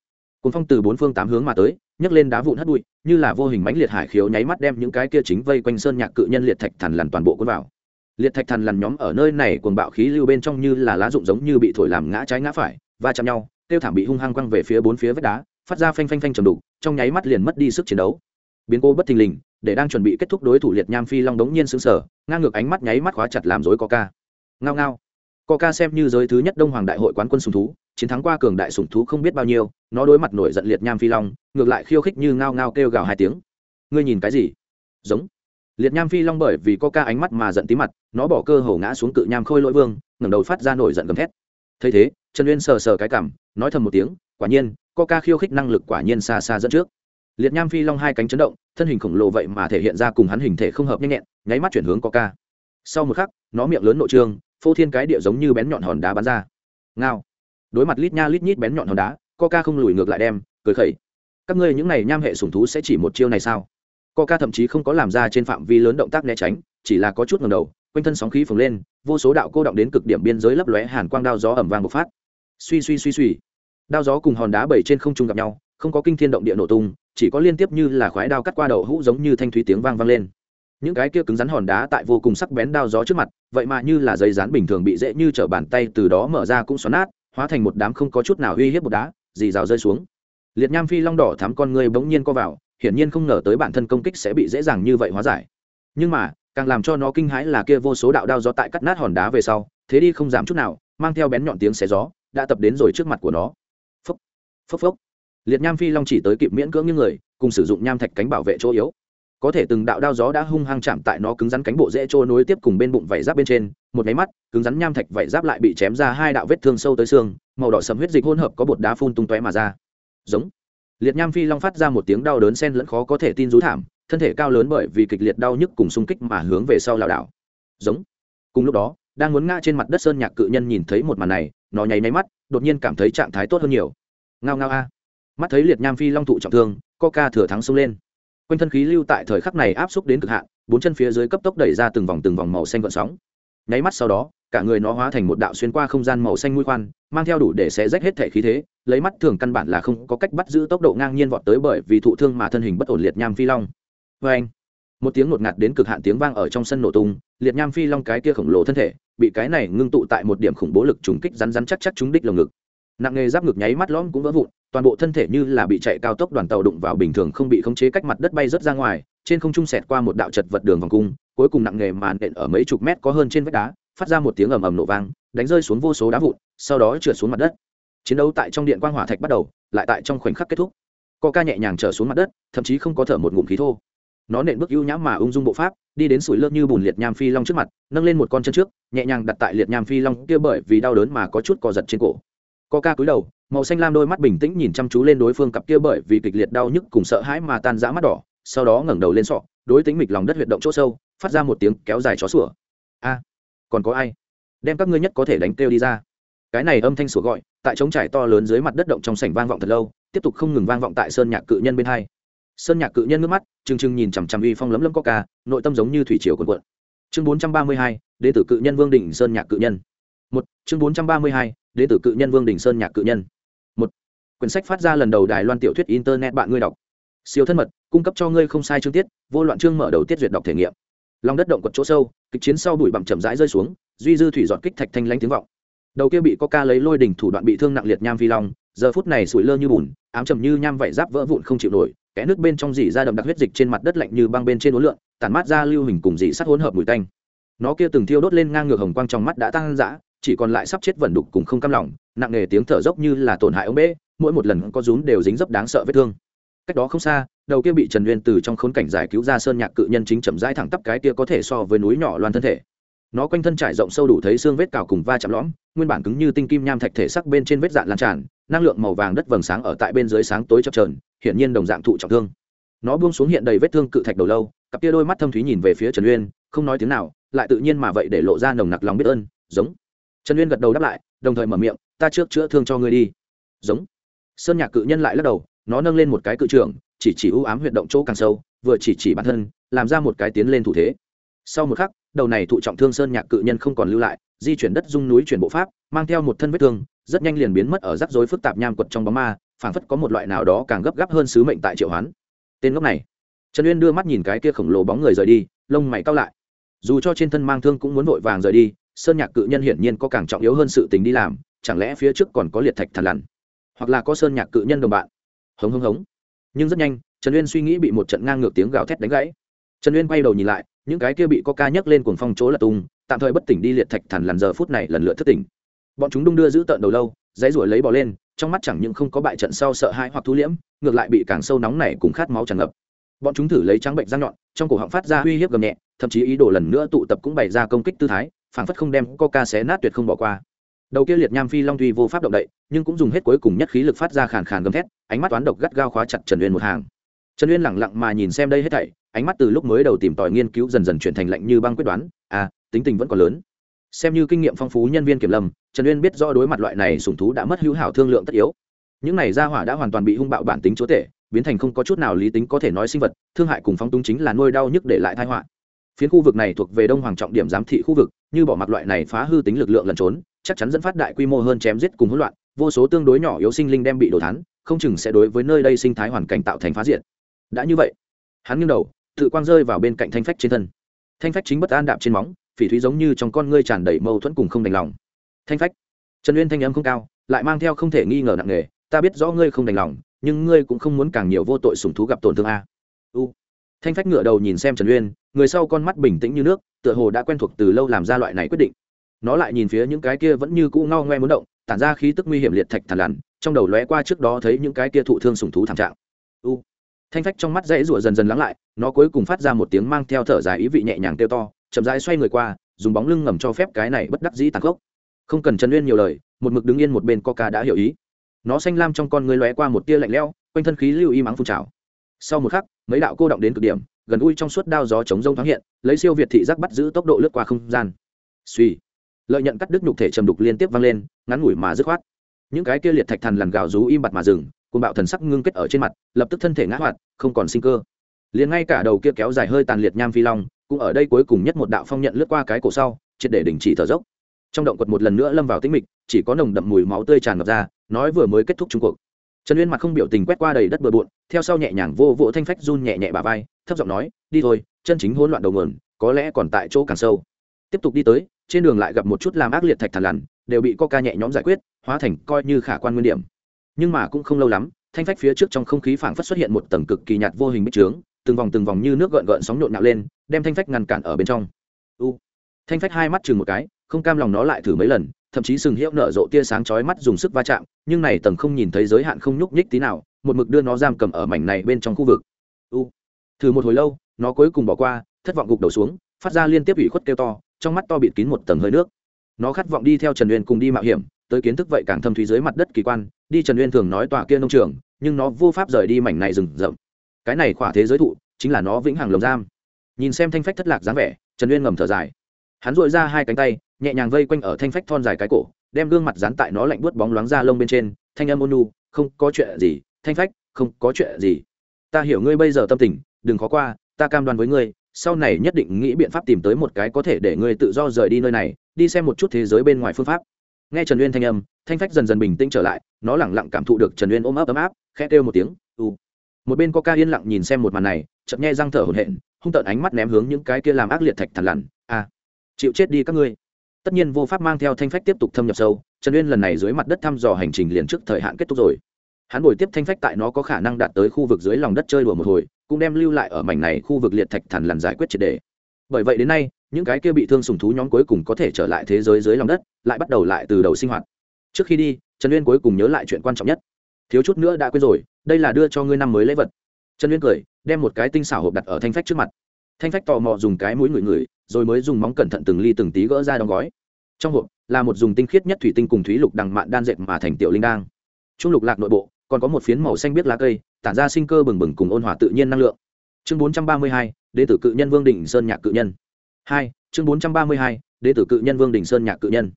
Cuốn phong từ bốn phương tám hướng mà tới, nhấc lên đá vụn hất bụi, như là vô hình mãnh liệt hải khiếu nháy mắt đem những cái kia chính vây quanh sơn nhạc cự nhân liệt thạch thần lằn toàn bộ cuốn vào liệt thạch thần lằn nhóm ở nơi này cuồng bạo khí lưu bên trong như là lá rụng giống như bị thổi làm ngã trái ngã phải, va chạm nhau, tiêu thảm bị hung hăng quăng về phía bốn phía vách đá, phát ra phanh phanh phanh trầm đục, trong nháy mắt liền mất đi sức chiến đấu. Biến cô bất thình lình, để đang chuẩn bị kết thúc đối thủ liệt nham phi long đống nhiên sững sở ngang ngược ánh mắt nháy mắt khóa chặt làm rối coca. Ngao ngao. Coca xem như giới thứ nhất đông hoàng đại hội quán quân sùng thú, chiến thắng qua cường đại sùng thú không biết bao nhiêu, nó đối mặt nổi giận liệt nham phi long, ngược lại khiêu khích như ngao ngao kêu gào hai tiếng. Ngươi nhìn cái gì? Giống liệt nham phi long bởi vì có ca ánh mắt mà giận tí mặt, nó bỏ cơ hồ ngã xuống cự nham khôi lỗi vương, ngẩng đầu phát ra nổi giận gầm thét. Thấy thế, trần uyên sờ sờ cái cảm, nói thầm một tiếng, quả nhiên, có ca khiêu khích năng lực quả nhiên xa xa dẫn trước. Liệt nham phi long hai cánh chấn động, thân hình khổng lồ vậy mà thể hiện ra cùng hắn hình thể không hợp nhanh nhẹn, nháy mắt chuyển hướng có ca. sau một khắc, nó miệng lớn nội trương phô thiên cái địa giống như bén nhọn hòn đá bắn ra. Ngao. Đối mặt lít nha lít nhít bén nhọn hòn đá coca không lùi ngược lại đem, cười khẩy. Các ngươi những này nham hệ sủng thú sẽ chỉ một chiêu này sao? Coca thậm chí không có làm ra trên phạm vi lớn động tác né tránh, chỉ là có chút ngẩng đầu, quanh thân sóng khí phồng lên, vô số đạo cô động đến cực điểm biên giới lấp lóe, hàn quang đao gió ầm vang bộc phát. Suy suy suy suy. Đao gió cùng hòn đá bảy trên không trung gặp nhau, không có kinh thiên động địa nổ tung, chỉ có liên tiếp như là khoái đao cắt qua đầu hũ giống như thanh thúy tiếng vang vang lên. Những cái kia cứng rắn hòn đá tại vô cùng sắc bén đao gió trước mặt, vậy mà như là giấy rán bình thường bị dễ như trở bàn tay từ đó mở ra cũng xoắn nát, hóa thành một đám không có chút nào uy hiếp một đá, dì rào rơi xuống. Liệt nham phi long đỏ thắm con người bỗng nhiên co vào hiển nhiên không ngờ tới bản thân công kích sẽ bị dễ dàng như vậy hóa giải. Nhưng mà, càng làm cho nó kinh hãi là kia vô số đạo đao gió tại cắt nát hòn đá về sau, thế đi không giảm chút nào, mang theo bén nhọn tiếng xé gió, đã tập đến rồi trước mặt của nó. Phốc phốc phốc. Liệt nham phi long chỉ tới kịp miễn cưỡng những người, cùng sử dụng nham thạch cánh bảo vệ chỗ yếu. Có thể từng đạo đao gió đã hung hăng chạm tại nó cứng rắn cánh bộ dễ trôi nối tiếp cùng bên bụng vảy giáp bên trên, một máy mắt, cứng rắn nham thạch vảy giáp lại bị chém ra hai đạo vết thương sâu tới xương, màu đỏ sầm huyết dịch hỗn hợp có bột đá phun tung tóe mà ra. Giống liệt nham phi long phát ra một tiếng đau đớn sen lẫn khó có thể tin rú thảm, thân thể cao lớn bởi vì kịch liệt đau nhức cùng xung kích mà hướng về sau lảo đảo. Giống. Cùng lúc đó, đang muốn ngã trên mặt đất sơn nhạc cự nhân nhìn thấy một màn này, nó nháy máy mắt, đột nhiên cảm thấy trạng thái tốt hơn nhiều. Ngao ngao a. Mắt thấy liệt nham phi long thụ trọng thương, coca thừa thắng xông lên. Quanh thân khí lưu tại thời khắc này áp xúc đến cực hạn, bốn chân phía dưới cấp tốc đẩy ra từng vòng từng vòng màu xanh gợn sóng nháy mắt sau đó, cả người nó hóa thành một đạo xuyên qua không gian màu xanh mũi khoan, mang theo đủ để xé rách hết thể khí thế, lấy mắt thường căn bản là không có cách bắt giữ tốc độ ngang nhiên vọt tới bởi vì thụ thương mà thân hình bất ổn liệt nham phi long. Vê anh một tiếng ngột ngạt đến cực hạn tiếng vang ở trong sân nổ tung, liệt nham phi long cái kia khổng lồ thân thể, bị cái này ngưng tụ tại một điểm khủng bố lực trùng kích rắn rắn chắc chắc trúng đích lồng ngực. Nặng nghề giáp ngực nháy mắt lõm cũng vỡ vụn, toàn bộ thân thể như là bị chạy cao tốc đoàn tàu đụng vào bình thường không bị khống chế cách mặt đất bay rớt ra ngoài, trên không trung sẹt qua một đạo chật vật đường vòng cung cuối cùng nặng nghề màn nện ở mấy chục mét có hơn trên vách đá, phát ra một tiếng ầm ầm nổ vang, đánh rơi xuống vô số đá vụn, sau đó trượt xuống mặt đất. Chiến đấu tại trong điện quang hỏa thạch bắt đầu, lại tại trong khoảnh khắc kết thúc. Co ca nhẹ nhàng trở xuống mặt đất, thậm chí không có thở một ngụm khí thô. Nó nện bước ưu nhãm mà ung dung bộ pháp, đi đến sủi lơ như bùn liệt nham phi long trước mặt, nâng lên một con chân trước, nhẹ nhàng đặt tại liệt nham phi long kia bởi vì đau đớn mà có chút co giật trên cổ. Co ca cúi đầu, màu xanh lam đôi mắt bình tĩnh nhìn chăm chú lên đối phương cặp kia bởi vì kịch liệt đau nhức cùng sợ hãi mà tan rã mắt đỏ, sau đó ngẩng đầu lên sọ, đối tính mịch lòng đất huyệt động chỗ sâu phát ra một tiếng kéo dài chó sủa. A, còn có ai? Đem các ngươi nhất có thể đánh kêu đi ra. Cái này âm thanh sủa gọi, tại trống trải to lớn dưới mặt đất động trong sảnh vang vọng thật lâu, tiếp tục không ngừng vang vọng tại sơn nhạc cự nhân bên hai. Sơn nhạc cự nhân nước mắt, trừng trừng nhìn chằm chằm uy phong lấm lấm coca nội tâm giống như thủy triều cuồn cuộn. Chương bốn trăm ba mươi hai đệ tử cự nhân vương đỉnh sơn nhạc cự nhân. Một, chương bốn trăm ba mươi hai đến tử cự nhân vương đình sơn nhạc cự nhân. Một, quyển sách phát ra lần đầu đài loan tiểu thuyết internet bạn ngươi đọc. Siêu thân mật, cung cấp cho ngươi không sai chương tiết, vô loạn chương mở đầu tiết duyệt đọc thể nghiệm lòng đất động quật chỗ sâu, kịch chiến sau bụi bặm chậm rãi rơi xuống, duy dư thủy dọn kích thạch thanh lanh tiếng vọng. Đầu kia bị có ca lấy lôi đỉnh thủ đoạn bị thương nặng liệt nham phi long, giờ phút này sủi lơ như bùn, ám trầm như nham vảy giáp vỡ vụn không chịu nổi, kẽ nước bên trong dỉ ra đậm đặc huyết dịch trên mặt đất lạnh như băng bên trên uốn lượn, tản mát ra lưu hình cùng dỉ sắt hỗn hợp mùi tanh. Nó kia từng thiêu đốt lên ngang ngược hồng quang trong mắt đã tăng dã, chỉ còn lại sắp chết vẩn đục cùng không cam lòng, nặng nề tiếng thở dốc như là tổn hại ông bê mỗi một lần có rún đều dính dấp đáng sợ vết thương cách đó không xa, đầu kia bị trần uyên từ trong khốn cảnh giải cứu ra sơn nhạc cự nhân chính chậm rãi thẳng tắp cái kia có thể so với núi nhỏ loan thân thể. Nó quanh thân trải rộng sâu đủ thấy xương vết cào cùng va chạm lõm, nguyên bản cứng như tinh kim nham thạch thể sắc bên trên vết dạn lan tràn, năng lượng màu vàng đất vầng sáng ở tại bên dưới sáng tối chập trờn hiển nhiên đồng dạng thụ trọng thương. Nó buông xuống hiện đầy vết thương cự thạch đầu lâu, cặp kia đôi mắt thâm thúy nhìn về phía trần uyên, không nói tiếng nào, lại tự nhiên mà vậy để lộ ra nồng nặc lòng biết ơn, giống. Trần uyên gật đầu đáp lại, đồng thời mở miệng, ta trước chữa thương cho ngươi đi. Giống. Sơn nhạc cự nhân lại lắc đầu nó nâng lên một cái cự trưởng, chỉ chỉ ưu ám huyệt động chỗ càng sâu, vừa chỉ chỉ bản thân, làm ra một cái tiến lên thủ thế. Sau một khắc, đầu này thụ trọng thương sơn nhạc cự nhân không còn lưu lại, di chuyển đất dung núi chuyển bộ pháp, mang theo một thân vết thương, rất nhanh liền biến mất ở rắc rối phức tạp nham quật trong bóng ma, phảng phất có một loại nào đó càng gấp gáp hơn sứ mệnh tại triệu hoán. Tên ngốc này, trần uyên đưa mắt nhìn cái kia khổng lồ bóng người rời đi, lông mày cao lại. Dù cho trên thân mang thương cũng muốn vội vàng rời đi, sơn nhạc cự nhân hiển nhiên có càng trọng yếu hơn sự tình đi làm, chẳng lẽ phía trước còn có liệt thạch thằn lằn? Hoặc là có sơn nhạc cự nhân đồng bạn? Hống hống hống. Nhưng rất nhanh, trần uyên suy nghĩ bị một trận ngang ngược tiếng gào thét đánh gãy. Trần uyên quay đầu nhìn lại, những cái kia bị có ca nhấc lên cuồng phong chỗ là tung, tạm thời bất tỉnh đi liệt thạch thằn lằn giờ phút này lần lượt thất tỉnh. Bọn chúng đung đưa giữ tợn đầu lâu, dãy ruổi lấy bỏ lên, trong mắt chẳng những không có bại trận sau sợ hãi hoặc thu liễm, ngược lại bị càng sâu nóng này cùng khát máu tràn ngập. Bọn chúng thử lấy trắng bệnh răng nhọn, trong cổ họng phát ra uy hiếp gầm nhẹ, thậm chí ý đồ lần nữa tụ tập cũng bày ra công kích tư thái, phảng phất không đem coca xé nát tuyệt không bỏ qua đầu kia liệt nham phi long tuy vô pháp động đậy, nhưng cũng dùng hết cuối cùng nhất khí lực phát ra khàn khàn gầm thét, ánh mắt toán độc gắt gao khóa chặt trần uyên một hàng. Trần uyên lẳng lặng mà nhìn xem đây hết thảy, ánh mắt từ lúc mới đầu tìm tòi nghiên cứu dần dần chuyển thành lạnh như băng quyết đoán à tính tình vẫn còn lớn. Xem như kinh nghiệm phong phú nhân viên kiểm lâm, trần uyên biết rõ đối mặt loại này sùng thú đã mất hữu hảo thương lượng tất yếu. Những này ra hỏa đã hoàn toàn bị hung bạo bản tính chúa tể, biến thành không có chút nào lý tính có thể nói sinh vật, thương hại cùng phong tung chính là nuôi đau nhức để lại thai họa. Phiến khu vực này thuộc về đông hoàng trọng điểm giám thị khu vực, như bỏ mặc loại này phá hư tính lực lượng lẩn trốn chắc chắn dẫn phát đại quy mô hơn chém giết cùng hỗn loạn, vô số tương đối nhỏ yếu sinh linh đem bị đổ thán, không chừng sẽ đối với nơi đây sinh thái hoàn cảnh tạo thành phá diện đã như vậy, hắn nghiêng đầu, tự quang rơi vào bên cạnh thanh phách trên thân. Thanh phách chính bất an đạp trên móng, phỉ thúy giống như trong con ngươi tràn đầy mâu thuẫn cùng không đành lòng. Thanh phách, trần uyên thanh âm không cao, lại mang theo không thể nghi ngờ nặng nề, ta biết rõ ngươi không đành lòng, nhưng ngươi cũng không muốn càng nhiều vô tội sùng thú gặp tổn thương a. U. Thanh phách ngựa đầu nhìn xem trần uyên, người sau con mắt bình tĩnh như nước, tựa hồ đã quen thuộc từ lâu làm ra loại này quyết định nó lại nhìn phía những cái kia vẫn như cũ ngao ngoe muốn động, tản ra khí tức nguy hiểm liệt thạch thằn lằn, trong đầu lóe qua trước đó thấy những cái kia thụ thương sùng thú thảm trạng. U, thanh phách trong mắt dãy rủa dần dần lắng lại, nó cuối cùng phát ra một tiếng mang theo thở dài ý vị nhẹ nhàng kêu to, chậm rãi xoay người qua, dùng bóng lưng ngầm cho phép cái này bất đắc dĩ tàn khốc. Không cần trần uyên nhiều lời, một mực đứng yên một bên coca đã hiểu ý. Nó xanh lam trong con người lóe qua một tia lạnh lẽo, quanh thân khí lưu y mắng phun trào. Sau một khắc, mấy đạo cô động đến cực điểm, gần ui trong suốt đao gió chống rông thoáng hiện, lấy siêu việt thị giác bắt giữ tốc độ lướt qua không gian. Suy lợi nhận cắt đứt nhục thể trầm đục liên tiếp vang lên, ngắn ngủi mà dứt khoát. Những cái kia liệt thạch thần lằn gào rú im bặt mà dừng cùng bạo thần sắc ngưng kết ở trên mặt, lập tức thân thể ngã hoạt, không còn sinh cơ. Liền ngay cả đầu kia kéo dài hơi tàn liệt nham phi long, cũng ở đây cuối cùng nhất một đạo phong nhận lướt qua cái cổ sau, triệt để đình chỉ thở dốc. Trong động quật một lần nữa lâm vào tĩnh mịch, chỉ có nồng đậm mùi máu tươi tràn ngập ra, nói vừa mới kết thúc trung cuộc. Trần uyên mặt không biểu tình quét qua đầy đất bừa bộn, theo sau nhẹ nhàng vô vỗ thanh phách run nhẹ nhẹ bà vai, thấp giọng nói, đi thôi, chân chính hỗn loạn đầu nguồn, có lẽ còn tại chỗ càng sâu. Tiếp tục đi tới trên đường lại gặp một chút làm ác liệt thạch thằn lằn, đều bị coca nhẹ nhõm giải quyết, hóa thành coi như khả quan nguyên điểm. Nhưng mà cũng không lâu lắm, thanh phách phía trước trong không khí phảng phất xuất hiện một tầng cực kỳ nhạt vô hình bích trướng, từng vòng từng vòng như nước gợn gợn sóng nhộn nhạo lên, đem thanh phách ngăn cản ở bên trong. U, thanh phách hai mắt chừng một cái, không cam lòng nó lại thử mấy lần, thậm chí sừng hiệu nở rộ tia sáng chói mắt dùng sức va chạm, nhưng này tầng không nhìn thấy giới hạn không nhúc nhích tí nào, một mực đưa nó giam cầm ở mảnh này bên trong khu vực. U, thử một hồi lâu, nó cuối cùng bỏ qua, thất vọng gục đầu xuống, phát ra liên tiếp ủy khuất kêu to trong mắt to bịt kín một tầng hơi nước. Nó khát vọng đi theo trần uyên cùng đi mạo hiểm, tới kiến thức vậy càng thâm thúy dưới mặt đất kỳ quan, đi trần uyên thường nói tòa kia nông trường, nhưng nó vô pháp rời đi mảnh này rừng rậm. Cái này khỏa thế giới thụ, chính là nó vĩnh hằng lồng giam. Nhìn xem thanh phách thất lạc dáng vẻ, trần uyên ngầm thở dài. Hắn dội ra hai cánh tay, nhẹ nhàng vây quanh ở thanh phách thon dài cái cổ, đem gương mặt dán tại nó lạnh buốt bóng loáng ra lông bên trên, thanh âm ônu nu không có chuyện gì, thanh phách, không có chuyện gì. Ta hiểu ngươi bây giờ tâm tình, đừng khó qua, ta cam đoan với ngươi sau này nhất định nghĩ biện pháp tìm tới một cái có thể để ngươi tự do rời đi nơi này, đi xem một chút thế giới bên ngoài phương pháp. Nghe trần uyên thanh âm, thanh phách dần dần bình tĩnh trở lại, nó lẳng lặng cảm thụ được trần uyên ôm ấp ấm áp, khẽ kêu một tiếng u một bên có ca yên lặng nhìn xem một màn này chậm nghe răng thở hổn hển, hung tợn ánh mắt ném hướng những cái kia làm ác liệt thạch thằn lằn a chịu chết đi các ngươi. Tất nhiên vô pháp mang theo thanh phách tiếp tục thâm nhập sâu, trần uyên lần này dưới mặt đất thăm dò hành trình liền trước thời hạn kết thúc rồi. Hắn bồi tiếp thanh phách tại nó có khả năng đạt tới khu vực dưới lòng đất chơi đùa một hồi cũng đem lưu lại ở mảnh này khu vực liệt thạch thần lằn giải quyết triệt đề. Bởi vậy đến nay, những cái kia bị thương sùng thú nhóm cuối cùng có thể trở lại thế giới dưới lòng đất, lại bắt đầu lại từ đầu sinh hoạt. Trước khi đi, trần uyên cuối cùng nhớ lại chuyện quan trọng nhất. Thiếu chút nữa đã quên rồi, đây là đưa cho ngươi năm mới lễ vật. Trần uyên cười, đem một cái tinh xảo hộp đặt ở thanh phách trước mặt. Thanh phách tò mò dùng cái mũi ngửi ngửi, rồi mới dùng móng cẩn thận từng ly từng tí gỡ ra đóng gói. Trong hộp là một dùng tinh khiết nhất thủy tinh cùng thúy lục đằng mạn đan dệt mà thành tiểu linh đang. Trung lục lạc nội bộ, còn có một phiến màu xanh biết lá cây tản ra sinh cơ bừng bừng cùng ôn hòa tự nhiên năng lượng. Chương bốn trăm ba mươi hai tử cự nhân vương đình sơn nhạc cự nhân. Hai, chương bốn trăm ba mươi hai tử cự nhân vương đình sơn nhạc cự nhân.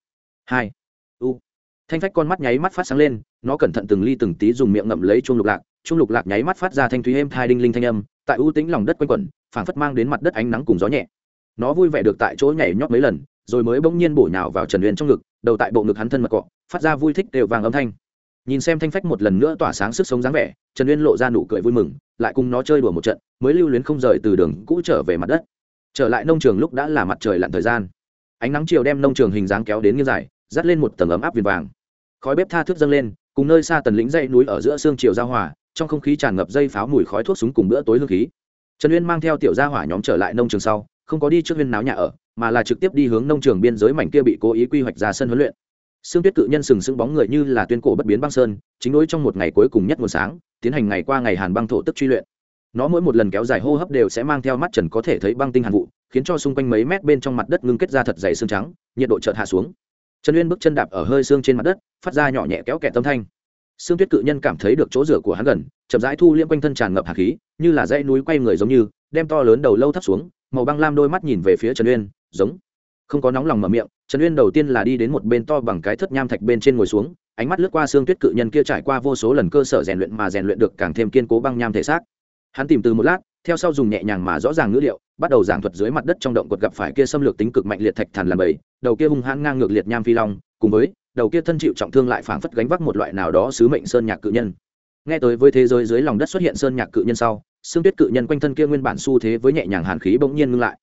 Hai, u. Thanh phách con mắt nháy mắt phát sáng lên, nó cẩn thận từng ly từng tí dùng miệng ngậm lấy chuông lục lạc. Chuông lục lạc nháy mắt phát ra thanh thúy êm thai đinh linh thanh âm, tại ưu tính lòng đất quanh quẩn, phảng phất mang đến mặt đất ánh nắng cùng gió nhẹ. Nó vui vẻ được tại chỗ nhảy nhót mấy lần, rồi mới bỗng nhiên bổ nhào vào trần uyên trong ngực, đầu tại bộ ngực hắn thân mật cọ, phát ra vui thích đều vàng âm thanh nhìn xem thanh phách một lần nữa tỏa sáng sức sống dáng vẻ, trần uyên lộ ra nụ cười vui mừng, lại cùng nó chơi đùa một trận, mới lưu luyến không rời từ đường cũ trở về mặt đất. Trở lại nông trường lúc đã là mặt trời lặn thời gian. Ánh nắng chiều đem nông trường hình dáng kéo đến như dài, dắt lên một tầng ấm áp viền vàng. Khói bếp tha thước dâng lên, cùng nơi xa tần lĩnh dây núi ở giữa sương chiều giao hòa, trong không khí tràn ngập dây pháo mùi khói thuốc súng cùng bữa tối hương khí. Trần uyên mang theo tiểu gia hỏa nhóm trở lại nông trường sau, không có đi trước viên náo nhà ở, mà là trực tiếp đi hướng nông trường biên giới mảnh kia bị cố ý quy hoạch ra sân huấn luyện. Sương Tuyết cự nhân sừng sững bóng người như là tuyên cổ bất biến băng sơn, chính đối trong một ngày cuối cùng nhất nguồn sáng, tiến hành ngày qua ngày hàn băng thổ tức truy luyện. Nó mỗi một lần kéo dài hô hấp đều sẽ mang theo mắt trần có thể thấy băng tinh hàn vụ, khiến cho xung quanh mấy mét bên trong mặt đất ngưng kết ra thật dày xương trắng, nhiệt độ chợt hạ xuống. Trần Uyên bước chân đạp ở hơi xương trên mặt đất, phát ra nhỏ nhẹ kéo kẹt tâm thanh. Sương Tuyết cự nhân cảm thấy được chỗ rửa của hắn gần, chậm rãi thu liễm quanh thân tràn ngập hàn khí, như là dãy núi quay người giống như, đem to lớn đầu lâu thấp xuống, màu băng lam đôi mắt nhìn về phía Trần Uyên, giống không có nóng lòng mở miệng, trần uyên đầu tiên là đi đến một bên to bằng cái thất nham thạch bên trên ngồi xuống, ánh mắt lướt qua xương tuyết cự nhân kia trải qua vô số lần cơ sở rèn luyện mà rèn luyện được càng thêm kiên cố băng nham thể xác. Hắn tìm từ một lát, theo sau dùng nhẹ nhàng mà rõ ràng ngữ liệu, bắt đầu giảng thuật dưới mặt đất trong động quật gặp phải kia xâm lược tính cực mạnh liệt thạch thàn làm bầy, đầu kia hung hãn ngang ngược liệt nham phi long, cùng với, đầu kia thân chịu trọng thương lại phảng phất gánh vác một loại nào đó sứ mệnh sơn nhạc cự nhân. Nghe tới với thế giới dưới lòng đất xuất hiện sơn nhạc cự nhân sau, xương tuyết cự nhân quanh thân kia nguyên bản xu thế với nhẹ nhàng hàn khí bỗng nhiên ngưng lại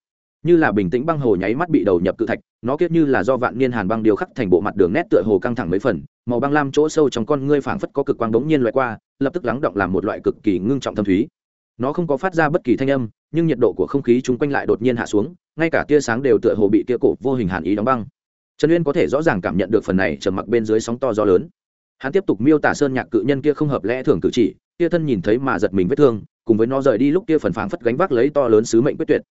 như là bình tĩnh băng hồ nháy mắt bị đầu nhập cự thạch, nó kiết như là do vạn niên hàn băng điều khắc thành bộ mặt đường nét tựa hồ căng thẳng mấy phần, màu băng lam chỗ sâu trong con ngươi phảng phất có cực quang bỗng nhiên loại qua, lập tức lắng động làm một loại cực kỳ ngưng trọng thâm thúy. Nó không có phát ra bất kỳ thanh âm, nhưng nhiệt độ của không khí chung quanh lại đột nhiên hạ xuống, ngay cả tia sáng đều tựa hồ bị tia cổ vô hình hàn ý đóng băng. Trần uyên có thể rõ ràng cảm nhận được phần này trầm mặc bên dưới sóng to gió lớn. Hắn tiếp tục miêu tả sơn nhạc cự nhân kia không hợp lẽ thường cử chỉ, tia thân nhìn thấy mà giật mình vết thương, cùng với nó rời đi lúc kia phần phảng phất gánh vác lấy to lớn sứ mệnh quyết tuyệt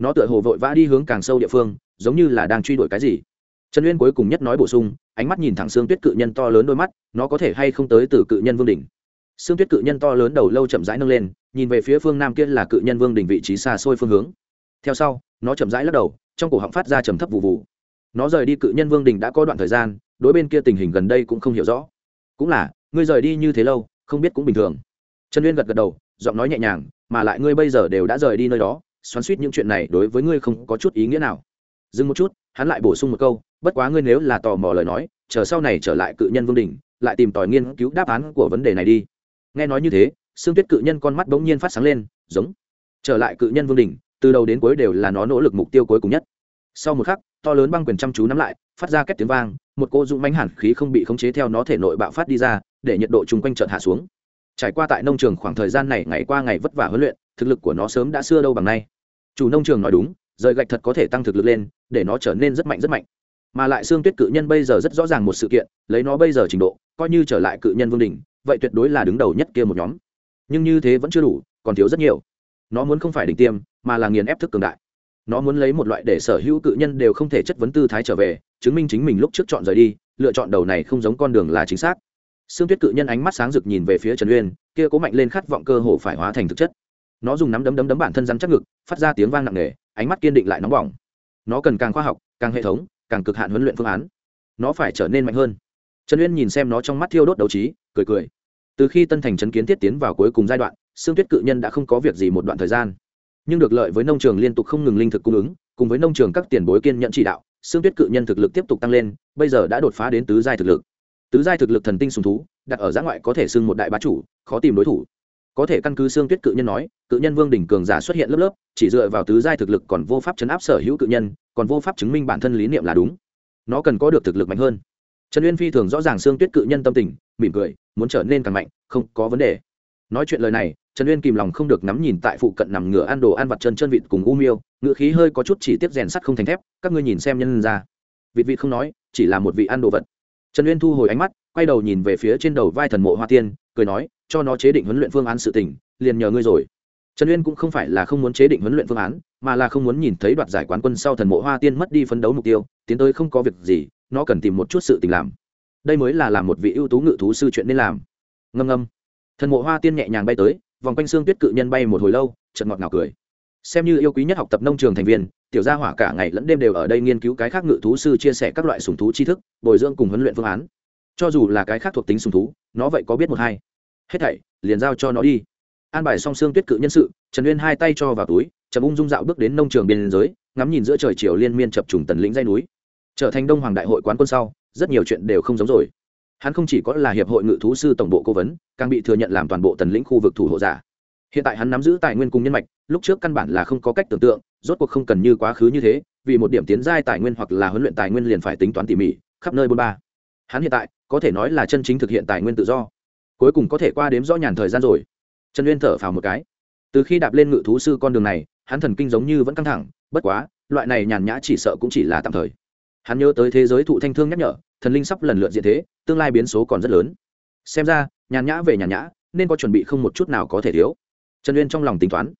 nó tựa hồ vội vã đi hướng càng sâu địa phương, giống như là đang truy đuổi cái gì. Trần uyên cuối cùng nhất nói bổ sung, ánh mắt nhìn thẳng xương tuyết cự nhân to lớn đôi mắt, nó có thể hay không tới từ cự nhân vương đỉnh. Xương tuyết cự nhân to lớn đầu lâu chậm rãi nâng lên, nhìn về phía phương nam kia là cự nhân vương đỉnh vị trí xa xôi phương hướng. Theo sau, nó chậm rãi lắc đầu, trong cổ họng phát ra trầm thấp vụ vụ nó rời đi cự nhân vương đỉnh đã có đoạn thời gian, đối bên kia tình hình gần đây cũng không hiểu rõ. Cũng là, ngươi rời đi như thế lâu, không biết cũng bình thường. Trần uyên gật gật đầu, giọng nói nhẹ nhàng, mà lại ngươi bây giờ đều đã rời đi nơi đó xoắn suýt những chuyện này đối với ngươi không có chút ý nghĩa nào. Dừng một chút, hắn lại bổ sung một câu, bất quá ngươi nếu là tò mò lời nói, chờ sau này trở lại cự nhân vương đình lại tìm tòi nghiên cứu đáp án của vấn đề này đi. Nghe nói như thế xương tuyết cự nhân con mắt bỗng nhiên phát sáng lên, giống. Trở lại cự nhân vương đình từ đầu đến cuối đều là nó nỗ lực mục tiêu cuối cùng nhất. Sau một khắc, to lớn băng quyền chăm chú nắm lại, phát ra két tiếng vang, một cô dũng mánh hẳn khí không bị khống chế theo nó thể nội bạo phát đi ra, để nhiệt độ chung quanh chợt hạ xuống. Trải qua tại nông trường khoảng thời gian này, ngày qua ngày vất vả huấn luyện thực lực của nó sớm đã xưa đâu bằng nay. Chủ nông trường nói đúng rời gạch thật có thể tăng thực lực lên để nó trở nên rất mạnh rất mạnh. Mà lại xương tuyết cự nhân bây giờ rất rõ ràng một sự kiện lấy nó bây giờ trình độ coi như trở lại cự nhân vương đình vậy tuyệt đối là đứng đầu nhất kia một nhóm. Nhưng như thế vẫn chưa đủ còn thiếu rất nhiều. Nó muốn không phải đỉnh tiêm mà là nghiền ép thức cường đại. Nó muốn lấy một loại để sở hữu cự nhân đều không thể chất vấn tư thái trở về chứng minh chính mình lúc trước chọn rời đi lựa chọn đầu này không giống con đường là chính xác. Sương Tuyết cự nhân ánh mắt sáng rực nhìn về phía Trần Uyên, kia cố mạnh lên khát vọng cơ hồ phải hóa thành thực chất. Nó dùng nắm đấm đấm đấm bản thân rắn chắc ngực, phát ra tiếng vang nặng nề, ánh mắt kiên định lại nóng bỏng. Nó cần càng khoa học, càng hệ thống, càng cực hạn huấn luyện phương án. Nó phải trở nên mạnh hơn. Trần Uyên nhìn xem nó trong mắt thiêu đốt đấu trí, cười cười. Từ khi Tân Thành trấn kiến thiết tiến vào cuối cùng giai đoạn, Sương Tuyết cự nhân đã không có việc gì một đoạn thời gian, nhưng được lợi với nông trường liên tục không ngừng linh thực cung ứng, cùng với nông trường các tiền bối kiên nhận chỉ đạo, xương tuyết cự nhân thực lực tiếp tục tăng lên bây giờ đã đột phá đến tứ giai thực lực tứ giai thực lực thần tinh sùng thú đặt ở giã ngoại có thể xưng một đại bá chủ khó tìm đối thủ có thể căn cứ xương tuyết cự nhân nói, cự nhân vương đỉnh cường giả xuất hiện lớp lớp, chỉ dựa vào tứ giai thực lực còn vô pháp chấn áp sở hữu cự nhân, còn vô pháp chứng minh bản thân lý niệm là đúng. Nó cần có được thực lực mạnh hơn. Trần uyên phi thường rõ ràng xương tuyết cự nhân tâm tình, mỉm cười, muốn trở nên càng mạnh, không có vấn đề. Nói chuyện lời này, trần uyên kìm lòng không được nắm nhìn tại phụ cận nằm ngửa ăn đồ ăn vặt chân chân vịt cùng u miêu ngựa khí hơi có chút chỉ tiếp rèn sắt không thành thép, các ngươi nhìn xem nhân ra. Vịt vịt không nói, chỉ là một vị ăn đồ vật. Trần uyên thu hồi ánh mắt, quay đầu nhìn về phía trên đầu vai thần mộ hoa tiên, cười nói cho nó chế định huấn luyện phương án sự tình, liền nhờ ngươi rồi. Trần uyên cũng không phải là không muốn chế định huấn luyện phương án, mà là không muốn nhìn thấy đoạt giải quán quân sau thần mộ hoa tiên mất đi phấn đấu mục tiêu, tiến tới không có việc gì, nó cần tìm một chút sự tình làm. Đây mới là làm một vị ưu tú ngự thú sư chuyện nên làm. Ngâm ngâm. Thần mộ hoa tiên nhẹ nhàng bay tới, vòng quanh xương tuyết cự nhân bay một hồi lâu, chợt ngọt ngào cười. Xem như yêu quý nhất học tập nông trường thành viên, tiểu gia hỏa cả ngày lẫn đêm đều ở đây nghiên cứu cái khác ngự thú sư chia sẻ các loại sùng thú tri thức, bồi dưỡng cùng huấn luyện phương án. Cho dù là cái khác thuộc tính sùng thú, nó vậy có biết một hai hết thảy, liền giao cho nó đi. An bài song xương tuyết cự nhân sự, trần uyên hai tay cho vào túi, chậm ung dung dạo bước đến nông trường biên giới, ngắm nhìn giữa trời chiều liên miên chập trùng tần lĩnh dây núi. Trở thành đông hoàng đại hội quán quân sau, rất nhiều chuyện đều không giống rồi. Hắn không chỉ có là hiệp hội ngự thú sư tổng bộ cố vấn, càng bị thừa nhận làm toàn bộ tần lĩnh khu vực thủ hộ giả. Hiện tại hắn nắm giữ tài nguyên cùng nhân mạch, lúc trước căn bản là không có cách tưởng tượng, rốt cuộc không cần như quá khứ như thế, vì một điểm tiến giai tài nguyên hoặc là huấn luyện tài nguyên liền phải tính toán tỉ mỉ, khắp nơi bôn ba. Hắn hiện tại, có thể nói là chân chính thực hiện tài nguyên tự do cuối cùng có thể qua đếm rõ nhàn thời gian rồi. Trần uyên thở phào một cái. Từ khi đạp lên ngự thú sư con đường này, hắn thần kinh giống như vẫn căng thẳng, bất quá, loại này nhàn nhã chỉ sợ cũng chỉ là tạm thời. Hắn nhớ tới thế giới thụ thanh thương nhắc nhở, thần linh sắp lần lượt diện thế, tương lai biến số còn rất lớn. Xem ra, nhàn nhã về nhàn nhã, nên có chuẩn bị không một chút nào có thể thiếu. Trần uyên trong lòng tính toán.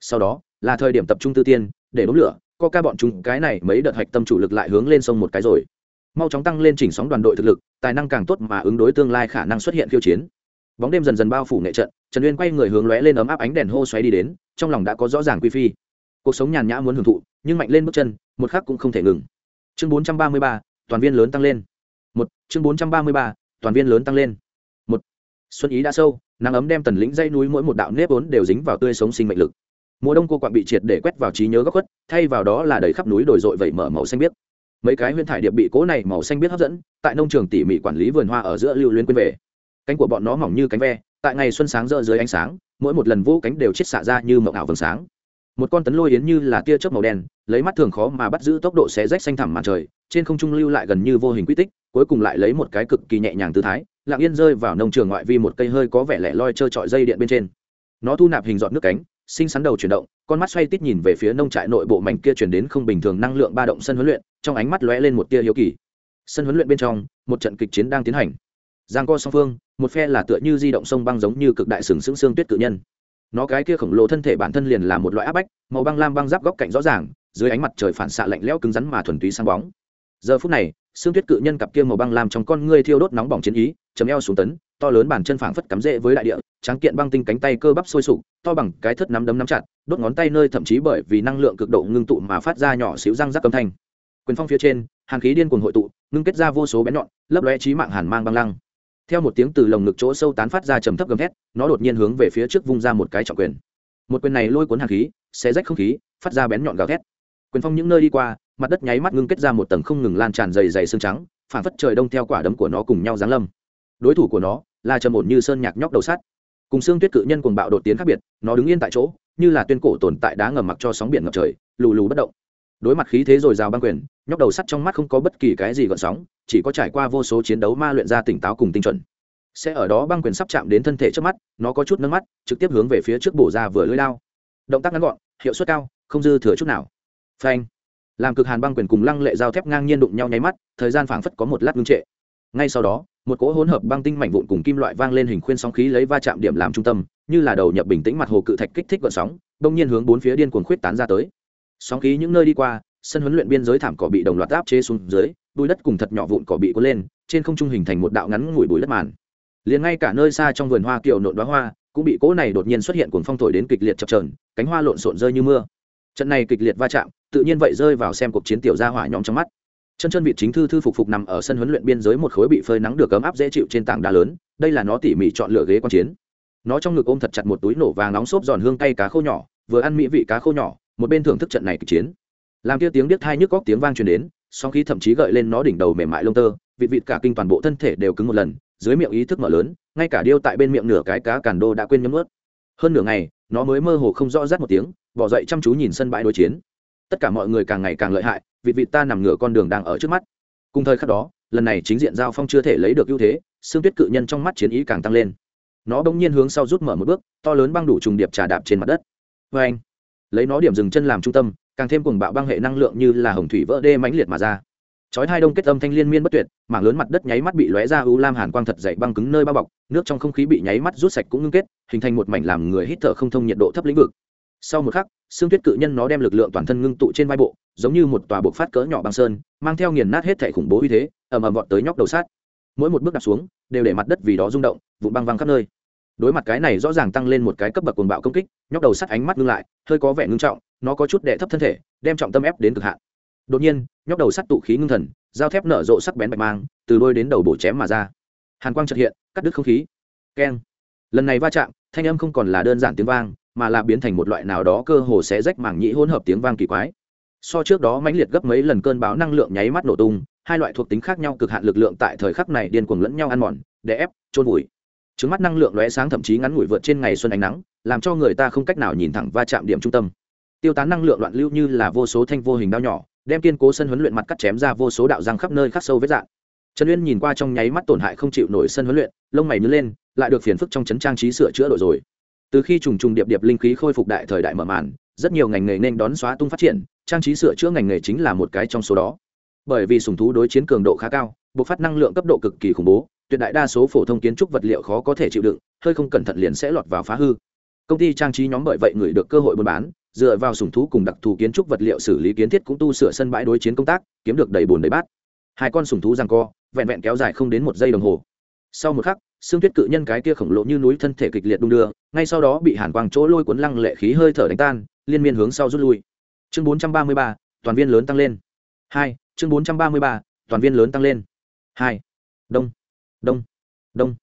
Sau đó, là thời điểm tập trung tư tiên, để đốn lửa, co ca bọn chúng cái này mấy đợt hạch tâm chủ lực lại hướng lên sông một cái rồi. Mau chóng tăng lên chỉnh sóng đoàn đội thực lực, tài năng càng tốt mà ứng đối tương lai khả năng xuất hiện khiêu chiến bóng đêm dần dần bao phủ nghệ trận, trần uyên quay người hướng lóe lên ấm áp ánh đèn hô xoáy đi đến, trong lòng đã có rõ ràng quy phi. Cuộc sống nhàn nhã muốn hưởng thụ, nhưng mạnh lên bước chân, một khắc cũng không thể ngừng. Chương bốn trăm ba mươi ba, toàn viên lớn tăng lên. Một, chương bốn trăm ba mươi ba, toàn viên lớn tăng lên. Một, xuân ý đã sâu, nắng ấm đem tần lĩnh dây núi mỗi một đạo nếp ốn đều dính vào tươi sống sinh mệnh lực. Mùa đông cô quạng bị triệt để quét vào trí nhớ góc khuất, thay vào đó là đầy khắp núi đồi dội vẩy mở màu xanh biếc. Mấy cái huyên thải điệp bị cố này màu xanh biếc hấp dẫn, tại nông trường tỉ mỉ quản lý vườn hoa ở giữa lưu luyến quên về cánh của bọn nó mỏng như cánh ve, tại ngày xuân sáng rỡ dưới ánh sáng, mỗi một lần vỗ cánh đều chết xạ ra như mộng ảo vầng sáng. Một con tấn lôi yến như là tia chớp màu đen, lấy mắt thường khó mà bắt giữ tốc độ xé rách xanh thẳm mặt trời, trên không trung lưu lại gần như vô hình quy tích, cuối cùng lại lấy một cái cực kỳ nhẹ nhàng tư thái, lặng yên rơi vào nông trường ngoại vi một cây hơi có vẻ lẻ loi trơ trọi dây điện bên trên. Nó thu nạp hình giọt nước cánh, sinh sắn đầu chuyển động, con mắt xoay tít nhìn về phía nông trại nội bộ mảnh kia chuyển đến không bình thường năng lượng ba động sân huấn luyện, trong ánh mắt lóe lên một tia hiếu kỳ. Sân huấn luyện bên trong, một trận kịch chiến đang tiến hành giang co song phương, một phe là tựa như di động sông băng giống như cực đại sừng sững xương tuyết cự nhân. Nó cái kia khổng lồ thân thể bản thân liền là một loại áp bách, màu băng lam băng giáp góc cạnh rõ ràng, dưới ánh mặt trời phản xạ lạnh lẽo cứng rắn mà thuần túy sáng bóng. Giờ phút này, xương tuyết cự nhân cặp kia màu băng lam trong con ngươi thiêu đốt nóng bỏng chiến ý, chấm eo xuống tấn, to lớn bàn chân phảng phất cắm rễ với đại địa, tráng kiện băng tinh cánh tay cơ bắp sôi sục, to bằng cái thất nắm đấm nắm chặt, đốt ngón tay nơi thậm chí bởi vì năng lượng cực độ ngưng tụ mà phát ra nhỏ xíu răng rắc âm thanh. Quyền phong phía trên hàn khí điên cuồng hội tụ, ngưng kết ra vô số bén nhọn, lấp lóe trí mạng hàn mang băng lăng theo một tiếng từ lồng ngực chỗ sâu tán phát ra trầm thấp gầm thét, nó đột nhiên hướng về phía trước vung ra một cái trọng quyền. Một quyền này lôi cuốn hàng khí, xé rách không khí, phát ra bén nhọn gào thét. Quyền phong những nơi đi qua, mặt đất nháy mắt ngưng kết ra một tầng không ngừng lan tràn dày dày xương trắng phản phất trời đông theo quả đấm của nó cùng nhau giáng lâm. Đối thủ của nó là trầm ổn như sơn nhạc nhóc đầu sắt. Cùng xương tuyết cự nhân cuồng bạo đột tiến khác biệt, nó đứng yên tại chỗ, như là tuyên cổ tồn tại đá ngầm mặc cho sóng biển ngập trời, lù lù bất động đối mặt khí thế rồi o băng quyền, nhóc đầu sắt trong mắt không có bất kỳ cái gì gợn sóng, chỉ có trải qua vô số chiến đấu ma luyện ra tỉnh táo cùng tinh chuẩn. Sẽ ở đó băng quyền sắp chạm đến thân thể trước mắt, nó có chút nâng mắt, trực tiếp hướng về phía trước bổ ra vừa lưỡi lao. Động tác ngắn gọn, hiệu suất cao, không dư thừa chút nào. Phanh. Làm cực hàn băng quyền cùng lăng lệ dao thép ngang nhiên đụng nhau nháy mắt, thời gian phảng phất có một lát ngưng trệ. Ngay sau đó, một cỗ hỗn hợp băng tinh mảnh vụn cùng kim loại vang lên hình khuyên sóng khí lấy va chạm điểm làm trung tâm, như là đầu nhập bình tĩnh mặt hồ cự thạch kích thích gợn sóng, đông nhiên hướng bốn phía điên cuồng khuyết tán ra tới sóng khí những nơi đi qua, sân huấn luyện biên giới thảm cỏ bị đồng loạt áp chế xuống dưới, bùi đất cùng thật nhỏ vụn cỏ bị cuốn lên, trên không trung hình thành một đạo ngắn ngủi bùi đất màn. Liền ngay cả nơi xa trong vườn hoa kiều nộn đoá hoa, cũng bị cỗ này đột nhiên xuất hiện cuồng phong thổi đến kịch liệt chập trờn cánh hoa lộn xộn rơi như mưa. Trận này kịch liệt va chạm, tự nhiên vậy rơi vào xem cuộc chiến tiểu gia hỏa nhóm trong mắt. Chân chân vị chính thư thư phục phục nằm ở sân huấn luyện biên giới một khối bị phơi nắng được ấm áp dễ chịu trên tảng đá lớn, đây là nó tỉ mỉ chọn lựa ghế quan chiến. Nó trong ngực ôm thật chặt một túi nổ vàng nóng xốp giòn hương cay cá khô nhỏ, vừa ăn mỹ vị cá khô nhỏ một bên thưởng thức trận này kịch chiến. Làm kia tiếng biết thai nhức góc tiếng vang truyền đến, song khí thậm chí gợi lên nó đỉnh đầu mềm mại lông tơ, vịt vịt cả kinh toàn bộ thân thể đều cứng một lần, dưới miệng ý thức mở lớn, ngay cả điêu tại bên miệng nửa cái cá càn đô đã quên nhấm ướt hơn nửa ngày, nó mới mơ hồ không rõ rát một tiếng, bỏ dậy chăm chú nhìn sân bãi đối chiến. Tất cả mọi người càng ngày càng lợi hại, vịt vịt ta nằm ngửa con đường đang ở trước mắt. Cùng thời khắc đó, lần này chính diện giao phong chưa thể lấy được ưu thế, xương tuyết cự nhân trong mắt chiến ý càng tăng lên. Nó bỗng nhiên hướng sau rút mở một bước, to lớn băng đủ trùng điệp trà đạp trên mặt đất. Vê anh lấy nó điểm dừng chân làm trung tâm, càng thêm cùng bạo băng hệ năng lượng như là hồng thủy vỡ đê mãnh liệt mà ra. Chói hai đông kết âm thanh liên miên bất tuyệt, mảng lớn mặt đất nháy mắt bị lóe ra u lam hàn quang thật dày băng cứng nơi bao bọc, nước trong không khí bị nháy mắt rút sạch cũng ngưng kết, hình thành một mảnh làm người hít thở không thông nhiệt độ thấp lĩnh vực. Sau một khắc, xương tuyết cự nhân nó đem lực lượng toàn thân ngưng tụ trên vai bộ, giống như một tòa buộc phát cỡ nhỏ băng sơn, mang theo nghiền nát hết thể khủng bố uy thế, ầm ầm vọt tới nhóc đầu sát. Mỗi một bước đặt xuống, đều để mặt đất vì đó rung động, vụn băng văng khắp nơi đối mặt cái này rõ ràng tăng lên một cái cấp bậc cuồng bạo công kích, nhóc đầu sắt ánh mắt ngưng lại, hơi có vẻ ngưng trọng, nó có chút đệ thấp thân thể, đem trọng tâm ép đến cực hạn. Đột nhiên, nhóc đầu sắt tụ khí ngưng thần, dao thép nở rộ sắc bén bạch mang, từ đôi đến đầu bổ chém mà ra. Hàn quang trật hiện, cắt đứt không khí. Keng. Lần này va chạm, thanh âm không còn là đơn giản tiếng vang, mà là biến thành một loại nào đó cơ hồ sẽ rách mảng nhĩ hỗn hợp tiếng vang kỳ quái. So trước đó mãnh liệt gấp mấy lần cơn báo năng lượng nháy mắt nổ tung, hai loại thuộc tính khác nhau cực hạn lực lượng tại thời khắc này điên cuồng lẫn nhau ăn mòn để ép trôn vùi trứng mắt năng lượng lóe sáng thậm chí ngắn ngủi vượt trên ngày xuân ánh nắng, làm cho người ta không cách nào nhìn thẳng va chạm điểm trung tâm. Tiêu tán năng lượng loạn lưu như là vô số thanh vô hình đao nhỏ, đem kiên cố sân huấn luyện mặt cắt chém ra vô số đạo răng khắp nơi khắc sâu vết dạng. Trần uyên nhìn qua trong nháy mắt tổn hại không chịu nổi sân huấn luyện, lông mày nhớ lên, lại được phiền phức trong chấn trang trí sửa chữa đổi rồi. Từ khi trùng trùng điệp điệp linh khí khôi phục đại thời đại mở màn, rất nhiều ngành nghề nên đón xóa tung phát triển, trang trí sửa chữa ngành nghề chính là một cái trong số đó. Bởi vì sùng thú đối chiến cường độ khá cao bộc phát năng lượng cấp độ cực kỳ khủng bố tuyệt đại đa số phổ thông kiến trúc vật liệu khó có thể chịu đựng hơi không cẩn thận liền sẽ lọt vào phá hư. Công ty trang trí nhóm bởi vậy người được cơ hội buôn bán dựa vào sùng thú cùng đặc thù kiến trúc vật liệu xử lý kiến thiết cũng tu sửa sân bãi đối chiến công tác kiếm được đầy bùn đầy bát. Hai con sùng thú rằng co vẹn vẹn kéo dài không đến một giây đồng hồ. Sau một khắc xương tuyết cự nhân cái kia khổng lồ như núi thân thể kịch liệt đung đưa ngay sau đó bị hàn quang chỗ lôi cuốn lăng lệ khí hơi thở đánh tan liên miên hướng sau rút lui. Chương 433, toàn viên lớn tăng lên. Hai chương 433, toàn viên lớn tăng lên hai. Đông. Đông. Đông.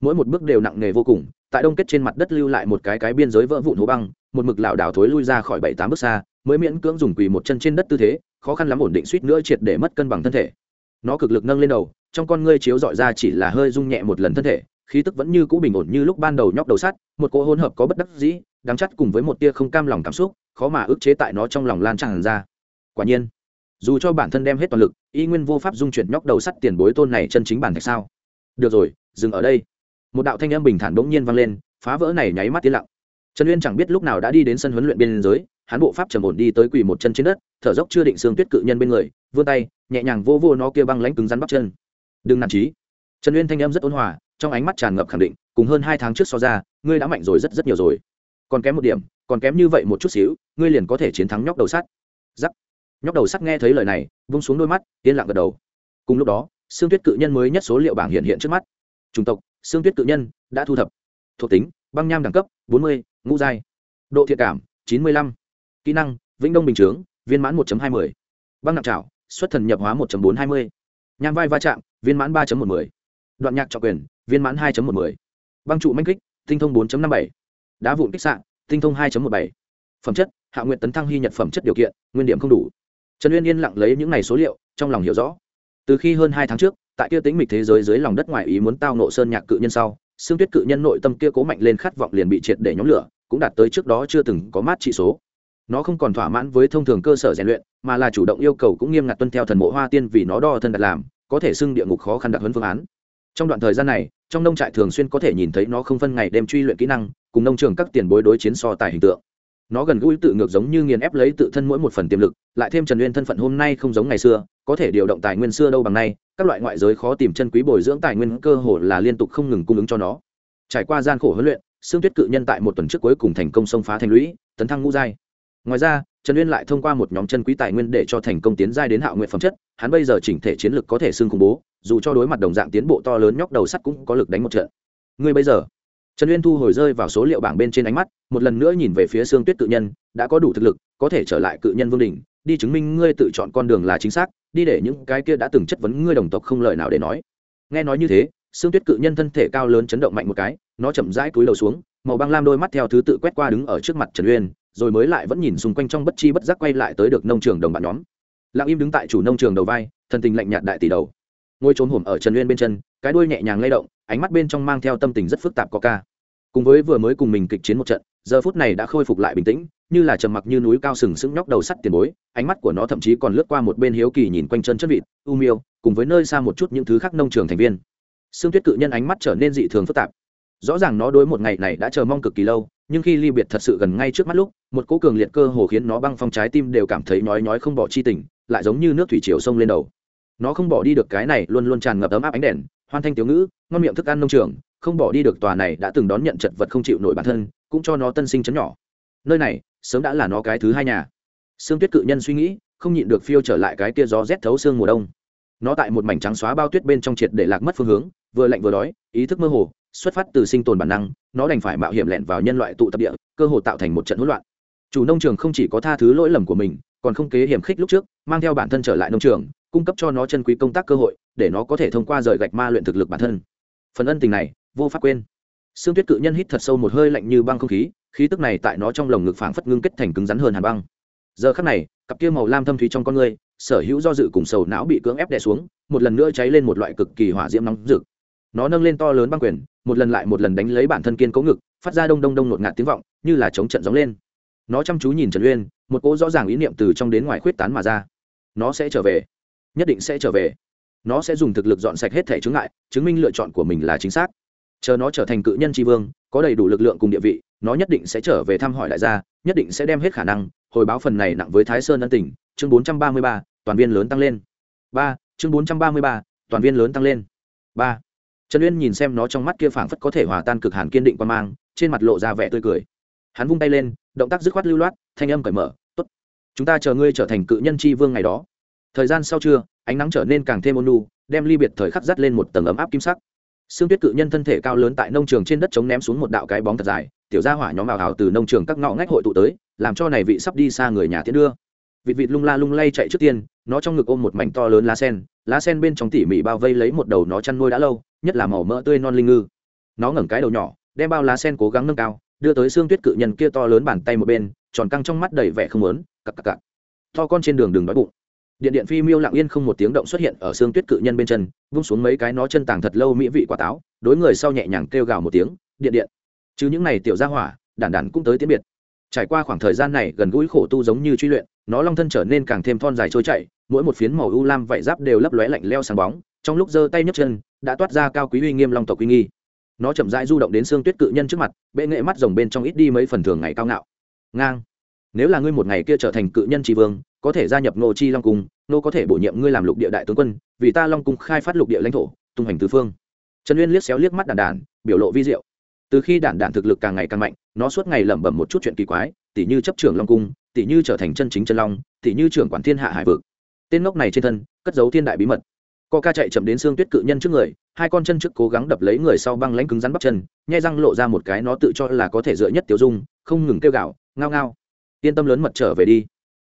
Mỗi một bước đều nặng nề vô cùng, tại đông kết trên mặt đất lưu lại một cái cái biên giới vỡ vụn hố băng, một mực lảo đảo thối lui ra khỏi bảy tám bước xa, mới miễn cưỡng dùng quỳ một chân trên đất tư thế, khó khăn lắm ổn định suýt nữa triệt để mất cân bằng thân thể. Nó cực lực nâng lên đầu, trong con ngươi chiếu dọi ra chỉ là hơi rung nhẹ một lần thân thể, khí tức vẫn như cũ bình ổn như lúc ban đầu nhóc đầu sắt, một cỗ hỗn hợp có bất đắc dĩ đắng chắt cùng với một tia không cam lòng cảm xúc, khó mà ức chế tại nó trong lòng lan tràn ra. Quả nhiên dù cho bản thân đem hết toàn lực, y nguyên vô pháp dung chuyển nhóc đầu sắt tiền bối tôn này chân chính bản thạch sao? Được rồi, dừng ở đây. Một đạo thanh âm bình thản bỗng nhiên vang lên, phá vỡ này nháy mắt tiến lặng. Trần uyên chẳng biết lúc nào đã đi đến sân huấn luyện biên giới, hắn bộ pháp trầm ổn đi tới quỳ một chân trên đất, thở dốc chưa định xương tuyết cự nhân bên người, vươn tay, nhẹ nhàng vô vô nó kia băng lãnh cứng rắn bắp chân. Đừng nản trí trần uyên thanh âm rất ôn hòa, trong ánh mắt tràn ngập khẳng định, cùng hơn hai tháng trước so ra, ngươi đã mạnh rồi rất rất nhiều rồi. Còn kém một điểm, còn kém như vậy một chút xíu, ngươi liền có thể chiến thắng nhóc đầu sắt. Giắc nhóc đầu sắc nghe thấy lời này vung xuống đôi mắt yên lặng gật đầu cùng lúc đó xương tuyết cự nhân mới nhất số liệu bảng hiện hiện trước mắt chủng tộc xương tuyết cự nhân đã thu thập thuộc tính băng nham đẳng cấp 40, ngũ giai độ thiện cảm 95. kỹ năng vĩnh đông bình chướng viên mãn 1.20. băng nặng trảo xuất thần nhập hóa 1.420. nham vai va chạm viên mãn 3.10, đoạn nhạc trọng quyền viên mãn 2.10, băng trụ manh kích tinh thông 4.57. đá vụn kích sạn tinh thông 2.17. phẩm chất hạ nguyện tấn thăng hy nhật phẩm chất điều kiện nguyên điểm không đủ trần uyên yên lặng lấy những này số liệu, trong lòng hiểu rõ. Từ khi hơn hai tháng trước, tại kia tính mịch thế giới dưới lòng đất ngoài ý muốn tao nộ sơn nhạc cự nhân sau xương tuyết cự nhân nội tâm kia cố mạnh lên khát vọng liền bị triệt để nhóm lửa, cũng đạt tới trước đó chưa từng có mát trị số. Nó không còn thỏa mãn với thông thường cơ sở rèn luyện, mà là chủ động yêu cầu cũng nghiêm ngặt tuân theo thần mộ hoa tiên vì nó đo thân đặt làm, có thể xưng địa ngục khó khăn đặc hơn phương án. Trong đoạn thời gian này, trong nông trại thường xuyên có thể nhìn thấy nó không phân ngày đêm truy luyện kỹ năng, cùng nông trường các tiền bối đối chiến so tài hình tượng nó gần gũi tự ngược giống như nghiền ép lấy tự thân mỗi một phần tiềm lực, lại thêm trần uyên thân phận hôm nay không giống ngày xưa, có thể điều động tài nguyên xưa đâu bằng nay, các loại ngoại giới khó tìm chân quý bồi dưỡng tài nguyên cơ hồ là liên tục không ngừng cung ứng cho nó. Trải qua gian khổ huấn luyện xương tuyết cự nhân tại một tuần trước cuối cùng thành công xông phá thành lũy, tấn thăng ngũ giai. Ngoài ra, trần uyên lại thông qua một nhóm chân quý tài nguyên để cho thành công tiến giai đến hạo nguyện phẩm chất, hắn bây giờ chỉnh thể chiến lực có thể xưng khủng bố, dù cho đối mặt đồng dạng tiến bộ to lớn nhóc đầu sắt cũng có lực đánh một trận. Ngươi bây giờ trần uyên thu hồi rơi vào số liệu bảng bên trên ánh mắt, một lần nữa nhìn về phía xương tuyết cự nhân, đã có đủ thực lực, có thể trở lại cự nhân vương đình đi chứng minh ngươi tự chọn con đường là chính xác, đi để những cái kia đã từng chất vấn ngươi đồng tộc không lời nào để nói. Nghe nói như thế xương tuyết cự nhân thân thể cao lớn chấn động mạnh một cái, nó chậm rãi cúi đầu xuống, màu băng lam đôi mắt theo thứ tự quét qua đứng ở trước mặt trần uyên, rồi mới lại vẫn nhìn xung quanh trong bất chi bất giác quay lại tới được nông trường đồng bạn nhóm. Lặng im đứng tại chủ nông trường đầu vai, thần tình lạnh nhạt đại tỷ đầu. Ngôi trốn hổm ở trần uyên bên chân, cái đuôi nhẹ nhàng lay động, ánh mắt bên trong mang theo tâm tình rất phức tạp có ca cùng với vừa mới cùng mình kịch chiến một trận, giờ phút này đã khôi phục lại bình tĩnh, như là trầm mặc như núi cao sừng sững nhóc đầu sắt tiền bối, ánh mắt của nó thậm chí còn lướt qua một bên hiếu kỳ nhìn quanh chân chân vịt, u miêu, cùng với nơi xa một chút những thứ khác nông trường thành viên. Xương tuyết cự nhân ánh mắt trở nên dị thường phức tạp. Rõ ràng nó đối một ngày này đã chờ mong cực kỳ lâu, nhưng khi ly biệt thật sự gần ngay trước mắt lúc, một cỗ cường liệt cơ hồ khiến nó băng phong trái tim đều cảm thấy nói nói không bỏ chi tình, lại giống như nước thủy chiều sông lên đầu. Nó không bỏ đi được cái này luôn luôn tràn ngập ấm áp ánh đèn, hoan thanh tiểu ngữ, ngon miệng thức ăn nông trường không bỏ đi được tòa này đã từng đón nhận chật vật không chịu nổi bản thân, cũng cho nó tân sinh chấn nhỏ. Nơi này, sớm đã là nó cái thứ hai nhà. Sương tuyết cự nhân suy nghĩ, không nhịn được phiêu trở lại cái kia gió rét thấu xương mùa đông. Nó tại một mảnh trắng xóa bao tuyết bên trong triệt để lạc mất phương hướng, vừa lạnh vừa đói, ý thức mơ hồ, xuất phát từ sinh tồn bản năng, nó đành phải mạo hiểm lẹn vào nhân loại tụ tập địa, cơ hồ tạo thành một trận hỗn loạn. Chủ nông trường không chỉ có tha thứ lỗi lầm của mình, còn không kế hiểm khích lúc trước, mang theo bản thân trở lại nông trường, cung cấp cho nó chân quý công tác cơ hội, để nó có thể thông qua rời gạch ma luyện thực lực bản thân. Phần ân tình này vô pháp quên. Sương tuyết cự nhân hít thật sâu một hơi lạnh như băng không khí khí tức này tại nó trong lồng ngực phảng phất ngưng kết thành cứng rắn hơn hàn băng. Giờ khắc này, cặp kia màu lam thâm thúy trong con người sở hữu do dự cùng sầu não bị cưỡng ép đè xuống, một lần nữa cháy lên một loại cực kỳ hỏa diễm nóng rực. Nó nâng lên to lớn băng quyền, một lần lại một lần đánh lấy bản thân kiên cố ngực, phát ra đông đông đông ngột ngạt tiếng vọng, như là chống trận gióng lên. Nó chăm chú nhìn trần uyên, một cỗ rõ ràng ý niệm từ trong đến ngoài khuyết tán mà ra. Nó sẽ trở về. Nhất định sẽ trở về. Nó sẽ dùng thực lực dọn sạch hết thể chứng ngại, chứng minh lựa chọn của mình là chính xác chờ nó trở thành cự nhân tri vương, có đầy đủ lực lượng cùng địa vị, nó nhất định sẽ trở về thăm hỏi đại gia, nhất định sẽ đem hết khả năng, hồi báo phần này nặng với thái sơn ân tình. Chương bốn trăm ba mươi ba, toàn viên lớn tăng lên. Ba, chương bốn trăm ba mươi ba, toàn viên lớn tăng lên. Ba. Trần uyên nhìn xem nó trong mắt kia phảng phất có thể hòa tan cực hàn kiên định quan mang, trên mặt lộ ra vẻ tươi cười. Hắn vung tay lên, động tác dứt khoát lưu loát, thanh âm cởi mở, tốt, chúng ta chờ ngươi trở thành cự nhân tri vương ngày đó. Thời gian sau trưa, ánh nắng trở nên càng thêm ôn lu đem ly biệt thời khắc dắt lên một tầng ấm áp kim sắc. Sương Tuyết cự nhân thân thể cao lớn tại nông trường trên đất chống ném xuống một đạo cái bóng thật dài, tiểu gia hỏa nhóm ảo ảo từ nông trường các ngõ ngách hội tụ tới, làm cho này vị sắp đi xa người nhà tiến đưa. Vịt vịt lung la lung lay chạy trước tiên, nó trong ngực ôm một mảnh to lớn lá sen, lá sen bên trong tỉ mỉ bao vây lấy một đầu nó chăn nuôi đã lâu, nhất là màu mỡ tươi non linh ngư. Nó ngẩng cái đầu nhỏ, đem bao lá sen cố gắng nâng cao, đưa tới Sương Tuyết cự nhân kia to lớn bàn tay một bên, tròn căng trong mắt đầy vẻ không muốn, cặc cặc cặc. To con trên đường đừng đói bụng điện điện phi miêu lặng yên không một tiếng động xuất hiện ở xương tuyết cự nhân bên chân, vung xuống mấy cái nó chân tàng thật lâu mỹ vị quả táo, đối người sau nhẹ nhàng kêu gào một tiếng, điện điện! Chứ những này tiểu ra hỏa, đản đản cũng tới tiễn biệt. Trải qua khoảng thời gian này gần gũi khổ tu giống như truy luyện, nó long thân trở nên càng thêm thon dài trôi chảy, mỗi một phiến màu u lam vảy giáp đều lấp lóe lạnh leo sáng bóng, trong lúc giơ tay nhấc chân, đã toát ra cao quý uy nghiêm long tộc uy nghi. Nó chậm rãi du động đến xương tuyết cự nhân trước mặt, bệ nghệ mắt rồng bên trong ít đi mấy phần thường ngày cao ngạo. Ngang! Nếu là ngươi một ngày kia trở thành cự nhân tri vương có thể gia nhập nô chi long cung nô có thể bổ nhiệm ngươi làm lục địa đại tướng quân vì ta long cung khai phát lục địa lãnh thổ tung hành tứ phương. Trần uyên liếc xéo liếc mắt Đản Đản, biểu lộ vi diệu. Từ khi đản đản thực lực càng ngày càng mạnh nó suốt ngày lẩm bẩm một chút chuyện kỳ quái tỉ như chấp trưởng long cung tỉ như trở thành chân chính chân long tỉ như trưởng quản thiên hạ hải vực. Tên ngốc này trên thân cất giấu thiên đại bí mật. Co ca chạy chậm đến xương tuyết cự nhân trước người hai con chân trước cố gắng đập lấy người sau băng lãnh cứng rắn bắp chân nhai răng lộ ra một cái nó tự cho là có thể dựa nhất tiểu dung không ngừng kêu gạo ngao ngao. Yên tâm lớn mật trở về đi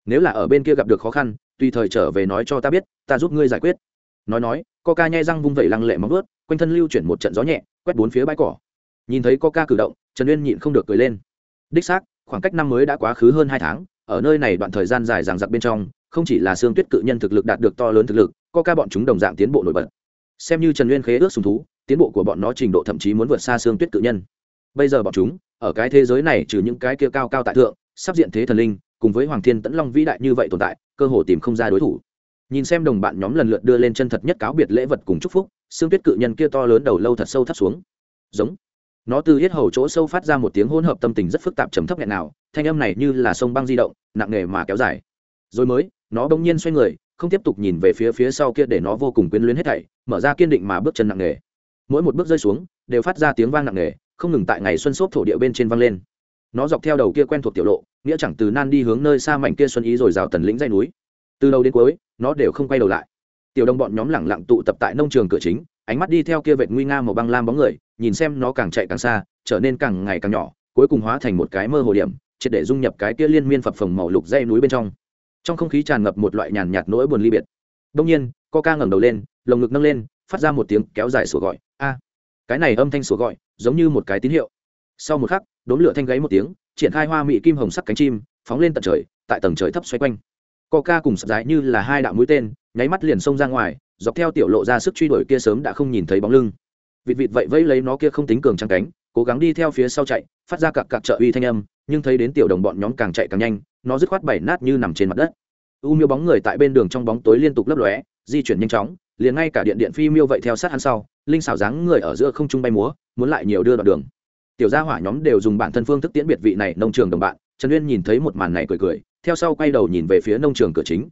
nếu là ở bên kia gặp được khó khăn, tùy thời trở về nói cho ta biết, ta giúp ngươi giải quyết. Nói nói, coca nhai răng vung vẩy lăng lệ móng ướt quanh thân lưu chuyển một trận gió nhẹ, quét bốn phía bãi cỏ. Nhìn thấy coca cử động, trần uyên nhịn không được cười lên. Đích xác, khoảng cách năm mới đã quá khứ hơn hai tháng, ở nơi này đoạn thời gian dài ràng giặc bên trong, không chỉ là xương tuyết cự nhân thực lực đạt được to lớn thực lực, coca bọn chúng đồng dạng tiến bộ nổi bật. Xem như trần uyên khế ước sùng thú, tiến bộ của bọn nó trình độ thậm chí muốn vượt xa xương tuyết cự nhân. Bây giờ bọn chúng, ở cái thế giới này trừ những cái kia cao cao tại thượng, sắp diện thế thần linh cùng với hoàng thiên tẫn long vĩ đại như vậy tồn tại, cơ hồ tìm không ra đối thủ. Nhìn xem đồng bạn nhóm lần lượt đưa lên chân thật nhất cáo biệt lễ vật cùng chúc phúc xương tuyết cự nhân kia to lớn đầu lâu thật sâu thắt xuống. Giống. Nó từ hết hầu chỗ sâu phát ra một tiếng hỗn hợp tâm tình rất phức tạp trầm thấp nghẹn nào, thanh âm này như là sông băng di động, nặng nề mà kéo dài. Rồi mới, nó bỗng nhiên xoay người, không tiếp tục nhìn về phía phía sau kia để nó vô cùng quyến luyến hết thảy, mở ra kiên định mà bước chân nặng nề. Mỗi một bước rơi xuống, đều phát ra tiếng vang nặng nề, không ngừng tại ngày xuân xốp thổ địa bên trên vang lên nó dọc theo đầu kia quen thuộc tiểu lộ, nghĩa chẳng từ nan đi hướng nơi xa mảnh kia xuân ý rồi rào tần lĩnh dây núi. Từ đầu đến cuối, nó đều không quay đầu lại. Tiểu đồng bọn nhóm lẳng lặng tụ tập tại nông trường cửa chính, ánh mắt đi theo kia vệt nguy nga màu băng lam bóng người, nhìn xem nó càng chạy càng xa, trở nên càng ngày càng nhỏ, cuối cùng hóa thành một cái mơ hồ điểm, triệt để dung nhập cái kia liên miên phập phồng màu lục dây núi bên trong. Trong không khí tràn ngập một loại nhàn nhạt nỗi buồn ly biệt. Đông nhiên ca ngẩng đầu lên, lồng ngực nâng lên, phát ra một tiếng kéo dài sủa gọi. A! Cái này âm thanh sủa gọi, giống như một cái tín hiệu. Sau một khắc đốn lửa thanh gáy một tiếng, triển khai hoa mỹ kim hồng sắc cánh chim, phóng lên tận trời, tại tầng trời thấp xoay quanh. Ca cùng sập dài như là hai đạo mũi tên, nháy mắt liền xông ra ngoài, dọc theo tiểu lộ ra sức truy đuổi kia sớm đã không nhìn thấy bóng lưng. Vịt vịt vậy vẫy lấy nó kia không tính cường trăng cánh, cố gắng đi theo phía sau chạy, phát ra cặp cặp trợ uy thanh âm, nhưng thấy đến tiểu đồng bọn nhóm càng chạy càng nhanh, nó dứt khoát bảy nát như nằm trên mặt đất. U miêu bóng người tại bên đường trong bóng tối liên tục lấp lóe, di chuyển nhanh chóng, liền ngay cả điện điện phi miêu vậy theo sát hắn sau, linh xảo dáng người ở giữa không trung bay múa, muốn lại nhiều đưa đoạn đường tiểu gia hỏa nhóm đều dùng bản thân phương thức tiễn biệt vị này nông trường đồng bạn, trần uyên nhìn thấy một màn này cười cười, theo sau quay đầu nhìn về phía nông trường cửa chính.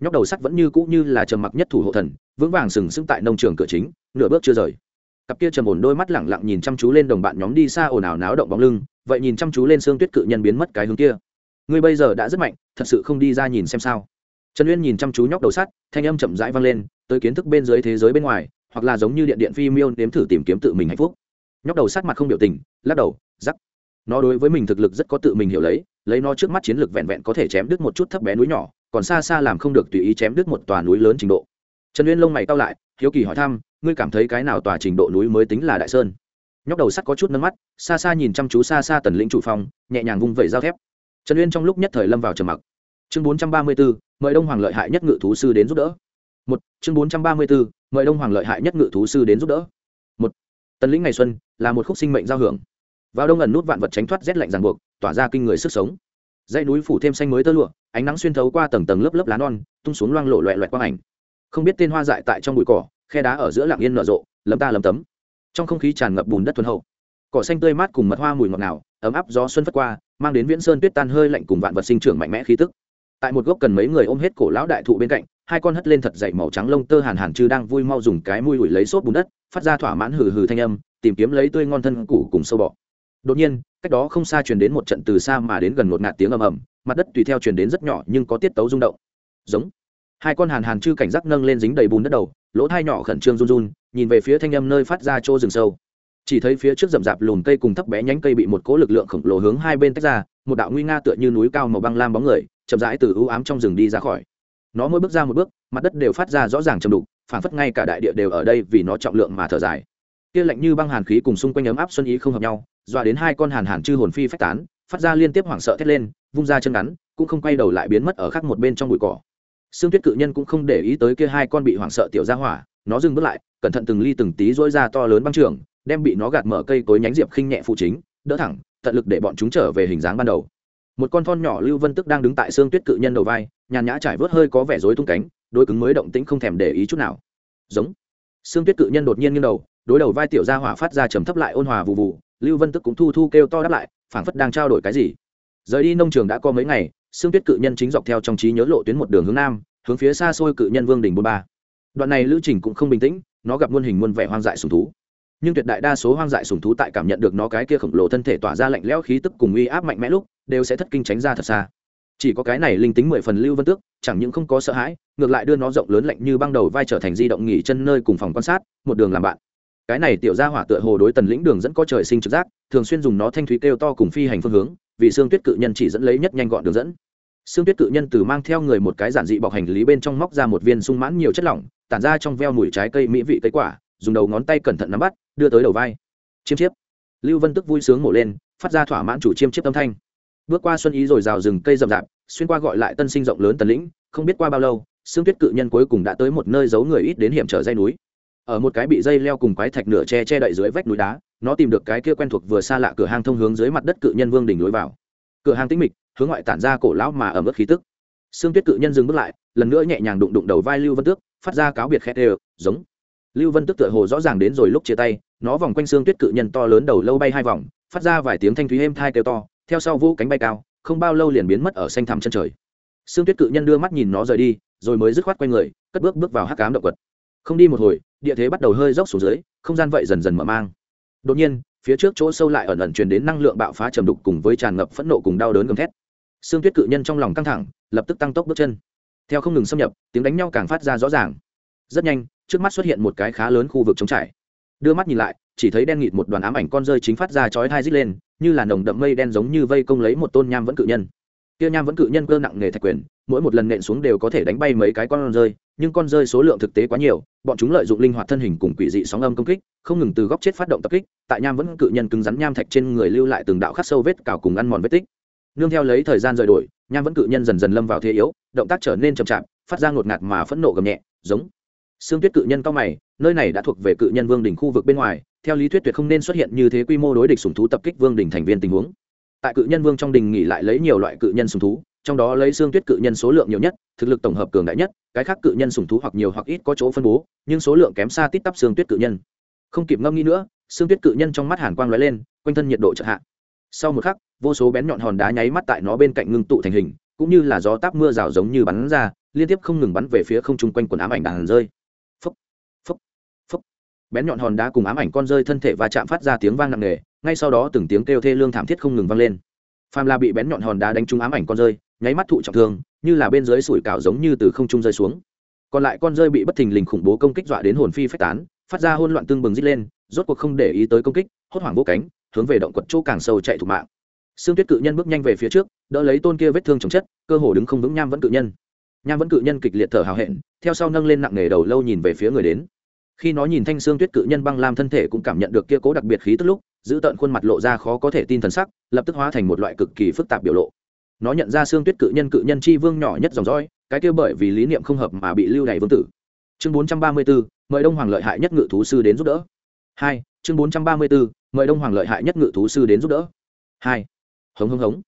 Nhóc đầu sắt vẫn như cũ như là trầm mặc nhất thủ hộ thần, vững vàng sừng sững tại nông trường cửa chính, nửa bước chưa rời. Cặp kia trầm ổn đôi mắt lẳng lặng nhìn chăm chú lên đồng bạn nhóm đi xa ồn ào náo động bóng lưng, vậy nhìn chăm chú lên xương tuyết cự nhân biến mất cái hướng kia. Ngươi bây giờ đã rất mạnh, thật sự không đi ra nhìn xem sao. Trần uyên nhìn chăm chú nhóc đầu sắt, thanh âm chậm rãi vang lên, tới kiến thức bên dưới thế giới bên ngoài, hoặc là giống như điện điện phi miêu nếm thử tìm kiếm tự mình hạnh phúc nhóc đầu sát mặt không biểu tình, lắc đầu giắc nó đối với mình thực lực rất có tự mình hiểu lấy lấy nó trước mắt chiến lược vẹn vẹn có thể chém đứt một chút thấp bé núi nhỏ, còn xa xa làm không được tùy ý chém đứt một tòa núi lớn trình độ. Trần uyên lông mày cao lại, hiếu kỳ hỏi thăm, ngươi cảm thấy cái nào tòa trình độ núi mới tính là đại sơn? Nhóc đầu sắt có chút nâng mắt, xa xa nhìn chăm chú xa xa tần lĩnh chủ phong nhẹ nhàng vung vẩy dao thép. Trần uyên trong lúc nhất thời lâm vào trầm mặc. Chương bốn trăm ba mươi bốn mời đông hoàng lợi hại nhất ngự thú sư đến giúp đỡ. Một, chương bốn trăm ba mươi bốn mời đông hoàng lợi hại nhất ngự thú sư đến giúp đỡ tần lĩnh ngày xuân là một khúc sinh mệnh giao hưởng. Vào đông ẩn nút vạn vật tránh thoát rét lạnh ràng buộc, tỏa ra kinh người sức sống. Dãy núi phủ thêm xanh mới tơ lụa, ánh nắng xuyên thấu qua tầng tầng lớp lớp lá non, tung xuống loang lộ loẹ loẹt quang ảnh. Không biết tên hoa dại tại trong bụi cỏ, khe đá ở giữa lạng yên nở rộ, lấm ta lấm tấm. Trong không khí tràn ngập bùn đất thuần hậu. Cỏ xanh tươi mát cùng mật hoa mùi ngọt ngào, ấm áp gió xuân phất qua, mang đến viễn sơn tuyết tan hơi lạnh cùng vạn vật sinh trưởng mạnh mẽ khí tức. Tại một gốc cần mấy người ôm hết cổ lão đại thụ bên cạnh, hai con hất lên thật dậy màu trắng lông tơ hàn hàn chư đang vui mau dùng cái mùi ủi lấy xốp bùn đất phát ra thỏa mãn hừ hừ thanh âm, tìm kiếm lấy tươi ngon thân củ cùng sâu bọ. Đột nhiên, cách đó không xa truyền đến một trận từ xa mà đến gần một ngạt tiếng ầm ầm, mặt đất tùy theo truyền đến rất nhỏ nhưng có tiết tấu rung động. Giống. Hai con hàn hàn chư cảnh giác nâng lên dính đầy bùn đất đầu, lỗ thai nhỏ khẩn trương run run, nhìn về phía thanh âm nơi phát ra chỗ rừng sâu. Chỉ thấy phía trước rậm rạp lùn cây cùng thấp bé nhánh cây bị một cỗ lực lượng khổng lồ hướng hai bên tách ra, một đạo nguy nga tựa như núi cao màu băng lam bóng người, chậm rãi từ ưu ám trong rừng đi ra khỏi. Nó mỗi bước ra một bước, mặt đất đều phát ra rõ ràng chầm đục phản phất ngay cả đại địa đều ở đây vì nó trọng lượng mà thở dài kia lạnh như băng hàn khí cùng xung quanh ấm áp xuân ý không hợp nhau dọa đến hai con hàn hàn chư hồn phi phách tán phát ra liên tiếp hoảng sợ thét lên vung ra chân ngắn cũng không quay đầu lại biến mất ở khắc một bên trong bụi cỏ Sương Tuyết cự nhân cũng không để ý tới kia hai con bị hoảng sợ tiểu gia hỏa, nó dừng bước lại, cẩn thận từng ly từng tí rỗi ra to lớn băng trường, đem bị nó gạt mở cây cối nhánh diệp khinh nhẹ phụ chính, đỡ thẳng, tận lực để bọn chúng trở về hình dáng ban đầu. Một con thon nhỏ Lưu Vân Tức đang đứng tại Sương Tuyết cự nhân đầu vai, nhàn nhã trải vớt hơi có vẻ rối tung cánh, đối cứng mới động tĩnh không thèm để ý chút nào. Giống. Sương Tuyết cự nhân đột nhiên nghiêng đầu, đối đầu vai tiểu gia hỏa phát ra trầm thấp lại ôn hòa vụ vụ, Lưu Vân Tức cũng thu thu kêu to đáp lại, phảng phất đang trao đổi cái gì. Rời đi nông trường đã có mấy ngày, Sương Tuyết cự nhân chính dọc theo trong trí nhớ lộ tuyến một đường hướng nam, hướng phía xa xôi cự nhân vương đỉnh bôn ba đoạn này lữ trình cũng không bình tĩnh nó gặp muôn hình muôn vẻ hoang dại sùng thú nhưng tuyệt đại đa số hoang dại sùng thú tại cảm nhận được nó cái kia khổng lồ thân thể tỏa ra lạnh lẽo khí tức cùng uy áp mạnh mẽ lúc đều sẽ thất kinh tránh ra thật xa chỉ có cái này linh tính mười phần lưu vân tước chẳng những không có sợ hãi ngược lại đưa nó rộng lớn lạnh như băng đầu vai trở thành di động nghỉ chân nơi cùng phòng quan sát một đường làm bạn cái này tiểu ra hỏa tựa hồ đối tần lĩnh đường dẫn có trời sinh trực giác thường xuyên dùng nó thanh thúy kêu to cùng phi hành phương hướng vì xương tuyết cự nhân chỉ dẫn lấy nhất nhanh gọn đường dẫn xương Tuyết cự nhân từ mang theo người một cái giản dị bọc hành lý bên trong móc ra một viên sung mãn nhiều chất lỏng, tản ra trong veo mùi trái cây mỹ vị cây quả, dùng đầu ngón tay cẩn thận nắm bắt, đưa tới đầu vai. Chiêm chiếp. Lưu Vân tức vui sướng mổ lên, phát ra thỏa mãn chủ chiêm chiếp âm thanh. Bước qua xuân ý rồi rào rừng cây rậm rạp, xuyên qua gọi lại tân sinh rộng lớn tần lĩnh, không biết qua bao lâu, xương Tuyết cự nhân cuối cùng đã tới một nơi giấu người ít đến hiểm trở dây núi. Ở một cái bị dây leo cùng quái thạch nửa che che đậy dưới vách núi đá, nó tìm được cái kia quen thuộc vừa xa lạ cửa hang thông hướng dưới mặt đất cự nhân vương đỉnh lối vào. Cửa hang tĩnh mịch, hướng ngoại tản ra cổ lão mà ẩm ướt khí tức xương Tuyết cự nhân dừng bước lại, lần nữa nhẹ nhàng đụng đụng đầu vai Lưu Vân Tước, phát ra cáo biệt khét đều, giống. Lưu Vân Tước tựa hồ rõ ràng đến rồi lúc chia tay, nó vòng quanh xương Tuyết cự nhân to lớn đầu lâu bay hai vòng, phát ra vài tiếng thanh thúy êm thai kêu to, theo sau vũ cánh bay cao, không bao lâu liền biến mất ở xanh thẳm chân trời. Sương Tuyết cự nhân đưa mắt nhìn nó rời đi, rồi mới dứt khoát quay người, cất bước bước vào hắc ám động vật. Không đi một hồi, địa thế bắt đầu hơi dốc xuống dưới, không gian vậy dần dần mở mang. Đột nhiên, phía trước chỗ sâu lại ẩn ẩn truyền đến năng lượng bạo phá trầm đục cùng với tràn ngập phẫn nộ cùng đau đớn gầm thét. Sương Tuyết cự nhân trong lòng căng thẳng, lập tức tăng tốc bước chân. Theo không ngừng xâm nhập, tiếng đánh nhau càng phát ra rõ ràng. Rất nhanh, trước mắt xuất hiện một cái khá lớn khu vực trống trải. Đưa mắt nhìn lại, chỉ thấy đen nghịt một đoàn ám ảnh con rơi chính phát ra chói tai rít lên, như là nồng đậm mây đen giống như vây công lấy một tôn nham vẫn cự nhân. Kia nham vẫn cự nhân cơ nặng nghề thạch quyền, mỗi một lần nện xuống đều có thể đánh bay mấy cái con rơi, nhưng con rơi số lượng thực tế quá nhiều, bọn chúng lợi dụng linh hoạt thân hình cùng quỷ dị sóng âm công kích, không ngừng từ góc chết phát động tập kích, tại nham vẫn cự nhân cứng rắn nham thạch trên người lưu lại từng đạo khắc sâu vết cào cùng ăn mòn vết tích nương theo lấy thời gian rời đổi nham vẫn cự nhân dần dần lâm vào thế yếu động tác trở nên chậm chạp phát ra ngột ngạt mà phẫn nộ gầm nhẹ giống xương tuyết cự nhân cao mày nơi này đã thuộc về cự nhân vương đỉnh khu vực bên ngoài theo lý thuyết tuyệt không nên xuất hiện như thế quy mô đối địch sùng thú tập kích vương đỉnh thành viên tình huống. Tại cự nhân vương trong đình nghỉ lại lấy nhiều loại cự nhân sùng thú, trong đó lấy xương tuyết cự nhân số lượng nhiều nhất, thực lực tổng hợp cường đại nhất, cái khác cự nhân sùng thú hoặc nhiều hoặc ít có chỗ phân bố, nhưng số lượng kém xa tít tắp xương tuyết cự nhân. Không kịp ngâm nghĩ nữa, xương tuyết cự nhân trong mắt hàn quang lóe lên, quanh thân nhiệt độ chợt hạ. Sau một khắc, vô số bén nhọn hòn đá nháy mắt tại nó bên cạnh ngưng tụ thành hình, cũng như là gió táp mưa rào giống như bắn ra, liên tiếp không ngừng bắn về phía không trung quanh quần ám ảnh đàn rơi bén nhọn hòn đá cùng ám ảnh con rơi thân thể và chạm phát ra tiếng vang nặng nề ngay sau đó từng tiếng kêu thê lương thảm thiết không ngừng vang lên phàm la bị bén nhọn hòn đá đánh trúng ám ảnh con rơi nháy mắt thụ trọng thương như là bên dưới sủi cảo giống như từ không trung rơi xuống còn lại con rơi bị bất thình lình khủng bố công kích dọa đến hồn phi phách tán phát ra hôn loạn tương bừng rít lên rốt cuộc không để ý tới công kích hốt hoảng vô cánh hướng về động quật chỗ càng sâu chạy thủ mạng Sương Tuyết cự nhân bước nhanh về phía trước, đỡ lấy tôn kia vết thương chồng chất, cơ hồ đứng không vững nham vẫn cự nhân. Nham vẫn cự nhân kịch liệt thở hào hẹn, theo sau nâng lên nặng nề đầu lâu nhìn về phía người đến. Khi nó nhìn thanh xương Tuyết cự nhân băng lam thân thể cũng cảm nhận được kia cố đặc biệt khí tức lúc, giữ tận khuôn mặt lộ ra khó có thể tin thần sắc, lập tức hóa thành một loại cực kỳ phức tạp biểu lộ. Nó nhận ra xương Tuyết cự nhân cự nhân chi vương nhỏ nhất dòng dõi, cái kia bởi vì lý niệm không hợp mà bị lưu đày vương tử. Chương 434, mời Đông Hoàng lợi hại nhất ngự thú sư đến giúp đỡ. Hai chương 434, mời Đông Hoàng lợi hại nhất ngự thú sư đến giúp đỡ. Hai hống hống hống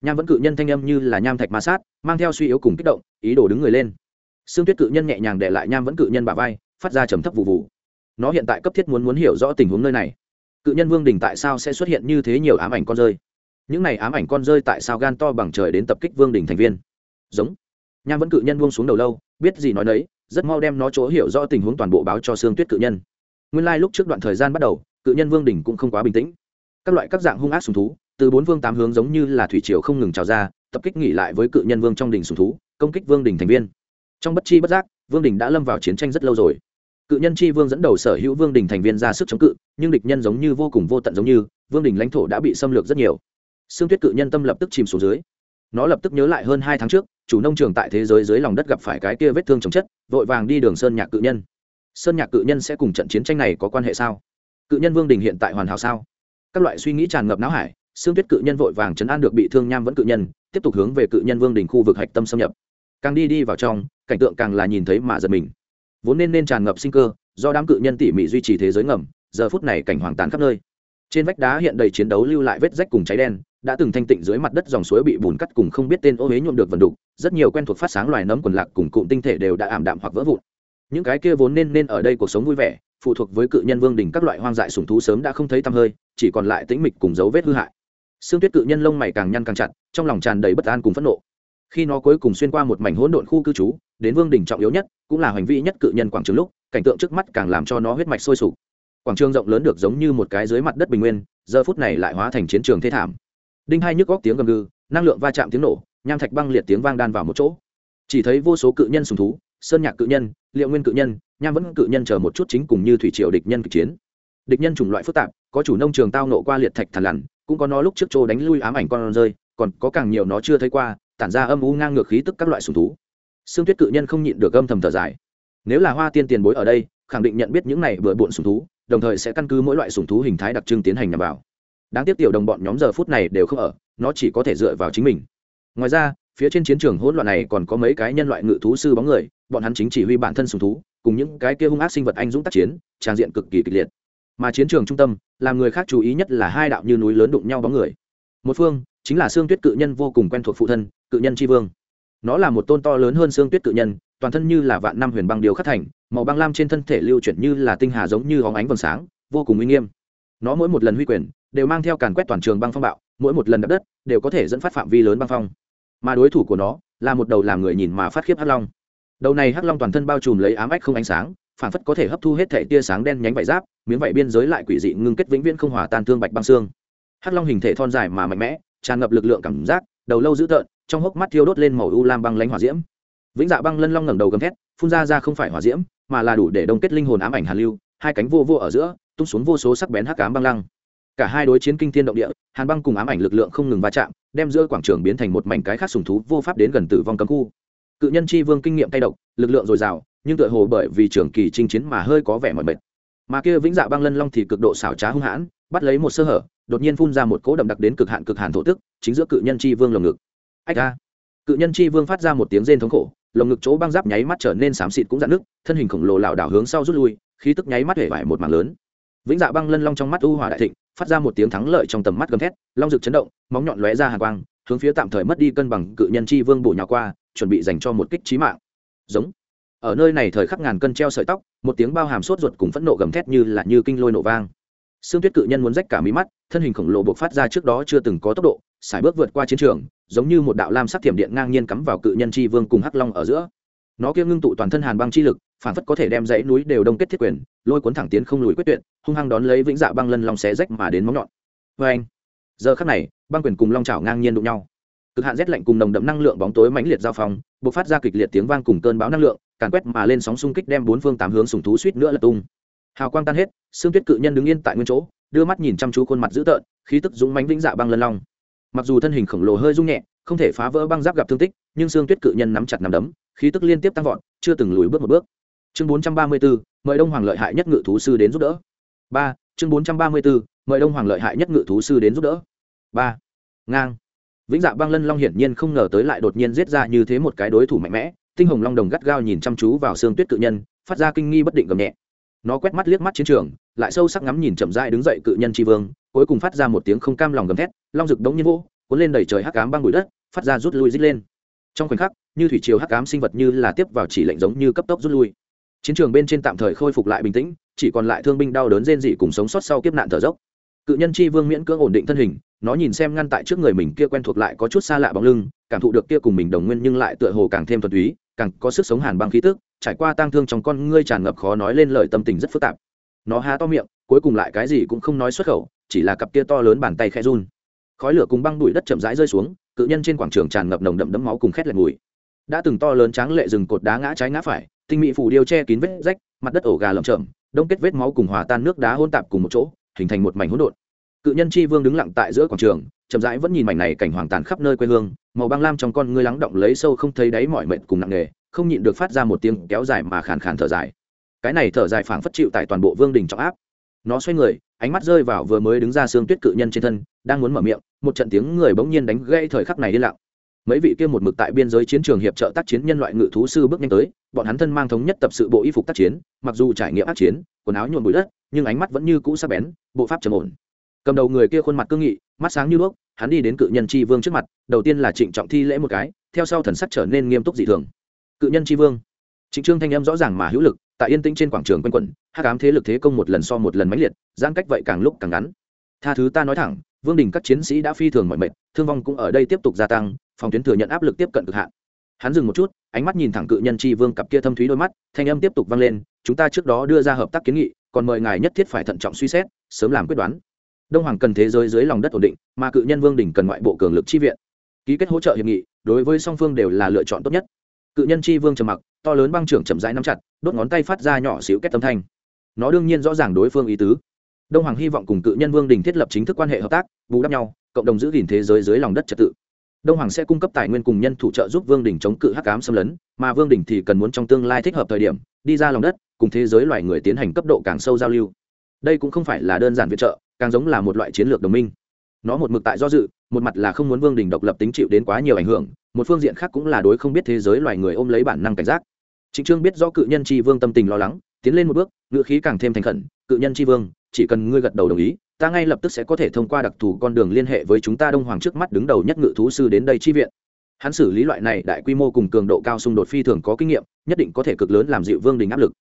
nham vẫn cự nhân thanh âm như là nham thạch ma sát mang theo suy yếu cùng kích động ý đồ đứng người lên xương tuyết cự nhân nhẹ nhàng để lại nham vẫn cự nhân bà vai phát ra trầm thấp vụ vụ. Nó hiện tại cấp thiết muốn muốn hiểu rõ tình huống nơi này. Cự nhân vương đình tại sao sẽ xuất hiện như thế nhiều ám ảnh con rơi? Những này ám ảnh con rơi tại sao gan to bằng trời đến tập kích vương đình thành viên? Giống. Nham vẫn cự nhân buông xuống đầu lâu, biết gì nói đấy rất mau đem nó chỗ hiểu rõ tình huống toàn bộ báo cho xương tuyết cự nhân. Nguyên lai、like、lúc trước đoạn thời gian bắt đầu, cự nhân vương đình cũng không quá bình tĩnh. Các loại các dạng hung ác sùng thú, từ bốn vương tám hướng giống như là thủy triều không ngừng trào ra, tập kích nghỉ lại với cự nhân vương trong đình sùng thú, công kích vương đình thành viên. Trong bất chi bất giác, vương đình đã lâm vào chiến tranh rất lâu rồi cự nhân chi vương dẫn đầu sở hữu vương đình thành viên ra sức chống cự, nhưng địch nhân giống như vô cùng vô tận giống như, vương đình lãnh thổ đã bị xâm lược rất nhiều. Xương tuyết cự nhân tâm lập tức chìm xuống dưới. Nó lập tức nhớ lại hơn hai tháng trước, chủ nông trường tại thế giới dưới lòng đất gặp phải cái kia vết thương chồng chất, vội vàng đi đường sơn nhạc cự nhân. Sơn nhạc cự nhân sẽ cùng trận chiến tranh này có quan hệ sao? Cự nhân vương đình hiện tại hoàn hảo sao? Các loại suy nghĩ tràn ngập não hải xương tuyết cự nhân vội vàng chấn an được bị thương nham vẫn cự nhân, tiếp tục hướng về cự nhân vương đình khu vực hạch tâm xâm nhập. Càng đi đi vào trong, cảnh tượng càng là nhìn thấy mà giật mình vốn nên nên tràn ngập sinh cơ do đám cự nhân tỉ mỉ duy trì thế giới ngầm giờ phút này cảnh hoàng tàn khắp nơi. Trên vách đá hiện đầy chiến đấu lưu lại vết rách cùng cháy đen đã từng thanh tịnh dưới mặt đất dòng suối bị bùn cắt cùng không biết tên ô huế nhuộm được vần đục rất nhiều quen thuộc phát sáng loài nấm quần lạc cùng cụm tinh thể đều đã ảm đạm hoặc vỡ vụn. Những cái kia vốn nên nên ở đây cuộc sống vui vẻ phụ thuộc với cự nhân vương đình các loại hoang dại sùng thú sớm đã không thấy tăm hơi chỉ còn lại tĩnh mịch cùng dấu vết hư hại. Xương Tuyết cự nhân lông mày càng nhăn càng chặt, trong lòng tràn đầy bất an cùng phẫn nộ. Khi nó cuối cùng xuyên qua một mảnh hỗn độn khu cư trú, đến vương đỉnh trọng yếu nhất, cũng là hành vi nhất cự nhân quảng trường lúc, cảnh tượng trước mắt càng làm cho nó huyết mạch sôi sục. Quảng trường rộng lớn được giống như một cái dưới mặt đất bình nguyên, giờ phút này lại hóa thành chiến trường thế thảm. Đinh hai nhức góc tiếng gầm gừ, năng lượng va chạm tiếng nổ, nham thạch băng liệt tiếng vang đan vào một chỗ. Chỉ thấy vô số cự nhân sùng thú, sơn nhạc cự nhân, liệu nguyên cự nhân, nham vẫn cự nhân chờ một chút chính cùng như thủy triều địch nhân cực chiến. Địch nhân chủng loại phức tạp, có chủ nông trường tao nộ qua liệt thạch thằn lằn, cũng có nó lúc trước trô đánh lui ám ảnh con rơi còn có càng nhiều nó chưa thấy qua tản ra âm u ngang ngược khí tức các loại sùng thú. Xương tuyết cự nhân không nhịn được âm thầm thở dài. Nếu là hoa tiên tiền bối ở đây, khẳng định nhận biết những này vừa bộn sùng thú, đồng thời sẽ căn cứ mỗi loại sùng thú hình thái đặc trưng tiến hành nhằm vào. Đáng tiếc tiểu đồng bọn nhóm giờ phút này đều không ở, nó chỉ có thể dựa vào chính mình. Ngoài ra, phía trên chiến trường hỗn loạn này còn có mấy cái nhân loại ngự thú sư bóng người, bọn hắn chính chỉ huy bản thân sùng thú, cùng những cái kia hung ác sinh vật anh dũng tác chiến, trang diện cực kỳ kịch liệt. Mà chiến trường trung tâm, làm người khác chú ý nhất là hai đạo như núi lớn đụng nhau bóng người. Một phương chính là xương tuyết cự nhân vô cùng quen thuộc phụ thân, cự nhân tri vương. Nó là một tôn to lớn hơn xương tuyết cự nhân, toàn thân như là vạn năm huyền băng điều khắc thành, màu băng lam trên thân thể lưu chuyển như là tinh hà giống như hóng ánh vầng sáng, vô cùng uy nghiêm. Nó mỗi một lần huy quyền, đều mang theo càn quét toàn trường băng phong bạo, mỗi một lần đập đất, đều có thể dẫn phát phạm vi lớn băng phong. Mà đối thủ của nó, là một đầu làm người nhìn mà phát khiếp hắc long. Đầu này hắc long toàn thân bao trùm lấy ám ách không ánh sáng phản phất có thể hấp thu hết thể tia sáng đen nhánh vải giáp, miếng vải biên giới lại quỷ dị ngưng kết vĩnh viễn không hòa tan thương bạch băng xương. Hắc long hình thể thon dài mà mạnh mẽ tràn ngập lực lượng cảm giác, đầu lâu dữ tợn, trong hốc mắt thiêu đốt lên màu u lam băng lãnh hỏa diễm. Vĩnh dạ băng lân long ngẩng đầu gầm thét, phun ra ra không phải hỏa diễm, mà là đủ để đông kết linh hồn ám ảnh hàn lưu, hai cánh vô vô ở giữa, tung xuống vô số sắc bén hắc ám băng lăng. Cả hai đối chiến kinh thiên động địa, hàn băng cùng ám ảnh lực lượng không ngừng va chạm, đem giữa quảng trường biến thành một mảnh cái khác sùng thú vô pháp đến gần tử vong cấm khu. Cự nhân chi vương kinh nghiệm tay độc, lực lượng dồi dào, nhưng tựa hồ bởi vì trường kỳ chinh chiến mà hơi có vẻ mỏi mệt. Mà kia vĩnh dạ băng lân long thì cực độ xảo trá hung hãn, bắt lấy một sơ hở đột nhiên phun ra một cỗ đậm đặc đến cực hạn cực hàn thổ tức chính giữa cự nhân chi vương lồng ngực. Ách a. Cự nhân chi vương phát ra một tiếng rên thống khổ lồng ngực chỗ băng giáp nháy mắt trở nên xám xịt cũng dạn nước thân hình khổng lồ lảo đảo hướng sau rút lui khí tức nháy mắt hể vải một mảng lớn. Vĩnh dạ băng lân long trong mắt u hỏa đại thịnh phát ra một tiếng thắng lợi trong tầm mắt gầm thét long rực chấn động móng nhọn lóe ra hàng quang hướng phía tạm thời mất đi cân bằng cự nhân chi vương bổ nhào qua chuẩn bị dành cho một kích trí mạng. Giống. Ở nơi này thời khắc ngàn cân treo sợi tóc một tiếng bao hàm sốt ruột cùng phẫn nộ gầm thét như là như kinh lôi nổ vang. Xương Tuyết cự nhân muốn rách cả mí mắt, thân hình khổng lồ bộc phát ra trước đó chưa từng có tốc độ, sải bước vượt qua chiến trường, giống như một đạo lam sắc thiểm điện ngang nhiên cắm vào cự nhân chi vương cùng hắc long ở giữa. Nó kia ngưng tụ toàn thân hàn băng chi lực, phản phất có thể đem dãy núi đều đông kết thiết quyền, lôi cuốn thẳng tiến không lùi quyết tuyệt, hung hăng đón lấy vĩnh dạ băng lân long xé rách mà đến móng nhọn. anh, Giờ khắc này, băng quyền cùng long chảo ngang nhiên đụng nhau. Cực hạn rét lạnh cùng nồng đậm năng lượng bóng tối mãnh liệt giao phong, bộc phát ra kịch liệt tiếng vang cùng cơn bão năng lượng, càn quét mà lên sóng xung kích đem bốn phương tám hướng sùng thú suýt nữa lật tung. Hào quang tan hết, Sương Tuyết cự nhân đứng yên tại nguyên chỗ, đưa mắt nhìn chăm chú khuôn mặt dữ tợn, khí tức dũng mánh vĩnh dạ băng lân long. Mặc dù thân hình khổng lồ hơi rung nhẹ, không thể phá vỡ băng giáp gặp thương tích, nhưng xương tuyết cự nhân nắm chặt nắm đấm, khí tức liên tiếp tăng vọt, chưa từng lùi bước một bước. Chương bốn trăm ba mươi bốn mời đông hoàng lợi hại nhất ngự thú sư đến giúp đỡ. Ba, chương bốn trăm ba mươi bốn mời đông hoàng lợi hại nhất ngự thú sư đến giúp đỡ. Ba, ngang. Vĩnh dạ băng lân long hiển nhiên không ngờ tới lại đột nhiên giết ra như thế một cái đối thủ mạnh mẽ, tinh hồng long đồng gắt gao nhìn chăm chú vào xương tuyết cự nhân, phát ra kinh nghi bất định gầm nhẹ nó quét mắt liếc mắt chiến trường, lại sâu sắc ngắm nhìn chậm rãi đứng dậy cự nhân tri vương, cuối cùng phát ra một tiếng không cam lòng gầm thét, long rực đống nhiên vỗ, cuốn lên đẩy trời hắc cám băng bụi đất, phát ra rút lui rít lên. Trong khoảnh khắc, như thủy triều hắc cám sinh vật như là tiếp vào chỉ lệnh giống như cấp tốc rút lui. Chiến trường bên trên tạm thời khôi phục lại bình tĩnh, chỉ còn lại thương binh đau đớn rên dị cùng sống sót sau kiếp nạn thở dốc. Cự nhân chi vương miễn cưỡng ổn định thân hình, nó nhìn xem ngăn tại trước người mình kia quen thuộc lại có chút xa lạ bóng lưng, cảm thụ được kia cùng mình đồng nguyên nhưng lại tựa hồ càng thêm thuần túy, càng có sức sống hàn băng khí tức trải qua tang thương trong con ngươi tràn ngập khó nói lên lời tâm tình rất phức tạp. Nó há to miệng, cuối cùng lại cái gì cũng không nói xuất khẩu, chỉ là cặp kia to lớn bàn tay khẽ run. Khói lửa cùng băng bụi đất chậm rãi rơi xuống, cự nhân trên quảng trường tràn ngập nồng đậm đẫm máu cùng khét lẹt mùi. Đã từng to lớn tráng lệ rừng cột đá ngã trái ngã phải, tinh mị phủ điêu che kín vết rách, mặt đất ổ gà lởm chởm, đông kết vết máu cùng hòa tan nước đá hôn tạp cùng một chỗ, hình thành một mảnh hỗn độn. Cự nhân chi vương đứng lặng tại giữa quảng trường, chậm rãi vẫn nhìn mảnh này cảnh hoàng tàn khắp nơi quê hương, màu băng lam trong con ngươi lắng động lấy sâu không thấy đáy mọi mệnh cùng nặng nề không nhịn được phát ra một tiếng kéo dài mà khàn khàn thở dài. Cái này thở dài phảng phất chịu tại toàn bộ vương đình trọng áp. Nó xoay người, ánh mắt rơi vào vừa mới đứng ra xương tuyết cự nhân trên thân, đang muốn mở miệng, một trận tiếng người bỗng nhiên đánh gây thời khắc này đi lặng. Mấy vị kia một mực tại biên giới chiến trường hiệp trợ tác chiến nhân loại ngự thú sư bước nhanh tới, bọn hắn thân mang thống nhất tập sự bộ y phục tác chiến, mặc dù trải nghiệm ác chiến, quần áo nhuộm bụi đất, nhưng ánh mắt vẫn như cũ sắc bén, bộ pháp trầm ổn. Cầm đầu người kia khuôn mặt cương nghị, mắt sáng như đuốc, hắn đi đến cự nhân tri vương trước mặt, đầu tiên là trịnh trọng thi lễ một cái, theo sau thần sắc trở nên nghiêm túc dị thường cự nhân tri vương. Trịnh trương thanh âm rõ ràng mà hữu lực, tại yên tĩnh trên quảng trường quanh quẩn, hắc ám thế lực thế công một lần so một lần mãnh liệt, giãn cách vậy càng lúc càng ngắn. Tha thứ ta nói thẳng, vương đình các chiến sĩ đã phi thường mọi mệt, thương vong cũng ở đây tiếp tục gia tăng, phòng tuyến thừa nhận áp lực tiếp cận cực hạn. Hắn dừng một chút, ánh mắt nhìn thẳng cự nhân tri vương cặp kia thâm thúy đôi mắt, thanh âm tiếp tục vang lên, chúng ta trước đó đưa ra hợp tác kiến nghị, còn mời ngài nhất thiết phải thận trọng suy xét, sớm làm quyết đoán. Đông hoàng cần thế giới dưới lòng đất ổn định, mà cự nhân vương đình cần ngoại bộ cường lực chi viện. Ký kết hỗ trợ hiệp nghị, đối với song phương đều là lựa chọn tốt nhất cự nhân chi vương trầm mặc, to lớn băng trưởng chậm rãi nắm chặt, đốt ngón tay phát ra nhỏ xíu kết tâm thanh. Nó đương nhiên rõ ràng đối phương ý tứ. Đông hoàng hy vọng cùng cự nhân vương đình thiết lập chính thức quan hệ hợp tác, bù đắp nhau, cộng đồng giữ gìn thế giới dưới lòng đất trật tự. Đông hoàng sẽ cung cấp tài nguyên cùng nhân thủ trợ giúp vương đình chống cự hắc cám xâm lấn, mà vương đình thì cần muốn trong tương lai thích hợp thời điểm, đi ra lòng đất, cùng thế giới loài người tiến hành cấp độ càng sâu giao lưu. Đây cũng không phải là đơn giản viện trợ, càng giống là một loại chiến lược đồng minh nó một mực tại do dự, một mặt là không muốn vương đình độc lập tính chịu đến quá nhiều ảnh hưởng, một phương diện khác cũng là đối không biết thế giới loài người ôm lấy bản năng cảnh giác. Trịnh trương biết do cự nhân tri vương tâm tình lo lắng, tiến lên một bước ngựa khí càng thêm thành khẩn, cự nhân tri vương, chỉ cần ngươi gật đầu đồng ý, ta ngay lập tức sẽ có thể thông qua đặc thù con đường liên hệ với chúng ta đông hoàng trước mắt đứng đầu nhất ngự thú sư đến đây chi viện. Hắn xử lý loại này đại quy mô cùng cường độ cao xung đột phi thường có kinh nghiệm, nhất định có thể cực lớn làm dịu vương đình áp lực.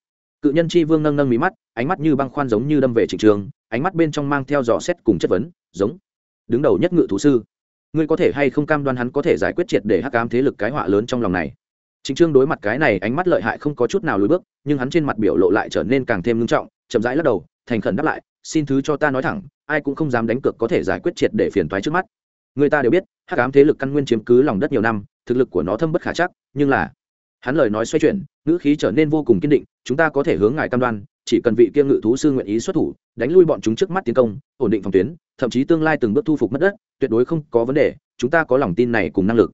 Cự nhân tri vương nâng nâng mí mắt, ánh mắt như băng khoan giống như đâm về trịnh trường ánh mắt bên trong mang theo dò xét cùng chất vấn, giống đứng đầu nhất ngự thú sư. Ngươi có thể hay không cam đoan hắn có thể giải quyết triệt để hắc cám thế lực cái họa lớn trong lòng này? Chính trương đối mặt cái này ánh mắt lợi hại không có chút nào lùi bước, nhưng hắn trên mặt biểu lộ lại trở nên càng thêm nghiêm trọng, chậm rãi lắc đầu, thành khẩn đáp lại, xin thứ cho ta nói thẳng, ai cũng không dám đánh cược có thể giải quyết triệt để phiền toái trước mắt. Người ta đều biết, hắc cám thế lực căn nguyên chiếm cứ lòng đất nhiều năm, thực lực của nó thâm bất khả chắc, nhưng là hắn lời nói xoay chuyển, ngữ khí trở nên vô cùng kiên định, chúng ta có thể hướng ngài cam đoan, chỉ cần vị kia ngự thú sư nguyện ý xuất thủ đánh lui bọn chúng trước mắt tiến công, ổn định phòng tuyến, thậm chí tương lai từng bước thu phục mất đất, tuyệt đối không có vấn đề, chúng ta có lòng tin này cùng năng lực.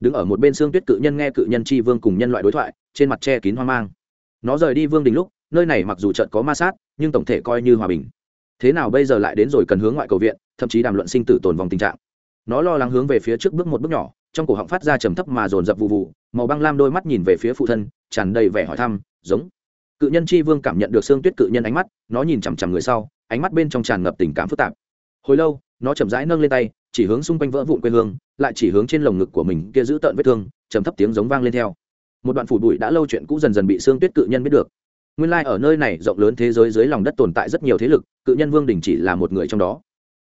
Đứng ở một bên xương tuyết cự nhân nghe cự nhân tri vương cùng nhân loại đối thoại, trên mặt che kín hoang mang. Nó rời đi vương đình lúc, nơi này mặc dù trận có ma sát, nhưng tổng thể coi như hòa bình. Thế nào bây giờ lại đến rồi cần hướng ngoại cầu viện, thậm chí đàm luận sinh tử tồn vòng tình trạng. Nó lo lắng hướng về phía trước bước một bước nhỏ, trong cổ họng phát ra trầm thấp mà dồn dập vụ vụ, màu băng lam đôi mắt nhìn về phía phụ thân, tràn đầy vẻ hỏi thăm, giống cự nhân chi vương cảm nhận được xương tuyết cự nhân ánh mắt, nó nhìn chằm chằm người sau, ánh mắt bên trong tràn ngập tình cảm phức tạp. Hồi lâu, nó chậm rãi nâng lên tay, chỉ hướng xung quanh vỡ vụn quê hương, lại chỉ hướng trên lồng ngực của mình kia giữ tợn vết thương, trầm thấp tiếng giống vang lên theo. Một đoạn phủ bụi đã lâu chuyện cũ dần dần bị xương tuyết cự nhân biết được. Nguyên lai、like、ở nơi này rộng lớn thế giới dưới lòng đất tồn tại rất nhiều thế lực, cự nhân vương đình chỉ là một người trong đó.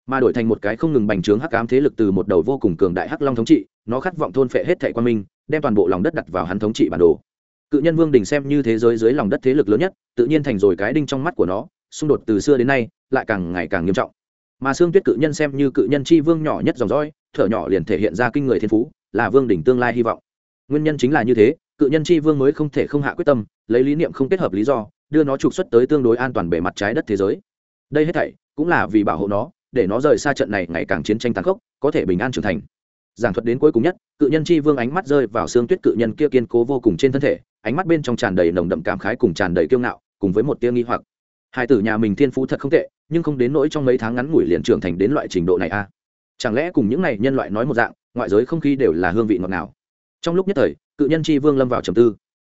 Mà đổi thành một cái không ngừng bành trướng hắc ám thế lực từ một đầu vô cùng cường đại hắc long thống trị, nó khát vọng thôn phệ hết thẻ quan minh, đem toàn bộ lòng đất đặt vào hắn thống trị bản đồ cự nhân vương đình xem như thế giới dưới lòng đất thế lực lớn nhất, tự nhiên thành rồi cái đinh trong mắt của nó, xung đột từ xưa đến nay, lại càng ngày càng nghiêm trọng. Mà xương tuyết cự nhân xem như cự nhân tri vương nhỏ nhất dòng dõi, thở nhỏ liền thể hiện ra kinh người thiên phú, là vương đỉnh tương lai hy vọng. Nguyên nhân chính là như thế, cự nhân tri vương mới không thể không hạ quyết tâm, lấy lý niệm không kết hợp lý do, đưa nó trục xuất tới tương đối an toàn bề mặt trái đất thế giới. Đây hết thảy cũng là vì bảo hộ nó, để nó rời xa trận này ngày càng chiến tranh tàn khốc, có thể bình an trưởng thành. Giảng thuật đến cuối cùng nhất, cự nhân tri vương ánh mắt rơi vào xương tuyết cự nhân kia kiên cố vô cùng trên thân thể ánh mắt bên trong tràn đầy nồng đậm cảm khái cùng tràn đầy kiêu ngạo, cùng với một tia nghi hoặc. Hai tử nhà mình thiên phú thật không tệ, nhưng không đến nỗi trong mấy tháng ngắn ngủi liền trưởng thành đến loại trình độ này a à? chẳng lẽ cùng những này nhân loại nói một dạng, ngoại giới không khí đều là hương vị ngọt ngào? Trong lúc nhất thời, cự nhân chi vương lâm vào trầm tư.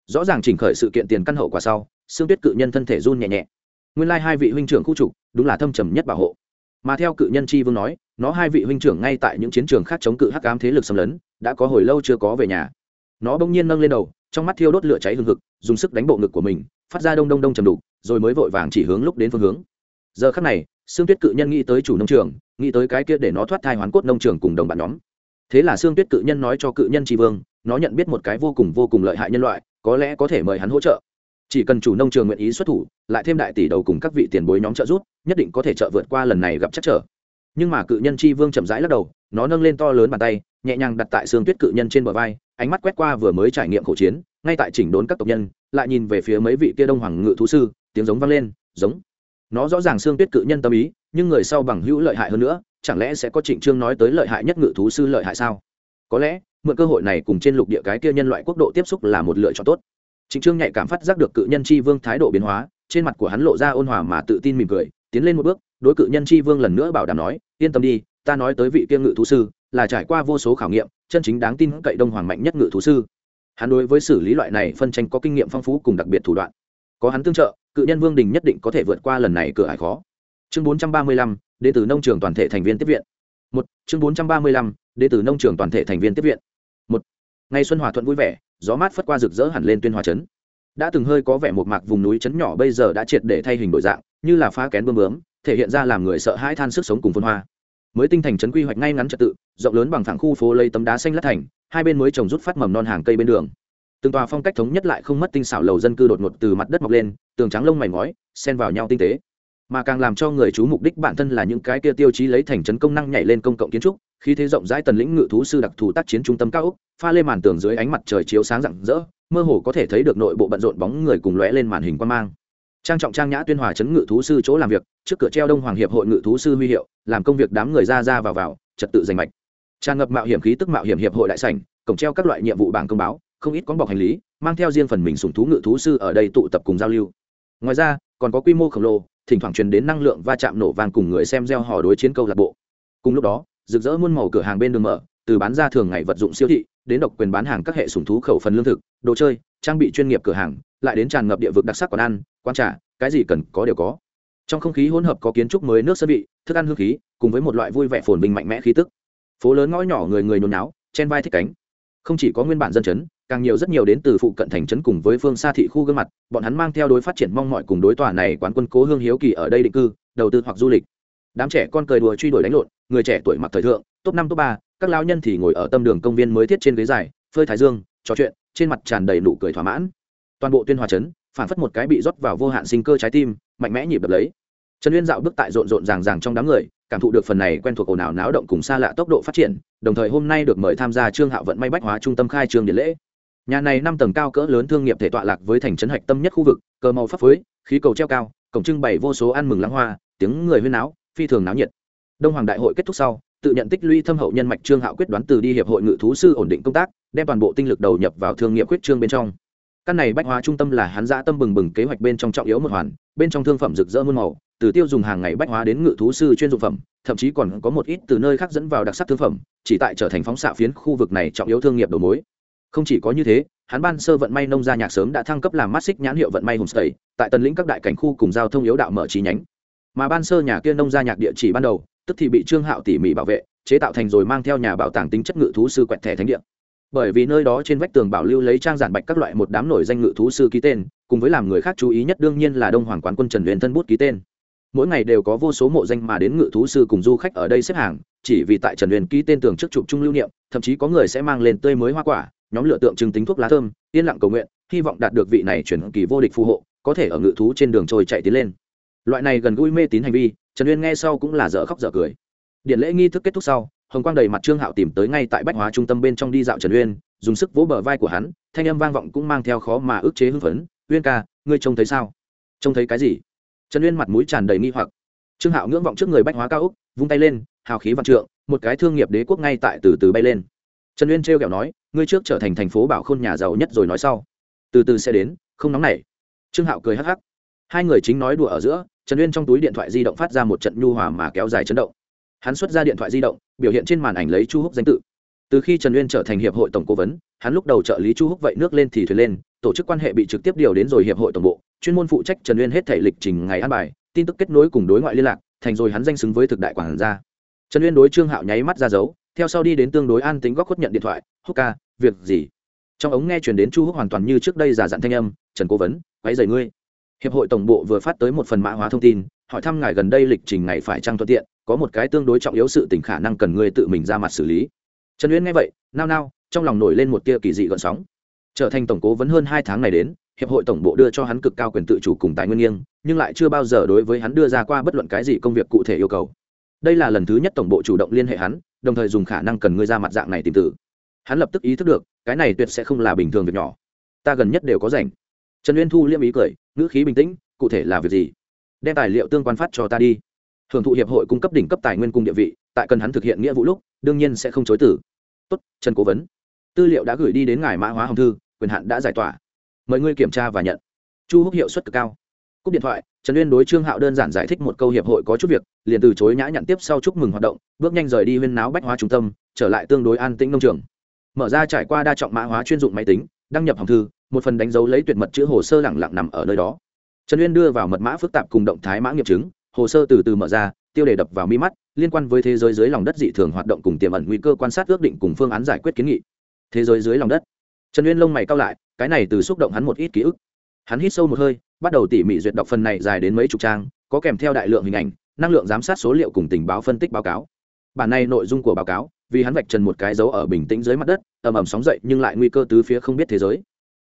Rõ ràng chỉnh khởi sự kiện tiền căn hậu quả sau, xương tuyết cự nhân thân thể run nhẹ nhẹ. Nguyên lai hai vị huynh trưởng khu trục, đúng là thâm trầm nhất bảo hộ. Mà theo cự nhân chi vương nói, nó hai vị huynh trưởng ngay tại những chiến trường khác chống cự hắc ám thế lực xâm lấn, đã có hồi lâu chưa có về nhà. Nó bỗng nhiên nâng lên đầu trong mắt thiêu đốt lửa cháy hừng hực, dùng sức đánh bộ ngực của mình, phát ra đông đông đông trầm đục, rồi mới vội vàng chỉ hướng lúc đến phương hướng. Giờ khắc này, sương tuyết cự nhân nghĩ tới chủ nông trường, nghĩ tới cái kia để nó thoát thai hoán cốt nông trường cùng đồng bạn nhóm. Thế là sương tuyết cự nhân nói cho cự nhân tri vương, nó nhận biết một cái vô cùng vô cùng lợi hại nhân loại, có lẽ có thể mời hắn hỗ trợ. Chỉ cần chủ nông trường nguyện ý xuất thủ, lại thêm đại tỷ đầu cùng các vị tiền bối nhóm trợ giúp, nhất định có thể trợ vượt qua lần này gặp chắc trở. Nhưng mà cự nhân chi vương chậm rãi lắc đầu, nó nâng lên to lớn bàn tay, nhẹ nhàng đặt tại xương tuyết cự nhân trên bờ vai ánh mắt quét qua vừa mới trải nghiệm khổ chiến, ngay tại chỉnh đốn các tộc nhân, lại nhìn về phía mấy vị kia đông hoàng ngự thú sư, tiếng giống vang lên, giống. Nó rõ ràng xương tuyết cự nhân tâm ý, nhưng người sau bằng hữu lợi hại hơn nữa, chẳng lẽ sẽ có trịnh trương nói tới lợi hại nhất ngự thú sư lợi hại sao? Có lẽ, mượn cơ hội này cùng trên lục địa cái kia nhân loại quốc độ tiếp xúc là một lựa chọn tốt. Trịnh trương nhạy cảm phát giác được cự nhân chi vương thái độ biến hóa, trên mặt của hắn lộ ra ôn hòa mà tự tin mỉm cười, tiến lên một bước, đối cự nhân chi vương lần nữa bảo đảm nói, yên tâm đi, ta nói tới vị kia ngự thú sư, là trải qua vô số khảo nghiệm chân chính đáng tin cậy đông hoàng mạnh nhất ngự thú sư. Hắn đối với xử lý loại này phân tranh có kinh nghiệm phong phú cùng đặc biệt thủ đoạn. Có hắn tương trợ, cự nhân vương đình nhất định có thể vượt qua lần này cửa hải khó. Chương bốn trăm ba mươi lăm, đệ từ nông trường toàn thể thành viên tiếp viện. Một, chương bốn trăm ba mươi lăm, đệ từ nông trường toàn thể thành viên tiếp viện. Một, ngày xuân hòa thuận vui vẻ, gió mát phất qua rực rỡ hẳn lên tuyên hòa trấn. Đã từng hơi có vẻ một mạc vùng núi trấn nhỏ bây giờ đã triệt để thay hình đổi dạng, như là phá kén bơm bướm, thể hiện ra làm người sợ hãi than sức sống cùng phân hoa mới tinh thành trấn quy hoạch ngay ngắn trật tự, rộng lớn bằng thẳng khu phố lấy tấm đá xanh lát thành, hai bên mới trồng rút phát mầm non hàng cây bên đường. Từng tòa phong cách thống nhất lại không mất tinh xảo lầu dân cư đột ngột từ mặt đất mọc lên, tường trắng lông mày ngói, xen vào nhau tinh tế. Mà càng làm cho người chú mục đích bản thân là những cái kia tiêu chí lấy thành trấn công năng nhảy lên công cộng kiến trúc khi thế rộng rãi tần lĩnh ngự thú sư đặc thù tác chiến trung tâm cao úc pha lên màn tường dưới ánh mặt trời chiếu sáng rạng rỡ, mơ hồ có thể thấy được nội bộ bận rộn bóng người cùng lóe lên màn hình quan mang trang trọng trang nhã tuyên hòa chấn ngự thú sư chỗ làm việc, trước cửa treo đông hoàng hiệp hội ngự thú sư huy hiệu, làm công việc đám người ra ra vào vào, trật tự giành mạch. Tràn ngập mạo hiểm khí tức mạo hiểm hiệp hội đại sảnh, cổng treo các loại nhiệm vụ bảng công báo, không ít con bọc hành lý, mang theo riêng phần mình sùng thú ngự thú sư ở đây tụ tập cùng giao lưu. Ngoài ra, còn có quy mô khổng lồ, thỉnh thoảng truyền đến năng lượng va chạm nổ vàng cùng người xem gieo hò đối chiến câu lạc bộ. Cùng lúc đó, rực rỡ muôn màu cửa hàng bên đường mở, từ bán ra thường ngày vật dụng siêu thị, đến độc quyền bán hàng các hệ sùng thú khẩu phần lương thực, đồ chơi trang bị chuyên nghiệp cửa hàng, lại đến tràn ngập địa vực đặc sắc quán ăn, quán trà, cái gì cần có đều có. Trong không khí hỗn hợp có kiến trúc mới nước sơn vị, thức ăn hương khí, cùng với một loại vui vẻ phồn vinh mạnh mẽ khí tức. Phố lớn ngõ nhỏ người người nhốn náo, chen vai thích cánh. Không chỉ có nguyên bản dân chấn, càng nhiều rất nhiều đến từ phụ cận thành trấn cùng với phương xa thị khu gương mặt, bọn hắn mang theo đối phát triển mong mọi cùng đối tòa này quán quân cố hương hiếu kỳ ở đây định cư, đầu tư hoặc du lịch. Đám trẻ con cười đùa truy đuổi đánh lộn, người trẻ tuổi mặc thời thượng, top năm, top ba, các lao nhân thì ngồi ở tâm đường công viên mới thiết trên ghế dài, phơi thái dương, trò chuyện trên mặt tràn đầy nụ cười thỏa mãn. Toàn bộ tuyên hòa trấn phản phất một cái bị rót vào vô hạn sinh cơ trái tim mạnh mẽ nhịp đập lấy. Trần uyên dạo bước tại rộn rộn ràng ràng trong đám người cảm thụ được phần này quen thuộc ồn ào náo động cùng xa lạ tốc độ phát triển đồng thời hôm nay được mời tham gia trương hạo vận may bách hóa trung tâm khai trường điện lễ. Nhà này năm tầng cao cỡ lớn thương nghiệp thể tọa lạc với thành trấn hạch tâm nhất khu vực cờ màu pháp phới, khí cầu treo cao cổng trưng bày vô số ăn mừng lãng hoa tiếng người huyên náo phi thường náo nhiệt. Đông hoàng đại hội kết thúc sau tự nhận tích lũy thâm hậu nhân mạch trương hạo quyết đoán từ đi hiệp hội ngự thú sư ổn định công tác, đem toàn bộ tinh lực đầu nhập vào thương nghiệp quyết trương bên trong. Căn này bách hóa trung tâm là hắn dã tâm bừng bừng kế hoạch bên trong trọng yếu một hoàn, bên trong thương phẩm rực rỡ muôn màu, từ tiêu dùng hàng ngày bách hóa đến ngự thú sư chuyên dụng phẩm, thậm chí còn có một ít từ nơi khác dẫn vào đặc sắc thương phẩm, chỉ tại trở thành phóng xạ phiến khu vực này trọng yếu thương nghiệp đầu mối. Không chỉ có như thế, hắn ban sơ vận may nông gia nhạc sớm đã thăng cấp làm mắt xích nhãn hiệu vận may homestay, tại tần lĩnh các đại cảnh khu cùng giao thông yếu đạo mở chi nhánh. Mà ban sơ nhà kia nông gia nhạc địa chỉ ban đầu tức thì bị trương hạo tỉ mỉ bảo vệ, chế tạo thành rồi mang theo nhà bảo tàng tính chất ngự thú sư quẹt thẻ thánh địa. Bởi vì nơi đó trên vách tường bảo lưu lấy trang giản bạch các loại một đám nổi danh ngự thú sư ký tên, cùng với làm người khác chú ý nhất đương nhiên là đông hoàng quán quân trần luyện thân bút ký tên. Mỗi ngày đều có vô số mộ danh mà đến ngự thú sư cùng du khách ở đây xếp hàng, chỉ vì tại trần huyền ký tên tường trước chụp chung lưu niệm, thậm chí có người sẽ mang lên tươi mới hoa quả, nhóm lựa tượng trưng tính thuốc lá thơm, yên lặng cầu nguyện, hy vọng đạt được vị này chuyển kỳ vô địch phù hộ, có thể ở ngự thú trên đường trôi chạy tiến lên. Loại này gần gũi mê tín hành vi trần uyên nghe sau cũng là dở khóc dở cười. Điện lễ nghi thức kết thúc sau, hồng quang đầy mặt trương hạo tìm tới ngay tại bách hóa trung tâm bên trong đi dạo trần uyên, dùng sức vỗ bờ vai của hắn, thanh âm vang vọng cũng mang theo khó mà ức chế hưng phấn. Uyên ca, ngươi trông thấy sao? Trông thấy cái gì? Trần uyên mặt mũi tràn đầy nghi hoặc. Trương hạo ngưỡng vọng trước người bách hóa cao úc, vung tay lên, hào khí vạn trượng, một cái thương nghiệp đế quốc ngay tại từ từ bay lên. Trần uyên trêu kẹo nói, ngươi trước trở thành thành phố bảo khôn nhà giàu nhất rồi nói sau. Từ từ sẽ đến, không nóng nảy. Trương hạo cười hắc hắc. Hai người chính nói đùa ở giữa trần uyên trong túi điện thoại di động phát ra một trận nhu hòa mà kéo dài chấn động. Hắn xuất ra điện thoại di động, biểu hiện trên màn ảnh lấy chu húc danh tự. Từ khi trần uyên trở thành hiệp hội tổng cố vấn, hắn lúc đầu trợ lý chu húc vậy nước lên thì thuyền lên, tổ chức quan hệ bị trực tiếp điều đến rồi hiệp hội tổng bộ, chuyên môn phụ trách trần uyên hết thể lịch trình ngày an bài, tin tức kết nối cùng đối ngoại liên lạc, thành rồi hắn danh xứng với thực đại quản gia. Trần uyên đối trương hạo nháy mắt ra dấu, theo sau đi đến tương đối an tính góc khuất nhận điện thoại, húc ca, việc gì? Trong ống nghe chuyển đến chu húc hoàn toàn như trước đây giả dặn thanh âm, trần cố vấn quáy dày ngươi hiệp hội tổng bộ vừa phát tới một phần mã hóa thông tin, hỏi thăm ngài gần đây lịch trình ngày phải trăng thuận tiện, có một cái tương đối trọng yếu sự tình khả năng cần ngươi tự mình ra mặt xử lý. Trần uyên nghe vậy, nao nao, trong lòng nổi lên một tia kỳ dị gợn sóng. Trở thành tổng cố vấn hơn hai tháng này đến, hiệp hội tổng bộ đưa cho hắn cực cao quyền tự chủ cùng tài nguyên nghiêng, nhưng lại chưa bao giờ đối với hắn đưa ra qua bất luận cái gì công việc cụ thể yêu cầu. Đây là lần thứ nhất tổng bộ chủ động liên hệ hắn, đồng thời dùng khả năng cần ngươi ra mặt dạng này tìm tử hắn lập tức ý thức được, cái này tuyệt sẽ không là bình thường việc nhỏ. Ta gần nhất đều có rảnh trần uyên thu liêm ý cười, ngữ khí bình tĩnh, cụ thể là việc gì? Đem tài liệu tương quan phát cho ta đi. Hưởng thụ hiệp hội cung cấp đỉnh cấp tài nguyên cung địa vị, tại cần hắn thực hiện nghĩa vụ lúc, đương nhiên sẽ không chối tử tốt, trần cố vấn. Tư liệu đã gửi đi đến ngài mã hóa hồng thư, quyền hạn đã giải tỏa. Mời ngươi kiểm tra và nhận. Chu húc hiệu suất cực cao. Cúp điện thoại, trần uyên đối trương hạo đơn giản giải thích một câu hiệp hội có chút việc, liền từ chối nhã nhận tiếp sau chúc mừng hoạt động, bước nhanh rời đi huyên náo bách hóa trung tâm, trở lại tương đối an tĩnh nông trường. Mở ra trải qua đa trọng mã hóa chuyên dụng máy tính đăng nhập hồng thư, một phần đánh dấu lấy tuyệt mật chữ hồ sơ lẳng lặng nằm ở nơi đó. Trần uyên đưa vào mật mã phức tạp cùng động thái mã nghiệp chứng, hồ sơ từ từ mở ra, tiêu đề đập vào mi mắt, liên quan với thế giới dưới lòng đất dị thường hoạt động cùng tiềm ẩn nguy cơ quan sát ước định cùng phương án giải quyết kiến nghị. Thế giới dưới lòng đất. Trần uyên lông mày cao lại, cái này từ xúc động hắn một ít ký ức. Hắn hít sâu một hơi, bắt đầu tỉ mỉ duyệt đọc phần này dài đến mấy chục trang, có kèm theo đại lượng hình ảnh, năng lượng giám sát số liệu cùng tình báo phân tích báo cáo bản này nội dung của báo cáo, vì hắn vạch trần một cái dấu ở bình tĩnh dưới mặt đất, ầm ầm sóng dậy nhưng lại nguy cơ tứ phía không biết thế giới.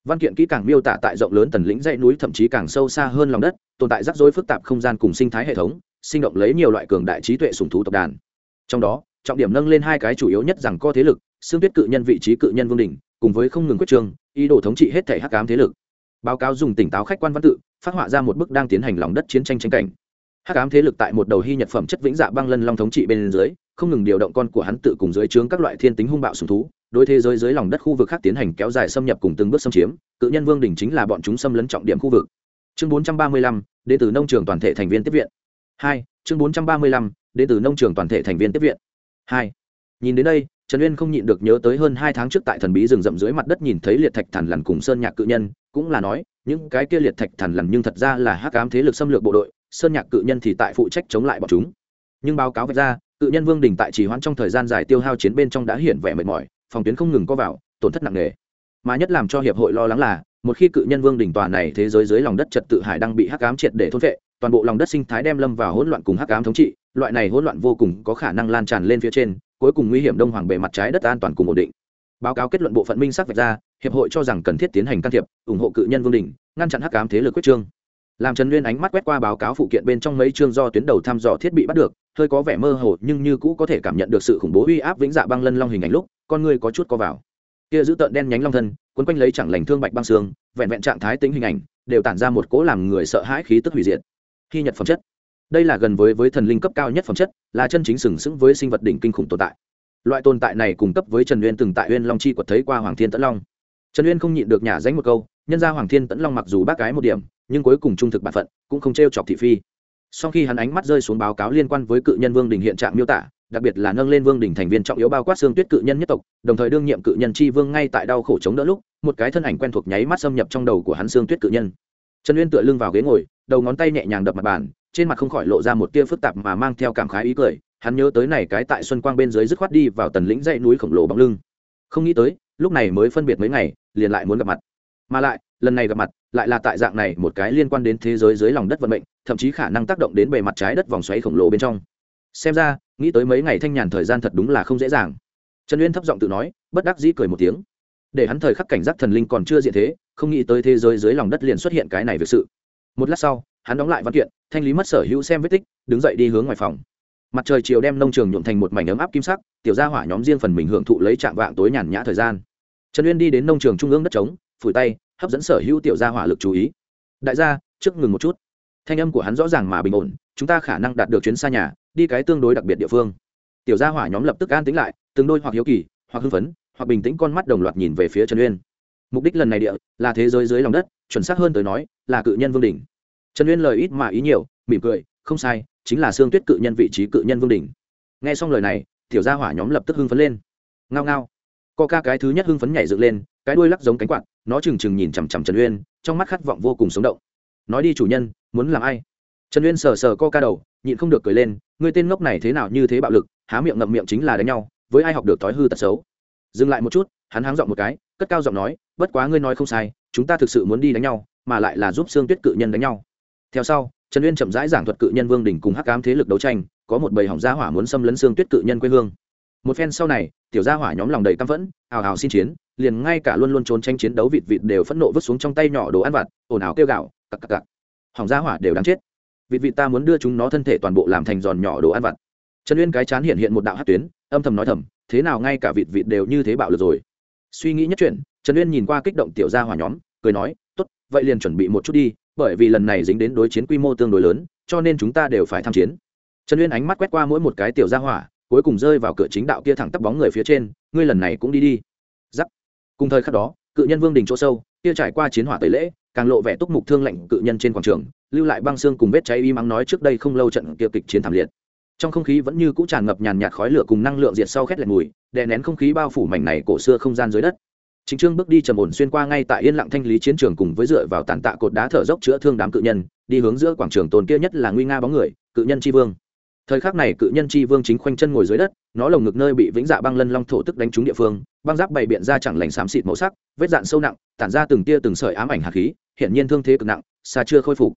Văn kiện kỹ càng miêu tả tại rộng lớn tần lĩnh dãy núi thậm chí càng sâu xa hơn lòng đất, tồn tại rắc rối phức tạp không gian cùng sinh thái hệ thống, sinh động lấy nhiều loại cường đại trí tuệ sùng thú tộc đàn. Trong đó, trọng điểm nâng lên hai cái chủ yếu nhất rằng có thế lực, xương tuyết cự nhân vị trí cự nhân vương đỉnh, cùng với không ngừng quyết trường, ý đồ thống trị hết thể hắc ám thế lực. Báo cáo dùng tỉnh táo khách quan văn tự, phát họa ra một bức đang tiến hành lòng đất chiến tranh tranh cảnh. Hắc ám thế lực tại một đầu hy nhật phẩm chất vĩnh dạ băng lân long thống trị bên dưới không ngừng điều động con của hắn tự cùng dưới trướng các loại thiên tính hung bạo sùng thú đối thế giới dưới lòng đất khu vực khác tiến hành kéo dài xâm nhập cùng từng bước xâm chiếm cự nhân vương đỉnh chính là bọn chúng xâm lấn trọng điểm khu vực. Chương 435, đến từ nông trường toàn thể thành viên tiếp viện. Hai chương 435, đến từ nông trường toàn thể thành viên tiếp viện. Hai nhìn đến đây trần uyên không nhịn được nhớ tới hơn hai tháng trước tại thần bí rừng rậm dưới mặt đất nhìn thấy liệt thạch thần lằn cùng sơn nhạc cự nhân cũng là nói những cái kia liệt thạch thần lằn nhưng thật ra là hắc ám thế lực xâm lược bộ đội sơn nhạc cự nhân thì tại phụ trách chống lại bọn chúng. Nhưng báo cáo vạch ra cự nhân vương đình tại trì hoãn trong thời gian dài tiêu hao chiến bên trong đã hiển vẻ mệt mỏi, phòng tuyến không ngừng có vào, tổn thất nặng nề. Mà nhất làm cho hiệp hội lo lắng là, một khi cự nhân vương đỉnh tòa này thế giới dưới lòng đất trật tự hải đang bị hắc ám triệt để thôn vệ toàn bộ lòng đất sinh thái đem lâm vào hỗn loạn cùng hắc ám thống trị, loại này hỗn loạn vô cùng có khả năng lan tràn lên phía trên, cuối cùng nguy hiểm đông hoàng bề mặt trái đất an toàn cùng ổn định. Báo cáo kết luận bộ phận minh xác vạch ra, hiệp hội cho rằng cần thiết tiến hành can thiệp, ủng hộ cự nhân vương đình, ngăn chặn hắc ám thế lực quyết trương làm trần nguyên ánh mắt quét qua báo cáo phụ kiện bên trong mấy chương do tuyến đầu thăm dò thiết bị bắt được, hơi có vẻ mơ hồ, nhưng như cũ có thể cảm nhận được sự khủng bố uy áp vĩnh dạ băng lân long hình ảnh lúc, con người có chút co vào. Kia giữ tợn đen nhánh long thân, quấn quanh lấy chẳng lành thương bạch băng xương, vẹn vẹn trạng thái tính hình ảnh, đều tản ra một cố làm người sợ hãi khí tức hủy diệt. Khi nhật phẩm chất. Đây là gần với với thần linh cấp cao nhất phẩm chất, là chân chính sừng sững với sinh vật đỉnh kinh khủng tồn tại. Loại tồn tại này cung cấp với trần uyên từng tại uyên long chi quật thấy qua hoàng thiên tẫn long. Trần uyên không nhịn được nhả danh một câu, nhân gia hoàng thiên tẫn long mặc dù bác gái một điểm nhưng cuối cùng trung thực bản phận cũng không t r e o chọc thị phi. Sau khi hắn ánh mắt rơi xuống báo cáo liên quan với cự nhân vương đình hiện trạng miêu tả, đặc biệt là nâng lên vương đình thành viên trọng yếu bao quát xương tuyết cự nhân nhất tộc, đồng thời đương nhiệm cự nhân tri vương ngay tại đau khổ chống đỡ lúc, một cái thân ảnh quen thuộc nháy mắt xâm nhập trong đầu của hắn xương tuyết cự nhân. Trần uyên tựa lưng vào ghế ngồi, đầu ngón tay nhẹ nhàng đập mặt bàn, trên mặt không khỏi lộ ra một tia phức tạp mà mang theo cảm khái ý cười, hắn nhớ tới này cái tại xuân quang bên dưới dứt khoát đi vào tần lĩnh dãy núi khổng lồ bóng lưng. Không nghĩ tới, lúc này mới phân biệt mấy ngày, liền lại muốn gặp mặt mà lại, lần này gặp mặt, lại là tại dạng này một cái liên quan đến thế giới dưới lòng đất vận mệnh, thậm chí khả năng tác động đến bề mặt trái đất vòng xoáy khổng lồ bên trong. Xem ra, nghĩ tới mấy ngày thanh nhàn thời gian thật đúng là không dễ dàng. Trần uyên thấp giọng tự nói, bất đắc dĩ cười một tiếng. Để hắn thời khắc cảnh giác thần linh còn chưa diện thế, không nghĩ tới thế giới dưới lòng đất liền xuất hiện cái này việc sự. Một lát sau, hắn đóng lại văn kiện, thanh lý mất sở hữu xem vết tích, đứng dậy đi hướng ngoài phòng. Mặt trời chiều đem nông trường nhuộm thành một mảnh ấm áp kim sắc, tiểu gia hỏa nhóm riêng phần mình hưởng thụ lấy trạng vạng tối nhàn nhã thời gian. Trần uyên đi đến nông trường trung ương đất trống phủi tay, hấp dẫn sở hữu tiểu gia hỏa lực chú ý. Đại gia, trước ngừng một chút. Thanh âm của hắn rõ ràng mà bình ổn, chúng ta khả năng đạt được chuyến xa nhà, đi cái tương đối đặc biệt địa phương. Tiểu gia hỏa nhóm lập tức an tính lại, từng đôi hoặc hiếu kỳ, hoặc hưng phấn, hoặc bình tĩnh con mắt đồng loạt nhìn về phía trần uyên. Mục đích lần này địa, là thế giới dưới lòng đất, chuẩn xác hơn tới nói, là cự nhân vương đỉnh. Trần uyên lời ít mà ý nhiều, mỉm cười, không sai, chính là xương tuyết cự nhân vị trí cự nhân vương đỉnh. Nghe xong lời này, tiểu gia hỏa nhóm lập tức hưng phấn lên. Ngao ngao. Co ca cái thứ nhất hưng phấn nhảy dựng lên cái đuôi lắc giống cánh quạt, nó trừng trừng nhìn chằm chằm trần uyên, trong mắt khát vọng vô cùng sống động. Nói đi chủ nhân, muốn làm ai? Trần uyên sờ sờ co ca đầu, nhịn không được cười lên, người tên ngốc này thế nào như thế bạo lực, há miệng ngậm miệng chính là đánh nhau, với ai học được thói hư tật xấu? Dừng lại một chút, hắn háng giọng một cái, cất cao giọng nói, bất quá ngươi nói không sai, chúng ta thực sự muốn đi đánh nhau, mà lại là giúp xương tuyết cự nhân đánh nhau. Theo sau, trần uyên chậm rãi giảng thuật cự nhân vương đình cùng hắc ám thế lực đấu tranh, có một bầy hỏng gia hỏa muốn xâm lấn xương tuyết cự nhân quê hương một phen sau này, tiểu gia hỏa nhóm lòng đầy căm phẫn, ào ào xin chiến, liền ngay cả luôn luôn trốn tranh chiến đấu vịt vịt đều phẫn nộ vứt xuống trong tay nhỏ đồ ăn vặt, ồn ào kêu gạo cặc cặc cặc. Hỏng gia hỏa đều đáng chết. Vịt vịt ta muốn đưa chúng nó thân thể toàn bộ làm thành giòn nhỏ đồ ăn vặt. Trần uyên cái chán hiện hiện một đạo hát tuyến, âm thầm nói thầm, thế nào ngay cả vịt vịt đều như thế bạo lực rồi. Suy nghĩ nhất chuyện, trần uyên nhìn qua kích động tiểu gia hỏa nhóm, cười nói, tốt, vậy liền chuẩn bị một chút đi, bởi vì lần này dính đến đối chiến quy mô tương đối lớn, cho nên chúng ta đều phải tham chiến. Trần uyên ánh mắt quét qua mỗi một cái tiểu gia hỏa cuối cùng rơi vào cửa chính đạo kia thẳng tắp bóng người phía trên, ngươi lần này cũng đi đi. Giắc. Cùng thời khắc đó, cự nhân vương đình chỗ sâu, kia trải qua chiến hỏa tẩy lễ, càng lộ vẻ túc mục thương lạnh cự nhân trên quảng trường, lưu lại băng xương cùng vết cháy y mắng nói trước đây không lâu trận kia kịch chiến thảm liệt. Trong không khí vẫn như cũ tràn ngập nhàn nhạt khói lửa cùng năng lượng diệt sau khét lẹt mùi, đè nén không khí bao phủ mảnh này cổ xưa không gian dưới đất. Chính trương bước đi trầm ổn xuyên qua ngay tại yên lặng thanh lý chiến trường cùng với dựa vào tàn tạ cột đá thở dốc chữa thương đám cự nhân, đi hướng giữa quảng trường tồn kia nhất là nguy nga bóng người, cự nhân tri vương thời khắc này cự nhân chi vương chính khoanh chân ngồi dưới đất, nó lồng ngực nơi bị vĩnh dạ băng lân long thổ tức đánh trúng địa phương, băng giáp bày biện ra chẳng lành xám xịt màu sắc, vết dạn sâu nặng, tản ra từng tia từng sợi ám ảnh hạt khí hiện nhiên thương thế cực nặng, xa chưa khôi phục.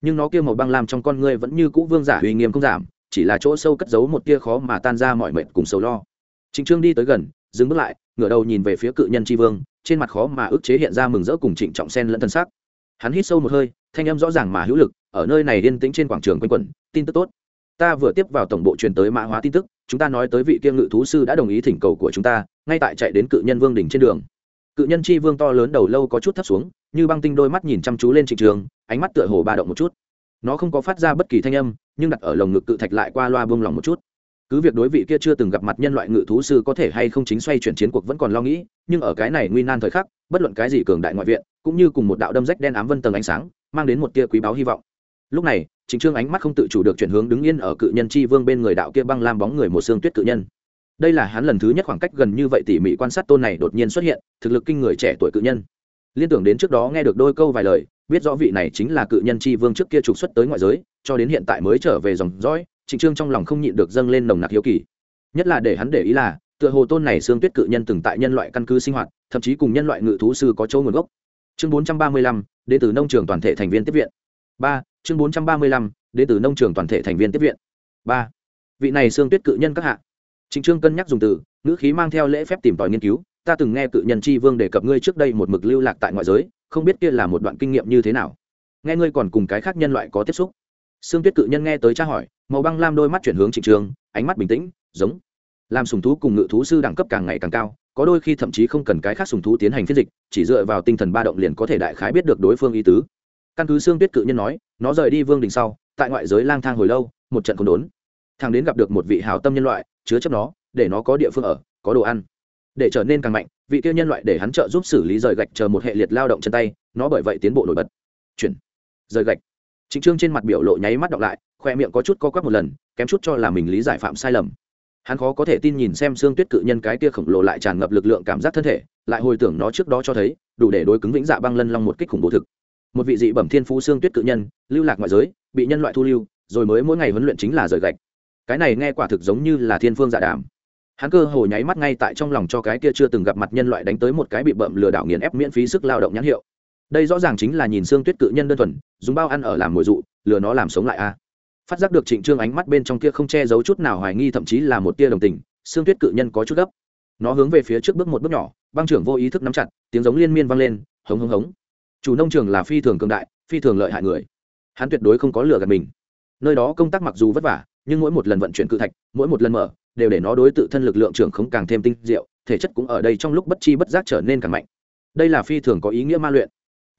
Nhưng nó kia màu băng làm trong con người vẫn như cũ vương giả uy nghiêm không giảm, chỉ là chỗ sâu cất giấu một tia khó mà tan ra mọi mệnh cùng sầu lo. Chính trương đi tới gần, dừng bước lại, ngửa đầu nhìn về phía cự nhân tri vương, trên mặt khó mà ức chế hiện ra mừng rỡ cùng trịnh trọng sen lẫn thân xác. Hắn hít sâu một hơi, thanh âm rõ ràng mà hữu lực, ở nơi này yên tĩnh trên quảng trường quanh quẩn, tin tức tốt ta vừa tiếp vào tổng bộ truyền tới mã hóa tin tức, chúng ta nói tới vị kiêm ngự thú sư đã đồng ý thỉnh cầu của chúng ta, ngay tại chạy đến cự nhân vương đỉnh trên đường. Cự nhân chi vương to lớn đầu lâu có chút thấp xuống, như băng tinh đôi mắt nhìn chăm chú lên trịnh trường, ánh mắt tựa hồ ba động một chút. Nó không có phát ra bất kỳ thanh âm, nhưng đặt ở lồng ngực cự thạch lại qua loa bông lòng một chút. Cứ việc đối vị kia chưa từng gặp mặt nhân loại ngự thú sư có thể hay không chính xoay chuyển chiến cuộc vẫn còn lo nghĩ, nhưng ở cái này nguy nan thời khắc, bất luận cái gì cường đại ngoại viện, cũng như cùng một đạo đâm rách đen ám vân tầng ánh sáng, mang đến một tia quý báu hy vọng. Lúc này Trình trương ánh mắt không tự chủ được chuyển hướng đứng yên ở cự nhân chi vương bên người đạo kia băng lam bóng người một xương tuyết cự nhân. Đây là hắn lần thứ nhất khoảng cách gần như vậy tỉ mỉ quan sát tôn này đột nhiên xuất hiện, thực lực kinh người trẻ tuổi cự nhân. Liên tưởng đến trước đó nghe được đôi câu vài lời, biết rõ vị này chính là cự nhân chi vương trước kia trục xuất tới ngoại giới, cho đến hiện tại mới trở về dòng dõi trịnh trương trong lòng không nhịn được dâng lên nồng nặc hiếu kỳ. Nhất là để hắn để ý là, tựa hồ tôn này xương tuyết cự nhân từng tại nhân loại căn cứ sinh hoạt, thậm chí cùng nhân loại ngự thú sư có chỗ nguồn gốc. Chương bốn trăm ba mươi lăm đến từ nông trường toàn thể thành viên tiếp viện. Ba chương bốn trăm ba mươi lăm đến từ nông trường toàn thể thành viên tiếp viện. Ba. Vị này xương tuyết cự nhân các hạ. Trịnh trương cân nhắc dùng từ, ngữ khí mang theo lễ phép tìm tòi nghiên cứu, ta từng nghe cự nhân chi vương đề cập ngươi trước đây một mực lưu lạc tại ngoại giới, không biết kia là một đoạn kinh nghiệm như thế nào. Nghe ngươi còn cùng cái khác nhân loại có tiếp xúc. Xương tuyết cự nhân nghe tới tra hỏi, màu băng lam đôi mắt chuyển hướng trịnh trường ánh mắt bình tĩnh, giống làm sùng thú cùng ngự thú sư đẳng cấp càng ngày càng cao, có đôi khi thậm chí không cần cái khác sùng thú tiến hành phiên dịch, chỉ dựa vào tinh thần ba động liền có thể đại khái biết được đối phương ý tứ căn cứ xương tuyết cự nhân nói, nó rời đi vương đình sau, tại ngoại giới lang thang hồi lâu, một trận còn đốn. Thằng đến gặp được một vị hào tâm nhân loại, chứa chấp nó, để nó có địa phương ở, có đồ ăn. Để trở nên càng mạnh, vị tiêu nhân loại để hắn trợ giúp xử lý rời gạch chờ một hệ liệt lao động chân tay, nó bởi vậy tiến bộ nổi bật. Chuyển. Rời gạch. Trịnh trương trên mặt biểu lộ nháy mắt đọc lại, khoe miệng có chút co quắp một lần, kém chút cho là mình lý giải phạm sai lầm. Hắn khó có thể tin nhìn xem xương tuyết cự nhân cái tia khổng lồ lại tràn ngập lực lượng cảm giác thân thể, lại hồi tưởng nó trước đó cho thấy, đủ để đối cứng vĩnh dạ băng lân long một kích khủng bố thực một vị dị bẩm thiên phú xương tuyết cự nhân, lưu lạc ngoại giới, bị nhân loại thu lưu, rồi mới mỗi ngày huấn luyện chính là rời gạch. Cái này nghe quả thực giống như là thiên phương dạ đàm. Hắn cơ hồ nháy mắt ngay tại trong lòng cho cái kia chưa từng gặp mặt nhân loại đánh tới một cái bị bậm lừa đảo nghiền ép miễn phí sức lao động nhãn hiệu. Đây rõ ràng chính là nhìn xương tuyết cự nhân đơn thuần, dùng bao ăn ở làm mồi dụ, lừa nó làm sống lại a. À. Phát giác được trịnh trương ánh mắt bên trong kia không che giấu chút nào hoài nghi thậm chí là một tia đồng tình, xương tuyết cự nhân có chút gấp. Nó hướng về phía trước bước một bước nhỏ, băng trưởng vô ý thức nắm chặt, tiếng giống liên miên vang lên, hống hống hống chủ nông trường là phi thường cường đại, phi thường lợi hại người. Hắn tuyệt đối không có lừa gạt mình. Nơi đó công tác mặc dù vất vả, nhưng mỗi một lần vận chuyển cự thạch, mỗi một lần mở, đều để nó đối tự thân lực lượng trưởng không càng thêm tinh diệu, thể chất cũng ở đây trong lúc bất chi bất giác trở nên càng mạnh. Đây là phi thường có ý nghĩa ma luyện.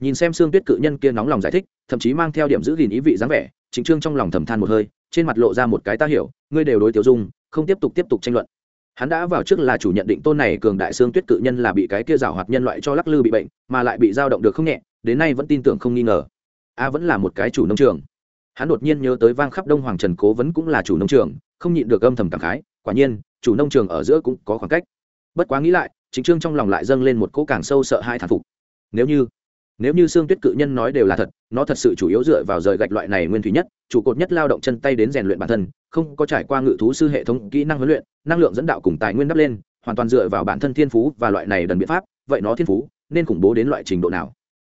Nhìn xem xương tuyết cự nhân kia nóng lòng giải thích, thậm chí mang theo điểm giữ gìn ý vị dáng vẻ chính trương trong lòng thầm than một hơi, trên mặt lộ ra một cái ta hiểu, ngươi đều đối tiểu dung, không tiếp tục tiếp tục tranh luận. Hắn đã vào trước là chủ nhận định tôn này cường đại xương tuyết cự nhân là bị cái kia rào hoạt nhân loại cho lắc lư bị bệnh, mà lại bị dao động được không nhẹ đến nay vẫn tin tưởng không nghi ngờ. A vẫn là một cái chủ nông trường. Hắn đột nhiên nhớ tới vang khắp đông hoàng trần cố vẫn cũng là chủ nông trường, không nhịn được âm thầm cảm khái, quả nhiên, chủ nông trường ở giữa cũng có khoảng cách. Bất quá nghĩ lại, chính trương trong lòng lại dâng lên một cỗ càng sâu sợ hai thản phục. Nếu như nếu như xương tuyết cự nhân nói đều là thật, nó thật sự chủ yếu dựa vào rời gạch loại này nguyên thủy nhất, trụ cột nhất lao động chân tay đến rèn luyện bản thân, không có trải qua ngự thú sư hệ thống kỹ năng huấn luyện, năng lượng dẫn đạo cùng tài nguyên đắp lên, hoàn toàn dựa vào bản thân thiên phú và loại này đần biện pháp, vậy nó thiên phú, nên khủng bố đến loại trình độ nào?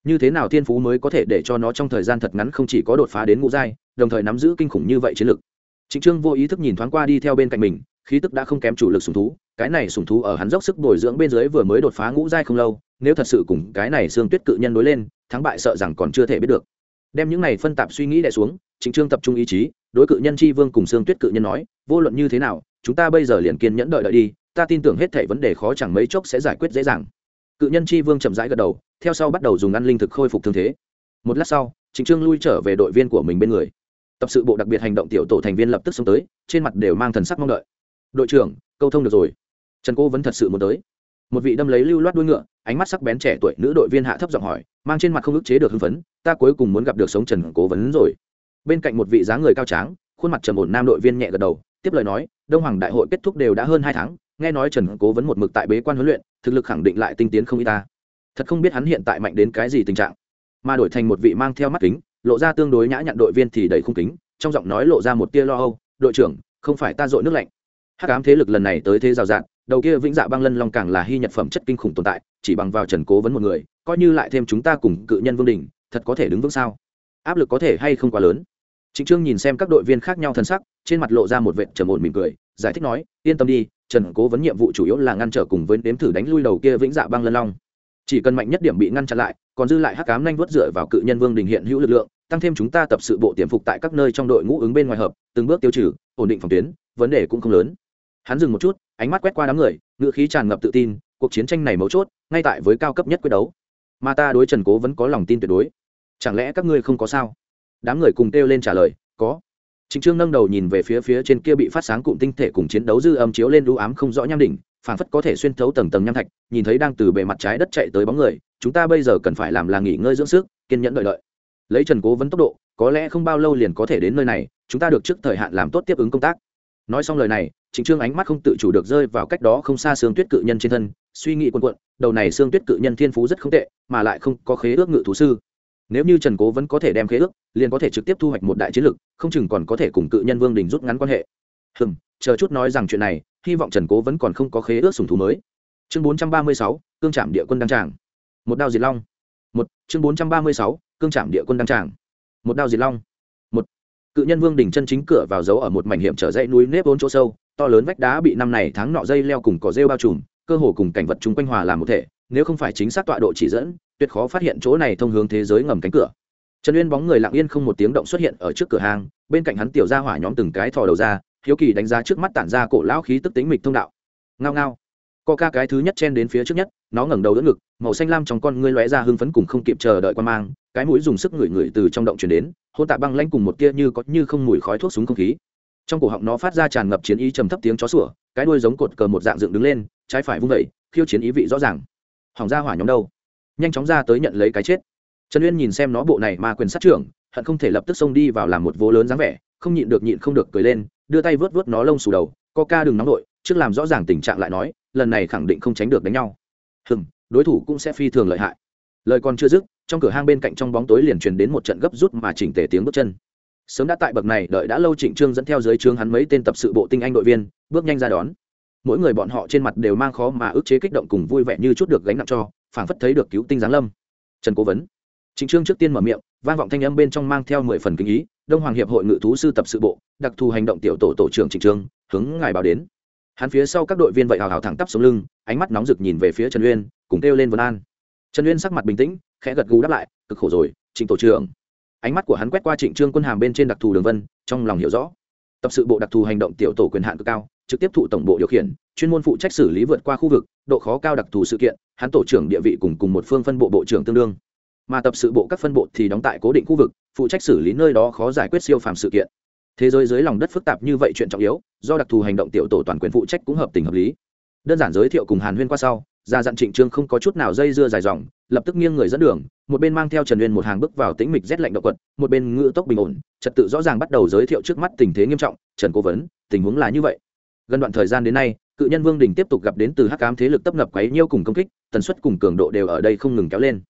Như thế nào thiên phú mới có thể để cho nó trong thời gian thật ngắn không chỉ có đột phá đến ngũ giai, đồng thời nắm giữ kinh khủng như vậy chiến lực? Trịnh trương vô ý thức nhìn thoáng qua đi theo bên cạnh mình, khí tức đã không kém chủ lực sùng thú, cái này sùng thú ở hắn dốc sức bồi dưỡng bên dưới vừa mới đột phá ngũ giai không lâu, nếu thật sự cùng cái này xương tuyết cự nhân đối lên, thắng bại sợ rằng còn chưa thể biết được. Đem những này phân tạp suy nghĩ đè xuống, trịnh trương tập trung ý chí, đối cự nhân tri vương cùng xương tuyết cự nhân nói, vô luận như thế nào, chúng ta bây giờ liền kiên nhẫn đợi đợi đi, ta tin tưởng hết thảy vấn đề khó chẳng mấy chốc sẽ giải quyết dễ dàng cự nhân chi vương chậm rãi gật đầu, theo sau bắt đầu dùng ăn linh thực khôi phục thương thế. Một lát sau, trịnh trương lui trở về đội viên của mình bên người. Tập sự bộ đặc biệt hành động tiểu tổ thành viên lập tức xông tới, trên mặt đều mang thần sắc mong đợi. Đội trưởng, câu thông được rồi. Trần cô vẫn thật sự muốn tới. Một vị đâm lấy lưu loát đuôi ngựa, ánh mắt sắc bén trẻ tuổi nữ đội viên hạ thấp giọng hỏi, mang trên mặt không ức chế được hưng phấn, ta cuối cùng muốn gặp được sống trần cố vấn rồi. Bên cạnh một vị dáng người cao tráng, khuôn mặt trầm ổn nam đội viên nhẹ gật đầu, tiếp lời nói, đông hoàng đại hội kết thúc đều đã hơn hai tháng nghe nói trần cố vấn một mực tại bế quan huấn luyện, thực lực khẳng định lại tinh tiến không y ta. Thật không biết hắn hiện tại mạnh đến cái gì tình trạng. Mà đổi thành một vị mang theo mắt kính, lộ ra tương đối nhã nhặn đội viên thì đầy khung kính, trong giọng nói lộ ra một tia lo âu, đội trưởng, không phải ta dội nước lạnh. Hát cám thế lực lần này tới thế rào rạt đầu kia vĩnh dạ băng lân long càng là hy nhật phẩm chất kinh khủng tồn tại, chỉ bằng vào trần cố vấn một người, coi như lại thêm chúng ta cùng cự nhân vương đình thật có thể đứng vững sao? Áp lực có thể hay không quá lớn? Trịnh trương nhìn xem các đội viên khác nhau thân sắc, trên mặt lộ ra một vệ trầm ổn mỉm cười, giải thích nói, yên tâm đi trần cố vấn nhiệm vụ chủ yếu là ngăn trở cùng với nếm thử đánh lui đầu kia vĩnh dạ băng lân long. Chỉ cần mạnh nhất điểm bị ngăn chặn lại, còn dư lại hắc cám nhanh vớt dựa vào cự nhân vương đình hiện hữu lực lượng, tăng thêm chúng ta tập sự bộ tiềm phục tại các nơi trong đội ngũ ứng bên ngoài hợp, từng bước tiêu trừ, ổn định phòng tuyến, vấn đề cũng không lớn. Hắn dừng một chút, ánh mắt quét qua đám người ngự khí tràn ngập tự tin, cuộc chiến tranh này mấu chốt, ngay tại với cao cấp nhất quyết đấu. Mà ta đối trần cố vẫn có lòng tin tuyệt đối. Chẳng lẽ các ngươi không có sao? Đám người cùng kêu lên trả lời, có. Trịnh Trương nâng đầu nhìn về phía phía trên kia bị phát sáng cụm tinh thể cùng chiến đấu dư âm chiếu lên đu ám không rõ nham đỉnh, phản phất có thể xuyên thấu tầng tầng nham thạch, nhìn thấy đang từ bề mặt trái đất chạy tới bóng người, chúng ta bây giờ cần phải làm là nghỉ ngơi dưỡng sức, kiên nhẫn đợi đợi. Lấy Trần Cố vấn tốc độ, có lẽ không bao lâu liền có thể đến nơi này, chúng ta được trước thời hạn làm tốt tiếp ứng công tác. Nói xong lời này, Trịnh Trương ánh mắt không tự chủ được rơi vào cách đó không xa xương tuyết cự nhân trên thân, suy nghĩ cuộn cuộn, đầu này xương tuyết cự nhân thiên phú rất không tệ, mà lại không có khế ước ngự thú sư. Nếu như Trần Cố vẫn có thể đem khế ước, liền có thể trực tiếp thu hoạch một đại chiến lực, không chừng còn có thể cùng cự nhân Vương Đình rút ngắn quan hệ. Hừm, chờ chút nói rằng chuyện này, hy vọng Trần Cố vẫn còn không có khế ước sủng thú mới. Chương 436, cương trạm địa quân đăng tràng. Một đao diệt long. Một, chương 436, cương trạm địa quân đăng tràng. Một đao diệt long. Một. Cự nhân Vương Đình chân chính cửa vào dấu ở một mảnh hiểm trở dãy núi nếp ốn chỗ sâu, to lớn vách đá bị năm này tháng nọ dây leo cùng cỏ rêu bao trùm cơ hồ cùng cảnh vật chung quanh hòa làm một thể nếu không phải chính xác tọa độ chỉ dẫn tuyệt khó phát hiện chỗ này thông hướng thế giới ngầm cánh cửa. Trần uyên bóng người lặng yên không một tiếng động xuất hiện ở trước cửa hàng, bên cạnh hắn tiểu ra hỏa nhóm từng cái thò đầu ra, hiếu kỳ đánh giá trước mắt tản ra cổ lão khí tức tính mịch thông đạo. Ngao ngao. Co ca cái thứ nhất chen đến phía trước nhất, nó ngẩng đầu đỡ ngực, màu xanh lam trong con ngươi lóe ra hưng phấn cùng không kịp chờ đợi quan mang, cái mũi dùng sức ngửi ngửi từ trong động chuyển đến hôn tạ băng lanh cùng một tia như có như không mùi khói thuốc súng không khí. Trong cổ họng nó phát ra tràn ngập chiến ý trầm thấp tiếng chó sủa, cái đuôi giống cột cờ một dạng dựng đứng lên, trái phải vung vẩy khiêu chiến ý vị rõ ràng. Hỏng ra hỏa nhóm đâu? Nhanh chóng ra tới nhận lấy cái chết. Trần uyên nhìn xem nó bộ này mà quyền sát trưởng, hận không thể lập tức xông đi vào làm một vố lớn dáng vẻ, không nhịn được nhịn không được cười lên, đưa tay vớt vớt nó lông xù đầu, co ca đừng nóng đội trước làm rõ ràng tình trạng lại nói, lần này khẳng định không tránh được đánh nhau. Hừng đối thủ cũng sẽ phi thường lợi hại. Lời còn chưa dứt, trong cửa hang bên cạnh trong bóng tối liền truyền đến một trận gấp rút mà chỉnh tề tiếng bước chân. Sớm đã tại bậc này, đợi đã lâu trịnh trương dẫn theo dưới trương hắn mấy tên tập sự bộ tinh anh đội viên, bước nhanh ra đón. Mỗi người bọn họ trên mặt đều mang khó mà ức chế kích động cùng vui vẻ như chút được gánh nặng cho phảng phất thấy được cứu tinh giáng lâm. Trần cố vấn. Trịnh trương trước tiên mở miệng, vang vọng thanh âm bên trong mang theo mười phần kinh ý, đông hoàng hiệp hội ngự thú sư tập sự bộ, đặc thù hành động tiểu tổ tổ trưởng trịnh trương, hướng ngài báo đến. Hắn phía sau các đội viên vậy hào hào thẳng tắp xuống lưng, ánh mắt nóng rực nhìn về phía trần uyên, cùng kêu lên vân an. Trần uyên sắc mặt bình tĩnh, khẽ gật gù đáp lại, cực khổ rồi, trịnh tổ trưởng. Ánh mắt của hắn quét qua trịnh trương quân hàm bên trên đặc thù đường vân, trong lòng hiểu rõ. Tập sự bộ đặc thù hành động tiểu tổ quyền hạn cực cao trực tiếp thụ tổng bộ điều khiển, chuyên môn phụ trách xử lý vượt qua khu vực, độ khó cao đặc thù sự kiện, hắn tổ trưởng địa vị cùng cùng một phương phân bộ bộ trưởng tương đương. Mà tập sự bộ các phân bộ thì đóng tại cố định khu vực, phụ trách xử lý nơi đó khó giải quyết siêu phàm sự kiện. Thế giới dưới lòng đất phức tạp như vậy chuyện trọng yếu, do đặc thù hành động tiểu tổ toàn quyền phụ trách cũng hợp tình hợp lý. Đơn giản giới thiệu cùng hàn huyên qua sau, ra dặn trịnh trương không có chút nào dây dưa dài dòng, lập tức nghiêng người dẫn đường, một bên mang theo trần uyên một hàng bước vào tĩnh mịch rét lạnh động quật, một bên ngự tốc bình ổn, trật tự rõ ràng bắt đầu giới thiệu trước mắt tình thế nghiêm trọng, trần cố vấn, tình huống là như vậy gần đoạn thời gian đến nay, cự nhân vương đình tiếp tục gặp đến từ hắc ám thế lực tấp nập quấy nhiêu cùng công kích, tần suất cùng cường độ đều ở đây không ngừng kéo lên.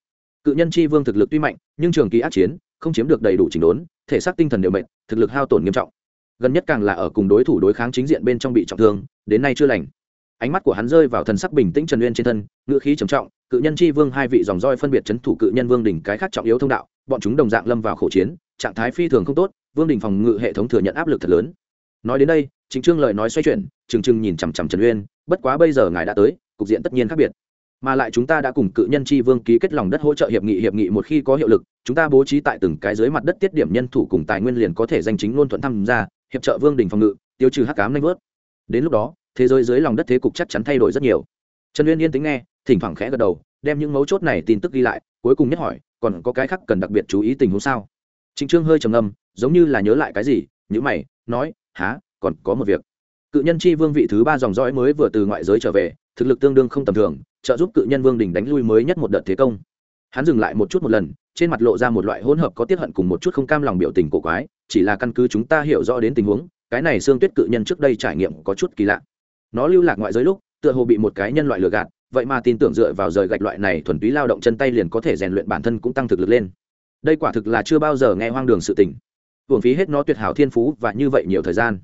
Cự nhân chi vương thực lực tuy mạnh, nhưng trường kỳ ác chiến, không chiếm được đầy đủ trình đốn, thể xác tinh thần đều mệt, thực lực hao tổn nghiêm trọng. Gần nhất càng là ở cùng đối thủ đối kháng chính diện bên trong bị trọng thương, đến nay chưa lành. Ánh mắt của hắn rơi vào thần sắc bình tĩnh trần uyên trên thân, ngữ khí trầm trọng, cự nhân chi vương hai vị dòng roi phân biệt chấn thủ cự nhân vương đình cái khác trọng yếu thông đạo, bọn chúng đồng dạng lâm vào khổ chiến, trạng thái phi thường không tốt, vương đình phòng ngự hệ thống thừa nhận áp lực thật lớn. Nói đến đây chính trương lời nói xoay chuyển, trừng trừng nhìn chằm chằm trần uyên, bất quá bây giờ ngài đã tới, cục diện tất nhiên khác biệt. Mà lại chúng ta đã cùng cự nhân chi vương ký kết lòng đất hỗ trợ hiệp nghị hiệp nghị một khi có hiệu lực, chúng ta bố trí tại từng cái dưới mặt đất tiết điểm nhân thủ cùng tài nguyên liền có thể danh chính luôn thuận tham gia, hiệp trợ vương đình phòng ngự, tiêu trừ hắc cám nanh vớt. Đến lúc đó, thế giới dưới lòng đất thế cục chắc chắn thay đổi rất nhiều. Trần uyên yên tính nghe, thỉnh thoảng khẽ gật đầu, đem những mấu chốt này tin tức ghi lại, cuối cùng nhất hỏi, còn có cái khác cần đặc biệt chú ý tình huống sao? Trịnh trương hơi trầm ngâm, giống như là nhớ lại cái gì những mày, nói há còn có một việc. Cự nhân chi vương vị thứ ba dòng dõi mới vừa từ ngoại giới trở về, thực lực tương đương không tầm thường, trợ giúp cự nhân vương đình đánh lui mới nhất một đợt thế công. Hắn dừng lại một chút một lần, trên mặt lộ ra một loại hỗn hợp có tiết hận cùng một chút không cam lòng biểu tình cổ quái, chỉ là căn cứ chúng ta hiểu rõ đến tình huống, cái này xương tuyết cự nhân trước đây trải nghiệm có chút kỳ lạ. Nó lưu lạc ngoại giới lúc, tựa hồ bị một cái nhân loại lừa gạt, vậy mà tin tưởng dựa vào rời gạch loại này thuần túy lao động chân tay liền có thể rèn luyện bản thân cũng tăng thực lực lên. Đây quả thực là chưa bao giờ nghe hoang đường sự tình. Hưởng phí hết nó tuyệt hảo thiên phú và như vậy nhiều thời gian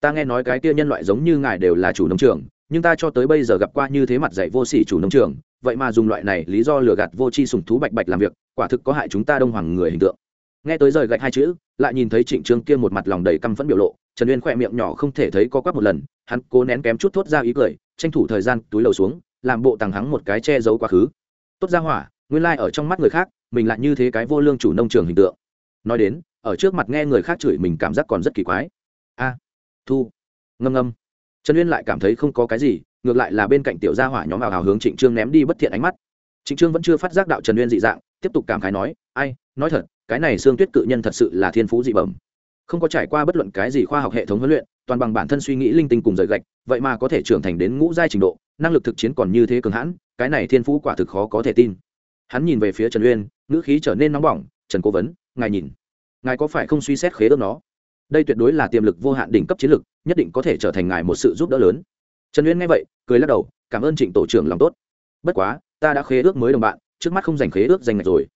ta nghe nói cái kia nhân loại giống như ngài đều là chủ nông trường, nhưng ta cho tới bây giờ gặp qua như thế mặt dạy vô sỉ chủ nông trường, vậy mà dùng loại này lý do lừa gạt vô tri sùng thú bạch bạch làm việc, quả thực có hại chúng ta đông hoàng người hình tượng. Nghe tới rời gạch hai chữ, lại nhìn thấy trịnh trương kia một mặt lòng đầy căm phẫn biểu lộ, trần uyên khỏe miệng nhỏ không thể thấy co quắp một lần, hắn cố nén kém chút thốt ra ý cười, tranh thủ thời gian túi lầu xuống, làm bộ tàng hắng một cái che giấu quá khứ. Tốt ra hỏa, nguyên lai、like、ở trong mắt người khác, mình lại như thế cái vô lương chủ nông trường hình tượng. Nói đến, ở trước mặt nghe người khác chửi mình cảm giác còn rất kỳ quái thu. Ngâm ngâm. Trần uyên lại cảm thấy không có cái gì, ngược lại là bên cạnh tiểu gia hỏa nhóm ảo hào hướng trịnh trương ném đi bất thiện ánh mắt. Trịnh trương vẫn chưa phát giác đạo trần uyên dị dạng, tiếp tục cảm khái nói, ai, nói thật, cái này xương tuyết cự nhân thật sự là thiên phú dị bẩm. Không có trải qua bất luận cái gì khoa học hệ thống huấn luyện, toàn bằng bản thân suy nghĩ linh tinh cùng rời gạch, vậy mà có thể trưởng thành đến ngũ giai trình độ, năng lực thực chiến còn như thế cường hãn, cái này thiên phú quả thực khó có thể tin. Hắn nhìn về phía trần uyên, ngữ khí trở nên nóng bỏng, trần cố vấn, ngài nhìn, ngài có phải không suy xét khế ước nó? Đây tuyệt đối là tiềm lực vô hạn đỉnh cấp chiến lực, nhất định có thể trở thành ngài một sự giúp đỡ lớn. Trần uyên nghe vậy, cười lắc đầu, cảm ơn trịnh tổ trưởng lòng tốt. Bất quá, ta đã khế ước mới đồng bạn, trước mắt không giành khế ước dành ngạch rồi.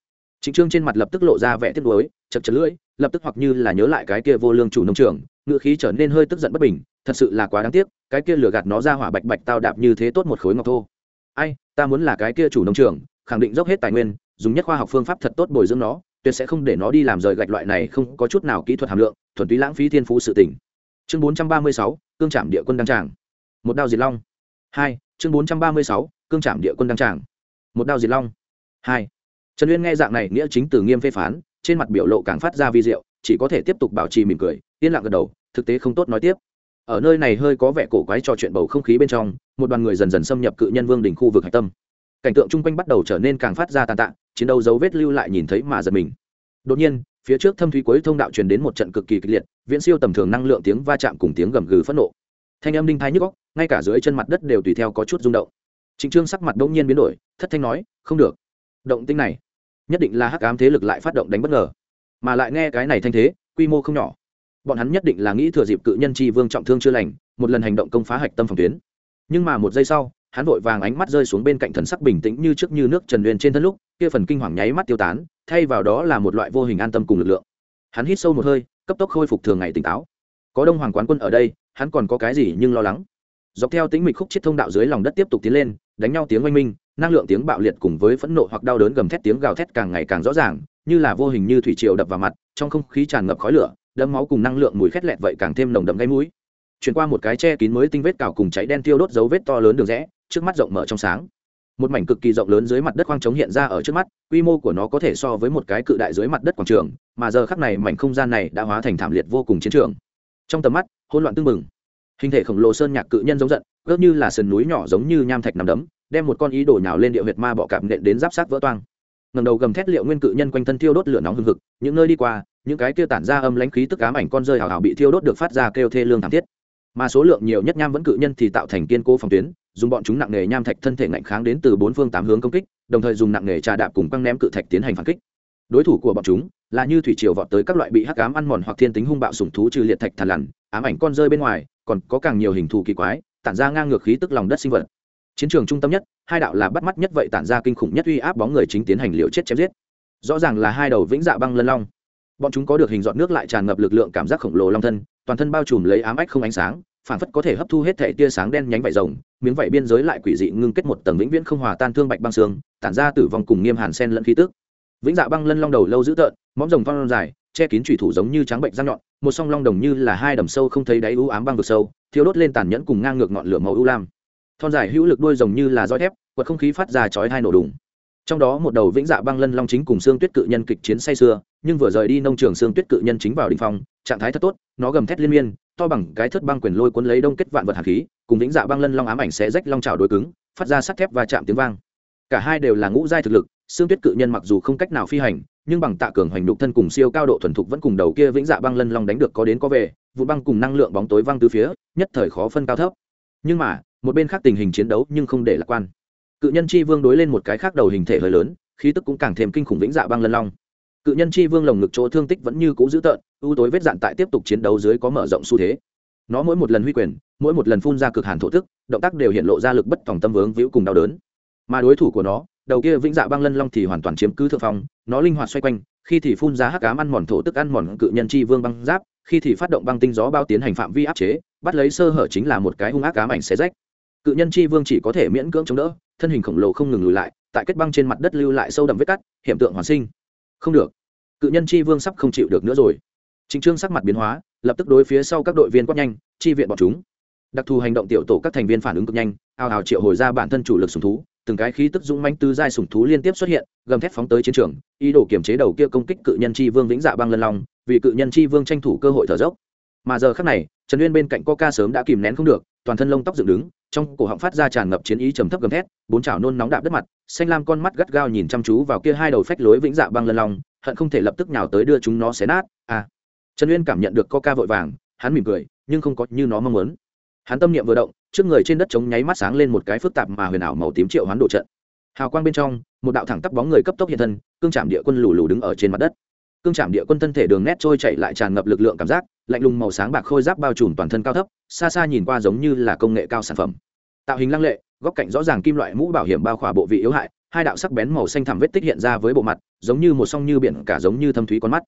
Trịnh trương trên mặt lập tức lộ ra vẻ tiếc nuối, chật chật lưỡi, lập tức hoặc như là nhớ lại cái kia vô lương chủ nông trường, ngựa khí trở nên hơi tức giận bất bình, thật sự là quá đáng tiếc, cái kia lừa gạt nó ra hỏa bạch bạch tao đạp như thế tốt một khối ngọc thô. Ai, ta muốn là cái kia chủ nông trường, khẳng định dốc hết tài nguyên, dùng nhất khoa học phương pháp thật tốt bồi dưỡng nó, tuyệt sẽ không để nó đi làm rời gạch loại này không có chút nào kỹ thuật hàm lượng thuần túy lãng phí thiên phú sự tỉnh chương bốn trăm ba mươi sáu, cương trạm địa quân đăng tràng. Một đao diệt long. Hai, chương bốn trăm ba mươi sáu, cương trạm địa quân đăng tràng. Một đao diệt long. Hai. Trần uyên nghe dạng này nghĩa chính từ nghiêm phê phán, trên mặt biểu lộ càng phát ra vi diệu, chỉ có thể tiếp tục bảo trì mỉm cười, yên lặng gật đầu, thực tế không tốt nói tiếp. Ở nơi này hơi có vẻ cổ quái cho chuyện bầu không khí bên trong, một đoàn người dần dần xâm nhập cự nhân vương đỉnh khu vực hạch tâm. Cảnh tượng chung quanh bắt đầu trở nên càng phát ra tàn tạ, chiến đấu dấu vết lưu lại nhìn thấy mà giật mình. Đột nhiên phía trước thâm thúy cuối thông đạo truyền đến một trận cực kỳ kịch liệt, viễn siêu tầm thường năng lượng tiếng va chạm cùng tiếng gầm gừ phẫn nộ. Thanh âm đinh thái nhức góc ngay cả dưới chân mặt đất đều tùy theo có chút rung động. Trịnh trương sắc mặt đông nhiên biến đổi, thất thanh nói, không được. Động tinh này, nhất định là hắc ám thế lực lại phát động đánh bất ngờ. Mà lại nghe cái này thanh thế, quy mô không nhỏ. Bọn hắn nhất định là nghĩ thừa dịp cự nhân tri vương trọng thương chưa lành, một lần hành động công phá hạch tâm phòng tuyến. Nhưng mà một giây sau hắn vội vàng ánh mắt rơi xuống bên cạnh thần sắc bình tĩnh như trước như nước trần uyên trên thân lúc, kia phần kinh hoàng nháy mắt tiêu tán, thay vào đó là một loại vô hình an tâm cùng lực lượng. Hắn hít sâu một hơi, cấp tốc khôi phục thường ngày tỉnh táo. Có đông hoàng quán quân ở đây, hắn còn có cái gì nhưng lo lắng? Dọc theo tính mịch khúc chiết thông đạo dưới lòng đất tiếp tục tiến lên, đánh nhau tiếng oanh minh, năng lượng tiếng bạo liệt cùng với phẫn nộ hoặc đau đớn gầm thét tiếng gào thét càng ngày càng rõ ràng, như là vô hình như thủy triều đập vào mặt, trong không khí tràn ngập khói lửa, đẫm máu cùng năng lượng mùi khét lẹt vậy càng thêm nồng đậm gây mũi chuyển qua một cái che kín mới tinh vết cào cùng cháy đen tiêu đốt dấu vết to lớn đường rẽ trước mắt rộng mở trong sáng. Một mảnh cực kỳ rộng lớn dưới mặt đất khoang trống hiện ra ở trước mắt, quy mô của nó có thể so với một cái cự đại dưới mặt đất quảng trường, mà giờ khắc này mảnh không gian này đã hóa thành thảm liệt vô cùng chiến trường. Trong tầm mắt, hỗn loạn tưng bừng. Hình thể khổng lồ sơn nhạc cự nhân giống giận gớt như là sườn núi nhỏ giống như nham thạch nằm đấm, đem một con ý đổ nhào lên địa huyệt ma bọ cạp nện đến giáp sát vỡ toang. Ngầm đầu gầm thét liệu nguyên cự nhân quanh thân thiêu đốt lửa nóng hừng hực, những nơi đi qua, những cái kia tản ra âm lãnh khí tức ám ảnh con rơi hào hào bị thiêu đốt được phát ra kêu thê lương thảm thiết. Mà số lượng nhiều nhất nham vẫn cự nhân thì tạo thành kiên cố phòng tuyến dùng bọn chúng nặng nghề nham thạch thân thể ngạnh kháng đến từ bốn phương tám hướng công kích, đồng thời dùng nặng nghề trà đạp cùng quăng ném cự thạch tiến hành phản kích. Đối thủ của bọn chúng là như thủy triều vọt tới các loại bị hắc ám ăn mòn hoặc thiên tính hung bạo sủng thú trừ liệt thạch thằn lằn, ám ảnh con rơi bên ngoài, còn có càng nhiều hình thù kỳ quái, tản ra ngang ngược khí tức lòng đất sinh vật. Chiến trường trung tâm nhất, hai đạo là bắt mắt nhất vậy tản ra kinh khủng nhất uy áp bóng người chính tiến hành liều chết chém giết. Rõ ràng là hai đầu vĩnh dạ băng lân long. Bọn chúng có được hình dọn nước lại tràn ngập lực lượng cảm giác khổng lồ long thân, toàn thân bao trùm lấy ám ách không ánh sáng phản phất có thể hấp thu hết thể tia sáng đen nhánh vải rồng, miếng vải biên giới lại quỷ dị ngưng kết một tầng vĩnh viễn không hòa tan thương bạch băng xương, tản ra tử vong cùng nghiêm hàn sen lẫn khí tức. Vĩnh dạ băng lân long đầu lâu dữ tợn, móng rồng phong dài, che kín thủy thủ giống như trắng bệnh răng nhọn, một song long đồng như là hai đầm sâu không thấy đáy u ám băng vực sâu thiếu đốt lên tàn nhẫn cùng ngang ngược ngọn lửa màu u lam. Thon dài hữu lực đuôi rồng như là roi thép, quật không khí phát ra chói hai nổ đùng trong đó một đầu vĩnh dạ băng lân long chính cùng xương tuyết cự nhân kịch chiến say sưa, nhưng vừa rời đi nông trường xương tuyết cự nhân chính vào đ ỉ n h phong, trạng thái thật tốt, nó gầm thét liên miên, to bằng cái thất băng quyền lôi cuốn lấy đông kết vạn vật hạt khí, cùng vĩnh dạ băng lân long ám ảnh sẽ rách long trào đôi cứng, phát ra sắt thép và chạm tiếng vang. Cả hai đều là ngũ giai thực lực, xương tuyết cự nhân mặc dù không cách nào phi hành, nhưng bằng tạ cường hoành đục thân cùng siêu cao độ thuần thục vẫn cùng đầu kia vĩnh dạ băng lân long đánh được có đến có về vụ băng cùng năng lượng bóng tối văng từ phía, nhất thời khó phân cao thấp. Nhưng mà, một bên khác tình hình chiến đấu nhưng không để lạc quan cự nhân chi vương đối lên một cái khác đầu hình thể hơi lớn, khí tức cũng càng thêm kinh khủng vĩnh dạ băng lân long. Cự nhân chi vương lồng ngực chỗ thương tích vẫn như cũ dữ tợn ưu tối vết dạn tại tiếp tục chiến đấu dưới có mở rộng xu thế. Nó mỗi một lần huy quyền, mỗi một lần phun ra cực hàn thổ tức động tác đều hiện lộ ra lực bất tòng tâm vướng víu cùng đau đớn. Mà đối thủ của nó, đầu kia vĩnh dạ băng lân long thì hoàn toàn chiếm cứ thượng phong, nó linh hoạt xoay quanh, khi thì phun ra hắc cám ăn mòn thổ tức ăn mòn cự nhân chi vương băng giáp, khi thì phát động băng tinh gió bao tiến hành phạm vi áp chế, bắt lấy sơ hở chính là một cái hung ác cám ảnh xé rách. Cự nhân chi vương chỉ có thể miễn cưỡng chống đỡ thân hình khổng lồ không ngừng lùi lại, tại kết băng trên mặt đất lưu lại sâu đậm vết cắt hiện tượng hoàn sinh. Không được. Cự nhân chi vương sắp không chịu được nữa rồi. Chính trương sắc mặt biến hóa, lập tức đối phía sau các đội viên quát nhanh, chi viện bọn chúng. Đặc thù hành động tiểu tổ các thành viên phản ứng cực nhanh ào ào triệu hồi ra bản thân chủ lực sùng thú, từng cái khí tức dũng mãnh tứ giai sùng thú liên tiếp xuất hiện, gầm thép phóng tới chiến trường, ý đồ kiểm chế đầu kia công kích cự nhân chi vương vĩnh dạ băng lân long, vì cự nhân chi vương tranh thủ cơ hội thở dốc. Mà giờ khắc này, trần uyên bên cạnh coca sớm đã kìm nén không được, toàn thân lông tóc dựng đứng trong cổ họng phát ra tràn ngập chiến ý trầm thấp gầm thét, bốn chảo nôn nóng đạp đất mặt, xanh lam con mắt gắt gao nhìn chăm chú vào kia hai đầu phách lối vĩnh dạ băng lân long, hận không thể lập tức nhào tới đưa chúng nó xé nát. À trần uyên cảm nhận được coca vội vàng, hắn mỉm cười, nhưng không có như nó mong muốn. Hắn tâm niệm vừa động, trước người trên đất trống nháy mắt sáng lên một cái phức tạp mà huyền ảo màu tím triệu hoán độ trận. Hào quang bên trong, một đạo thẳng tắp bóng người cấp tốc hiện thân, cương trạm địa quân lù lù đứng ở trên mặt đất. Cương trạm địa quân thân thể đường nét trôi chảy lại tràn ngập lực lượng cảm giác lạnh lùng màu sáng bạc khôi giáp bao trùm toàn thân cao thấp, xa xa nhìn qua giống như là công nghệ cao sản phẩm. Tạo hình lăng lệ, góc cạnh rõ ràng kim loại mũ bảo hiểm bao khỏa bộ vị yếu hại, hai đạo sắc bén màu xanh thẳm vết tích hiện ra với bộ mặt, giống như một song như biển, cả giống như thâm thúy con mắt.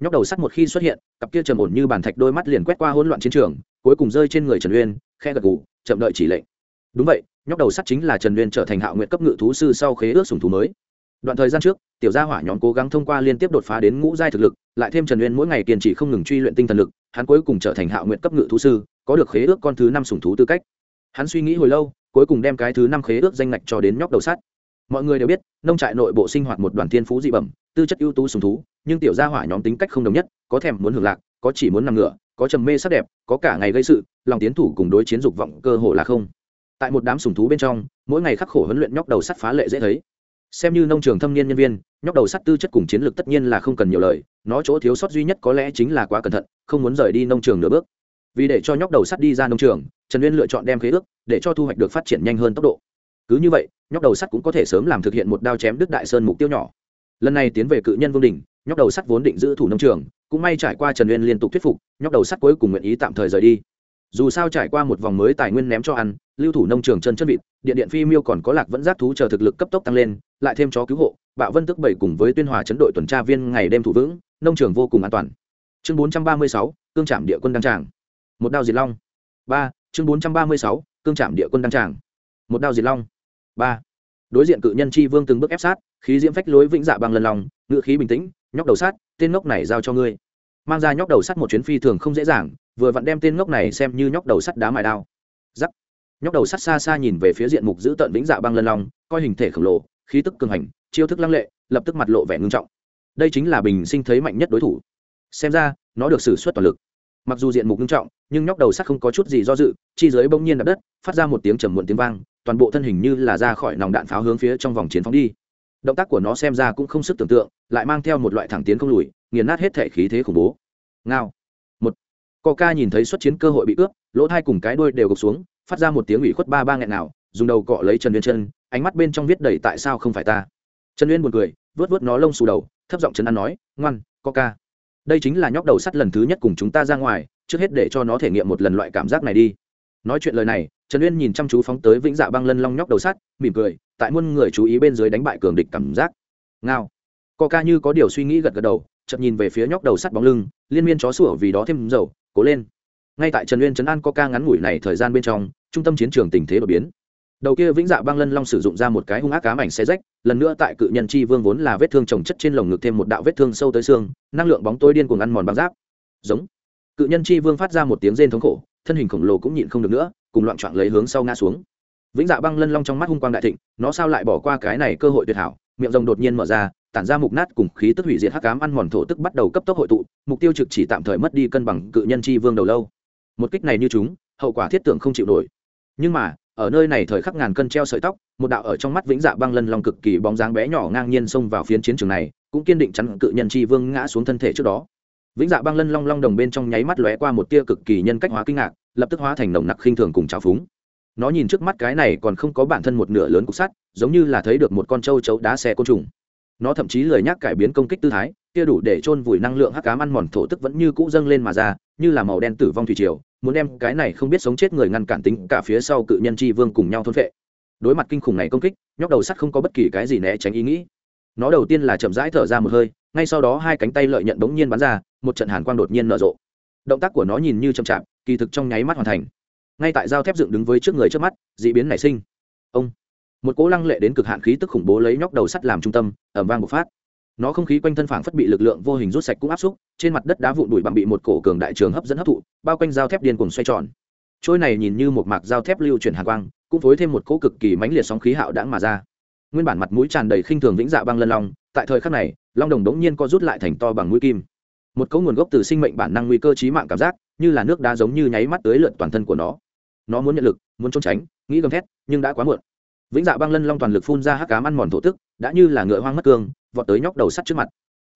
Nhóc đầu sắt một khi xuất hiện, cặp kia trầm ổn như bàn thạch đôi mắt liền quét qua hỗn loạn chiến trường, cuối cùng rơi trên người trần uyên, khe gật gù, chậm đợi chỉ lệnh. Đúng vậy, nhóc đầu sắt chính là trần uyên trở thành hạo nguyện cấp ngự thú sư sau khế ước sùng thú mới đoạn thời gian trước, tiểu gia hỏa nhóm cố gắng thông qua liên tiếp đột phá đến ngũ giai thực lực, lại thêm trần uyên mỗi ngày kiên trì không ngừng truy luyện tinh thần lực, hắn cuối cùng trở thành hạo nguyện cấp ngự thú sư, có được khế ước con thứ năm sùng thú tư cách. Hắn suy nghĩ hồi lâu, cuối cùng đem cái thứ năm khế ước danh ngạch cho đến nhóc đầu sắt. Mọi người đều biết, nông trại nội bộ sinh hoạt một đoàn thiên phú dị bẩm, tư chất ưu tú sùng thú, nhưng tiểu gia hỏa nhóm tính cách không đồng nhất, có thèm muốn hưởng lạc, có chỉ muốn nằm ngửa, có trầm mê sắc đẹp, có cả ngày gây sự, lòng tiến thủ cùng đối chiến dục vọng cơ hồ là không. Tại một đám sùng thú bên trong, mỗi ngày khắc khổ huấn luyện nhóc đầu sắt phá lệ dễ thấy xem như nông trường thâm niên nhân viên, nhóc đầu sắt tư chất cùng chiến lược tất nhiên là không cần nhiều lời, nó chỗ thiếu sót duy nhất có lẽ chính là quá cẩn thận, không muốn rời đi nông trường nửa bước. Vì để cho nhóc đầu sắt đi ra nông trường, trần uyên lựa chọn đem khế ước, để cho thu hoạch được phát triển nhanh hơn tốc độ. Cứ như vậy, nhóc đầu sắt cũng có thể sớm làm thực hiện một đao chém đức đại sơn mục tiêu nhỏ. Lần này tiến về cự nhân vương đình nhóc đầu sắt vốn định giữ thủ nông trường, cũng may trải qua trần uyên liên tục thuyết phục, nhóc đầu sắt cuối cùng nguyện ý tạm thời rời đi dù sao trải qua một vòng mới tài nguyên ném cho ăn, lưu thủ nông trường chân chân vịt điện điện phi miêu còn có lạc vẫn giác thú chờ thực lực cấp tốc tăng lên, lại thêm chó cứu hộ, bạo vân tức bảy cùng với tuyên hòa chấn đội tuần tra viên ngày đêm thủ vững, nông trường vô cùng an toàn. Chương bốn trăm ba mươi sáu, cương trạm địa quân đăng tràng. Một đao diệt long. Ba, chương bốn trăm ba mươi sáu, cương trạm địa quân đăng tràng. Một đao diệt long. Ba, đối diện cự nhân chi vương từng bước ép sát, khí diễm phách lối vĩnh dạ bằng lần lòng ngự khí bình tĩnh, nhóc đầu sát, tên ngốc này giao cho ngươi mang ra nhóc đầu sắt một chuyến phi thường không dễ dàng, vừa vặn đem tên ngốc này xem như nhóc đầu sắt đá mài đao. Giắc nhóc đầu sắt xa xa nhìn về phía diện mục giữ tận vĩnh dạ băng lân long, coi hình thể khổng lồ, khí tức cường hành, chiêu thức lăng lệ, lập tức mặt lộ vẻ ngưng trọng. Đây chính là bình sinh thấy mạnh nhất đối thủ. Xem ra, nó được xử suất toàn lực. Mặc dù diện mục ngưng trọng, nhưng nhóc đầu sắt không có chút gì do dự, chi giới bỗng nhiên đập đất, phát ra một tiếng trầm muộn tiếng vang, toàn bộ thân hình như là ra khỏi nòng đạn pháo hướng phía trong vòng chiến phóng đi. Động tác của nó xem ra cũng không sức tưởng tượng, lại mang theo một loại thẳng tiến không lùi nghiền nát hết thể khí thế khủng bố. Ngao. Một. Ca nhìn thấy xuất chiến cơ hội bị cướp, lỗ thai cùng cái đuôi đều gục xuống, phát ra một tiếng ủy khuất ba ba nghẹn nào, dùng đầu cọ lấy trần uyên chân, ánh mắt bên trong viết đầy tại sao không phải ta. Trần uyên buồn cười, vớt vớt nó lông xù đầu, thấp giọng trấn an nói, ngoan ca. Đây chính là nhóc đầu sắt lần thứ nhất cùng chúng ta ra ngoài, trước hết để cho nó thể nghiệm một lần loại cảm giác này đi. Nói chuyện lời này, trần uyên nhìn chăm chú phóng tới vĩnh dạ băng lân long nhóc đầu sắt, mỉm cười, tại muôn người chú ý bên dưới đánh bại cường địch cảm giác. Ngao. Ca như có điều suy nghĩ gật gật đầu chậm nhìn về phía nhóc đầu sắt bóng lưng, liên miên chó sủa vì đó thêm dầu, cố lên. Ngay tại trần uyên trấn an ca ngắn ngủi này thời gian bên trong, trung tâm chiến trường tình thế đột biến. Đầu kia vĩnh dạ băng lân long sử dụng ra một cái hung ác cá ảnh xe rách, lần nữa tại cự nhân chi vương vốn là vết thương trồng chất trên lồng ngực thêm một đạo vết thương sâu tới xương, năng lượng bóng tối điên cuồng ăn mòn băng giáp. Giống. Cự nhân chi vương phát ra một tiếng rên thống khổ, thân hình khổng lồ cũng nhịn không được nữa, cùng loạn trọn lấy hướng sau ngã xuống. Vĩnh dạ băng lân long trong mắt hung quang đại thịnh, nó sao lại bỏ qua cái này cơ hội tuyệt hảo? Miệng rồng đột nhiên mở ra tản ra mục nát cùng khí tức hủy diệt hắc ám ăn mòn thổ tức bắt đầu cấp tốc hội tụ, mục tiêu trực chỉ tạm thời mất đi cân bằng cự nhân chi vương đầu lâu. Một kích này như chúng, hậu quả thiết tưởng không chịu nổi. Nhưng mà, ở nơi này thời khắc ngàn cân treo sợi tóc, một đạo ở trong mắt vĩnh dạ băng lân long cực kỳ bóng dáng bé nhỏ ngang nhiên xông vào phiến chiến trường này, cũng kiên định chắn cự nhân chi vương ngã xuống thân thể trước đó. Vĩnh dạ băng lân long long đồng bên trong nháy mắt lóe qua một tia cực kỳ nhân cách hóa kinh ngạc, lập tức hóa thành nồng nặc khinh thường cùng trào phúng. Nó nhìn trước mắt cái này còn không có bản thân một nửa lớn cục sắt, giống như là thấy được một con trâu chấu đá xe côn trùng nó thậm chí lười nhắc cải biến công kích tư thái, kia đủ để chôn vùi năng lượng hắc cám ăn mòn thổ tức vẫn như cũ dâng lên mà ra, như là màu đen tử vong thủy triều, muốn đem cái này không biết sống chết người ngăn cản tính cả phía sau cự nhân chi vương cùng nhau thôn phệ. Đối mặt kinh khủng này công kích, nhóc đầu sắt không có bất kỳ cái gì né tránh ý nghĩ. Nó đầu tiên là chậm rãi thở ra một hơi, ngay sau đó hai cánh tay lợi nhận bỗng nhiên bắn ra, một trận hàn quang đột nhiên nở rộ. Động tác của nó nhìn như chậm chạp, kỳ thực trong nháy mắt hoàn thành. Ngay tại dao thép dựng đứng với trước người trước mắt d ị biến nảy sinh. Ông! Một cỗ lăng lệ đến cực hạn khí tức khủng bố lấy nhóc đầu sắt làm trung tâm ẩm vang một phát. Nó không khí quanh thân phảng phất bị lực lượng vô hình rút sạch cũng áp xúc, trên mặt đất đá vụn đùi bằng bị một cổ cường đại trường hấp dẫn hấp thụ, bao quanh dao thép điên cùng xoay tròn. Trôi này nhìn như một mạc dao thép lưu chuyển hàng quang, cũng phối thêm một cỗ cực kỳ mãnh liệt sóng khí hạo đãng mà ra. Nguyên bản mặt mũi tràn đầy khinh thường vĩnh dạ băng lân long, tại thời khắc này, long đồng đống nhiên co rút lại thành to bằng mũi kim. Một cỗ nguồn gốc từ sinh mệnh bản năng nguy cơ trí mạng cảm giác, như là nước đá giống như nháy mắt tới lượn toàn thân của nó. Nó muốn nhận lực, muốn trốn tránh, nghĩ gầm thét, nhưng đã quá muộn vĩnh dạ băng lân long toàn lực phun ra hắc cám ăn mòn thổ tức, đã như là ngựa hoang mất cương, vọt tới nhóc đầu sắt trước mặt.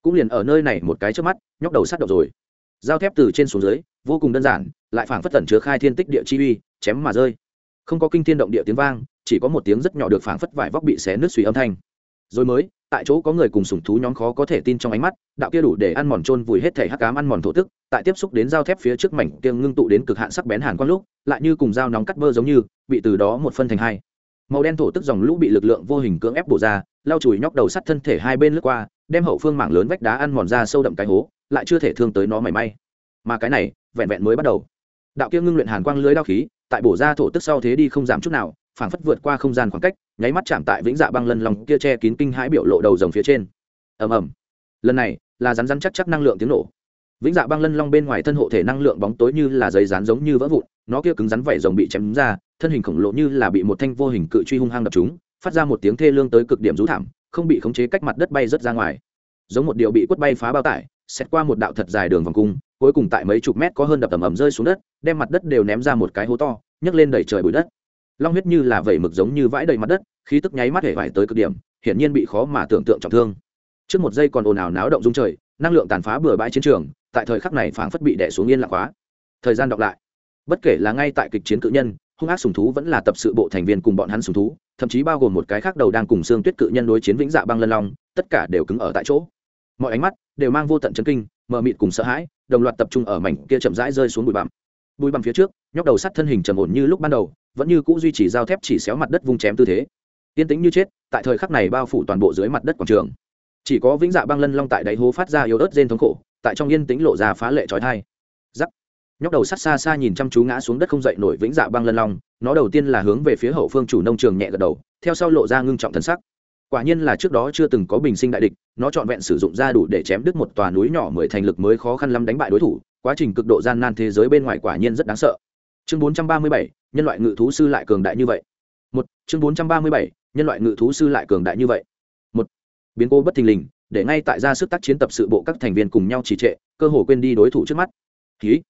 Cũng liền ở nơi này một cái trước mắt, nhóc đầu sắt đậu rồi. Dao thép từ trên xuống dưới, vô cùng đơn giản, lại phảng phất tẩn chứa khai thiên tích địa chi uy, chém mà rơi. Không có kinh thiên động địa tiếng vang, chỉ có một tiếng rất nhỏ được phảng phất vải vóc bị xé nước suy âm thanh. Rồi mới, tại chỗ có người cùng sủng thú nhóm khó có thể tin trong ánh mắt, đạo kia đủ để ăn mòn trôn vùi hết thể hắc cám ăn mòn thổ tức, tại tiếp xúc đến dao thép phía trước mảnh kia ngưng tụ đến cực hạn sắc bén hàn quang lúc, lại như cùng dao nóng cắt bơ giống như, bị từ đó một phân thành hai màu đen thổ tức dòng lũ bị lực lượng vô hình cưỡng ép bổ ra, lau chùi nhóc đầu sắt thân thể hai bên lướt qua, đem hậu phương mảng lớn vách đá ăn mòn ra sâu đậm cái hố, lại chưa thể thương tới nó mảy may. Mà cái này, vẹn vẹn mới bắt đầu. Đạo kia ngưng luyện hàn quang lưới đao khí, tại bổ ra thổ tức sau thế đi không giảm chút nào, phảng phất vượt qua không gian khoảng cách, nháy mắt chạm tại vĩnh dạ băng lân lòng kia che kín kinh hãi biểu lộ đầu dòng phía trên. Ầm ầm. Lần này, là rắn rắn chắc chắc năng lượng tiếng nổ. Vĩnh dạ băng lân long bên ngoài thân hộ thể năng lượng bóng tối như là giấy rán giống như vỡ vụn, nó kia cứng rắn vảy rồng bị chém ra thân hình khổng lồ như là bị một thanh vô hình cự truy hung hăng đập chúng, phát ra một tiếng thê lương tới cực điểm rú thảm, không bị khống chế cách mặt đất bay rớt ra ngoài. Giống một điệu bị quất bay phá bao tải xét qua một đạo thật dài đường vòng cung, cuối cùng tại mấy chục mét có hơn đập tầm ầm rơi xuống đất, đem mặt đất đều ném ra một cái hố to, nhấc lên đẩy trời bụi đất. Long huyết như là vẩy mực giống như vãi đầy mặt đất, khí tức nháy mắt hể vải tới cực điểm, hiển nhiên bị khó mà tưởng tượng trọng thương. Trước một giây còn ồn ào náo động dung trời, năng lượng tàn phá bừa bãi chiến trường, tại thời khắc này phảng phất bị đẻ xuống yên lạc hóa. Thời gian đọc lại bất kể là ngay tại kịch chiến cự nhân, hung ác sùng thú vẫn là tập sự bộ thành viên cùng bọn hắn sùng thú, thậm chí bao gồm một cái khác đầu đang cùng xương tuyết cự nhân đối chiến vĩnh dạ băng lân long, tất cả đều cứng ở tại chỗ. Mọi ánh mắt đều mang vô tận chấn kinh, mờ mịt cùng sợ hãi, đồng loạt tập trung ở mảnh kia chậm rãi rơi xuống bụi bặm. Bụi bặm phía trước, nhóc đầu sắt thân hình trầm ổn như lúc ban đầu, vẫn như cũ duy trì dao thép chỉ xéo mặt đất vung chém tư thế. Yên tĩnh như chết, tại thời khắc này bao phủ toàn bộ dưới mặt đất quảng trường. Chỉ có vĩnh dạ băng lân long tại đáy hố phát ra yếu ớt rên thống khổ, tại trong yên tĩnh lộ ra phá lệ trói thai nhóc đầu sắt xa xa nhìn chăm chú ngã xuống đất không dậy nổi vĩnh dạ băng lân long, nó đầu tiên là hướng về phía hậu phương chủ nông trường nhẹ gật đầu, theo sau lộ ra ngưng trọng thân sắc. Quả nhiên là trước đó chưa từng có bình sinh đại địch, nó trọn vẹn sử dụng ra đủ để chém đứt một tòa núi nhỏ mười thành lực mới khó khăn lắm đánh bại đối thủ, quá trình cực độ gian nan thế giới bên ngoài quả nhiên rất đáng sợ. Chương bốn trăm ba mươi bảy, nhân loại ngự thú sư lại cường đại như vậy. Một, chương bốn trăm ba mươi bảy, nhân loại ngự thú sư lại cường đại như vậy. Một, biến cố bất thình lình, để ngay tại ra sức tác chiến tập sự bộ các thành viên cùng nhau trì trệ, cơ hồ quên đi đối thủ trước mắt. Ký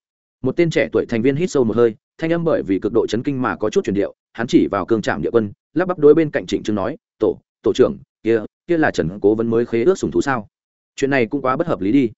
một tên trẻ tuổi thành viên hít sâu một hơi, thanh âm bởi vì cực độ chấn kinh mà có chút truyền điệu, hắn chỉ vào cương trạm địa quân, lắp bắp đối bên cạnh trịnh trương nói, tổ tổ trưởng, kia kia là trần cố vấn mới khế ước sùng thú sao? Chuyện này cũng quá bất hợp lý đi.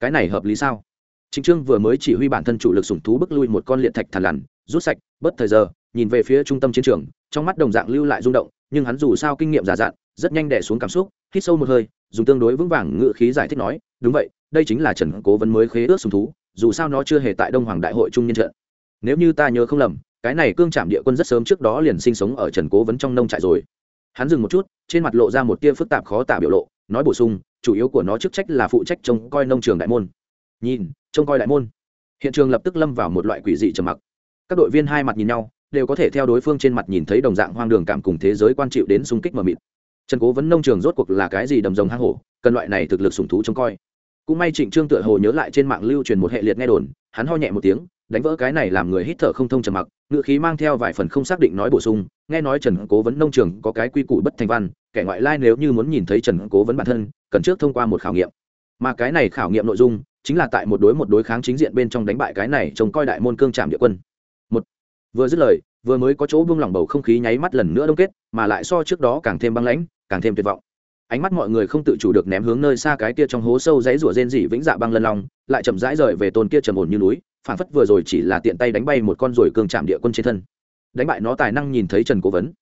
Cái này hợp lý sao? Trịnh trương vừa mới chỉ huy bản thân chủ lực sùng thú bức lui một con liệt thạch thằn lằn, rút sạch bớt thời giờ, nhìn về phía trung tâm chiến trường, trong mắt đồng dạng lưu lại rung động, nhưng hắn dù sao kinh nghiệm giả dạn rất nhanh đẻ xuống cảm xúc, hít sâu một hơi, dùng tương đối vững vàng ngự khí giải thích nói, đúng vậy, đây chính là trần cố vấn mới khế ước sùng thú dù sao nó chưa hề tại đông hoàng đại hội trung nhân trận. Nếu như ta nhớ không lầm, cái này cương trạm địa quân rất sớm trước đó liền sinh sống ở trần cố vấn trong nông trại rồi. Hắn dừng một chút, trên mặt lộ ra một tia phức tạp khó tả biểu lộ, nói bổ sung, chủ yếu của nó chức trách là phụ trách trông coi nông trường đại môn. Nhìn, trông coi đại môn. Hiện trường lập tức lâm vào một loại quỷ dị trầm mặc. Các đội viên hai mặt nhìn nhau, đều có thể theo đối phương trên mặt nhìn thấy đồng dạng hoang đường cảm cùng thế giới quan chịu đến xung kích mờ mịt. Trần cố vấn nông trường rốt cuộc là cái gì đầm rồng hang hổ, cần loại này thực lực sủng thú trông coi cũng may trịnh trương tựa hồ nhớ lại trên mạng lưu truyền một hệ liệt nghe đồn, hắn ho nhẹ một tiếng, đánh vỡ cái này làm người hít thở không thông trầm mặc ngự khí mang theo vài phần không xác định nói bổ sung, nghe nói trần cố vấn nông trường có cái quy củ bất thành văn, kẻ ngoại lai nếu như muốn nhìn thấy trần cố vấn bản thân, cần trước thông qua một khảo nghiệm. Mà cái này khảo nghiệm nội dung, chính là tại một đối một đối kháng chính diện bên trong đánh bại cái này trông coi đại môn cương trạm địa quân. Một, vừa dứt lời, vừa mới có chỗ buông lỏng bầu không khí nháy mắt lần nữa đông kết, mà lại so trước đó càng thêm băng lãnh, càng thêm tuyệt vọng ánh mắt mọi người không tự chủ được ném hướng nơi xa cái kia trong hố sâu dãy rủa rên rỉ vĩnh dạ băng lân long, lại chậm rãi rời về tôn kia trầm ổn như núi phản phất vừa rồi chỉ là tiện tay đánh bay một con ruồi cương chạm địa quân trên thân. Đánh bại nó tài năng nhìn thấy trần cố vấn.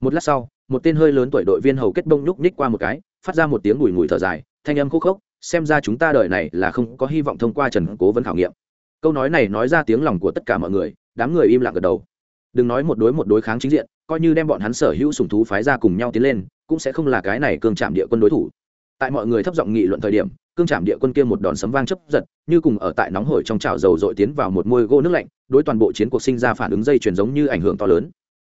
Một lát sau, một tên hơi lớn tuổi đội viên hầu kết bông nhúc nhích qua một cái, phát ra một tiếng ngùi ngùi thở dài, thanh âm khúc khốc, xem ra chúng ta đợi này là không có hy vọng thông qua trần cố vấn khảo nghiệm. Câu nói này nói ra tiếng lòng của tất cả mọi người, đám người im lặng gật đầu. Đừng nói một đối một đối kháng chính diện, coi như đem bọn hắn sở hữu sùng thú phái ra cùng nhau tiến lên cũng sẽ không là cái này cương trạm địa quân đối thủ. Tại mọi người thấp giọng nghị luận thời điểm, cương trạm địa quân kia một đòn sấm vang chấp giật, như cùng ở tại nóng hổi trong chảo dầu dội tiến vào một môi gỗ nước lạnh, đối toàn bộ chiến cuộc sinh ra phản ứng dây chuyển giống như ảnh hưởng to lớn.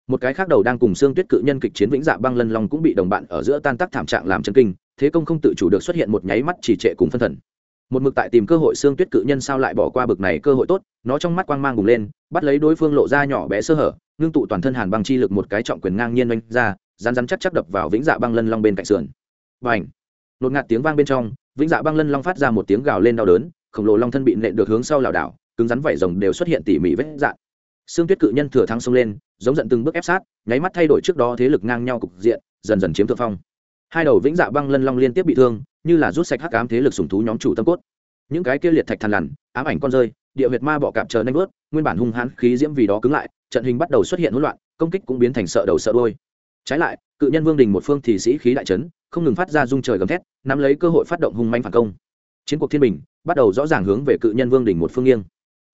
Một cái khác đầu đang cùng xương tuyết cự nhân kịch chiến vĩnh dạ băng lân long cũng bị đồng bạn ở giữa tan tác thảm trạng làm chân kinh, thế công không tự chủ được xuất hiện một nháy mắt chỉ trệ cùng phân thần. Một mực tại tìm cơ hội xương tuyết cự nhân sao lại bỏ qua bực này cơ hội tốt, nó trong mắt quang mang bùng lên, bắt lấy đối phương lộ ra nhỏ bé sơ hở ngưng tụ toàn thân hàn băng chi lực một cái trọng quyền ngang nhiên oanh ra rán rán chắc chắc đập vào vĩnh dạ băng lân long bên cạnh sườn. Và ảnh nột ngạt tiếng vang bên trong, vĩnh dạ băng lân long phát ra một tiếng gào lên đau đớn, khổng lồ long thân bị nện được hướng sau lảo đảo, cứng rắn vảy rồng đều xuất hiện tỉ mỉ vết dạn. Xương tuyết cự nhân thừa thắng xông lên, giống giận từng bước ép sát, nháy mắt thay đổi trước đó thế lực ngang nhau cục diện, dần dần chiếm thượng phong. Hai đầu vĩnh dạ băng lân long liên tiếp bị thương, như là rút sạch hắc ám thế lực sùng thú nhóm chủ tâm cốt những cái kia liệt thạch thằn lằn, ám ảnh con rơi, địa huyệt ma bọ cạp chờ nanh vớt, nguyên bản hung hãn khí diễm vì đó cứng lại, trận hình bắt đầu xuất hiện hỗn loạn, công kích cũng biến thành sợ đầu sợ đôi trái lại, cự nhân vương đình một phương thì sĩ khí đại trấn không ngừng phát ra dung trời gầm thét, nắm lấy cơ hội phát động hung manh phản công. Chiến cuộc thiên bình, bắt đầu rõ ràng hướng về cự nhân vương đình một phương nghiêng.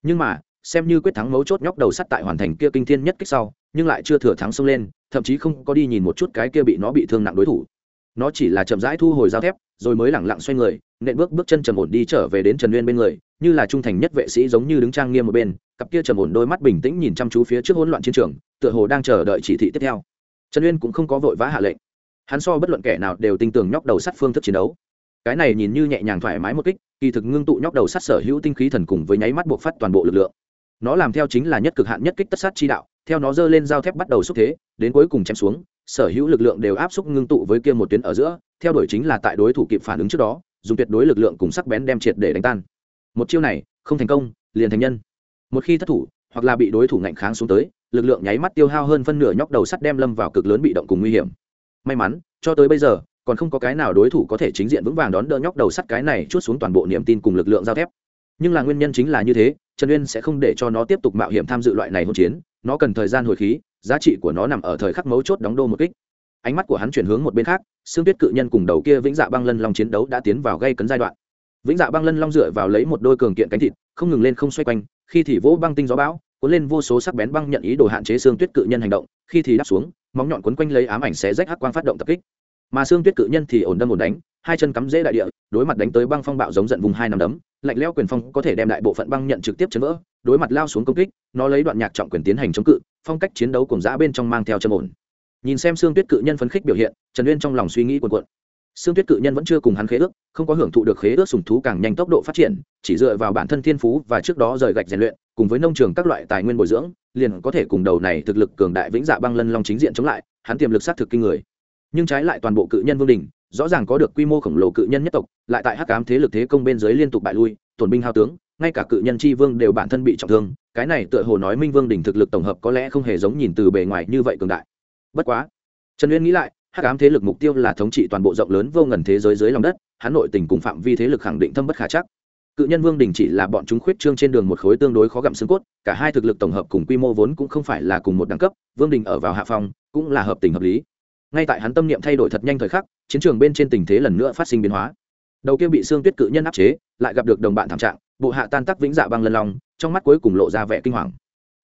Nhưng mà, xem như quyết thắng mấu chốt nhóc đầu sắt tại hoàn thành kia kinh thiên nhất kích sau, nhưng lại chưa thừa thắng xông lên, thậm chí không có đi nhìn một chút cái kia bị nó bị thương nặng đối thủ. Nó chỉ là chậm rãi thu hồi dao thép rồi mới lẳng lặng xoay người, nện bước bước chân trầm ổn đi trở về đến trần nguyên bên người, như là trung thành nhất vệ sĩ giống như đứng trang nghiêm một bên, cặp kia trầm ổn đôi mắt bình tĩnh nhìn chăm chú phía trước hỗn loạn chiến trường, tựa hồ đang chờ đợi chỉ thị tiếp theo. Trần uyên cũng không có vội vã hạ lệnh. Hắn so bất luận kẻ nào đều tin tưởng nhóc đầu sắt phương thức chiến đấu. Cái này nhìn như nhẹ nhàng thoải mái một kích, kỳ thực ngưng tụ nhóc đầu sắt sở hữu tinh khí thần cùng với nháy mắt buộc phát toàn bộ lực lượng. Nó làm theo chính là nhất cực hạn nhất kích tất sát chi đạo, theo nó dơ lên dao thép bắt đầu xúc thế, đến cuối cùng chém xuống, sở hữu lực lượng đều áp xúc ngưng tụ với kia một tuyến ở giữa theo đuổi chính là tại đối thủ kịp phản ứng trước đó, dùng tuyệt đối lực lượng cùng sắc bén đem triệt để đánh tan. Một chiêu này, không thành công, liền thành nhân. Một khi thất thủ, hoặc là bị đối thủ ngạnh kháng xuống tới, lực lượng nháy mắt tiêu hao hơn phân nửa nhóc đầu sắt đem lâm vào cực lớn bị động cùng nguy hiểm. May mắn, cho tới bây giờ, còn không có cái nào đối thủ có thể chính diện vững vàng đón đỡ nhóc đầu sắt cái này chút xuống toàn bộ niềm tin cùng lực lượng giao thép. Nhưng là nguyên nhân chính là như thế, trần uyên sẽ không để cho nó tiếp tục mạo hiểm tham dự loại này hỗn chiến, nó cần thời gian hồi khí, giá trị của nó nằm ở thời khắc mấu chốt đóng đô một kích ánh mắt của hắn chuyển hướng một bên khác xương tuyết cự nhân cùng đầu kia vĩnh dạ băng lân long chiến đấu đã tiến vào gây cấn giai đoạn. Vĩnh dạ băng lân long dựa vào lấy một đôi cường kiện cánh thịt, không ngừng lên không xoay quanh, khi thì vỗ băng tinh gió bão, cuốn lên vô số sắc bén băng nhận ý đồ hạn chế xương tuyết cự nhân hành động, khi thì đáp xuống, móng nhọn cuốn quanh lấy ám ảnh xé rách hắc quang phát động tập kích. Mà xương tuyết cự nhân thì ổn đâm ổn đánh, hai chân cắm dễ đại địa, đối mặt đánh tới băng phong bạo giống giận vùng hai nằm đấm, lạnh leo quyền phong có thể đem đại bộ phận băng nhận trực tiếp chấn vỡ, đối mặt lao xuống công kích, nó lấy đoạn nhạc trọng quyền tiến hành chống cự, phong cách chiến đấu cùng giã bên trong mang theo châm ổn nhìn xem xương tuyết cự nhân phấn khích biểu hiện, trần uyên trong lòng suy nghĩ quần quận xương tuyết cự nhân vẫn chưa cùng hắn khế ước, không có hưởng thụ được khế ước sùng thú càng nhanh tốc độ phát triển, chỉ dựa vào bản thân thiên phú và trước đó rời gạch rèn luyện, cùng với nông trường các loại tài nguyên bồi dưỡng, liền có thể cùng đầu này thực lực cường đại vĩnh dạ băng lân long chính diện chống lại, hắn tiềm lực sát thực kinh người. Nhưng trái lại toàn bộ cự nhân vương đình rõ ràng có được quy mô khổng lồ cự nhân nhất tộc, lại tại hắc cám thế lực thế công bên dưới liên tục bại lui, tổn binh hao tướng, ngay cả cự nhân tri vương đều bản thân bị trọng thương, cái này tựa hồ nói minh vương đình thực lực tổng hợp có lẽ không hề giống nhìn từ bề ngoài như vậy cường đại bất quá, trần uyên nghĩ lại, hắc ám thế lực mục tiêu là thống trị toàn bộ rộng lớn vô ngần thế giới dưới lòng đất, hắn nội tình cùng phạm vi thế lực khẳng định thâm bất khả chắc. Cự nhân vương đình chỉ là bọn chúng khuyết trương trên đường một khối tương đối khó gặm xương cốt, cả hai thực lực tổng hợp cùng quy mô vốn cũng không phải là cùng một đẳng cấp, vương đình ở vào hạ phòng cũng là hợp tình hợp lý. Ngay tại hắn tâm niệm thay đổi thật nhanh thời khắc, chiến trường bên trên tình thế lần nữa phát sinh biến hóa. Đầu kia bị xương tuyết cự nhân áp chế, lại gặp được đồng bạn thảm trạng, bộ hạ tan tác vĩnh dạ băng lân lòng trong mắt cuối cùng lộ ra vẻ kinh hoàng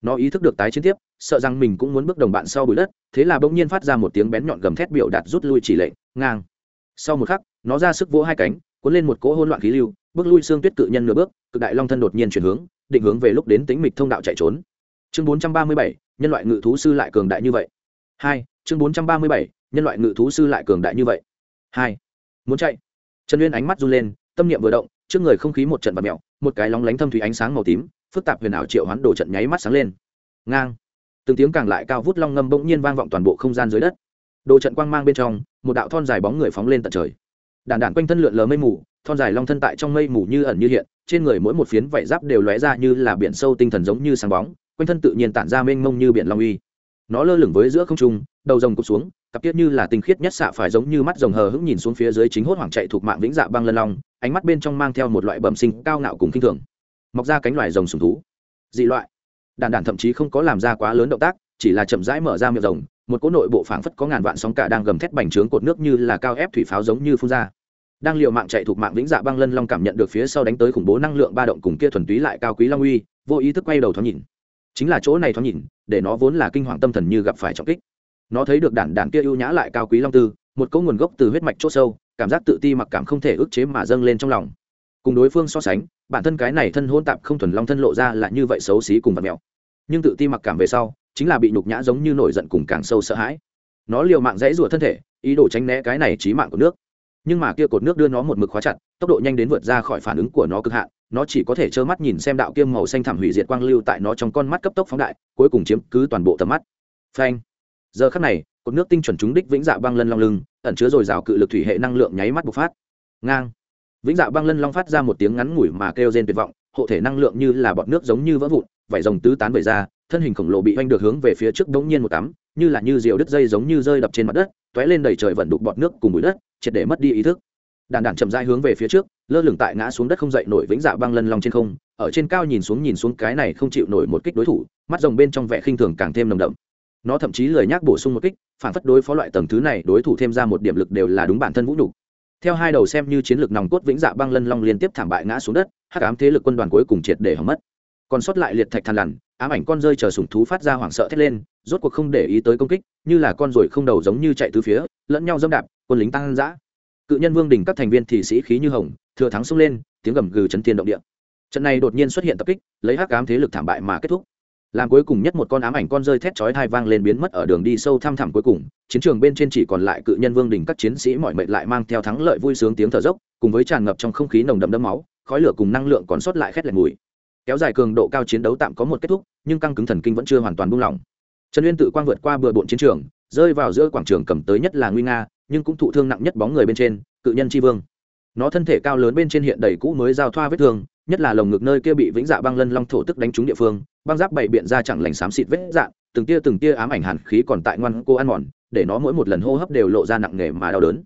nó ý thức được tái chiến tiếp, sợ rằng mình cũng muốn bước đồng bạn sau bụi đất, thế là bỗng nhiên phát ra một tiếng bén nhọn gầm thét biểu đạt rút lui chỉ lệnh, ngang. Sau một khắc, nó ra sức vỗ hai cánh, cuốn lên một cỗ hỗn loạn khí lưu, bước lui xương tuyết cự nhân nửa bước, cực đại long thân đột nhiên chuyển hướng, định hướng về lúc đến tính mịch thông đạo chạy trốn. Chương bốn trăm ba mươi bảy, nhân loại ngự thú sư lại cường đại như vậy. Hai, chương bốn trăm ba mươi bảy, nhân loại ngự thú sư lại cường đại như vậy. Hai, muốn chạy. Trần uyên ánh mắt run lên, tâm niệm vừa động, trước người không khí một trận bạt mèo, một cái lóng lánh thâm thủy ánh sáng màu tím phức tạp huyền ảo triệu hoán đồ trận nháy mắt sáng lên. Ngang. Từng tiếng càng lại cao vút long ngâm bỗng nhiên vang vọng toàn bộ không gian dưới đất. Đồ trận quang mang bên trong, một đạo thon dài bóng người phóng lên tận trời. Đàn đàn quanh thân lượn lờ mây mù, thon dài long thân tại trong mây mù như ẩn như hiện, trên người mỗi một phiến vảy giáp đều lóe ra như là biển sâu tinh thần giống như sáng bóng, quanh thân tự nhiên tản ra mênh mông như biển long uy. Nó lơ lửng với giữa không trung, đầu rồng cụp xuống, cặp tiết như là tinh khiết nhất xạ phải giống như mắt rồng hờ hững nhìn xuống phía dưới chính hốt hoảng chạy thuộc mạng vĩnh dạ băng lân long, ánh mắt bên trong mang theo một loại bẩm sinh cao ngạo cùng kinh thường mọc ra cánh loài rồng sùng thú. Dị loại. Đàn đàn thậm chí không có làm ra quá lớn động tác, chỉ là chậm rãi mở ra miệng rồng, một cỗ nội bộ phảng phất có ngàn vạn sóng cả đang gầm thét bành trướng cột nước như là cao ép thủy pháo giống như phun ra. Đang liều mạng chạy thuộc mạng vĩnh dạ băng lân long cảm nhận được phía sau đánh tới khủng bố năng lượng ba động cùng kia thuần túy lại cao quý long uy, vô ý thức quay đầu thoáng nhìn. Chính là chỗ này thoáng nhìn, để nó vốn là kinh hoàng tâm thần như gặp phải trọng kích. Nó thấy được đản đản kia ưu nhã lại cao quý long tư, một cỗ nguồn gốc từ huyết mạch chỗ sâu, cảm giác tự ti mặc cảm không thể ức chế mà dâng lên trong lòng cùng đối phương so sánh, bản thân cái này thân hôn tạp không thuần long thân lộ ra là như vậy xấu xí cùng vật mèo nhưng tự ti mặc cảm về sau, chính là bị nhục nhã giống như nổi giận cùng càng sâu sợ hãi. Nó liều mạng dãy rủa thân thể, ý đồ tránh né cái này trí mạng của nước. Nhưng mà kia cột nước đưa nó một mực khóa chặt, tốc độ nhanh đến vượt ra khỏi phản ứng của nó cực hạn, nó chỉ có thể trơ mắt nhìn xem đạo kiêm màu xanh thảm hủy diệt quang lưu tại nó trong con mắt cấp tốc phóng đại, cuối cùng chiếm cứ toàn bộ tầm mắt. Phanh. Giờ khắc này, cột nước tinh chuẩn trúng đích vĩnh dạ băng lân long lưng, ẩn chứa dồi dào cự lực thủy hệ năng lượng nháy mắt bộc phát. Ngang vĩnh dạ băng lân long phát ra một tiếng ngắn ngủi mà kêu rên tuyệt vọng, hộ thể năng lượng như là bọt nước giống như vỡ vụn vải rồng tứ tán về ra, thân hình khổng lồ bị oanh được hướng về phía trước đống nhiên một tắm, như là như diều đứt dây giống như rơi đập trên mặt đất t lên đầy trời vận đục bọt nước cùng bụi đất, triệt để mất đi ý thức. Đàn đàn chậm rãi hướng về phía trước, lơ lửng tại ngã xuống đất không dậy nổi vĩnh dạ băng lân long trên không, ở trên cao nhìn xuống nhìn xuống cái này không chịu nổi một kích đối thủ, mắt rồng bên trong vẻ khinh thường càng thêm nồng đậm. Nó thậm chí lười nhác bổ sung một kích, phản phất đối phó loại tầng thứ này, đối thủ thêm ra một điểm lực đều là đúng bản thân vũ nhục theo hai đầu xem như chiến lược nòng cốt vĩnh dạ băng lân long liên tiếp thảm bại ngã xuống đất, hắc ám thế lực quân đoàn cuối cùng triệt để hỏng mất. Còn sót lại liệt thạch thằn lằn, ám ảnh con rơi chờ sủng thú phát ra hoảng sợ thét lên, rốt cuộc không để ý tới công kích, như là con ruồi không đầu giống như chạy từ phía, lẫn nhau dâm đạp, quân lính tăng dã. Cự nhân vương đình các thành viên thì sĩ khí như hồng, thừa thắng xông lên, tiếng gầm gừ chấn thiên động địa. Trận này đột nhiên xuất hiện tập kích, lấy hắc ám thế lực thảm bại mà kết thúc làm cuối cùng nhất một con ám ảnh con rơi thét chói thai vang lên biến mất ở đường đi sâu thăm thẳm cuối cùng, chiến trường bên trên chỉ còn lại cự nhân vương đình các chiến sĩ mọi mệnh lại mang theo thắng lợi vui sướng tiếng thở dốc, cùng với tràn ngập trong không khí nồng đậm đẫm máu, khói lửa cùng năng lượng còn sót lại khét lẹt mùi. Kéo dài cường độ cao chiến đấu tạm có một kết thúc, nhưng căng cứng thần kinh vẫn chưa hoàn toàn buông lỏng. Trần uyên tự quang vượt qua bừa bộn chiến trường, rơi vào giữa quảng trường cầm tới nhất là nguy nga, nhưng cũng thụ thương nặng nhất bóng người bên trên, cự nhân tri vương nó thân thể cao lớn bên trên hiện đầy cũ mới giao thoa vết thương, nhất là lồng ngực nơi kia bị vĩnh dạ băng lân long thổ tức đánh trúng địa phương, băng giáp bày biện ra chẳng lành xám xịt vết dạ từng tia từng tia ám ảnh hàn khí còn tại ngoan cô ăn mòn, để nó mỗi một lần hô hấp đều lộ ra nặng nề mà đau đớn.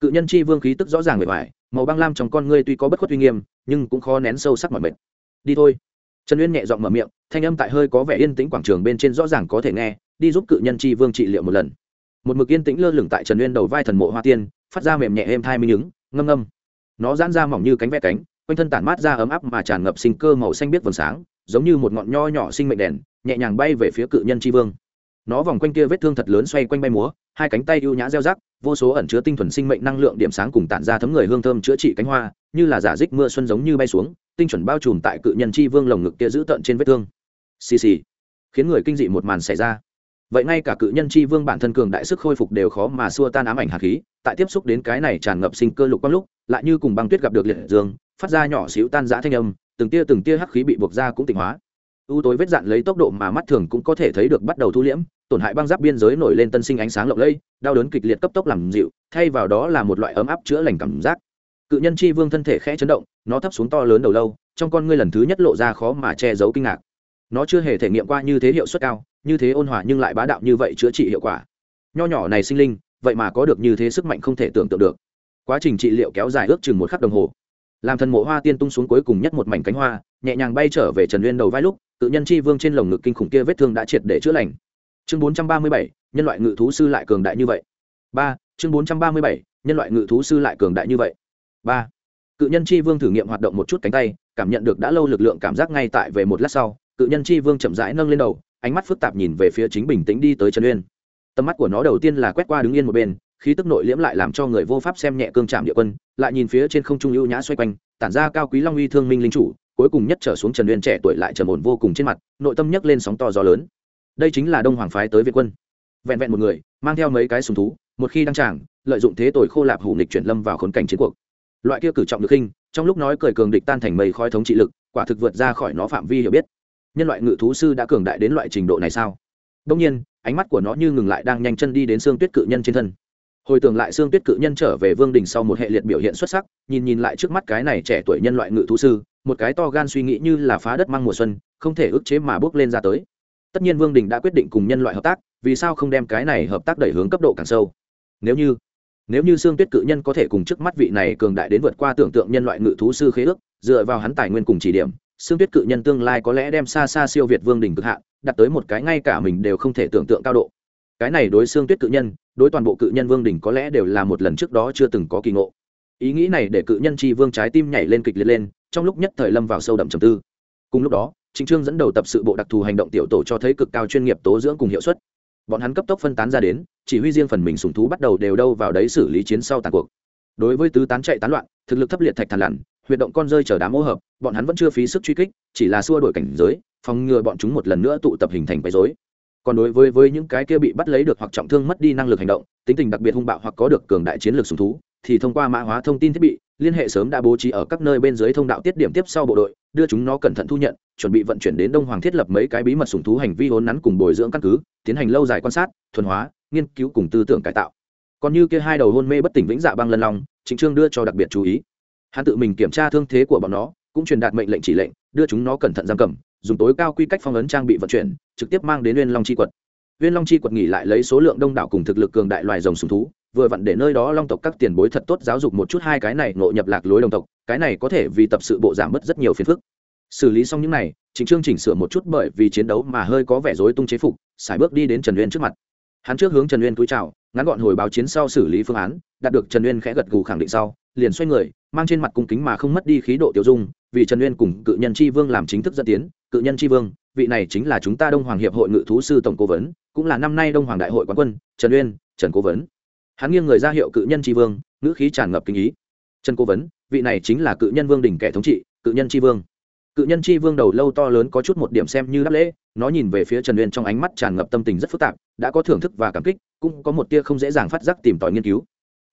Cự nhân chi vương khí tức rõ ràng bề ngoài, màu băng lam trong con ngươi tuy có bất khuất uy nghiêm, nhưng cũng khó nén sâu sắc mọi mệt. Đi thôi. Trần uyên nhẹ giọng mở miệng, thanh âm tại hơi có vẻ yên tĩnh quảng trường bên trên rõ ràng có thể nghe, đi giúp cự nhân chi vương trị liệu một lần. Một mực yên tĩnh lơ lửng tại trần uyên đầu vai thần mộ hoa tiên, phát ra mềm nhẹ êm thai minh ứng, ngâm ngâm nó giãn ra mỏng như cánh ve cánh, quanh thân tản mát ra ấm áp mà tràn ngập sinh cơ màu xanh biếc vầng sáng, giống như một ngọn nho nhỏ sinh mệnh đèn, nhẹ nhàng bay về phía cự nhân tri vương. Nó vòng quanh kia vết thương thật lớn xoay quanh bay múa, hai cánh tay ưu nhã gieo rắc, vô số ẩn chứa tinh thuần sinh mệnh năng lượng điểm sáng cùng tản ra thấm người hương thơm chữa trị cánh hoa, như là giả dích mưa xuân giống như bay xuống, tinh chuẩn bao trùm tại cự nhân tri vương lồng ngực kia giữ tận trên vết thương. Xì xì. Khiến người kinh dị một màn xảy ra vậy ngay cả cự nhân chi vương bản thân cường đại sức khôi phục đều khó mà xua tan ám ảnh hạt khí, tại tiếp xúc đến cái này tràn ngập sinh cơ lục quang lúc, lại như cùng băng tuyết gặp được liệt dương, phát ra nhỏ xíu tan giã thanh âm, từng tia từng tia hắc khí bị buộc ra cũng tỉnh hóa. Ưu tối vết dạn lấy tốc độ mà mắt thường cũng có thể thấy được bắt đầu thu liễm, tổn hại băng giáp biên giới nổi lên tân sinh ánh sáng lộng lẫy, đau đớn kịch liệt cấp tốc làm dịu, thay vào đó là một loại ấm áp chữa lành cảm giác. Cự nhân chi vương thân thể khẽ chấn động, nó thấp xuống to lớn đầu lâu, trong con ngươi lần thứ nhất lộ ra khó mà che giấu kinh ngạc. Nó chưa hề thể nghiệm qua như thế hiệu suất cao như thế ôn hòa nhưng lại bá đạo như vậy chữa trị hiệu quả. Nho nhỏ này sinh linh, vậy mà có được như thế sức mạnh không thể tưởng tượng được. Quá trình trị liệu kéo dài ước chừng một khắc đồng hồ. Làm thần mộ hoa tiên tung xuống cuối cùng nhất một mảnh cánh hoa, nhẹ nhàng bay trở về trần uyên đầu vai lúc, tự nhân chi vương trên lồng ngực kinh khủng kia vết thương đã triệt để chữa lành. Chương bốn trăm ba mươi bảy, nhân loại ngự thú sư lại cường đại như vậy. Ba, chương bốn trăm ba mươi bảy, nhân loại ngự thú sư lại cường đại như vậy. Ba, cự nhân chi vương thử nghiệm hoạt động một chút cánh tay, cảm nhận được đã lâu lực lượng cảm giác ngay tại về một lát sau, cự nhân chi vương chậm rãi nâng lên đầu ánh mắt phức tạp nhìn về phía chính bình tĩnh đi tới trần uyên. Tầm mắt của nó đầu tiên là quét qua đứng yên một bên, khí tức nội liễm lại làm cho người vô pháp xem nhẹ cương trạm địa quân, lại nhìn phía trên không trung ưu nhã xoay quanh, tản ra cao quý long uy thương minh linh chủ, cuối cùng nhất trở xuống trần uyên trẻ tuổi lại trầm ổn vô cùng trên mặt, nội tâm nhấc lên sóng to gió lớn. Đây chính là đông hoàng phái tới việt quân. Vẹn vẹn một người, mang theo mấy cái sùng thú, một khi đăng tràng, lợi dụng thế tội khô lạp hủ nịch chuyển lâm vào khốn cảnh chiến cuộc. Loại kia cử trọng được khinh, trong lúc nói cười cường địch tan thành mây khói thống trị lực, quả thực vượt ra khỏi nó phạm vi hiểu biết nhân loại ngự thú sư đã cường đại đến loại trình độ này sao? Đông nhiên, ánh mắt của nó như ngừng lại đang nhanh chân đi đến xương tuyết cự nhân trên thân. Hồi tưởng lại xương tuyết cự nhân trở về vương đình sau một hệ liệt biểu hiện xuất sắc, nhìn nhìn lại trước mắt cái này trẻ tuổi nhân loại ngự thú sư, một cái to gan suy nghĩ như là phá đất mang mùa xuân, không thể ức chế mà bước lên ra tới. Tất nhiên vương đình đã quyết định cùng nhân loại hợp tác, vì sao không đem cái này hợp tác đẩy hướng cấp độ càng sâu? Nếu như nếu như xương tuyết cự nhân có thể cùng trước mắt vị này cường đại đến vượt qua tưởng tượng nhân loại ngự thú sư khế ước, dựa vào hắn tài nguyên cùng chỉ điểm xương tuyết cự nhân tương lai có lẽ đem xa xa siêu việt vương đình cực hạn đặt tới một cái ngay cả mình đều không thể tưởng tượng cao độ. Cái này đối xương tuyết cự nhân, đối toàn bộ cự nhân vương đình có lẽ đều là một lần trước đó chưa từng có kỳ ngộ. Ý nghĩ này để cự nhân tri vương trái tim nhảy lên kịch liệt lên, trong lúc nhất thời lâm vào sâu đậm trầm tư. Cùng lúc đó chính trương dẫn đầu tập sự bộ đặc thù hành động tiểu tổ cho thấy cực cao chuyên nghiệp tố dưỡng cùng hiệu suất. Bọn hắn cấp tốc phân tán ra đến, chỉ huy riêng phần mình sùng thú bắt đầu đều đâu vào đấy xử lý chiến sau tàn cuộc. Đối với tứ tán chạy tán loạn, thực lực thấp liệt thạch thàn lặn huyệt động con rơi chở đám ô hợp, bọn hắn vẫn chưa phí sức truy kích, chỉ là xua đổi cảnh giới, phòng ngừa bọn chúng một lần nữa tụ tập hình thành quấy dối còn đối với với những cái kia bị bắt lấy được hoặc trọng thương mất đi năng lực hành động, tính tình đặc biệt hung bạo hoặc có được cường đại chiến lược sùng thú, thì thông qua mã hóa thông tin thiết bị, liên hệ sớm đã bố trí ở các nơi bên dưới thông đạo tiết điểm tiếp sau bộ đội, đưa chúng nó cẩn thận thu nhận, chuẩn bị vận chuyển đến đông hoàng thiết lập mấy cái bí mật sùng thú hành vi hốn nắn cùng bồi dưỡng căn cứ, tiến hành lâu dài quan sát, thuần hóa, nghiên cứu cùng tư tưởng cải tạo. Còn như kia hai đầu hôn mê bất tỉnh vĩnh dạ băng lân long chính trương đưa cho đặc biệt chú ý hắn tự mình kiểm tra thương thế của bọn nó, cũng truyền đạt mệnh lệnh chỉ lệnh, đưa chúng nó cẩn thận giam cầm, dùng tối cao quy cách phong ấn trang bị vận chuyển, trực tiếp mang đến uyên long chi quật. Uyên long chi quật nghỉ lại lấy số lượng đông đảo cùng thực lực cường đại loài rồng sùng thú, vừa vặn để nơi đó long tộc các tiền bối thật tốt giáo dục một chút hai cái này ngộ nhập lạc lối đồng tộc, cái này có thể vì tập sự bộ giảm mất rất nhiều phiền phức. Xử lý xong những này chính trương chỉnh sửa một chút bởi vì chiến đấu mà hơi có vẻ rối tung chế phục, xài bước đi đến trần uyên trước mặt. Hắn trước hướng trần uyên túi chào, ngắn gọn hồi báo chiến sau xử lý phương án, đạt được trần uyên khẽ gật gù khẳng định sau, liền xoay người mang trên mặt cung kính mà không mất đi khí độ tiêu dung, vì trần uyên cùng cự nhân tri vương làm chính thức dẫn tiến. Cự nhân tri vương, vị này chính là chúng ta đông hoàng hiệp hội ngự thú sư tổng cố vấn, cũng là năm nay đông hoàng đại hội quán quân, trần uyên, trần cố vấn. Hắn nghiêng người ra hiệu cự nhân tri vương, ngữ khí tràn ngập kinh ý. Trần cố vấn, vị này chính là cự nhân vương đỉnh kẻ thống trị, cự nhân tri vương. Cự nhân chi vương đầu lâu to lớn có chút một điểm xem như đáp lễ, nó nhìn về phía trần uyên trong ánh mắt tràn ngập tâm tình rất phức tạp, đã có thưởng thức và cảm kích, cũng có một tia không dễ dàng phát giác tìm tòi nghiên cứu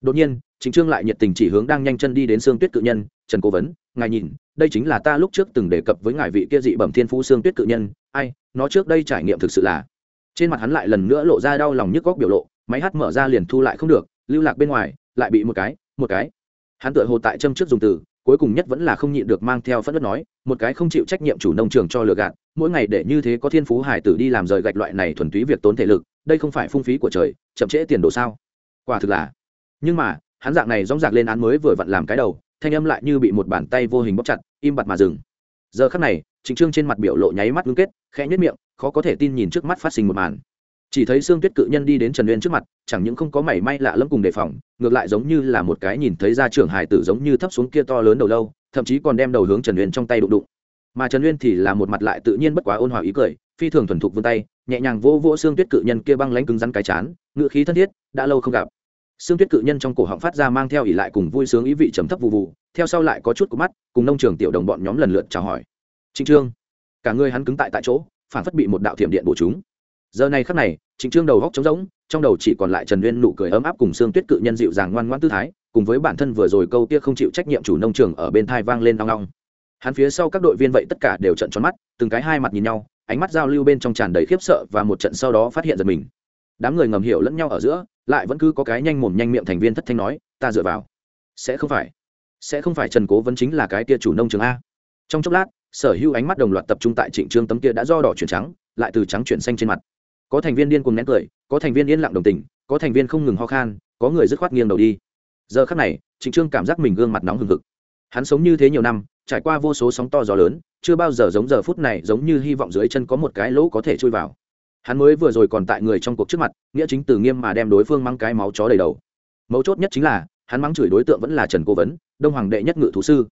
đột nhiên chính trương lại nhiệt tình chỉ hướng đang nhanh chân đi đến xương tuyết cự nhân, trần cố vấn, ngài nhìn, đây chính là ta lúc trước từng đề cập với ngài vị kia dị bẩm thiên phú xương tuyết cự nhân, ai, nó trước đây trải nghiệm thực sự là trên mặt hắn lại lần nữa lộ ra đau lòng nhức góc biểu lộ, máy hát mở ra liền thu lại không được, lưu lạc bên ngoài, lại bị một cái một cái. Hắn tựa hồ tại châm trước dùng từ, cuối cùng nhất vẫn là không nhịn được mang theo phẫn nộ nói, một cái không chịu trách nhiệm chủ nông trường cho lừa gạt, mỗi ngày để như thế có thiên phú hải tử đi làm rời gạch loại này thuần túy việc tốn thể lực, đây không phải phung phí của trời, chậm trễ tiền đồ sao? Quả thực là nhưng mà, hắn dạng này dóng dạc lên án mới vừa vặn làm cái đầu, thanh âm lại như bị một bàn tay vô hình bóp chặt, im bặt mà dừng. Giờ khắc này, trịnh trương trên mặt biểu lộ nháy mắt ngưng kết, khẽ nhất miệng, khó có thể tin nhìn trước mắt phát sinh một màn. Chỉ thấy xương tuyết cự nhân đi đến trần uyên trước mặt, chẳng những không có mảy may lạ lẫm cùng đề phòng, ngược lại giống như là một cái nhìn thấy ra trưởng hải tử giống như thấp xuống kia to lớn đầu lâu, thậm chí còn đem đầu hướng trần uyên trong tay đụng đụng. Mà trần uyên thì là một mặt lại tự nhiên bất quá ôn hòa ý cười, phi thường thuần thục vươn tay, nhẹ nhàng vỗ vỗ xương tuyết cự nhân kia băng lánh cứng rắn cái chán ngựa khí thân thiết, đã lâu không gặp xương tuyết cự nhân trong cổ họng phát ra mang theo ỉ lại cùng vui sướng ý vị trầm thấp vụ vụ theo sau lại có chút của mắt, cùng nông trường tiểu đồng bọn nhóm lần lượt chào hỏi. Trịnh trương, cả người hắn cứng tại tại chỗ phản phất bị một đạo thiểm điện bổ chúng. Giờ này khắc này, trịnh trương đầu góc trống rỗng, trong đầu chỉ còn lại trần nguyên nụ cười ấm áp cùng xương tuyết cự nhân dịu dàng ngoan ngoãn tư thái, cùng với bản thân vừa rồi câu kia không chịu trách nhiệm chủ nông trường ở bên thai vang lên nong nong hắn phía sau các đội viên vậy tất cả đều trận tròn mắt, từng cái hai mặt nhìn nhau, ánh mắt giao lưu bên trong tràn đầy khiếp sợ và một trận sau đó phát hiện giật mình đám người ngầm hiểu lẫn nhau ở giữa, lại vẫn cứ có cái nhanh mồm nhanh miệng thành viên thất thanh nói, ta dựa vào. Sẽ không phải. Sẽ không phải trần cố vẫn chính là cái tia chủ nông trường a. Trong chốc lát, sở hữu ánh mắt đồng loạt tập trung tại trịnh trương tấm kia đã do đỏ chuyển trắng, lại từ trắng chuyển xanh trên mặt. Có thành viên điên cuồng nén cười, có thành viên yên lặng đồng tình, có thành viên không ngừng ho khan, có người dứt khoát nghiêng đầu đi. Giờ khắc này, trịnh trương cảm giác mình gương mặt nóng hừng hực. Hắn sống như thế nhiều năm, trải qua vô số sóng to gió lớn, chưa bao giờ giống giờ phút này giống như hy vọng dưới chân có một cái lỗ có thể chui vào hắn mới vừa rồi còn tại người trong cuộc trước mặt, nghĩa chính từ nghiêm mà đem đối phương mang cái máu chó đầy đầu. Mấu chốt nhất chính là, hắn mắng chửi đối tượng vẫn là trần cố vấn, đông hoàng đệ nhất ngự thú sư.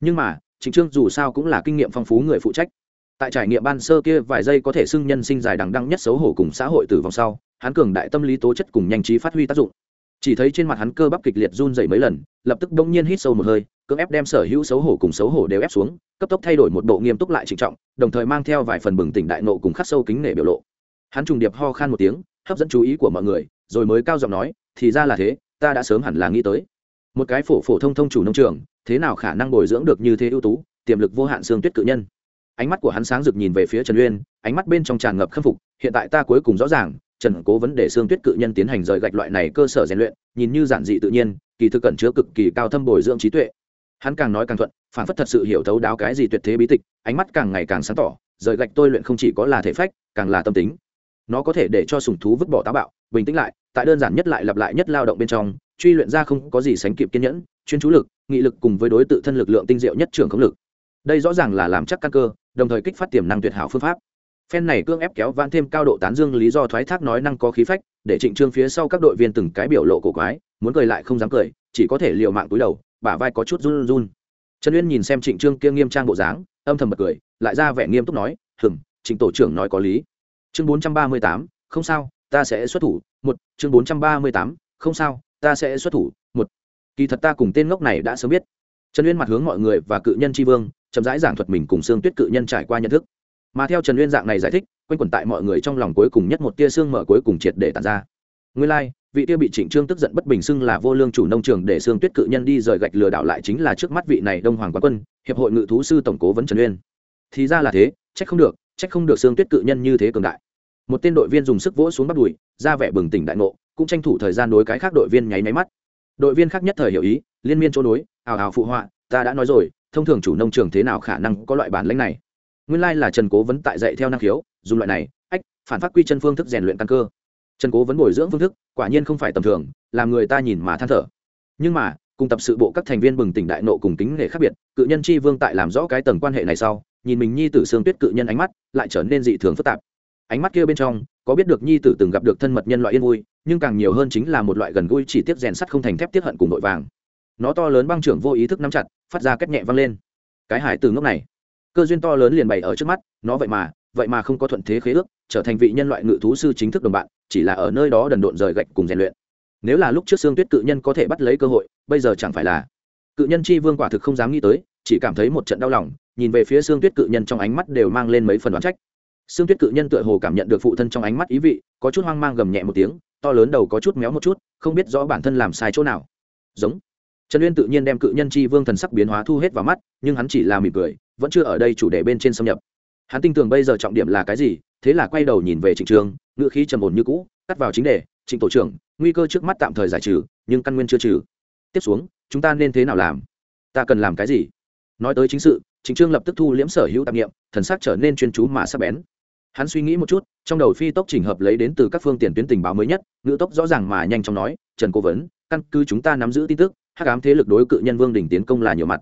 Nhưng mà, trịnh trương dù sao cũng là kinh nghiệm phong phú người phụ trách. Tại trải nghiệm ban sơ kia vài giây có thể xưng nhân sinh dài đằng đăng nhất xấu hổ cùng xã hội từ vòng sau, hắn cường đại tâm lý tố chất cùng nhanh trí phát huy tác dụng. Chỉ thấy trên mặt hắn cơ bắp kịch liệt run dậy mấy lần, lập tức bỗng nhiên hít sâu một hơi, cưỡng ép đem sở hữu xấu hổ cùng xấu hổ đều ép xuống, cấp tốc thay đổi một bộ nghiêm túc lại trịnh trọng, đồng thời mang theo vài phần bừng tỉnh đại nộ cùng khắc sâu kính nể biểu lộ hắn trùng điệp ho khan một tiếng, hấp dẫn chú ý của mọi người, rồi mới cao giọng nói, thì ra là thế, ta đã sớm hẳn là nghĩ tới. Một cái phổ phổ thông thông chủ nông trường, thế nào khả năng bồi dưỡng được như thế ưu tú, tiềm lực vô hạn xương tuyết cự nhân? Ánh mắt của hắn sáng rực nhìn về phía trần uyên, ánh mắt bên trong tràn ngập khâm phục, hiện tại ta cuối cùng rõ ràng, trần cố vấn đề xương tuyết cự nhân tiến hành rời gạch loại này cơ sở rèn luyện, nhìn như giản dị tự nhiên, kỳ thực cẩn chứa cực kỳ cao thâm bồi dưỡng trí tuệ. Hắn càng nói càng thuận phản phất thật sự hiểu thấu đáo cái gì tuyệt thế bí tịch, ánh mắt càng ngày càng sáng tỏ, rời gạch tôi luyện không chỉ có là thể phách, càng là tâm tính nó có thể để cho sùng thú vứt bỏ táo bạo, bình tĩnh lại, tại đơn giản nhất lại lặp lại nhất lao động bên trong, truy luyện ra không có gì sánh kịp kiên nhẫn, chuyên chú lực, nghị lực cùng với đối tự thân lực lượng tinh diệu nhất trường khống lực. Đây rõ ràng là làm chắc căn cơ, đồng thời kích phát tiềm năng tuyệt hảo phương pháp. Phen này cương ép kéo vãn thêm cao độ tán dương lý do thoái thác nói năng có khí phách, để trịnh trương phía sau các đội viên từng cái biểu lộ cổ quái, muốn cười lại không dám cười, chỉ có thể liều mạng túi đầu, bả vai có chút run run. Trần uyên nhìn xem trịnh trương kia nghiêm trang bộ dáng, âm thầm bật cười, lại ra vẻ nghiêm túc nói hừng trịnh tổ trưởng nói có lý chương bốn trăm ba mươi tám không sao ta sẽ xuất thủ một chương bốn trăm ba mươi tám không sao ta sẽ xuất thủ một. Kỳ thật ta cùng tên ngốc này đã sớm biết. Trần uyên mặt hướng mọi người và cự nhân tri vương chậm rãi giảng thuật mình cùng xương tuyết cự nhân trải qua nhận thức. Mà theo trần uyên dạng này giải thích quanh quẩn tại mọi người trong lòng cuối cùng nhất một tia xương mở cuối cùng triệt để tàn ra. Nguyên lai、like, vị tia bị trịnh trương tức giận bất bình xưng là vô lương chủ nông trường để xương tuyết cự nhân đi rời gạch lừa đảo lại chính là trước mắt vị này đông hoàng quán quân hiệp hội ngự thú sư tổng cố vấn trần uyên. Thì ra là thế trách không được trách không được xương tuyết cự nhân như thế cường đại một tên đội viên dùng sức vỗ xuống bắt đùi, ra vẻ bừng tỉnh đại ngộ, cũng tranh thủ thời gian đối cái khác đội viên nháy máy mắt. Đội viên khác nhất thời hiểu ý, liên miên chỗ đối, ào ào phụ họa, ta đã nói rồi, thông thường chủ nông trường thế nào khả năng có loại bản lãnh này? Nguyên lai là trần cố vấn tại dạy theo năng khiếu, dùng loại này, ách, phản phát quy chân phương thức rèn luyện căn cơ. Trần cố vấn bồi dưỡng phương thức, quả nhiên không phải tầm thường, làm người ta nhìn mà than thở. Nhưng mà, cùng tập sự bộ các thành viên bừng tỉnh đại nộ cùng tính nghề khác biệt, cự nhân tri vương tại làm rõ cái tầng quan hệ này sau, nhìn mình nhi tử xương tuyết cự nhân ánh mắt, lại trở nên dị thường phức tạp ánh mắt kia bên trong, có biết được nhi tử từng gặp được thân mật nhân loại yên vui, nhưng càng nhiều hơn chính là một loại gần gũi chỉ tiếp rèn sắt không thành thép tiết hận cùng nội vàng. Nó to lớn băng trưởng vô ý thức nắm chặt, phát ra cách nhẹ văng lên. Cái hải từ ngốc này, cơ duyên to lớn liền bày ở trước mắt, nó vậy mà vậy mà không có thuận thế khế ước, trở thành vị nhân loại ngự thú sư chính thức đồng bạn, chỉ là ở nơi đó đần độn rời gạch cùng rèn luyện. Nếu là lúc trước xương tuyết cự nhân có thể bắt lấy cơ hội, bây giờ chẳng phải là cự nhân chi vương quả thực không dám nghĩ tới, chỉ cảm thấy một trận đau lòng, nhìn về phía xương tuyết cự nhân trong ánh mắt đều mang lên mấy phần đoán trách. Sương tuyết cự nhân tựa hồ cảm nhận được phụ thân trong ánh mắt ý vị có chút hoang mang gầm nhẹ một tiếng to lớn đầu có chút méo một chút không biết rõ bản thân làm sai chỗ nào. Giống. Trần uyên tự nhiên đem cự nhân chi vương thần sắc biến hóa thu hết vào mắt nhưng hắn chỉ là mỉm cười vẫn chưa ở đây chủ đề bên trên xâm nhập. Hắn tin tưởng bây giờ trọng điểm là cái gì thế là quay đầu nhìn về trịnh trường ngữ khí trầm ổn như cũ cắt vào chính đề trịnh tổ trưởng nguy cơ trước mắt tạm thời giải trừ nhưng căn nguyên chưa trừ. Tiếp xuống chúng ta nên thế nào làm? Ta cần làm cái gì? Nói tới chính sự trịnh trương lập tức thu liễm sở hữu tạp niệm, thần sắc trở nên chuyên chú mà sắc bén hắn suy nghĩ một chút, trong đầu phi tốc chỉnh hợp lấy đến từ các phương tiện tuyến tình báo mới nhất, ngữ tốc rõ ràng mà nhanh chóng nói, trần cố vấn, căn cứ chúng ta nắm giữ tin tức, hắc ám thế lực đối cự nhân vương đỉnh tiến công là nhiều mặt.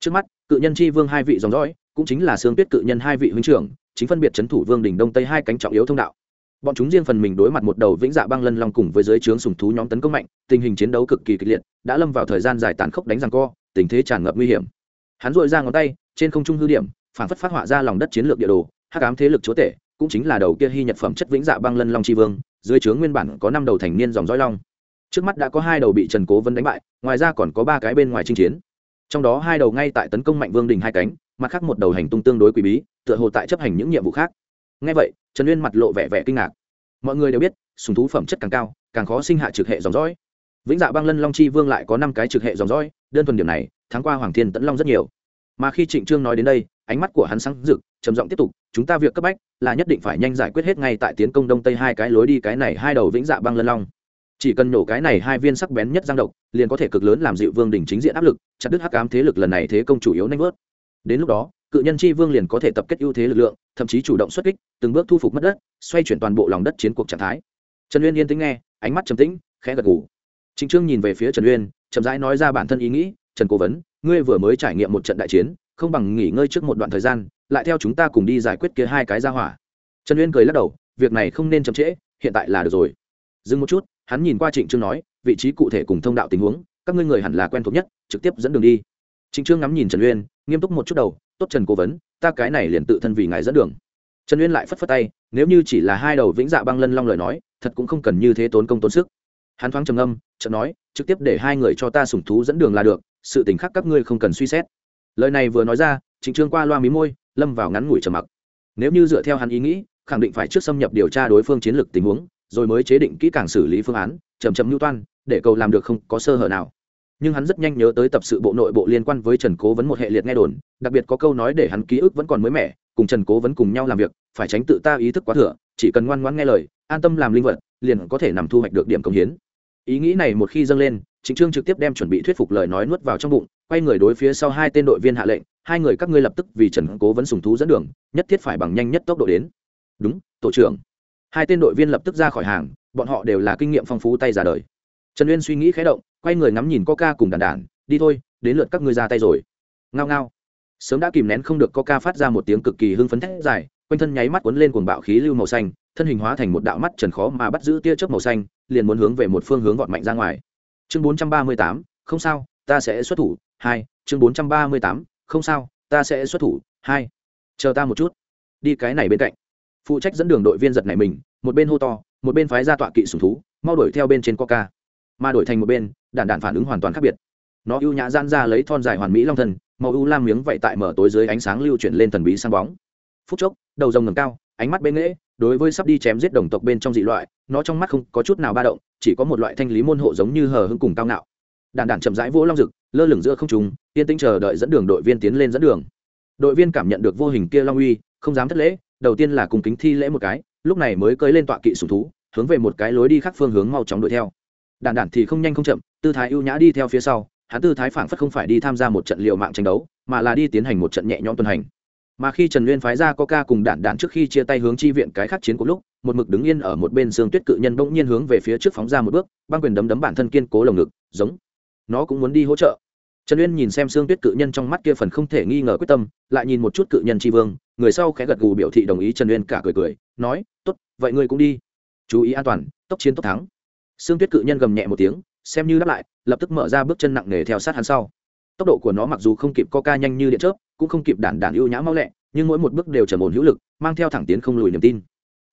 Trước mắt, cự nhân chi vương hai vị dòng dõi, cũng chính là xương tuyết cự nhân hai vị huynh trưởng, chính phân biệt c thủ vương đỉnh đông tây hai cánh trọng yếu thông đạo. Bọn chúng riêng phần mình đối mặt một đầu vĩnh dạ băng lân long cùng với giới trướng sùng thú nhóm tấn công mạnh, tình hình chiến đấu cực kỳ kịch liệt, đã lâm vào thời gian dài tàn khốc đánh rằng co, tình thế tràn ngập nguy hiểm. Hắn dội ra ngón tay, trên không trung hư điểm, phản phất phát họa ra lòng đất chiến lược địa đồ, hắc ám thế lực chúa tể cũng chính là đầu kia hy nhật phẩm chất vĩnh dạ băng lân long tri vương, dưới trướng nguyên bản có năm đầu thành niên dòng dõi long. Trước mắt đã có hai đầu bị trần cố vân đánh bại, ngoài ra còn có ba cái bên ngoài chinh chiến. Trong đó hai đầu ngay tại tấn công mạnh vương đình hai cánh, mặt khác một đầu hành tung tương đối quý bí, tựa hồ tại chấp hành những nhiệm vụ khác. Ngay vậy, trần uyên mặt lộ vẻ vẻ kinh ngạc. Mọi người đều biết, sùng thú phẩm chất càng cao, càng khó sinh hạ trực hệ dòng dõi. Vĩnh dạ băng lân long chi vương lại có năm cái trực hệ dòng dõi, đơn thuần điểm này tháng qua hoàng thiên tẫn long rất nhiều. Mà khi trịnh trương nói đến đây ánh mắt của hắn sáng rực, trầm giọng tiếp tục, chúng ta việc cấp bách là nhất định phải nhanh giải quyết hết ngay tại tiến công đông tây hai cái lối đi, cái này hai đầu vĩnh dạ băng lân long. Chỉ cần nổ cái này hai viên sắc bén nhất giang độc, liền có thể cực lớn làm dịu vương đỉnh chính diện áp lực, chặt đứt hắc ám thế lực lần này thế công chủ yếu nanh vớt. Đến lúc đó, cự nhân chi vương liền có thể tập kết ưu thế lực lượng, thậm chí chủ động xuất kích, từng bước thu phục mất đất, xoay chuyển toàn bộ lòng đất chiến cuộc trạng thái. Trần uyên yên tĩnh nghe, ánh mắt trầm tĩnh, khẽ gật gù. Trịnh trương nhìn về phía trần uyên, chậm rãi nói ra bản thân ý nghĩ, trần cố vấn, ngươi vừa mới trải nghiệm một trận đại chiến không bằng nghỉ ngơi trước một đoạn thời gian, lại theo chúng ta cùng đi giải quyết kia hai cái ra hỏa. Trần uyên cười lắc đầu, việc này không nên chậm trễ, hiện tại là được rồi. Dừng một chút, hắn nhìn qua trịnh trương nói, vị trí cụ thể cùng thông đạo tình huống, các ngươi người hẳn là quen thuộc nhất, trực tiếp dẫn đường đi. Trịnh trương ngắm nhìn trần uyên, nghiêm túc một chút đầu, tốt trần cố vấn, ta cái này liền tự thân vì ngài dẫn đường. Trần uyên lại phất phất tay, nếu như chỉ là hai đầu vĩnh dạ băng lân long lời nói, thật cũng không cần như thế tốn công tốn sức. Hắn thoáng trầm âm chợt nói, trực tiếp để hai người cho ta sủng thú dẫn đường là được, sự tình khác các ngươi không cần suy xét lời này vừa nói ra, trịnh trương qua loa mí môi, lâm vào ngắn ngủi trầm mặc. Nếu như dựa theo hắn ý nghĩ, khẳng định phải trước xâm nhập điều tra đối phương chiến lược tình huống, rồi mới chế định kỹ càng xử lý phương án chầm chầm mưu toan, để cầu làm được không có sơ hở nào. Nhưng hắn rất nhanh nhớ tới tập sự bộ nội bộ liên quan với trần cố vấn một hệ liệt nghe đồn, đặc biệt có câu nói để hắn ký ức vẫn còn mới mẻ, cùng trần cố vấn cùng nhau làm việc, phải tránh tự ta ý thức quá thừa, chỉ cần ngoan ngoãn nghe lời, an tâm làm linh vật, liền có thể nằm thu hoạch được điểm công hiến ý nghĩ này một khi dâng lên chính trương trực tiếp đem chuẩn bị thuyết phục lời nói nuốt vào trong bụng, quay người đối phía sau hai tên đội viên hạ lệnh, hai người các ngươi lập tức vì trần cố vấn sùng thú dẫn đường, nhất thiết phải bằng nhanh nhất tốc độ đến. Đúng, tổ trưởng. Hai tên đội viên lập tức ra khỏi hàng, bọn họ đều là kinh nghiệm phong phú tay ra đời. Trần uyên suy nghĩ khé động, quay người ngắm nhìn coca cùng đàn đản, đi thôi, đến lượt các ngươi ra tay rồi. Ngao ngao. Sớm đã kìm nén không được coca phát ra một tiếng cực kỳ hưng phấn thét dài, quanh thân nháy mắt cuốn lên cuồng bạo khí lưu màu xanh, thân hình hóa thành một đạo mắt trần khó mà bắt giữ tia chớp màu xanh liền muốn hướng về một phương hướng vọt mạnh ra ngoài. Chương bốn trăm ba mươi tám, không sao, ta sẽ xuất thủ, hai, chương bốn trăm ba mươi tám, không sao, ta sẽ xuất thủ, hai. Chờ ta một chút. Đi cái này bên cạnh. Phụ trách dẫn đường đội viên giật này mình, một bên hô to, một bên phái ra tọa kỵ sùng thú, mau đuổi theo bên trên coca. Mà đổi thành một bên, đạn đạn phản ứng hoàn toàn khác biệt. Nó ưu nhã gian ra lấy thon dài hoàn mỹ long thần màu ưu lam miếng vậy tại mở tối dưới ánh sáng lưu chuyển lên thần bí sang bóng. Phút chốc, đầu rồng ngầm cao ánh mắt bế nghễ, đối với sắp đi chém giết đồng tộc bên trong dị loại, nó trong mắt không có chút nào ba động, chỉ có một loại thanh lý môn hộ giống như hờ hưng cùng cao ngạo. Đàn đàn chậm rãi vỗ long rực, lơ lửng giữa không trùng yên tĩnh chờ đợi dẫn đường đội viên tiến lên dẫn đường. Đội viên cảm nhận được vô hình kia long uy, không dám thất lễ, đầu tiên là cùng kính thi lễ một cái, lúc này mới cưới lên tọa kỵ sùng thú, hướng về một cái lối đi khác phương hướng mau chóng đuổi theo. Đàn đàn thì không nhanh không chậm, tư thái ưu nhã đi theo phía sau, hắn tư thái phảng phất không phải đi tham gia một trận liệu mạng tranh đấu, mà là đi tiến hành một trận nhẹ nhõm tuần hành mà khi trần nguyên phái ra coca cùng đạn đạn trước khi chia tay hướng chi viện cái khác chiến của lúc, một mực đứng yên ở một bên xương tuyết cự nhân bỗng nhiên hướng về phía trước phóng ra một bước, băng quyền đấm đấm bản thân kiên cố lồng ngực, giống. Nó cũng muốn đi hỗ trợ. Trần uyên nhìn xem xương tuyết cự nhân trong mắt kia phần không thể nghi ngờ quyết tâm, lại nhìn một chút cự nhân tri vương, người sau khẽ gật gù biểu thị đồng ý trần uyên cả cười cười, nói t ố t vậy ngươi cũng đi. Chú ý an toàn, tốc chiến tốc thắng. Xương tuyết cự nhân gầm nhẹ một tiếng, xem như đáp lại, lập tức mở ra bước chân nặng nề theo sát hắn sau tốc độ của nó mặc dù không kịp Coca nhanh như điện chớp, cũng không kịp đản đản ưu nhã mau lẹ, nhưng mỗi một bước đều trầm ổn hữu lực, mang theo thẳng tiến không lùi niềm tin.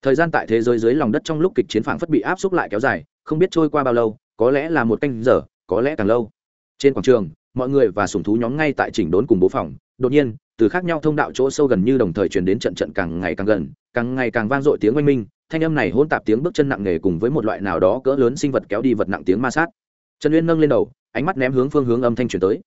Thời gian tại thế giới dưới lòng đất trong lúc kịch chiến phảng phất bị áp xúc lại kéo dài, không biết trôi qua bao lâu, có lẽ là một canh giờ, có lẽ càng lâu. Trên quảng trường, mọi người và sùng thú nhóm ngay tại chỉnh đốn cùng bố phòng, đột nhiên, từ khác nhau thông đạo chỗ sâu gần như đồng thời truyền đến trận trận càng ngày càng gần, càng ngày càng vang dội tiếng oanh minh, thanh âm này hôn tạp tiếng bước chân nặng nề cùng với một loại nào đó cỡ lớn sinh vật kéo đi vật nặng tiếng ma sát. Trần uyên nâng lên đầu, ánh mắt ném hướng phương hướng âm thanh truyền tới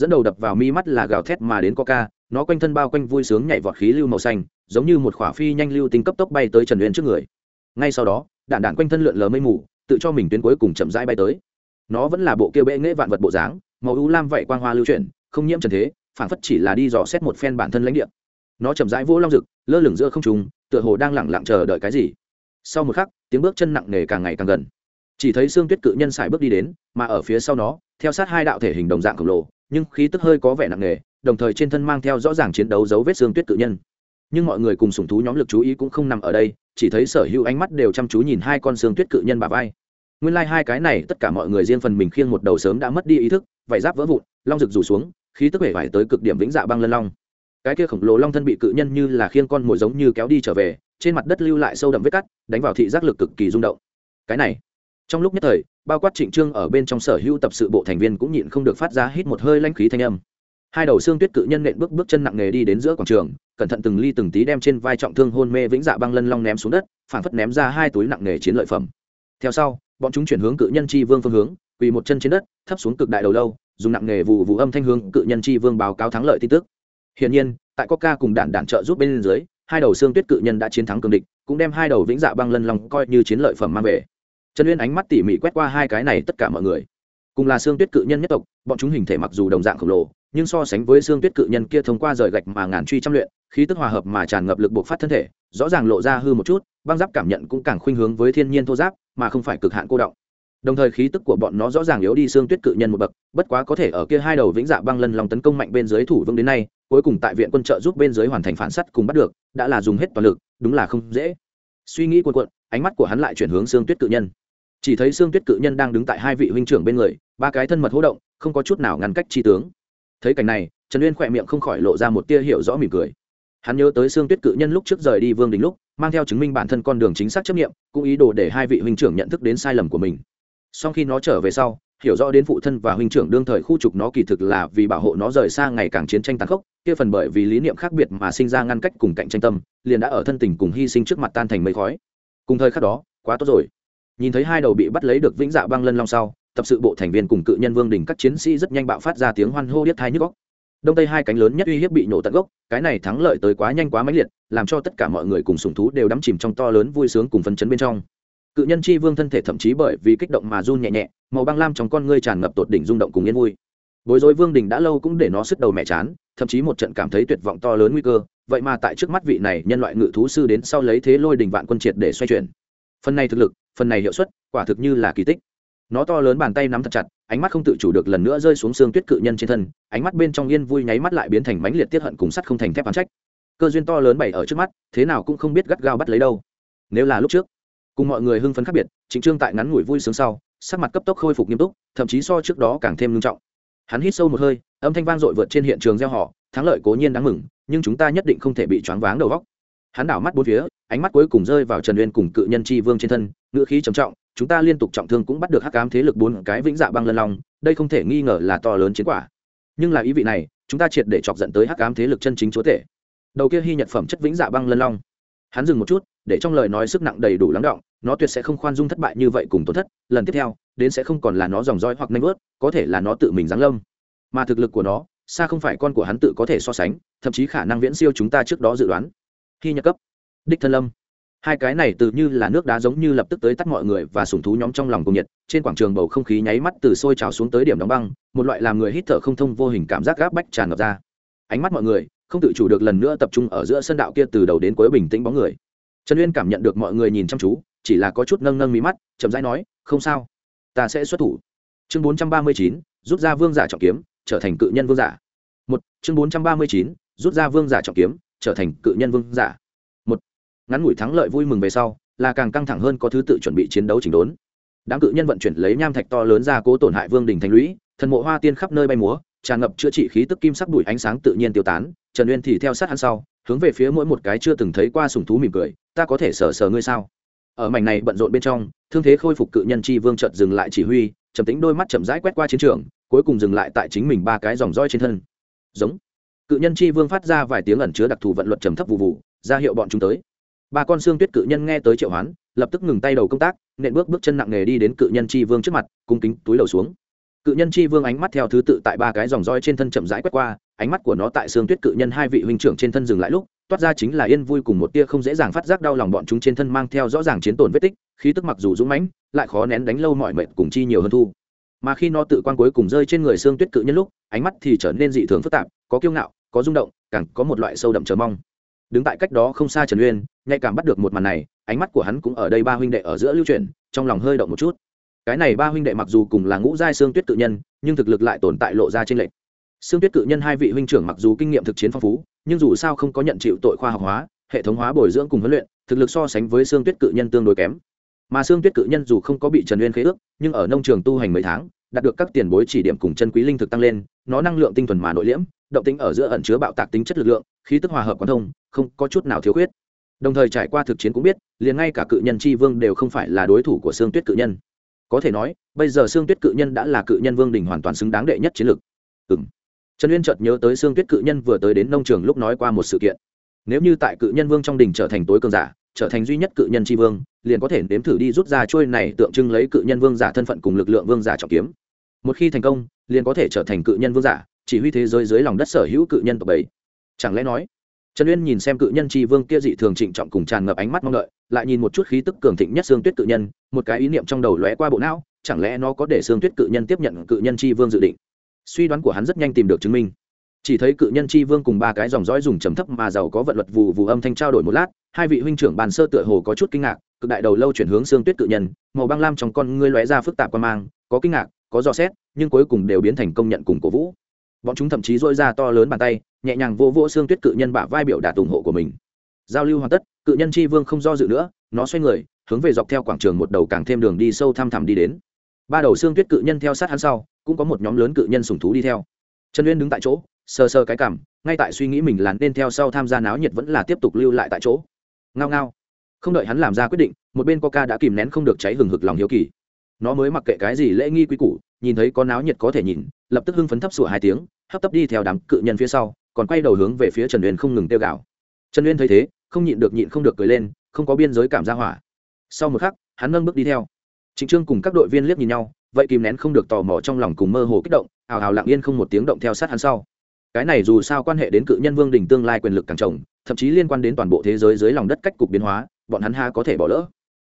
dẫn đầu đập vào mi mắt là gào thét mà đến coca, nó quanh thân bao quanh vui sướng nhảy vọt khí lưu màu xanh, giống như một khỏa phi nhanh lưu tinh cấp tốc bay tới trần uyên trước người. Ngay sau đó, đạn đạn quanh thân lượn lờ mây mù, tự cho mình tuyến cuối cùng chậm rãi bay tới. Nó vẫn là bộ kia bệ nghễ vạn vật bộ dáng, màu u lam vậy quang hoa lưu chuyển, không nhiễm trần thế phản phất chỉ là đi dò xét một phen bản thân lãnh địa. Nó chậm rãi vỗ long rực, lơ lửng giữa không trùng tựa hồ đang lẳng lặng chờ đợi cái gì. Sau một khắc, tiếng bước chân nặng nề càng ngày càng gần. Chỉ thấy xương tuyết cự nhân xài bước đi đến, mà ở phía sau nó, theo sát hai đạo thể hình đồng dạng khổng lồ nhưng khí tức hơi có vẻ nặng nề, đồng thời trên thân mang theo rõ ràng chiến đấu dấu vết xương tuyết cự nhân. Nhưng mọi người cùng sùng thú nhóm lực chú ý cũng không nằm ở đây, chỉ thấy sở hữu ánh mắt đều chăm chú nhìn hai con xương tuyết cự nhân bà vai. Nguyên lai、like、hai cái này tất cả mọi người riêng phần mình khiêng một đầu sớm đã mất đi ý thức vải giáp vỡ vụn, long rực rủ xuống, khí tức vẻ vải tới cực điểm vĩnh dạ băng lân long. Cái kia khổng lồ long thân bị cự nhân như là khiêng con mồi giống như kéo đi trở về, trên mặt đất lưu lại sâu đậm vết cắt, đánh vào thị giác lực cực kỳ rung động. Cái này trong lúc nhất thời, bao quát trịnh trương ở bên trong sở hữu tập sự bộ thành viên cũng nhịn không được phát ra hít một hơi lanh khí thanh âm. Hai đầu xương tuyết cự nhân nện bước bước chân nặng nề đi đến giữa quảng trường, cẩn thận từng ly từng tí đem trên vai trọng thương hôn mê vĩnh dạ băng lân long ném xuống đất phản phất ném ra hai túi nặng nề chiến lợi phẩm. Theo sau, bọn chúng chuyển hướng cự nhân chi vương phương hướng, quỳ một chân trên đất, thấp xuống cực đại đầu lâu, dùng nặng nề vụ vụ âm thanh hướng cự nhân chi vương báo cáo thắng lợi tin tức. Hiển nhiên, tại coca cùng đạn đạn trợ giúp bên dưới, hai đầu xương tuyết cự nhân đã chiến thắng cường địch, cũng đem hai đầu vĩnh dạ băng lân long coi như chiến lợi phẩm mang về trần uyên ánh mắt tỉ mỉ quét qua hai cái này tất cả mọi người. Cùng là xương tuyết cự nhân nhất tộc, bọn chúng hình thể mặc dù đồng dạng khổng lồ, nhưng so sánh với xương tuyết cự nhân kia thông qua rời gạch mà ngàn truy trăm luyện, khí tức hòa hợp mà tràn ngập lực bộc phát thân thể, rõ ràng lộ ra hư một chút, băng giáp cảm nhận cũng càng khuynh hướng với thiên nhiên thô giáp, mà không phải cực hạn cô động. Đồng thời khí tức của bọn nó rõ ràng yếu đi xương tuyết cự nhân một bậc, bất quá có thể ở kia hai đầu vĩnh dạ băng lân lòng tấn công mạnh bên dưới thủ vương đến nay, cuối cùng tại viện quân trợ giúp bên dưới hoàn thành phản sắt cùng bắt được, đã là dùng hết toàn lực, đúng là không dễ. Suy nghĩ cuộn cuộn, ánh mắt của hắn lại chuyển hướng xương tuyết cự nhân chỉ thấy xương tuyết cự nhân đang đứng tại hai vị huynh trưởng bên người, ba cái thân mật hỗ động, không có chút nào ngăn cách chi tướng. Thấy cảnh này, trần uyên khỏe miệng không khỏi lộ ra một tia hiểu rõ mỉm cười. Hắn nhớ tới xương tuyết cự nhân lúc trước rời đi vương đình lúc, mang theo chứng minh bản thân con đường chính xác chấp nghiệm, cũng ý đồ để hai vị huynh trưởng nhận thức đến sai lầm của mình. Sau khi nó trở về sau, hiểu rõ đến phụ thân và huynh trưởng đương thời khu trục nó kỳ thực là vì bảo hộ nó rời xa ngày càng chiến tranh tàn khốc, kia phần bởi vì lý niệm khác biệt mà sinh ra ngăn cách cùng cạnh tranh tâm, liền đã ở thân tình cùng hy sinh trước mặt tan thành mây khói. Cùng thời khắc đó, quá tốt rồi nhìn thấy hai đầu bị bắt lấy được vĩnh dạ băng lân long sau, tập sự bộ thành viên cùng cự nhân vương đình các chiến sĩ rất nhanh bạo phát ra tiếng hoan hô điếc thai nhức góc đông tây hai cánh lớn nhất uy hiếp bị nổ tận gốc, cái này thắng lợi tới quá nhanh quá mãnh liệt, làm cho tất cả mọi người cùng sùng thú đều đắm chìm trong to lớn vui sướng cùng phấn chấn bên trong. Cự nhân chi vương thân thể thậm chí bởi vì kích động mà run nhẹ nhẹ, màu băng lam trong con ngươi tràn ngập tột đỉnh rung động cùng yên vui. Bối rối vương đình đã lâu cũng để nó sức đầu mẹ chán, thậm chí một trận cảm thấy tuyệt vọng to lớn nguy cơ, vậy mà tại trước mắt vị này nhân loại ngự thú sư đến sau lấy thế lôi đình vạn quân triệt để xoay chuyển. Phần này thực lực phần này hiệu suất quả thực như là kỳ tích. Nó to lớn bàn tay nắm thật chặt, ánh mắt không tự chủ được lần nữa rơi xuống xương tuyết cự nhân trên thân, ánh mắt bên trong yên vui nháy mắt lại biến thành mãnh liệt tiết hận cùng sắt không thành thép bán trách. Cơ duyên to lớn bày ở trước mắt, thế nào cũng không biết gắt gao bắt lấy đâu. Nếu là lúc trước, cùng mọi người hưng phấn khác biệt chính trương tại ngắn ngủi vui sướng sau, sắc mặt cấp tốc khôi phục nghiêm túc, thậm chí so trước đó càng thêm nghiêm trọng. Hắn hít sâu một hơi, âm thanh vang dội vượt trên hiện trường gieo họ, thắng lợi cố nhiên đáng mừng, nhưng chúng ta nhất định không thể bị choáng váng đầu góc hắn đảo mắt bốn phía, ánh mắt cuối cùng rơi vào trần uyên cùng cự nhân tri vương trên thân, ngữ khí trầm trọng, chúng ta liên tục trọng thương cũng bắt được hắc Ám thế lực bốn cái vĩnh dạ băng lân long, đây không thể nghi ngờ là to lớn chiến quả. Nhưng là ý vị này, chúng ta triệt để chọc dẫn tới hắc Ám thế lực chân chính chúa tể. Đầu kia hy nhật phẩm chất vĩnh dạ băng lân long. Hắn dừng một chút, để trong lời nói sức nặng đầy đủ lắng động, nó tuyệt sẽ không khoan dung thất bại như vậy cùng tổn thất, lần tiếp theo, đến sẽ không còn là nó dòng roi hoặc nanh vớt, có thể là nó tự mình giáng lâm. Mà thực lực của nó, xa không phải con của hắn tự có thể so sánh, thậm chí khả năng viễn siêu chúng ta trước đó dự đoán thi nhật cấp. Đích thân lâm. Hai cái này tự như là nước đá giống như lập tức tới tắt mọi người và sùng thú nhóm trong lòng cùng nhiệt, trên quảng trường bầu không khí nháy mắt từ sôi trào xuống tới điểm đóng băng, một loại làm người hít thở không thông vô hình cảm giác gáp bách tràn ngập ra. Ánh mắt mọi người không tự chủ được lần nữa tập trung ở giữa sân đạo kia từ đầu đến cuối bình tĩnh bóng người. Trần uyên cảm nhận được mọi người nhìn chăm chú, chỉ là có chút nâng nâng mí mắt, chậm rãi nói, không sao, ta sẽ xuất thủ. Chương bốn trăm ba mươi chín, rút ra vương giả trọng kiếm, trở thành cự nhân vương giả. Một, chương bốn trăm ba mươi chín, rút ra vương giả trọng kiếm trở thành cự nhân vương giả. Một, ngắn ngủi thắng lợi vui mừng về sau, là càng căng thẳng hơn có thứ tự chuẩn bị chiến đấu chỉnh đốn. Đám cự nhân vận chuyển lấy nham thạch to lớn ra cố tổn hại vương đình thành lũy, thần mộ hoa tiên khắp nơi bay múa, tràn ngập chữa trị khí tức kim sắc đuổi ánh sáng tự nhiên tiêu tán. Trần uyên thì theo sát hắn sau, hướng về phía mỗi một cái chưa từng thấy qua sùng thú mỉm cười, ta có thể sờ sờ ngươi sao? Ở mảnh này bận rộn bên trong, thương thế khôi phục cự nhân chi vương chợt dừng lại chỉ huy, trầm tính đôi mắt chậm rãi quét qua chiến trường, cuối cùng dừng lại tại chính mình ba cái dòng roi trên thân. Giống cự nhân chi vương phát ra vài tiếng ẩn chứa đặc thù vận luật trầm thấp vụ vụ, ra hiệu bọn chúng tới. Ba con xương tuyết cự nhân nghe tới triệu hoán, lập tức ngừng tay đầu công tác, nện bước bước chân nặng nề đi đến cự nhân chi vương trước mặt, cung kính túi đầu xuống. Cự nhân chi vương ánh mắt theo thứ tự tại ba cái dòng roi trên thân chậm rãi quét qua, ánh mắt của nó tại xương tuyết cự nhân hai vị huynh trưởng trên thân dừng lại lúc, toát ra chính là yên vui cùng một tia không dễ dàng phát giác đau lòng bọn chúng trên thân mang theo rõ ràng chiến tổn vết tích, khí tức mặc dù dũng mãnh, lại khó nén đánh lâu mọi mệt cùng chi nhiều hơn thu. Mà khi nó tự quan cuối cùng rơi trên người xương tuyết cự nhân lúc, ánh mắt thì trở nên dị thường phức tạp, có kiêu ngạo có rung động, càng có một loại sâu đậm chờ mong. Đứng tại cách đó không xa trần uyên, nhạy cảm bắt được một màn này, ánh mắt của hắn cũng ở đây ba huynh đệ ở giữa lưu truyền trong lòng hơi động một chút. Cái này ba huynh đệ mặc dù cùng là ngũ giai xương tuyết tự nhân, nhưng thực lực lại tồn tại lộ ra trên lệnh xương tuyết tự nhân hai vị huynh trưởng mặc dù kinh nghiệm thực chiến phong phú, nhưng dù sao không có nhận chịu tội khoa học hóa, hệ thống hóa bồi dưỡng cùng huấn luyện, thực lực so sánh với xương tuyết cự nhân tương đối kém. Mà xương tuyết cự nhân dù không có bị trần uyên khế ước, nhưng ở nông trường tu hành mấy tháng đạt được các tiền bối chỉ điểm cùng chân quý linh thực tăng lên, nó năng lượng tinh thuần mà nội liễm, động tính ở giữa ẩn chứa bạo tạc tính chất lực lượng, khí tức hòa hợp quan thông, không có chút nào thiếu khuyết. Đồng thời trải qua thực chiến cũng biết, liền ngay cả cự nhân tri vương đều không phải là đối thủ của xương tuyết cự nhân. Có thể nói, bây giờ xương tuyết cự nhân đã là cự nhân vương đình hoàn toàn xứng đáng đệ nhất chiến lược. Ừ trần uyên chợt nhớ tới xương tuyết cự nhân vừa tới đến nông trường lúc nói qua một sự kiện. Nếu như tại cự nhân vương trong đình trở thành tối cường giả trở thành duy nhất cự nhân tri vương, liền có thể nếm thử đi rút ra trôi này tượng trưng lấy cự nhân vương giả thân phận cùng lực lượng vương giả trọng kiếm. Một khi thành công, liền có thể trở thành cự nhân vương giả, chỉ huy thế giới dưới lòng đất sở hữu cự nhân tộc bảy chẳng lẽ nói, trần uyên nhìn xem cự nhân tri vương kia dị thường trịnh trọng cùng tràn ngập ánh mắt mong đợi, lại nhìn một chút khí tức cường thịnh nhất xương tuyết cự nhân, một cái ý niệm trong đầu lóe qua bộ não, chẳng lẽ nó có để xương tuyết cự nhân tiếp nhận cự nhân tri vương dự định? Suy đoán của hắn rất nhanh tìm được chứng minh chỉ thấy cự nhân chi vương cùng ba cái dòng dõi dùng trầm thấp mà giàu có vận luật vù vù âm thanh trao đổi một lát, hai vị huynh trưởng bàn sơ tựa hồ có chút kinh ngạc, cực đại đầu lâu chuyển hướng xương tuyết cự nhân, màu băng lam trong con ngươi lóe ra phức tạp qua mang, có kinh ngạc, có dò xét, nhưng cuối cùng đều biến thành công nhận cùng cổ vũ. Bọn chúng thậm chí dỗi ra to lớn bàn tay, nhẹ nhàng vô vô xương tuyết cự nhân bả vai biểu đạt ủng hộ của mình. Giao lưu hoàn tất, cự nhân chi vương không do dự nữa, nó xoay người, hướng về dọc theo quảng trường một đầu càng thêm đường đi sâu thăm thẳm đi đến. Ba đầu xương tuyết cự nhân theo sát hắn sau, cũng có một nhóm lớn cự nhân sùng thú đi theo. Trần uyên đứng tại chỗ sờ sờ cái cảm, ngay tại suy nghĩ mình là nên theo sau tham gia náo nhiệt vẫn là tiếp tục lưu lại tại chỗ. Ngao ngao. Không đợi hắn làm ra quyết định, một bên coca đã kìm nén không được cháy hừng hực lòng hiếu kỳ. Nó mới mặc kệ cái gì lễ nghi quy củ, nhìn thấy có náo nhiệt có thể nhìn, lập tức hưng phấn thấp sủa hai tiếng, hấp tấp đi theo đám cự nhân phía sau, còn quay đầu hướng về phía trần uyên không ngừng tiêu gạo trần uyên thấy thế, không nhịn được nhịn không được cười lên, không có biên giới cảm ra hỏa. Sau một khắc, hắn nâng bước đi theo. Trịnh trương cùng các đội viên liếc nhìn nhau, vậy kìm nén không được tò mò trong lòng cùng mơ hồ kích động hào hào lặng yên không một tiếng động theo sát hắn sau cái này dù sao quan hệ đến cự nhân vương đình tương lai quyền lực càng trồng thậm chí liên quan đến toàn bộ thế giới dưới lòng đất cách cục biến hóa, bọn hắn ha có thể bỏ lỡ.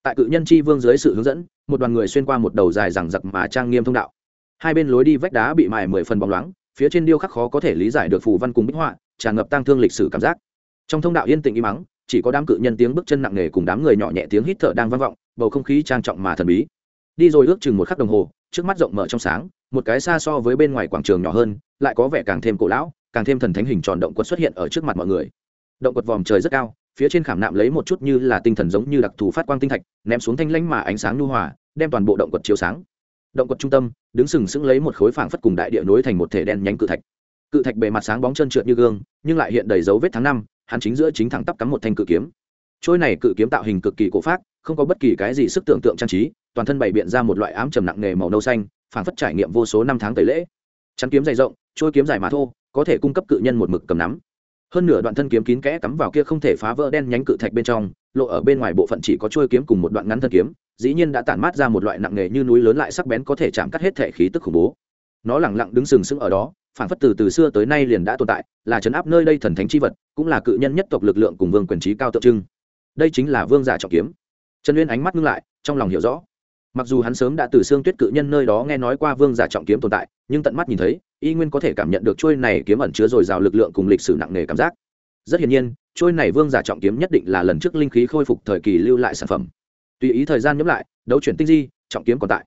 Tại cự nhân chi vương dưới sự hướng dẫn, một đoàn người xuyên qua một đầu dài rằng giặc mà trang nghiêm thông đạo. Hai bên lối đi vách đá bị mài mười phần bóng loáng, phía trên điêu khắc khó có thể lý giải được phù văn cùng bích họa, tràn ngập tăng thương lịch sử cảm giác. Trong thông đạo yên tĩnh im mắng chỉ có đám cự nhân tiếng bước chân nặng nề cùng đám người nhỏ nhẹ tiếng hít thở đang vang vọng, bầu không khí trang trọng mà thần bí. Đi rồi ước chừng một khắc đồng hồ, trước mắt rộng mở trong sáng một cái xa so với bên ngoài quảng trường nhỏ hơn, lại có vẻ càng thêm cổ lão, càng thêm thần thánh hình tròn động quật xuất hiện ở trước mặt mọi người. Động quật vòm trời rất cao, phía trên khảm nạm lấy một chút như là tinh thần giống như đặc thù phát quang tinh thạch, ném xuống thanh lãnh mà ánh sáng nhu hòa, đem toàn bộ động quật chiếu sáng. Động quật trung tâm, đứng sừng sững lấy một khối phảng phất cùng đại địa nối thành một thể đen nhánh cự thạch. Cự thạch bề mặt sáng bóng chân trượt như gương, nhưng lại hiện đầy dấu vết tháng năm, hắn chính giữa chính thẳng tắp cắm một thanh cự kiếm. Trôi này cự kiếm tạo hình cực kỳ cổ phát không có bất kỳ cái gì sức tưởng tượng trang trí, toàn thân bày biện ra một loại ám trầm nặng nề màu nâu xanh phảng phất trải nghiệm vô số năm tháng tẩy lễ. Chắn kiếm dày rộng, trôi kiếm dài mà thô, có thể cung cấp cự nhân một mực cầm nắm. Hơn nửa đoạn thân kiếm kín kẽ cắm vào kia không thể phá vỡ đen nhánh cự thạch bên trong, lộ ở bên ngoài bộ phận chỉ có trôi kiếm cùng một đoạn ngắn thân kiếm, dĩ nhiên đã tản mát ra một loại nặng nghề như núi lớn lại sắc bén có thể chạm cắt hết thể khí tức khủng bố. Nó lẳng lặng đứng sừng sững ở đó phản phất từ từ xưa tới nay liền đã tồn tại, là chấn áp nơi đây thần thánh chi vật, cũng là cự nhân nhất tộc lực lượng cùng vương quyền trí cao tượng trưng. Đây chính là vương giả trọng kiếm. Trần uyên ánh mắt ngưng lại, trong lòng hiểu rõ mặc dù hắn sớm đã từ xương tuyết cự nhân nơi đó nghe nói qua vương giả trọng kiếm tồn tại, nhưng tận mắt nhìn thấy, y nguyên có thể cảm nhận được trôi này kiếm ẩn chứa dồi dào lực lượng cùng lịch sử nặng nề cảm giác. Rất hiển nhiên, trôi này vương giả trọng kiếm nhất định là lần trước linh khí khôi phục thời kỳ lưu lại sản phẩm. Tùy ý thời gian nhấp lại, đấu chuyển tinh di, trọng kiếm còn tại.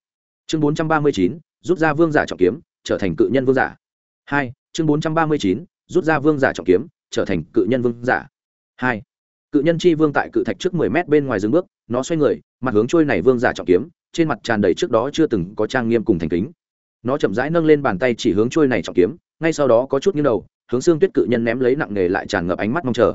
Chương bốn trăm ba mươi chín, rút ra vương giả trọng kiếm, trở thành cự nhân vương giả. Hai, chương bốn trăm ba mươi chín, rút ra vương giả trọng kiếm, trở thành cự nhân vương giả. Hai, cự nhân chi vương tại cự thạch trước mười mét bên ngoài dừng bước, nó xoay người, mặt hướng trôi này vương giả trọng kiếm trên mặt tràn đầy trước đó chưa từng có trang nghiêm cùng thành kính. Nó chậm rãi nâng lên bàn tay chỉ hướng trôi này trọng kiếm, ngay sau đó có chút nghiêng đầu, hướng xương tuyết cự nhân ném lấy nặng nề lại tràn ngập ánh mắt mong chờ.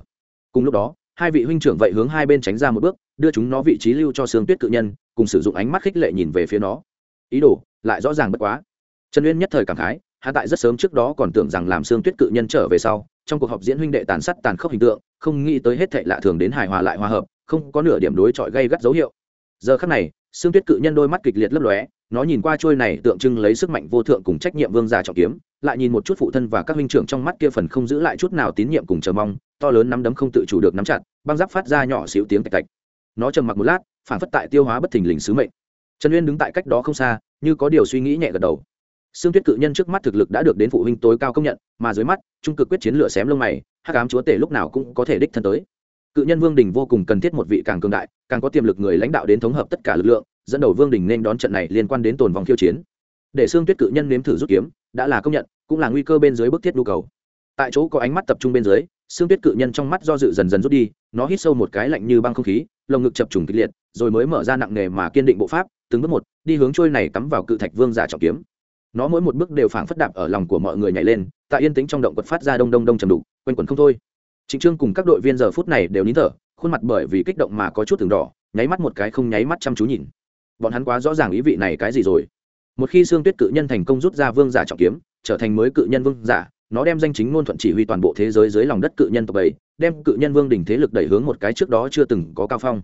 Cùng lúc đó, hai vị huynh trưởng vậy hướng hai bên tránh ra một bước, đưa chúng nó vị trí lưu cho xương tuyết cự nhân, cùng sử dụng ánh mắt khích lệ nhìn về phía nó. Ý đồ, lại rõ ràng bất quá. Trần uyên nhất thời cảm khái hạ tại rất sớm trước đó còn tưởng rằng làm xương tuyết cự nhân trở về sau, trong cuộc họp diễn huynh đệ tàn sát tàn khốc hình tượng, không nghĩ tới hết thệ lạ thường đến hài hòa lại hòa hợp, không có nửa điểm đối chọi gây gắt dấu hiệu. Giờ khắc này xương tuyết cự nhân đôi mắt kịch liệt lấp lóe, nó nhìn qua trôi này tượng trưng lấy sức mạnh vô thượng cùng trách nhiệm vương già trọng kiếm, lại nhìn một chút phụ thân và các huynh trưởng trong mắt kia phần không giữ lại chút nào tín nhiệm cùng chờ mong, to lớn nắm đấm không tự chủ được nắm chặt, băng giáp phát ra nhỏ xíu tiếng tạch tạch. Nó trầm mặc một lát, phản phất tại tiêu hóa bất thình lình sứ mệnh. Trần uyên đứng tại cách đó không xa, như có điều suy nghĩ nhẹ gật đầu. Xương tuyết cự nhân trước mắt thực lực đã được đến phụ huynh tối cao công nhận, mà dưới mắt, trung cực quyết chiến lửa xém lông mày, hắc ám chúa tể lúc nào cũng có thể đích thân tới cự nhân vương đình vô cùng cần thiết một vị càng cường đại, càng có tiềm lực người lãnh đạo đến thống hợp tất cả lực lượng, dẫn đầu vương đình nên đón trận này liên quan đến tồn vòng khiêu chiến. Để xương tuyết cự nhân nếm thử rút kiếm, đã là công nhận, cũng là nguy cơ bên dưới bức thiết nhu cầu. Tại chỗ có ánh mắt tập trung bên dưới xương tuyết cự nhân trong mắt do dự dần dần rút đi, nó hít sâu một cái lạnh như băng không khí, lồng ngực chập trùng kịch liệt, rồi mới mở ra nặng nề mà kiên định bộ pháp, từng bước một, đi hướng trôi này cắm vào cự thạch vương giả trọng kiếm. Nó mỗi một bước đều phảng phất đạp ở lòng của mọi người nhảy lên, tại yên tĩnh trong động quật phát ra đông đông đông trầm đục, quanh quẩn không thôi trịnh trương cùng các đội viên giờ phút này đều nín thở, khuôn mặt bởi vì kích động mà có chút từng đỏ, nháy mắt một cái không nháy mắt chăm chú nhìn. Bọn hắn quá rõ ràng ý vị này cái gì rồi. Một khi Sương tuyết cự nhân thành công rút ra vương giả trọng kiếm, trở thành mới cự nhân vương giả, nó đem danh chính ngôn thuận chỉ huy toàn bộ thế giới dưới lòng đất cự nhân tộc bảy, đem cự nhân vương đỉnh thế lực đẩy hướng một cái trước đó chưa từng có cao phong.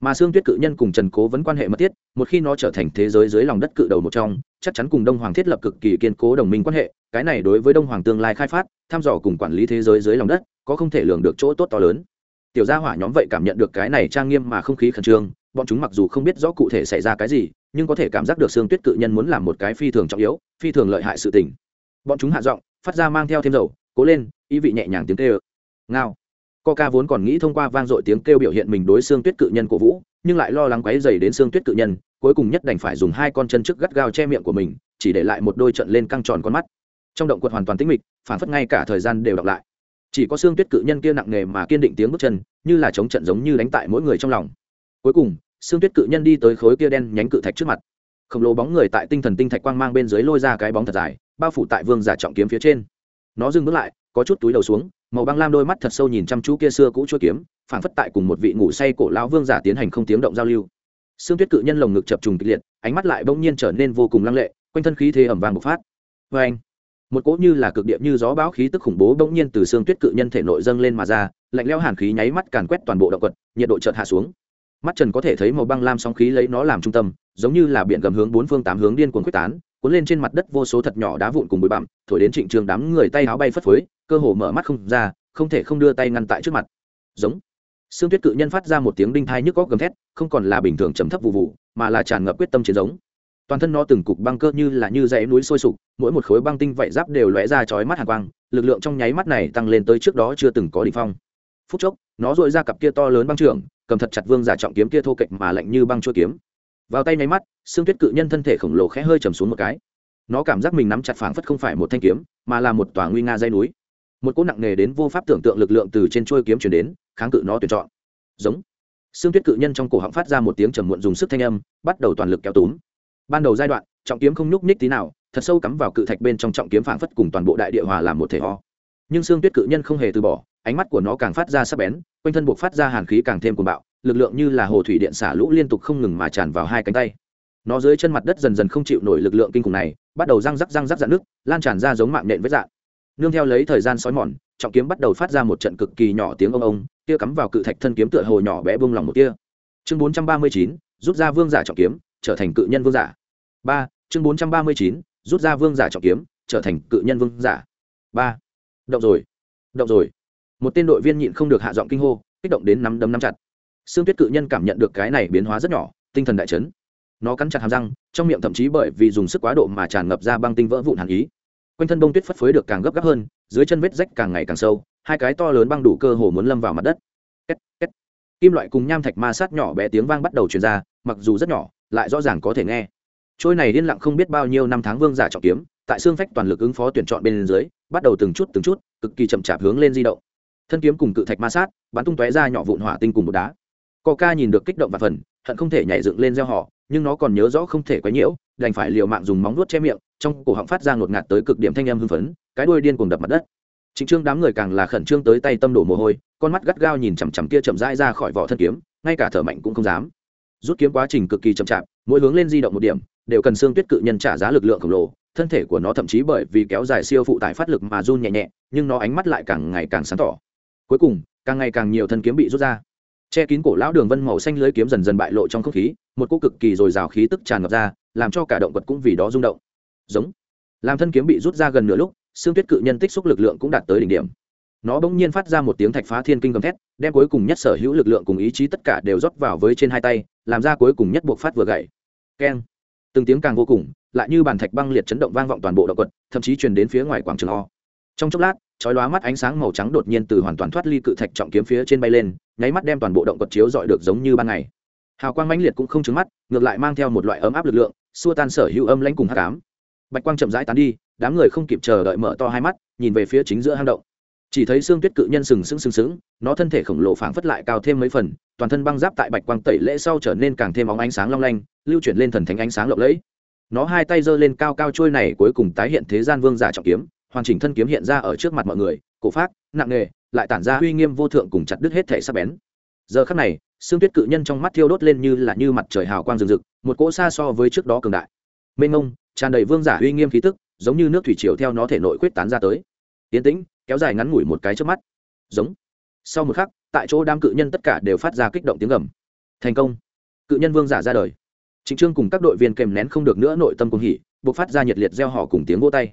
Mà Sương tuyết cự nhân cùng trần cố vẫn quan hệ mật thiết, một khi nó trở thành thế giới dưới lòng đất cự đầu một trong, chắc chắn cùng đông hoàng thiết lập cực kỳ kiên cố đồng minh quan hệ, cái này đối với đông hoàng tương lai khai phát tham dò cùng quản lý thế giới dưới lòng đất có không thể lường được chỗ tốt to lớn tiểu gia hỏa nhóm vậy cảm nhận được cái này trang nghiêm mà không khí khẩn trương bọn chúng mặc dù không biết rõ cụ thể xảy ra cái gì nhưng có thể cảm giác được xương tuyết cự nhân muốn làm một cái phi thường trọng yếu phi thường lợi hại sự tình bọn chúng hạ giọng phát ra mang theo thêm dầu cố lên ý vị nhẹ nhàng tiếng kêu ngao Coca vốn còn nghĩ thông qua vang dội tiếng kêu biểu hiện mình đối xương tuyết cự nhân cổ vũ, nhưng lại lo lắng quấy dày đến xương tuyết cự nhân, cuối cùng nhất đành phải dùng hai con chân trước gắt gao che miệng của mình, chỉ để lại một đôi trận lên căng tròn con mắt. Trong động quật hoàn toàn tĩnh mịch, phản phất ngay cả thời gian đều đọc lại. Chỉ có xương tuyết cự nhân kia nặng nề mà kiên định tiếng bước chân, như là chống trận giống như đánh tại mỗi người trong lòng. Cuối cùng, xương tuyết cự nhân đi tới khối kia đen nhánh cự thạch trước mặt. Khổng lồ bóng người tại tinh thần tinh thạch quang mang bên dưới lôi ra cái bóng thật dài, bao phủ tại vương giả trọng kiếm phía trên. Nó dừng bước lại, có chút túi đầu xuống, màu băng lam đôi mắt thật sâu nhìn chăm chú kia xưa cũ chua kiếm phảng phất tại cùng một vị ngủ say cổ lão vương giả tiến hành không tiếng động giao lưu xương tuyết cự nhân lồng ngực chập trùng kịch liệt ánh mắt lại bỗng nhiên trở nên vô cùng lăng lệ quanh thân khí thế ẩm vàng bộc phát vê anh một cỗ như là cực điệp như gió bão khí tức khủng bố bỗng nhiên từ xương tuyết cự nhân thể nội dâng lên mà ra, lạnh lẽo hàn khí nháy mắt càn quét toàn bộ động quật, nhiệt độ chợt hạ xuống. Mắt trần có thể thấy màu băng lam sóng khí lấy nó làm trung tâm, giống như là biển gầm hướng bốn phương tám hướng điên cuồng quyết tán, cuốn lên trên mặt đất vô số thật nhỏ đá vụn cùng bụi bặm, thổi đến trịnh trường đám người tay áo bay phất phới, cơ hồ mở mắt không ra, không thể không đưa tay ngăn tại trước mặt. Giống. Xương tuyết cự nhân phát ra một tiếng đinh thai nhức góc gầm thét, không còn là bình thường chấm thấp vụ vụ, mà là tràn ngập quyết tâm chiến giống toàn thân nó từng cục băng cơ như là như dãy núi sôi sục, mỗi một khối băng tinh vậy giáp đều lóe ra chói mắt hàng quang, lực lượng trong nháy mắt này tăng lên tới trước đó chưa từng có đỉnh phong. Phút chốc, nó dội ra cặp kia to lớn băng trưởng, cầm thật chặt vương giả trọng kiếm kia thô kệch mà lạnh như băng chuôi kiếm. Vào tay nháy mắt, xương tuyết cự nhân thân thể khổng lồ khẽ hơi trầm xuống một cái. Nó cảm giác mình nắm chặt phảng phất không phải một thanh kiếm, mà là một tòa nguy nga dây núi. Một cỗ nặng nề đến vô pháp tưởng tượng lực lượng từ trên trôi kiếm chuyển đến, kháng cự nó tuyển chọn. Giống. Xương tuyết cự nhân trong cổ họng phát ra một tiếng trầm muộn dùng sức thanh âm, bắt đầu toàn lực kéo túm ban đầu giai đoạn, trọng kiếm không nhúc nhích tí nào, thật sâu cắm vào cự thạch bên trong trọng kiếm phảng phất cùng toàn bộ đại địa hòa làm một thể ho. Nhưng xương tuyết cự nhân không hề từ bỏ, ánh mắt của nó càng phát ra sắc bén, quanh thân buộc phát ra hàn khí càng thêm cuồng bạo, lực lượng như là hồ thủy điện xả lũ liên tục không ngừng mà tràn vào hai cánh tay. Nó dưới chân mặt đất dần dần không chịu nổi lực lượng kinh khủng này, bắt đầu răng rắc răng rắc dạn nước lan tràn ra giống mạng nện với dạng nương theo lấy thời gian sói mòn, trọng kiếm bắt đầu phát ra một trận cực kỳ nhỏ tiếng ông ông, kia cắm vào cự thạch thân kiếm tựa hồ nhỏ bé buông lòng một kia. Chương bốn trăm ba mươi chín, rút ra vương giả trọng kiếm trở thành cự nhân vương giả. Ba chương bốn trăm ba mươi chín rút ra vương giả trọng kiếm trở thành cự nhân vương giả. Ba động rồi động rồi. Một tên đội viên nhịn không được hạ giọng kinh hô kích động đến nắm đấm nắm chặt. Xương tuyết cự nhân cảm nhận được cái này biến hóa rất nhỏ tinh thần đại chấn. Nó cắn chặt hàm răng trong miệng thậm chí bởi vì dùng sức quá độ mà tràn ngập ra băng tinh vỡ vụn hàn ý. Quanh thân bông tuyết phất phới được càng gấp gáp hơn dưới chân vết rách càng ngày càng sâu hai cái to lớn băng đủ cơ hồ muốn lâm vào mặt đất. Két, két. kim loại cùng nham thạch ma sát nhỏ bé tiếng vang bắt đầu truyền ra mặc dù rất nhỏ lại rõ ràng có thể nghe. Trôi này yên lặng không biết bao nhiêu năm tháng vương giả trọng kiếm, tại xương phách toàn lực ứng phó tuyển chọn bên dưới, bắt đầu từng chút từng chút, cực kỳ chậm chạp hướng lên di động. Thân kiếm cùng cự thạch ma sát, bắn tung tóe ra nhỏ vụn hỏa tinh cùng một đá. Co ca nhìn được kích động và phần, hận không thể nhảy dựng lên gieo họ, nhưng nó còn nhớ rõ không thể quấy nhiễu, đành phải liều mạng dùng móng nuốt che miệng, trong cổ họng phát ra ngột ngạt tới cực điểm thanh âm hưng phấn, cái đuôi điên cuồng đập mặt đất. Chính trương đám người càng là khẩn trương tới tay tâm đổ mồ hôi, con mắt gắt gao nhìn chằm chằm kia chậm rãi ra khỏi vỏ thân kiếm, ngay cả thở mạnh cũng không dám rút kiếm quá trình cực kỳ chậm chạp, mỗi hướng lên di động một điểm, đều cần xương tuyết cự nhân trả giá lực lượng khổng lồ. Thân thể của nó thậm chí bởi vì kéo dài siêu phụ tải phát lực mà run nhẹ nhẹ, nhưng nó ánh mắt lại càng ngày càng sáng tỏ. Cuối cùng, càng ngày càng nhiều thân kiếm bị rút ra. Che kín cổ lão đường vân màu xanh lưới kiếm dần dần bại lộ trong không khí, một cô cực kỳ dồi dào khí tức tràn ngập ra, làm cho cả động vật cũng vì đó rung động. Giống. Làm thân kiếm bị rút ra gần nửa lúc, xương tuyết cự nhân tích xúc lực lượng cũng đạt tới đỉnh điểm nó bỗng nhiên phát ra một tiếng thạch phá thiên kinh gầm thét, đem cuối cùng nhất sở hữu lực lượng cùng ý chí tất cả đều rót vào với trên hai tay, làm ra cuối cùng nhất buộc phát vừa gậy. Keng. Từng tiếng càng vô cùng, lại như bàn thạch băng liệt chấn động vang vọng toàn bộ động quật, thậm chí truyền đến phía ngoài quảng trường o. Trong chốc lát, chói lóa mắt ánh sáng màu trắng đột nhiên từ hoàn toàn thoát ly cự thạch trọng kiếm phía trên bay lên, nháy mắt đem toàn bộ động quật chiếu dọi được giống như ban ngày. Hào quang mãnh liệt cũng không trứng mắt, ngược lại mang theo một loại ấm áp lực lượng, xua tan sở hữu âm lãnh cùng hát cám bạch quang chậm rãi tán đi, đám người không kịp chờ đợi mở to hai mắt, nhìn về phía chính giữa hang động chỉ thấy xương tuyết cự nhân sừng sững sừng sững, nó thân thể khổng lồ phảng phất lại cao thêm mấy phần, toàn thân băng giáp tại bạch quang tẩy lễ sau trở nên càng thêm óng ánh sáng long lanh, lưu chuyển lên thần thánh ánh sáng lộng lẫy. Nó hai tay giơ lên cao cao trôi này cuối cùng tái hiện thế gian vương giả trọng kiếm, hoàn chỉnh thân kiếm hiện ra ở trước mặt mọi người, cổ phát nặng nề, lại tản ra uy nghiêm vô thượng cùng chặt đứt hết thể sắc bén. Giờ khắc này, xương tuyết cự nhân trong mắt thiêu đốt lên như là như mặt trời hào quang rực rực, một cỗ xa so với trước đó cường đại. Mênh ngông tràn đầy vương giả uy nghiêm khí tức, giống như nước thủy triều theo nó thể nội quyết tán ra tới. Tiến tĩnh kéo dài ngắn ngủi một cái trước mắt. Giống. Sau một khắc, tại chỗ đám cự nhân tất cả đều phát ra kích động tiếng gầm. Thành công. Cự nhân vương giả ra đời. Chính trương cùng các đội viên kèm nén không được nữa nội tâm cùng hỉ, buộc phát ra nhiệt liệt gieo họ cùng tiếng vỗ tay.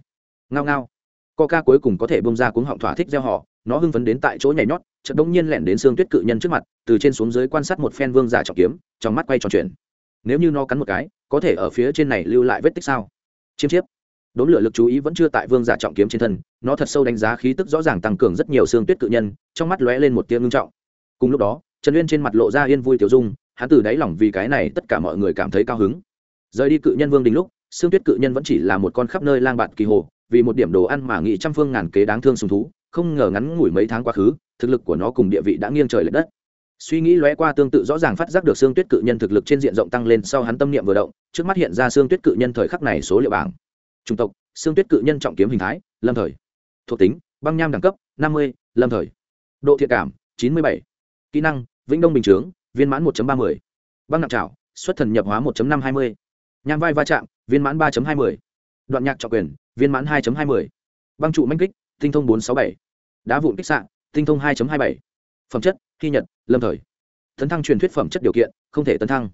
Ngao ngao. Co ca cuối cùng có thể bông ra cuống họng thỏa thích gieo họ, nó hưng phấn đến tại chỗ nhảy nhót, chợt đông nhiên lẻn đến xương tuyết cự nhân trước mặt, từ trên xuống dưới quan sát một phen vương giả trọng kiếm, trong mắt quay tròn chuyển. nếu như nó cắn một cái, có thể ở phía trên này lưu lại vết tích sao? Chiêm chiếp đốn lửa lực chú ý vẫn chưa tại vương giả trọng kiếm trên thân, nó thật sâu đánh giá khí tức rõ ràng tăng cường rất nhiều xương tuyết cự nhân, trong mắt lóe lên một tia ngưng trọng. Cùng lúc đó, trần uyên trên mặt lộ ra yên vui tiểu dung, hắn từ đáy lòng vì cái này tất cả mọi người cảm thấy cao hứng. Rời đi cự nhân vương đình lúc, xương tuyết cự nhân vẫn chỉ là một con khắp nơi lang bạt kỳ hồ, vì một điểm đồ ăn mà nghị trăm phương ngàn kế đáng thương sùng thú, không ngờ ngắn ngủi mấy tháng quá khứ, thực lực của nó cùng địa vị đã nghiêng trời lệch đất. Suy nghĩ lóe qua tương tự rõ ràng phát giác được xương tuyết cự nhân thực lực trên diện rộng tăng lên sau hắn tâm niệm vừa động, trước mắt hiện ra xương tuyết cự nhân thời khắc này số liệu bảng chủng tộc, xương tuyết cự nhân trọng kiếm hình thái, lâm thời. Thuộc tính, băng nham đẳng cấp, năm mươi, lâm thời. Độ thiện cảm, chín mươi bảy. Kỹ năng, vĩnh đông bình chướng, viên mãn một ba mươi. Băng nặng trào xuất thần nhập hóa một năm hai mươi. Nham vai va chạm, viên mãn ba hai mươi. Đoạn nhạc trọng quyền, viên mãn hai hai mươi. Băng trụ manh kích, tinh thông bốn sáu bảy. Đá vụn kích sạn tinh thông hai hai bảy. Phẩm chất, khi nhật, lâm thời. Tấn thăng truyền thuyết phẩm chất điều kiện, không thể tấn thăng.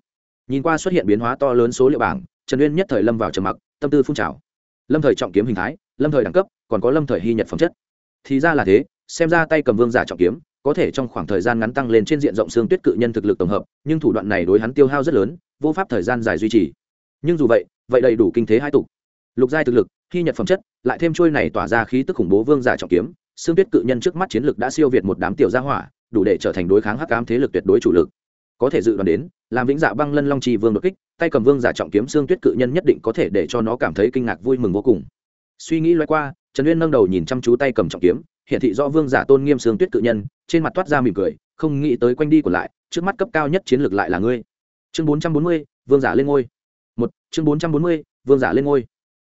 Nhìn qua xuất hiện biến hóa to lớn số liệu bảng, trần uyên nhất thời lâm vào trầm mặc, tâm tư phun trào lâm thời trọng kiếm hình thái, lâm thời đẳng cấp, còn có lâm thời hy nhật phẩm chất. Thì ra là thế, xem ra tay cầm vương giả trọng kiếm, có thể trong khoảng thời gian ngắn tăng lên trên diện rộng xương tuyết cự nhân thực lực tổng hợp, nhưng thủ đoạn này đối hắn tiêu hao rất lớn, vô pháp thời gian dài duy trì. Nhưng dù vậy vậy đầy đủ kinh thế hai tục. Lục giai thực lực, hy nhật phẩm chất, lại thêm trôi này tỏa ra khí tức khủng bố vương giả trọng kiếm, xương tuyết cự nhân trước mắt chiến lực đã siêu việt một đám tiểu gia hỏa, đủ để trở thành đối kháng hắc ám thế lực tuyệt đối chủ lực có thể dự đoán đến, làm vĩnh dạ băng lân long trì vương đột kích, tay cầm vương giả trọng kiếm xương tuyết cự nhân nhất định có thể để cho nó cảm thấy kinh ngạc vui mừng vô cùng. Suy nghĩ loay qua, trần uyên nâng đầu nhìn chăm chú tay cầm trọng kiếm hiện thị do vương giả tôn nghiêm xương tuyết cự nhân, trên mặt toát ra mỉm cười, không nghĩ tới quanh đi còn lại, trước mắt cấp cao nhất chiến lược lại là ngươi. Chương bốn trăm bốn mươi, vương giả lên ngôi. Một, chương bốn trăm bốn mươi, vương giả lên ngôi.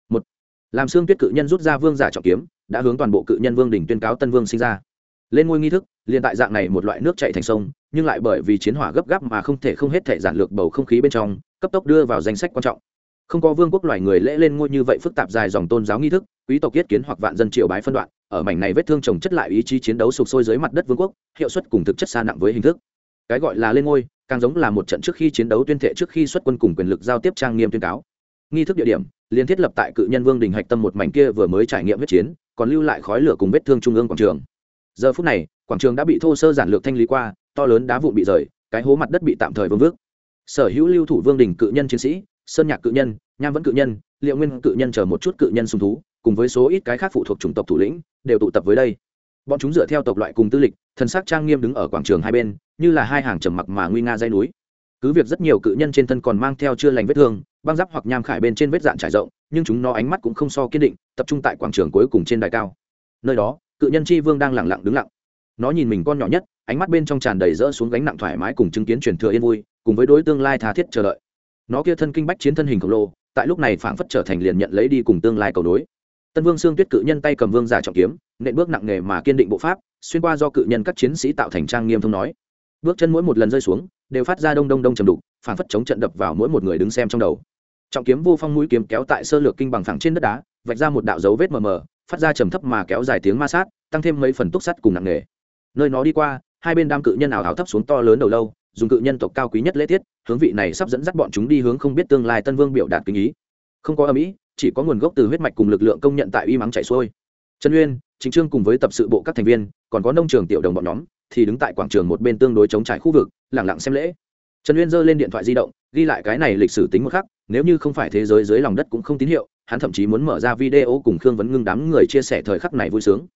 Một, làm xương tuyết cự nhân rút ra vương giả trọng kiếm, đã hướng toàn bộ cự nhân vương đỉnh tuyên cáo tân vương sinh ra. Lên ngôi nghi thức liền tại dạng này một loại nước chạy thành sông, nhưng lại bởi vì chiến hỏa gấp gáp mà không thể không hết thể giản lược bầu không khí bên trong, cấp tốc đưa vào danh sách quan trọng. Không có vương quốc loài người lễ lên ngôi như vậy phức tạp dài dòng tôn giáo nghi thức, quý tộc yết kiến hoặc vạn dân triều bái phân đoạn, ở mảnh này vết thương trồng chất lại ý chí chiến đấu sụp sôi dưới mặt đất vương quốc, hiệu suất cùng thực chất xa nặng với hình thức. Cái gọi là lên ngôi, càng giống là một trận trước khi chiến đấu tuyên thệ trước khi xuất quân cùng quyền lực giao tiếp trang nghiêm tuyên cáo. Nghi thức địa điểm liên thiết lập tại cự nhân vương đình hạch tâm một mảnh kia vừa mới trải nghiệm huyết chiến, còn lưu lại khói lửa cùng vết thương trung ương quảng trường. Giờ phút này quảng trường đã bị thô sơ giản lược thanh lý qua, to lớn đá vụn bị rời, cái hố mặt đất bị tạm thời vương vước. Sở hữu lưu thủ vương đình cự nhân chiến sĩ, sơn nhạc cự nhân, nham vẫn cự nhân, liệu nguyên cự nhân chờ một chút cự nhân sung thú, cùng với số ít cái khác phụ thuộc chủng tộc thủ lĩnh, đều tụ tập với đây. Bọn chúng dựa theo tộc loại cùng tư lịch thần sắc trang nghiêm đứng ở quảng trường hai bên, như là hai hàng trầm mặc mà nguy nga dây núi. Cứ việc rất nhiều cự nhân trên thân còn mang theo chưa lành vết thương, băng giáp hoặc nham khải bên trên vết dạn trải rộng, nhưng chúng nó ánh mắt cũng không so kiên định, tập trung tại quảng trường cuối cùng trên đài cao. Nơi đó, cự nhân tri vương đang lẳng lặng đứng lặng nó nhìn mình con nhỏ nhất, ánh mắt bên trong tràn đầy rỡ xuống gánh nặng thoải mái cùng chứng kiến truyền thừa yên vui, cùng với đối tương lai tha thiết chờ đợi. Nó kia thân kinh bách chiến thân hình khổng lồ, tại lúc này phảng phất trở thành liền nhận lấy đi cùng tương lai cầu nối. Tân vương xương tuyết cự nhân tay cầm vương giả trọng kiếm, nện bước nặng nề mà kiên định bộ pháp, xuyên qua do cự nhân các chiến sĩ tạo thành trang nghiêm thông nói. Bước chân mỗi một lần rơi xuống, đều phát ra đông đông đông trầm đục, phảng phất chống trận đập vào mỗi một người đứng xem trong đầu. Trọng kiếm vô phong mũi kiếm kéo tại sơ lược kinh bằng phẳng trên đất đá, vạch ra một đạo dấu vết mờ mờ, phát ra trầm thấp mà kéo dài tiếng ma sát, tăng thêm mấy phần túc sắt cùng nặng nề nơi nó đi qua, hai bên đam cự nhân ảo hảo thấp xuống to lớn đầu lâu, dùng cự nhân tộc cao quý nhất lễ tiết, hướng vị này sắp dẫn dắt bọn chúng đi hướng không biết tương lai tân vương biểu đạt kinh ý. Không có âm ý, chỉ có nguồn gốc từ huyết mạch cùng lực lượng công nhận tại uy mắng chạy xuôi. Trần uyên chính trương cùng với tập sự bộ các thành viên, còn có nông trường tiểu đồng bọn nhóm, thì đứng tại quảng trường một bên tương đối chống trải khu vực lẳng lặng xem lễ. Trần uyên giơ lên điện thoại di động, ghi lại cái này lịch sử tính một khắc, nếu như không phải thế giới dưới lòng đất cũng không tín hiệu, hắn thậm chí muốn mở ra video cùng khương vấn ngưng đám người chia sẻ thời khắc này vui sướng.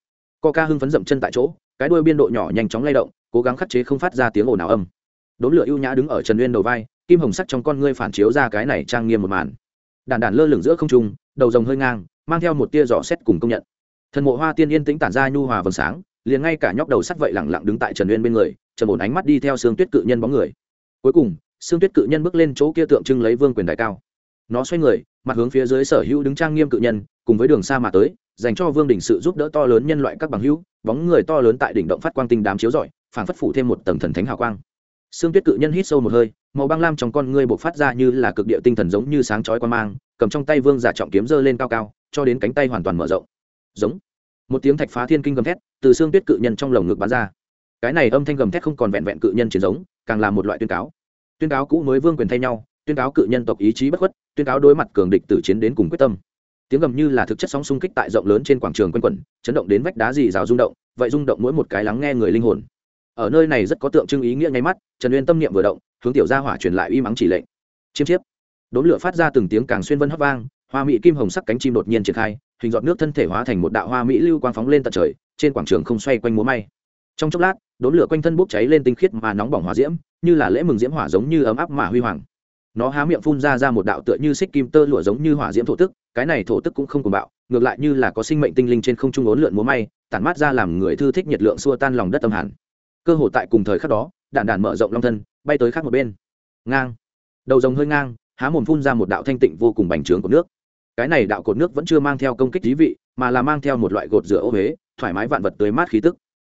Ca hưng phấn dậm chân tại chỗ cái đuôi biên độ nhỏ nhanh chóng lay động, cố gắng khắc chế không phát ra tiếng ồn nào âm. Đốn lửa ưu nhã đứng ở trần uyên đầu vai, kim hồng sắt trong con ngươi phản chiếu ra cái này trang nghiêm một màn. Đàn đàn lơ lửng giữa không trung, đầu rồng hơi ngang, mang theo một tia dò xét cùng công nhận. Thần mộ hoa tiên yên tĩnh tản ra nhu hòa vầng sáng, liền ngay cả nhóc đầu sắt vậy lẳng lặng đứng tại trần uyên bên người, trầm ổn ánh mắt đi theo xương tuyết cự nhân bóng người. Cuối cùng xương tuyết cự nhân bước lên chỗ kia tượng trưng lấy vương quyền đại cao. Nó xoay người, mặt hướng phía dưới sở hữu đứng trang nghiêm cự nhân, cùng với đường xa mà tới dành cho vương đỉnh sự giúp đỡ to lớn nhân loại các bằng hữu bóng người to lớn tại đỉnh động phát quang tinh đám chiếu rọi phảng phất phủ thêm một tầng thần thánh hào quang xương Tuyết cự nhân hít sâu một hơi, màu băng lam trong con ngươi bộc phát ra như là cực địa tinh thần giống như sáng chói quan mang, cầm trong tay vương giả trọng kiếm giơ lên cao cao, cho đến cánh tay hoàn toàn mở rộng. Giống. Một tiếng thạch phá thiên kinh gầm thét, từ xương Tuyết cự nhân trong lồng ngực bắn ra. Cái này âm thanh gầm thét không còn vẹn vẹn cự nhân chiến giống, càng là một loại tuyên cáo. Tuyên cáo cũ mới vương quyền thay nhau, tuyên cáo cự nhân tộc ý chí bất khuất, tuyên cáo đối mặt cường địch tử chiến đến cùng quyết tâm. Tiếng gầm như là thực chất sóng xung kích tại rộng lớn trên quảng trường quanh quẩn, chấn động đến vách đá dì rào rung động, vậy rung động mỗi một cái lắng nghe người linh hồn. Ở nơi này rất có tượng trưng ý nghĩa nháy mắt trần uyên tâm niệm vừa động hướng tiểu gia hỏa truyền lại uy mắng chỉ lệnh. Chiêm chiếp. Đốn lửa phát ra từng tiếng càng xuyên vân hấp vang hoa mỹ kim hồng sắc cánh chim đột nhiên triển khai hình giọt nước thân thể hóa thành một đạo hoa mỹ lưu quang phóng lên tận trời trên quảng trường không xoay quanh múa may. Trong chốc lát đốn lửa quanh thân bốc cháy lên tinh khiết mà nóng bỏng hỏa diễm như là lễ mừng diễm hỏa giống như ấm áp mà huy hoàng. Nó há miệng phun ra ra một đạo tựa như xích kim tơ lụa giống như hỏa diễm thổ tức cái này thổ tức cũng không cùng bạo, ngược lại như là có sinh mệnh tinh linh trên không trung ốn lượn múa may, tản mát ra làm người thư thích nhiệt lượng xua tan lòng đất tâm hẳn. Cơ hội tại cùng thời khắc đó, đạn đạn mở rộng long thân, bay tới khác một bên. Ngang. Đầu rồng hơi ngang, há mồm phun ra một đạo thanh tịnh vô cùng bành trướng của nước. Cái này đạo cột nước vẫn chưa mang theo công kích thí vị, mà là mang theo một loại gột rửa ô huế, thoải mái vạn vật tới mát khí tức.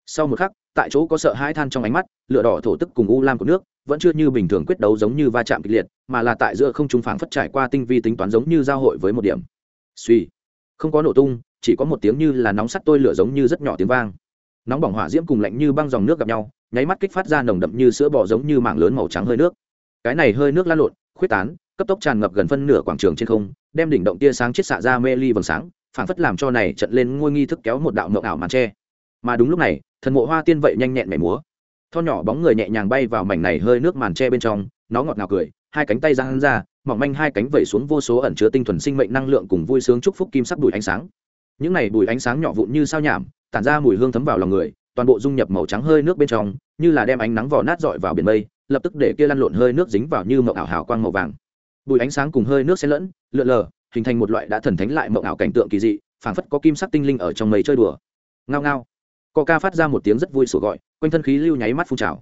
Sau một khắc, tại chỗ có sợ hãi than trong ánh mắt, lửa đỏ thổ tức cùng u lam của nước vẫn chưa như bình thường quyết đấu giống như va chạm kịch liệt, mà là tại giữa không trung phảng phất trải qua tinh vi tính toán giống như giao hội với một điểm. Suy, không có nổ tung, chỉ có một tiếng như là nóng sắt tôi lửa giống như rất nhỏ tiếng vang. Nóng bỏng hỏa diễm cùng lạnh như băng dòng nước gặp nhau, nháy mắt kích phát ra nồng đậm như sữa bò giống như mảng lớn màu trắng hơi nước. Cái này hơi nước lan lộn, khuyết tán, cấp tốc tràn ngập gần phân nửa quảng trường trên không, đem đỉnh động tia sáng chiết xạ ra mê ly vầng sáng, phảng phất làm cho này trận lên ngôi nghi thức kéo một đạo mộng ảo màn tre. Mà đúng lúc này, thần mộ hoa tiên vậy nhanh nhẹn mẻ múa thon nhỏ bóng người nhẹ nhàng bay vào mảnh này hơi nước màn tre bên trong, nó ngọt ngào cười, hai cánh tay ra hắn ra, mỏng manh hai cánh vẩy xuống vô số ẩn chứa tinh thuần sinh mệnh năng lượng cùng vui sướng chúc phúc kim sắc bùi ánh sáng. Những này bùi ánh sáng nhỏ vụn như sao nhảm, tản ra mùi hương thấm vào lòng người, toàn bộ dung nhập màu trắng hơi nước bên trong, như là đem ánh nắng vỏ nát dọi vào biển mây, lập tức để kia lăn lộn hơi nước dính vào như mậu ảo hào quang màu vàng. Bùi ánh sáng cùng hơi nước xen lẫn, lượn lờ, hình thành một loại đã thần thánh lại mậu ảo cảnh tượng kỳ dị, phảng phất có kim sắc tinh linh ở trong mây chơi đùa. Ngao ngao ca phát ra một tiếng rất vui sủa gọi, quanh thân khí lưu nháy mắt phun trào.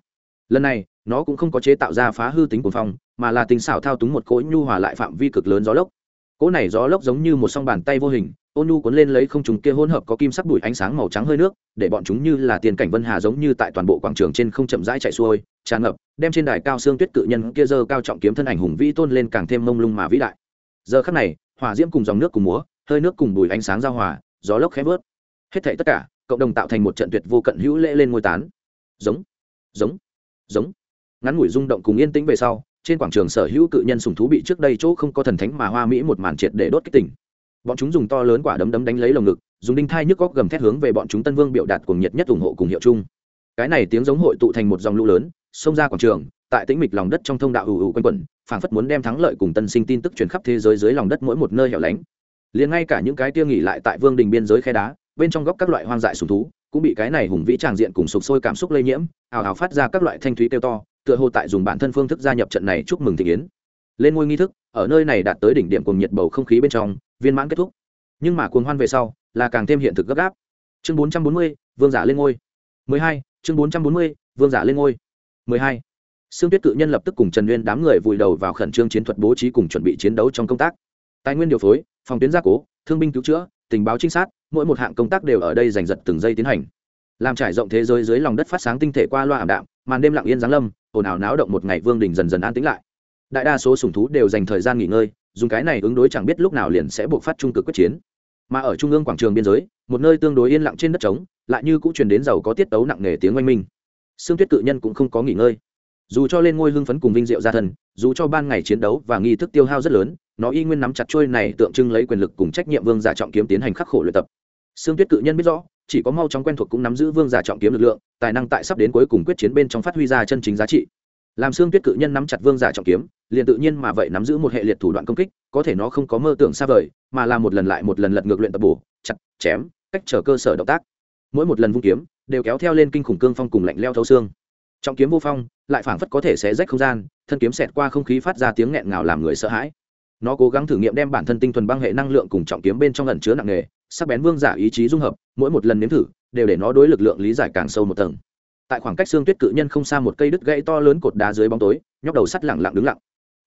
Lần này, nó cũng không có chế tạo ra phá hư tính cuồng phong, mà là tình xảo thao túng một cỗ nhu hòa lại phạm vi cực lớn gió lốc. Cỗ này gió lốc giống như một song bàn tay vô hình, ôn nhu cuốn lên lấy không trùng kia hỗn hợp có kim sắc bụi ánh sáng màu trắng hơi nước, để bọn chúng như là tiền cảnh vân hà giống như tại toàn bộ quảng trường trên không chậm rãi chạy xuôi, tràn ngập, đem trên đài cao xương tuyết cự nhân kia dơ cao trọng kiếm thân ảnh hùng vĩ tôn lên càng thêm mông lung mà vĩ đại. Giờ khắc này, hỏa diễm cùng dòng nước cùng múa, hơi nước cùng bụi ánh sáng giao hòa, gió lốc khẽ vớt. Hết thảy tất cả cộng đồng tạo thành một trận tuyệt vô cận hữu lễ lên ngôi tán. Giống giống giống. Ngắn ngủi rung động cùng yên tĩnh về sau, trên quảng trường sở hữu cự nhân sùng thú bị trước đây chỗ không có thần thánh mà hoa mỹ một màn triệt để đốt kích tỉnh bọn chúng dùng to lớn quả đấm đấm đánh lấy lồng ngực, dùng đinh thai nhức góc gầm thét hướng về bọn chúng tân vương biểu đạt cùng nhiệt nhất ủng hộ cùng hiệu chung. Cái này tiếng giống hội tụ thành một dòng lũ lớn, xông ra quảng trường, tại tĩnh mịch lòng đất trong thông đạo ù ù quanh quẩn, phảng phất muốn đem thắng lợi cùng tân sinh tin tức truyền khắp thế giới dưới lòng đất mỗi một nơi hẻo lánh. Liền ngay cả những cái tiêu nghỉ lại tại vương đình biên giới khe đá bên trong góc các loại hoang dại sùng thú cũng bị cái này hùng vĩ tràng diện cùng sục sôi cảm xúc lây nhiễm ảo ảo phát ra các loại thanh thúy kêu to tựa hồ tại dùng bản thân phương thức gia nhập trận này chúc mừng thị yến. Lên ngôi nghi thức ở nơi này đạt tới đỉnh điểm cùng nhiệt bầu không khí bên trong viên mãn kết thúc. Nhưng mà cuồng hoan về sau là càng thêm hiện thực gấp gáp. Chương bốn trăm bốn mươi vương giả lên ngôi. mười hai chương bốn trăm bốn mươi vương giả lên ngôi. mười hai. Sương Tuyết cự nhân lập tức cùng Trần Nguyên đám người vùi đầu vào khẩn trương chiến thuật bố trí cùng chuẩn bị chiến đấu trong công tác. Tài nguyên điều phối, phòng tuyến gia cố, thương binh cứu chữa, tình báo trinh sát, mỗi một hạng công tác đều ở đây giành giật từng giây tiến hành. Làm trải rộng thế giới dưới lòng đất phát sáng tinh thể qua loa ảm đạm, màn đêm lặng yên giáng lâm, ồn ào náo động một ngày vương đình dần dần an tĩnh lại. Đại đa số sùng thú đều dành thời gian nghỉ ngơi, dùng cái này ứng đối chẳng biết lúc nào liền sẽ buộc phát trung cực quyết chiến mà ở trung ương quảng trường biên giới một nơi tương đối yên lặng trên đất trống lại như cũng truyền đến giàu có tiết tấu nặng nề tiếng oanh minh sương tuyết cự nhân cũng không có nghỉ ngơi dù cho lên ngôi hưng phấn cùng vinh diệu gia thân dù cho ban ngày chiến đấu và nghi thức tiêu hao rất lớn nó y nguyên nắm chặt trôi này tượng trưng lấy quyền lực cùng trách nhiệm vương giả trọng kiếm tiến hành khắc khổ luyện tập sương tuyết cự nhân biết rõ, chỉ có mau chóng quen thuộc cũng nắm giữ vương giả trọng kiếm lực lượng, tài năng tại sắp đến cuối cùng quyết chiến bên trong phát huy ra chân chính giá trị. Làm xương tuyết cự nhân nắm chặt vương giả trọng kiếm, liền tự nhiên mà vậy nắm giữ một hệ liệt thủ đoạn công kích, có thể nó không có mơ tưởng xa vời, mà là một lần lại một lần lật ngược luyện tập bổ, chặt, chém, cách trở cơ sở động tác. Mỗi một lần vung kiếm, đều kéo theo lên kinh khủng cương phong cùng lạnh leo thấu xương. Trọng kiếm vô phong, lại phảng phất có thể xé rách không gian, thân kiếm xẹt qua không khí phát ra tiếng nghẹn ngào làm người sợ hãi nó cố gắng thử nghiệm đem bản thân tinh thuần băng hệ năng lượng cùng trọng kiếm bên trong ẩn chứa nặng nghề sắc bén vương giả ý chí dung hợp, mỗi một lần nếm thử, đều để nó đối lực lượng lý giải càng sâu một tầng. Tại khoảng cách xương tuyết cự nhân không xa một cây đứt gãy to lớn cột đá dưới bóng tối, nhóc đầu sắt lẳng lặng đứng lặng.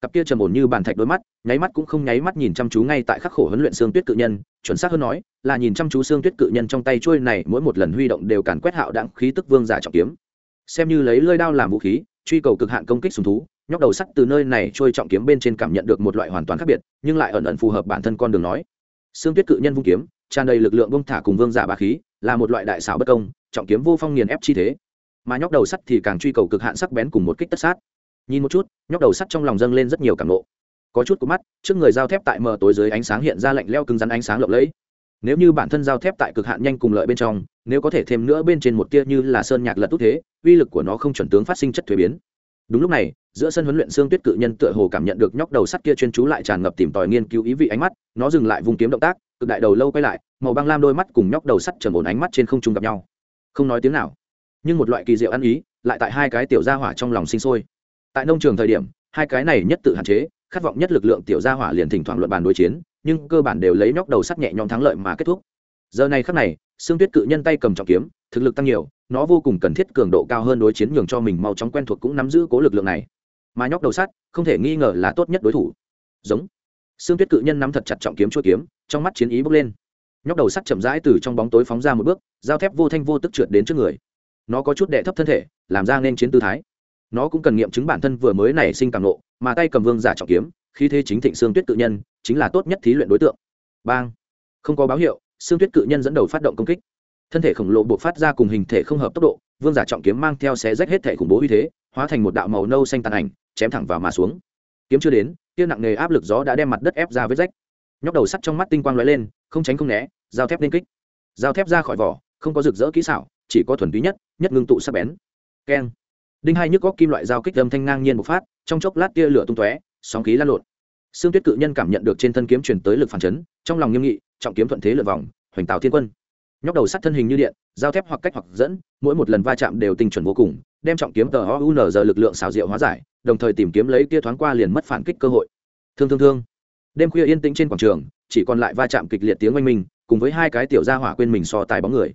Cặp kia trầm ổn như bàn thạch đôi mắt, nháy mắt cũng không nháy mắt nhìn chăm chú ngay tại khắc khổ huấn luyện xương tuyết cự nhân, chuẩn xác hơn nói, là nhìn chăm chú xương tuyết cự nhân trong tay trôi này mỗi một lần huy động đều càn quét hạo đạn khí tức vương giả trọng kiếm. Xem như lấy lơi đao làm vũ khí, truy cầu cực hạn công kích sùng thú nhóc đầu sắt từ nơi này trôi trọng kiếm bên trên cảm nhận được một loại hoàn toàn khác biệt, nhưng lại ẩn ẩn phù hợp bản thân con đường nói. Xương tuyết cự nhân vung kiếm, tràn đầy lực lượng bông thả cùng vương giả bà khí, là một loại đại xảo bất công, trọng kiếm vô phong nghiền ép chi thế. Mà nhóc đầu sắt thì càng truy cầu cực hạn sắc bén cùng một kích tất sát. Nhìn một chút, nhóc đầu sắt trong lòng dâng lên rất nhiều cảm nộ có chút của mắt, trước người giao thép tại mờ tối dưới ánh sáng hiện ra lạnh leo cứng rắn ánh sáng lộng lẫy. Nếu như bản thân giao thép tại cực hạn nhanh cùng lợi bên trong, nếu có thể thêm nữa bên trên một tia như là sơn nhạc lật tốt thế, uy lực của nó không chuẩn tướng phát sinh chất thuế biến. Đúng lúc này giữa sân huấn luyện xương tuyết cự nhân tựa hồ cảm nhận được nhóc đầu sắt kia chuyên chú lại tràn ngập tìm tòi nghiên cứu ý vị ánh mắt, nó dừng lại vùng kiếm động tác, cực đại đầu lâu quay lại, màu băng lam đôi mắt cùng nhóc đầu sắt trầm ổn ánh mắt trên không trung gặp nhau. Không nói tiếng nào. Nhưng một loại kỳ diệu ăn ý, lại tại hai cái tiểu gia hỏa trong lòng sinh sôi. Tại nông trường thời điểm, hai cái này nhất tự hạn chế, khát vọng nhất lực lượng tiểu gia hỏa liền thỉnh thoảng luận bàn đối chiến, nhưng cơ bản đều lấy nhóc đầu sắt nhẹ nhõm thắng lợi mà kết thúc. Giờ này khắc này xương tuyết cự nhân tay cầm trọng kiếm, thực lực tăng nhiều, nó vô cùng cần thiết cường độ cao hơn đối chiến nhường cho mình mau chóng quen thuộc cũng nắm giữ cố lực lượng này mà nhóc đầu sắt, không thể nghi ngờ là tốt nhất đối thủ. Giống. Xương tuyết cự nhân nắm thật chặt trọng kiếm chua kiếm, trong mắt chiến ý bốc lên. Nhóc đầu sắt chậm rãi từ trong bóng tối phóng ra một bước dao thép vô thanh vô tức trượt đến trước người. Nó có chút đệ thấp thân thể, làm ra nên chiến tư thái. Nó cũng cần nghiệm chứng bản thân vừa mới nảy sinh càng nộ mà tay cầm vương giả trọng kiếm khi thế chính thịnh xương tuyết cự nhân, chính là tốt nhất thí luyện đối tượng. Bang. Không có báo hiệu xương tuyết cự nhân dẫn đầu phát động công kích. Thân thể khổng lồ buộc phát ra cùng hình thể không hợp tốc độ, vương giả trọng kiếm mang theo xé rách hết thể khủng bố uy thế hóa thành một đạo màu nâu xanh tàn ảnh, chém thẳng vào mà xuống. Kiếm chưa đến kia nặng nề áp lực gió đã đem mặt đất ép ra vết rách. Nhóc đầu sắt trong mắt tinh quang lóe lên, không tránh không né dao thép lên kích. Dao thép ra khỏi vỏ, không có rực rỡ kỹ xảo, chỉ có thuần túy nhất nhất ngưng tụ sắc bén. Keng. Đinh hai nhức góc kim loại dao kích âm thanh ngang nhiên bộc phát, trong chốc lát tia lửa tung tóe, sóng khí lan lộn. Xương tuyết cự nhân cảm nhận được trên thân kiếm truyền tới lực phản chấn, trong lòng nghiêm nghị, trọng kiếm thuận thế lượt vòng, hoành tạo thiên quân nhóc đầu sắt thân hình như điện, giao thép hoặc cách hoặc dẫn, mỗi một lần va chạm đều tinh chuẩn vô cùng, đem trọng kiếm tờ o giờ lực lượng xào rượu hóa giải, đồng thời tìm kiếm lấy kia thoáng qua liền mất phản kích cơ hội. Thương thương thương. Đêm khuya yên tĩnh trên quảng trường, chỉ còn lại va chạm kịch liệt tiếng oanh minh, cùng với hai cái tiểu gia hỏa quên mình so tài bóng người.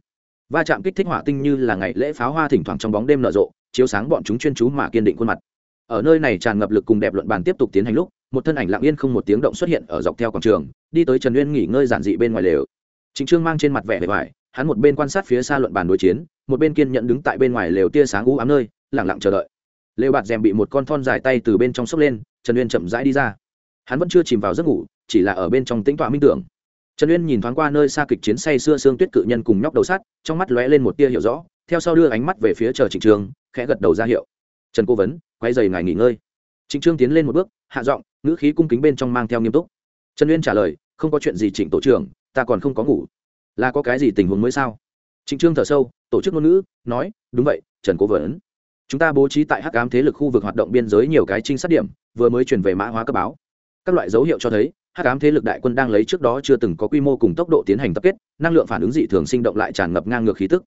Va chạm kích thích hỏa tinh như là ngày lễ pháo hoa thỉnh thoảng trong bóng đêm nở rộ, chiếu sáng bọn chúng chuyên chú mà kiên định khuôn mặt. Ở nơi này tràn ngập lực cùng đẹp luận bàn tiếp tục tiến hành lúc, một thân ảnh lặng yên không một tiếng động xuất hiện ở dọc theo quảng trường, đi tới trần uyên nghỉ ngơi giản dị bên ngoài lều. Trịnh trương mang trên mặt vẻ bề vải hắn một bên quan sát phía xa luận bàn đối chiến một bên kiên nhận đứng tại bên ngoài lều tia sáng u ám nơi lặng lặng chờ đợi. Lều bạt rèm bị một con thon dài tay từ bên trong xốc lên trần uyên chậm rãi đi ra. Hắn vẫn chưa chìm vào giấc ngủ chỉ là ở bên trong tĩnh tọa minh tưởng. Trần uyên nhìn thoáng qua nơi xa kịch chiến say xưa xương tuyết cự nhân cùng nhóc đầu sắt trong mắt lóe lên một tia hiểu rõ theo sau đưa ánh mắt về phía chờ trịnh Trương, khẽ gật đầu ra hiệu. Trần cố vấn quay giày ngài nghỉ ngơi. Trịnh trương tiến lên một bước hạ giọng ngữ khí cung kính bên trong mang theo nghiêm túc. Trần uyên trả lời không có chuyện gì trịnh tổ trưởng ta còn không có ngủ. Là có cái gì tình huống mới sao? Trịnh trương thở sâu, tổ chức ngôn ngữ, nói, đúng vậy, trần cố vấn. Chúng ta bố trí tại hắc ám thế lực khu vực hoạt động biên giới nhiều cái trinh sát điểm, vừa mới chuyển về mã hóa cấp báo. Các loại dấu hiệu cho thấy, hắc ám thế lực đại quân đang lấy trước đó chưa từng có quy mô cùng tốc độ tiến hành tập kết, năng lượng phản ứng dị thường sinh động lại tràn ngập ngang ngược khí tức.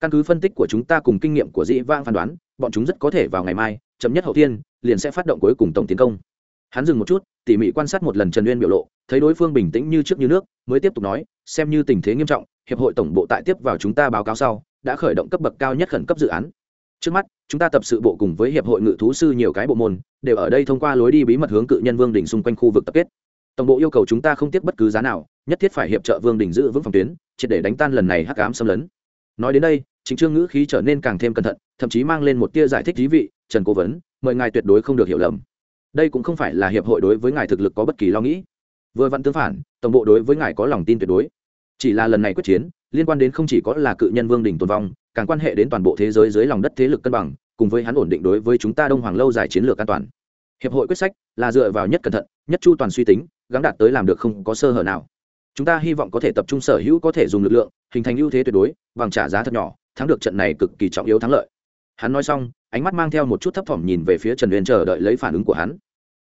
Căn cứ phân tích của chúng ta cùng kinh nghiệm của dĩ vang phán đoán, bọn chúng rất có thể vào ngày mai, chậm nhất hậu thiên, liền sẽ phát động cuối cùng tổng tiến công. Hắn dừng một chút tỉ mỉ quan sát một lần trần uyên biểu lộ, thấy đối phương bình tĩnh như trước như nước, mới tiếp tục nói, xem như tình thế nghiêm trọng, hiệp hội tổng bộ tại tiếp vào chúng ta báo cáo sau, đã khởi động cấp bậc cao nhất khẩn cấp dự án. Trước mắt, chúng ta tập sự bộ cùng với hiệp hội ngự thú sư nhiều cái bộ môn, đều ở đây thông qua lối đi bí mật hướng cự nhân vương đỉnh xung quanh khu vực tập kết. Tổng bộ yêu cầu chúng ta không tiếp bất cứ giá nào, nhất thiết phải hiệp trợ vương đỉnh giữ vững phòng tuyến, triệt để đánh tan lần này hắc ám xâm lấn. Nói đến đây, chính trương ngữ khí trở nên càng thêm cẩn thận, thậm chí mang lên một tia giải thích thí vị, trần cố vấn, mời ngài tuyệt đối không được hiểu lầm đây cũng không phải là hiệp hội đối với ngài thực lực có bất kỳ lo nghĩ. Vừa vặn tương phản, tổng bộ đối với ngài có lòng tin tuyệt đối. Chỉ là lần này quyết chiến, liên quan đến không chỉ có là cự nhân vương đình tồn vong, càng quan hệ đến toàn bộ thế giới dưới lòng đất thế lực cân bằng, cùng với hắn ổn định đối với chúng ta đông hoàng lâu dài chiến lược an toàn. Hiệp hội quyết sách là dựa vào nhất cẩn thận, nhất chu toàn suy tính gắn đạt tới làm được không có sơ hở nào. Chúng ta hy vọng có thể tập trung sở hữu có thể dùng lực lượng, hình thành ưu thế tuyệt đối, bằng trả giá thật nhỏ, thắng được trận này cực kỳ trọng yếu thắng lợi. Hắn nói xong ánh mắt mang theo một chút thấp thỏm nhìn về phía trần uyên chờ đợi lấy phản ứng của hắn.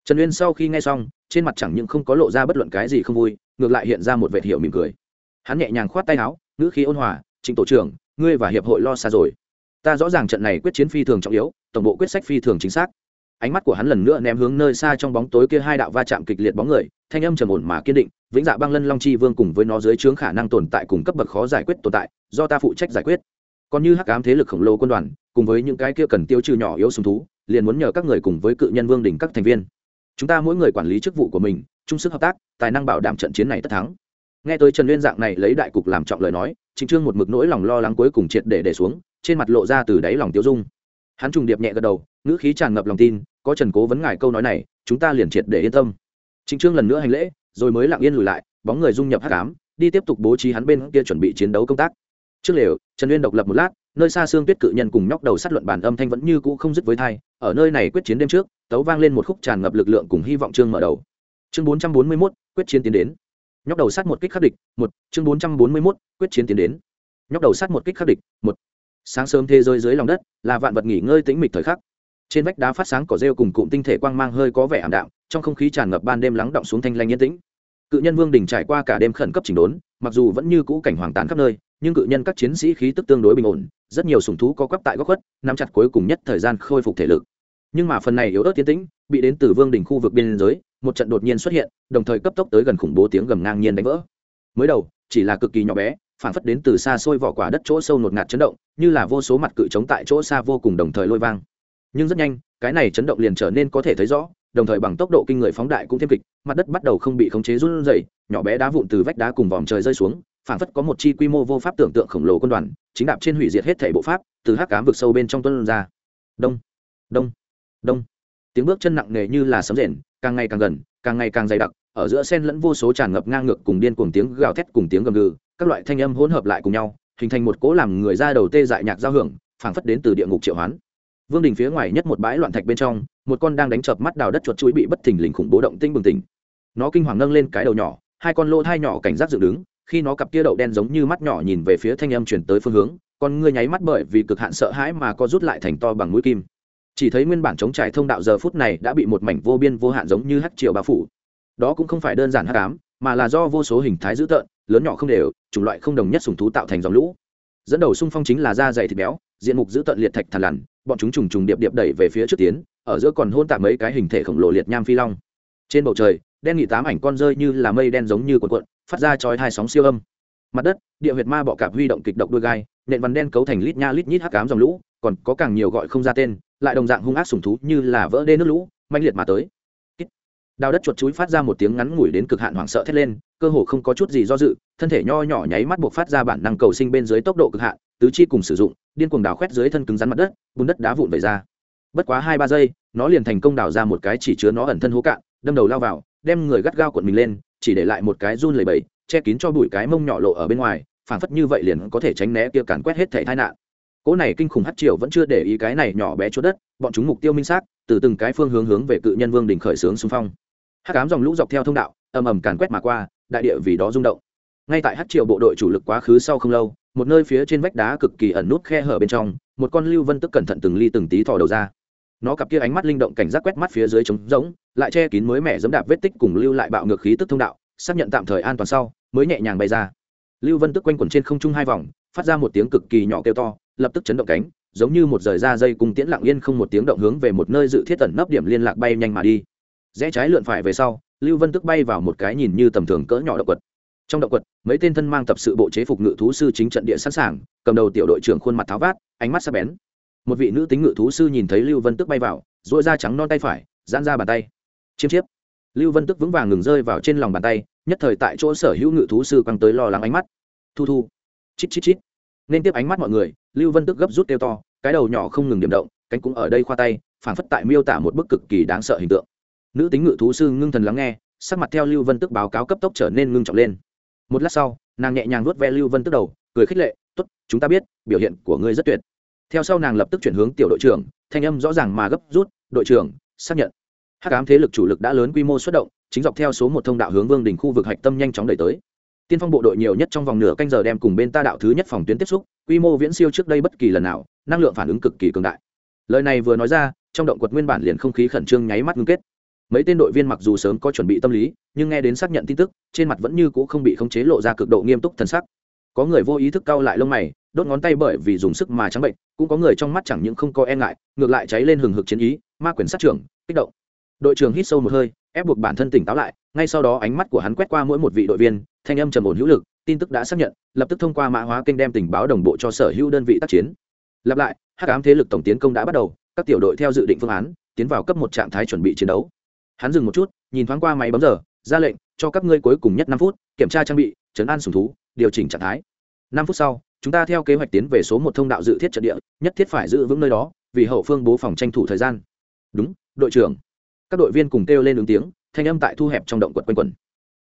Trần uyên sau khi nghe xong, trên mặt chẳng những không có lộ ra bất luận cái gì không vui, ngược lại hiện ra một vệt hiệu mỉm cười. Hắn nhẹ nhàng khoát tay áo, ngữ khí ôn hòa, trịnh tổ trưởng, ngươi và hiệp hội lo xa rồi. Ta rõ ràng trận này quyết chiến phi thường trọng yếu, tổng bộ quyết sách phi thường chính xác. Ánh mắt của hắn lần nữa ném hướng nơi xa trong bóng tối kia hai đạo va chạm kịch liệt bóng người, thanh âm trầm ổn mà kiên định, vĩnh dạ băng lân long chi vương cùng với nó dưới trướng khả năng tồn tại cùng cấp bậc khó giải quyết tồn tại, do ta phụ trách giải quyết còn như hắc ám thế lực khổng lồ quân đoàn, cùng với những cái kia cần tiêu trừ nhỏ yếu sùng thú, liền muốn nhờ các người cùng với cự nhân vương đỉnh các thành viên. Chúng ta mỗi người quản lý chức vụ của mình, chung sức hợp tác, tài năng bảo đảm trận chiến này tất thắng. Nghe tới trần nguyên dạng này lấy đại cục làm trọng lời nói chính trương một mực nỗi lòng lo lắng cuối cùng triệt để để xuống, trên mặt lộ ra từ đáy lòng tiêu dung. Hắn trùng điệp nhẹ gật đầu, ngữ khí tràn ngập lòng tin, có trần cố vấn ngài câu nói này, chúng ta liền triệt để yên tâm. Chính trương lần nữa hành lễ, rồi mới lặng yên lùi lại, bóng người dung nhập hắc ám, đi tiếp tục bố trí hắn bên kia chuẩn bị chiến đấu công tác. Trước lều trần uyên độc lập một lát, nơi xa xương tuyết cự nhân cùng nhóc đầu sát luận bàn âm thanh vẫn như cũ không dứt với thai, ở nơi này quyết chiến đêm trước, tấu vang lên một khúc tràn ngập lực lượng cùng hy vọng trương mở đầu. Chương bốn trăm bốn mươi mốt, quyết chiến tiến đến. Nhóc đầu sát một kích khắc địch, một, chương bốn trăm bốn mươi mốt, quyết chiến tiến đến. Nhóc đầu sát một kích khắc địch, một. Sáng sớm thế giới dưới lòng đất, là vạn vật nghỉ ngơi tĩnh mịch thời khắc. Trên vách đá phát sáng cỏ rêu cùng cụm tinh thể quang mang hơi có vẻ ảm đạm, trong không khí tràn ngập ban đêm lắng động xuống thanh lanh yên tĩnh cự nhân vương đình trải qua cả đêm khẩn cấp chỉnh đốn, mặc dù vẫn như cũ cảnh hoàng tàn khắp nơi, nhưng cự nhân các chiến sĩ khí tức tương đối bình ổn, rất nhiều sùng thú có quắp tại góc khuất, nắm chặt cuối cùng nhất thời gian khôi phục thể lực. Nhưng mà phần này yếu ớt tiến tĩnh, bị đến từ vương đình khu vực biên giới, một trận đột nhiên xuất hiện, đồng thời cấp tốc tới gần khủng bố tiếng gầm ngang nhiên đánh vỡ. Mới đầu, chỉ là cực kỳ nhỏ bé, phản phất đến từ xa xôi vỏ quả đất chỗ sâu nột ngạt chấn động, như là vô số mặt cự chống tại chỗ xa vô cùng đồng thời lôi vang. Nhưng rất nhanh, cái này chấn động liền trở nên có thể thấy rõ đồng thời bằng tốc độ kinh người phóng đại cũng thêm kịch, mặt đất bắt đầu không bị khống chế run rẩy, nhỏ bé đá vụn từ vách đá cùng vòm trời rơi xuống phản phất có một chi quy mô vô pháp tưởng tượng khổng lồ quân đoàn, chính đạp trên hủy diệt hết thể bộ pháp, từ hắc cám vực sâu bên trong tuân ra. Đông đông đông. Tiếng bước chân nặng nề như là sấm rền, càng ngày càng gần, càng ngày càng dày đặc, ở giữa sen lẫn vô số tràn ngập ngang ngược cùng điên cuồng tiếng gào thét cùng tiếng gầm gừ, các loại thanh âm hỗn hợp lại cùng nhau, hình thành một cỗ làm người ra đầu tê dại nhạc giao hưởng, phảng phất đến từ địa ngục triệu hoán vương đình phía ngoài nhất một bãi loạn thạch bên trong, một con đang đánh chợp mắt đào đất chuột chuối bị bất thình lình khủng bố động tinh bừng tỉnh. Nó kinh hoàng nâng lên cái đầu nhỏ, hai con lỗ thai nhỏ cảnh giác dựng đứng, khi nó cặp kia đậu đen giống như mắt nhỏ nhìn về phía thanh âm chuyển tới phương hướng, con ngươi nháy mắt bởi vì cực hạn sợ hãi mà co rút lại thành to bằng mũi kim. Chỉ thấy nguyên bản chống trải thông đạo giờ phút này đã bị một mảnh vô biên vô hạn giống như hắc triệu bao phủ. Đó cũng không phải đơn giản hắc ám, mà là do vô số hình thái dữ tợn, lớn nhỏ không đều, chủng loại không đồng nhất sùng thú tạo thành dòng lũ. Dẫn đầu xung phong chính là da dày thịt béo, diện mục dữ tợn liệt thạch thằn lằn bọn chúng trùng trùng điệp điệp đẩy về phía trước tiến, ở giữa còn hôn tạm mấy cái hình thể khổng lồ liệt nham phi long. Trên bầu trời, đen nghị tám ảnh con rơi như là mây đen giống như cuộn cuộn, phát ra chói hai sóng siêu âm. Mặt đất, địa huyệt ma bọ cạp huy động kịch độc đôi gai, nện vằn đen cấu thành lít nha lít nhít hắc cám dòng lũ, còn có càng nhiều gọi không ra tên, lại đồng dạng hung ác sùng thú như là vỡ đê nước lũ manh liệt mà tới. Đào đất chuột chuối phát ra một tiếng ngắn ngủi đến cực hạn hoảng sợ thét lên, cơ hồ không có chút gì do dự, thân thể nho nhỏ nháy mắt buộc phát ra bản năng cầu sinh bên dưới tốc độ cực hạn, tứ chi cùng sử dụng điên cuồng đào khoét dưới thân cứng rắn mặt đất, bùn đất đá vụn về ra. Bất quá hai ba giây, nó liền thành công đào ra một cái chỉ chứa nó ẩn thân hố cạn, đâm đầu lao vào, đem người gắt gao cuộn mình lên, chỉ để lại một cái run lầy bầy che kín cho bụi cái mông nhỏ lộ ở bên ngoài, phảng phất như vậy liền có thể tránh né kia càn quét hết thể tai nạn. Cỗ này kinh khủng hắt triều vẫn chưa để ý cái này nhỏ bé chỗ đất, bọn chúng mục tiêu minh xác, từ từng cái phương hướng hướng về cự nhân vương đỉnh khởi sướng xung phong. Hát cám dòng lũ dọc theo thông đạo, ầm ầm càn quét mà qua, đại địa vì đó rung động. Ngay tại hát triều bộ đội chủ lực quá khứ sau không lâu một nơi phía trên vách đá cực kỳ ẩn nút khe hở bên trong, một con lưu vân tức cẩn thận từng ly từng tí thò đầu ra. Nó cặp kia ánh mắt linh động cảnh giác quét mắt phía dưới trống rỗng, lại che kín mới mẻ dẫm đạp vết tích cùng lưu lại bạo ngược khí tức thông đạo, xác nhận tạm thời an toàn sau, mới nhẹ nhàng bay ra. Lưu vân tức quanh quẩn trên không trung hai vòng, phát ra một tiếng cực kỳ nhỏ kêu to, lập tức chấn động cánh, giống như một rời ra dây cùng tiễn lặng yên không một tiếng động hướng về một nơi dự thiết tẩn nấp điểm liên lạc bay nhanh mà đi. Rẽ trái lượn phải về sau, lưu vân tức bay vào một cái nhìn như tầm thường cỡ nhỏ động quật trong động quật, mấy tên thân mang tập sự bộ chế phục ngự thú sư chính trận địa sẵn sàng, cầm đầu tiểu đội trưởng khuôn mặt tháo vát, ánh mắt sắc bén. Một vị nữ tính ngự thú sư nhìn thấy lưu vân tức bay vào dội da trắng non tay phải, giãn ra bàn tay. Chiêm chiếp. Lưu vân tức vững vàng ngừng rơi vào trên lòng bàn tay, nhất thời tại chỗ sở hữu ngự thú sư quăng tới lo lắng ánh mắt. Thu thu. Chít chít chít. Nên tiếp ánh mắt mọi người, lưu vân tức gấp rút kêu to, cái đầu nhỏ không ngừng điểm động, cánh cũng ở đây khoa tay phản phất tại miêu tả một bức cực kỳ đáng sợ hình tượng. Nữ tính ngự thú sư ngưng thần lắng nghe, sắc mặt theo lưu vân tức báo cáo cấp tốc trở nên ngưng trọng lên một lát sau, nàng nhẹ nhàng nuốt ve lưu vân tức đầu, cười khích lệ t ố t chúng ta biết, biểu hiện của ngươi rất tuyệt. Theo sau nàng lập tức chuyển hướng tiểu đội trưởng, thanh âm rõ ràng mà gấp rút, đội trưởng, xác nhận. Hắc ám thế lực chủ lực đã lớn quy mô xuất động, chính dọc theo số một thông đạo hướng vương đình khu vực hạch tâm nhanh chóng đẩy tới. Tiên phong bộ đội nhiều nhất trong vòng nửa canh giờ đem cùng bên ta đạo thứ nhất phòng tuyến tiếp xúc, quy mô viễn siêu trước đây bất kỳ lần nào, năng lượng phản ứng cực kỳ cường đại. Lời này vừa nói ra, trong động quật nguyên bản liền không khí khẩn trương nháy mắt ngưng kết. Mấy tên đội viên mặc dù sớm có chuẩn bị tâm lý nhưng nghe đến xác nhận tin tức, trên mặt vẫn như c ũ không bị khống chế lộ ra cực độ nghiêm túc thân sắc. Có người vô ý thức cau lại lông mày, đốt ngón tay bởi vì dùng sức mà trắng bệnh, cũng có người trong mắt chẳng những không có e ngại, ngược lại cháy lên hừng hực chiến ý, ma quyền sát trưởng, kích động. Đội trưởng hít sâu một hơi, ép buộc bản thân tỉnh táo lại, ngay sau đó ánh mắt của hắn quét qua mỗi một vị đội viên, thanh âm trầm ổn hữu lực, tin tức đã xác nhận, lập tức thông qua mã hóa kênh đem tình báo đồng bộ cho sở hữu đơn vị tác chiến. Lặp lại, hắc ám thế lực tổng tiến công đã bắt đầu, các tiểu đội theo dự định phương án, tiến vào cấp một trạng thái chuẩn bị chiến đấu. Hắn dừng một chút, nhìn thoáng qua máy bấm giờ ra lệnh cho các ngươi cuối cùng nhất năm phút kiểm tra trang bị chấn an sùng thú, điều chỉnh trạng thái. Năm phút sau, chúng ta theo kế hoạch tiến về số một thông đạo dự thiết trận địa, nhất thiết phải giữ vững nơi đó, vì hậu phương bố phòng tranh thủ thời gian. Đúng, đội trưởng. Các đội viên cùng kêu lên ứng tiếng, thanh âm tại thu hẹp trong động quật quanh quẩn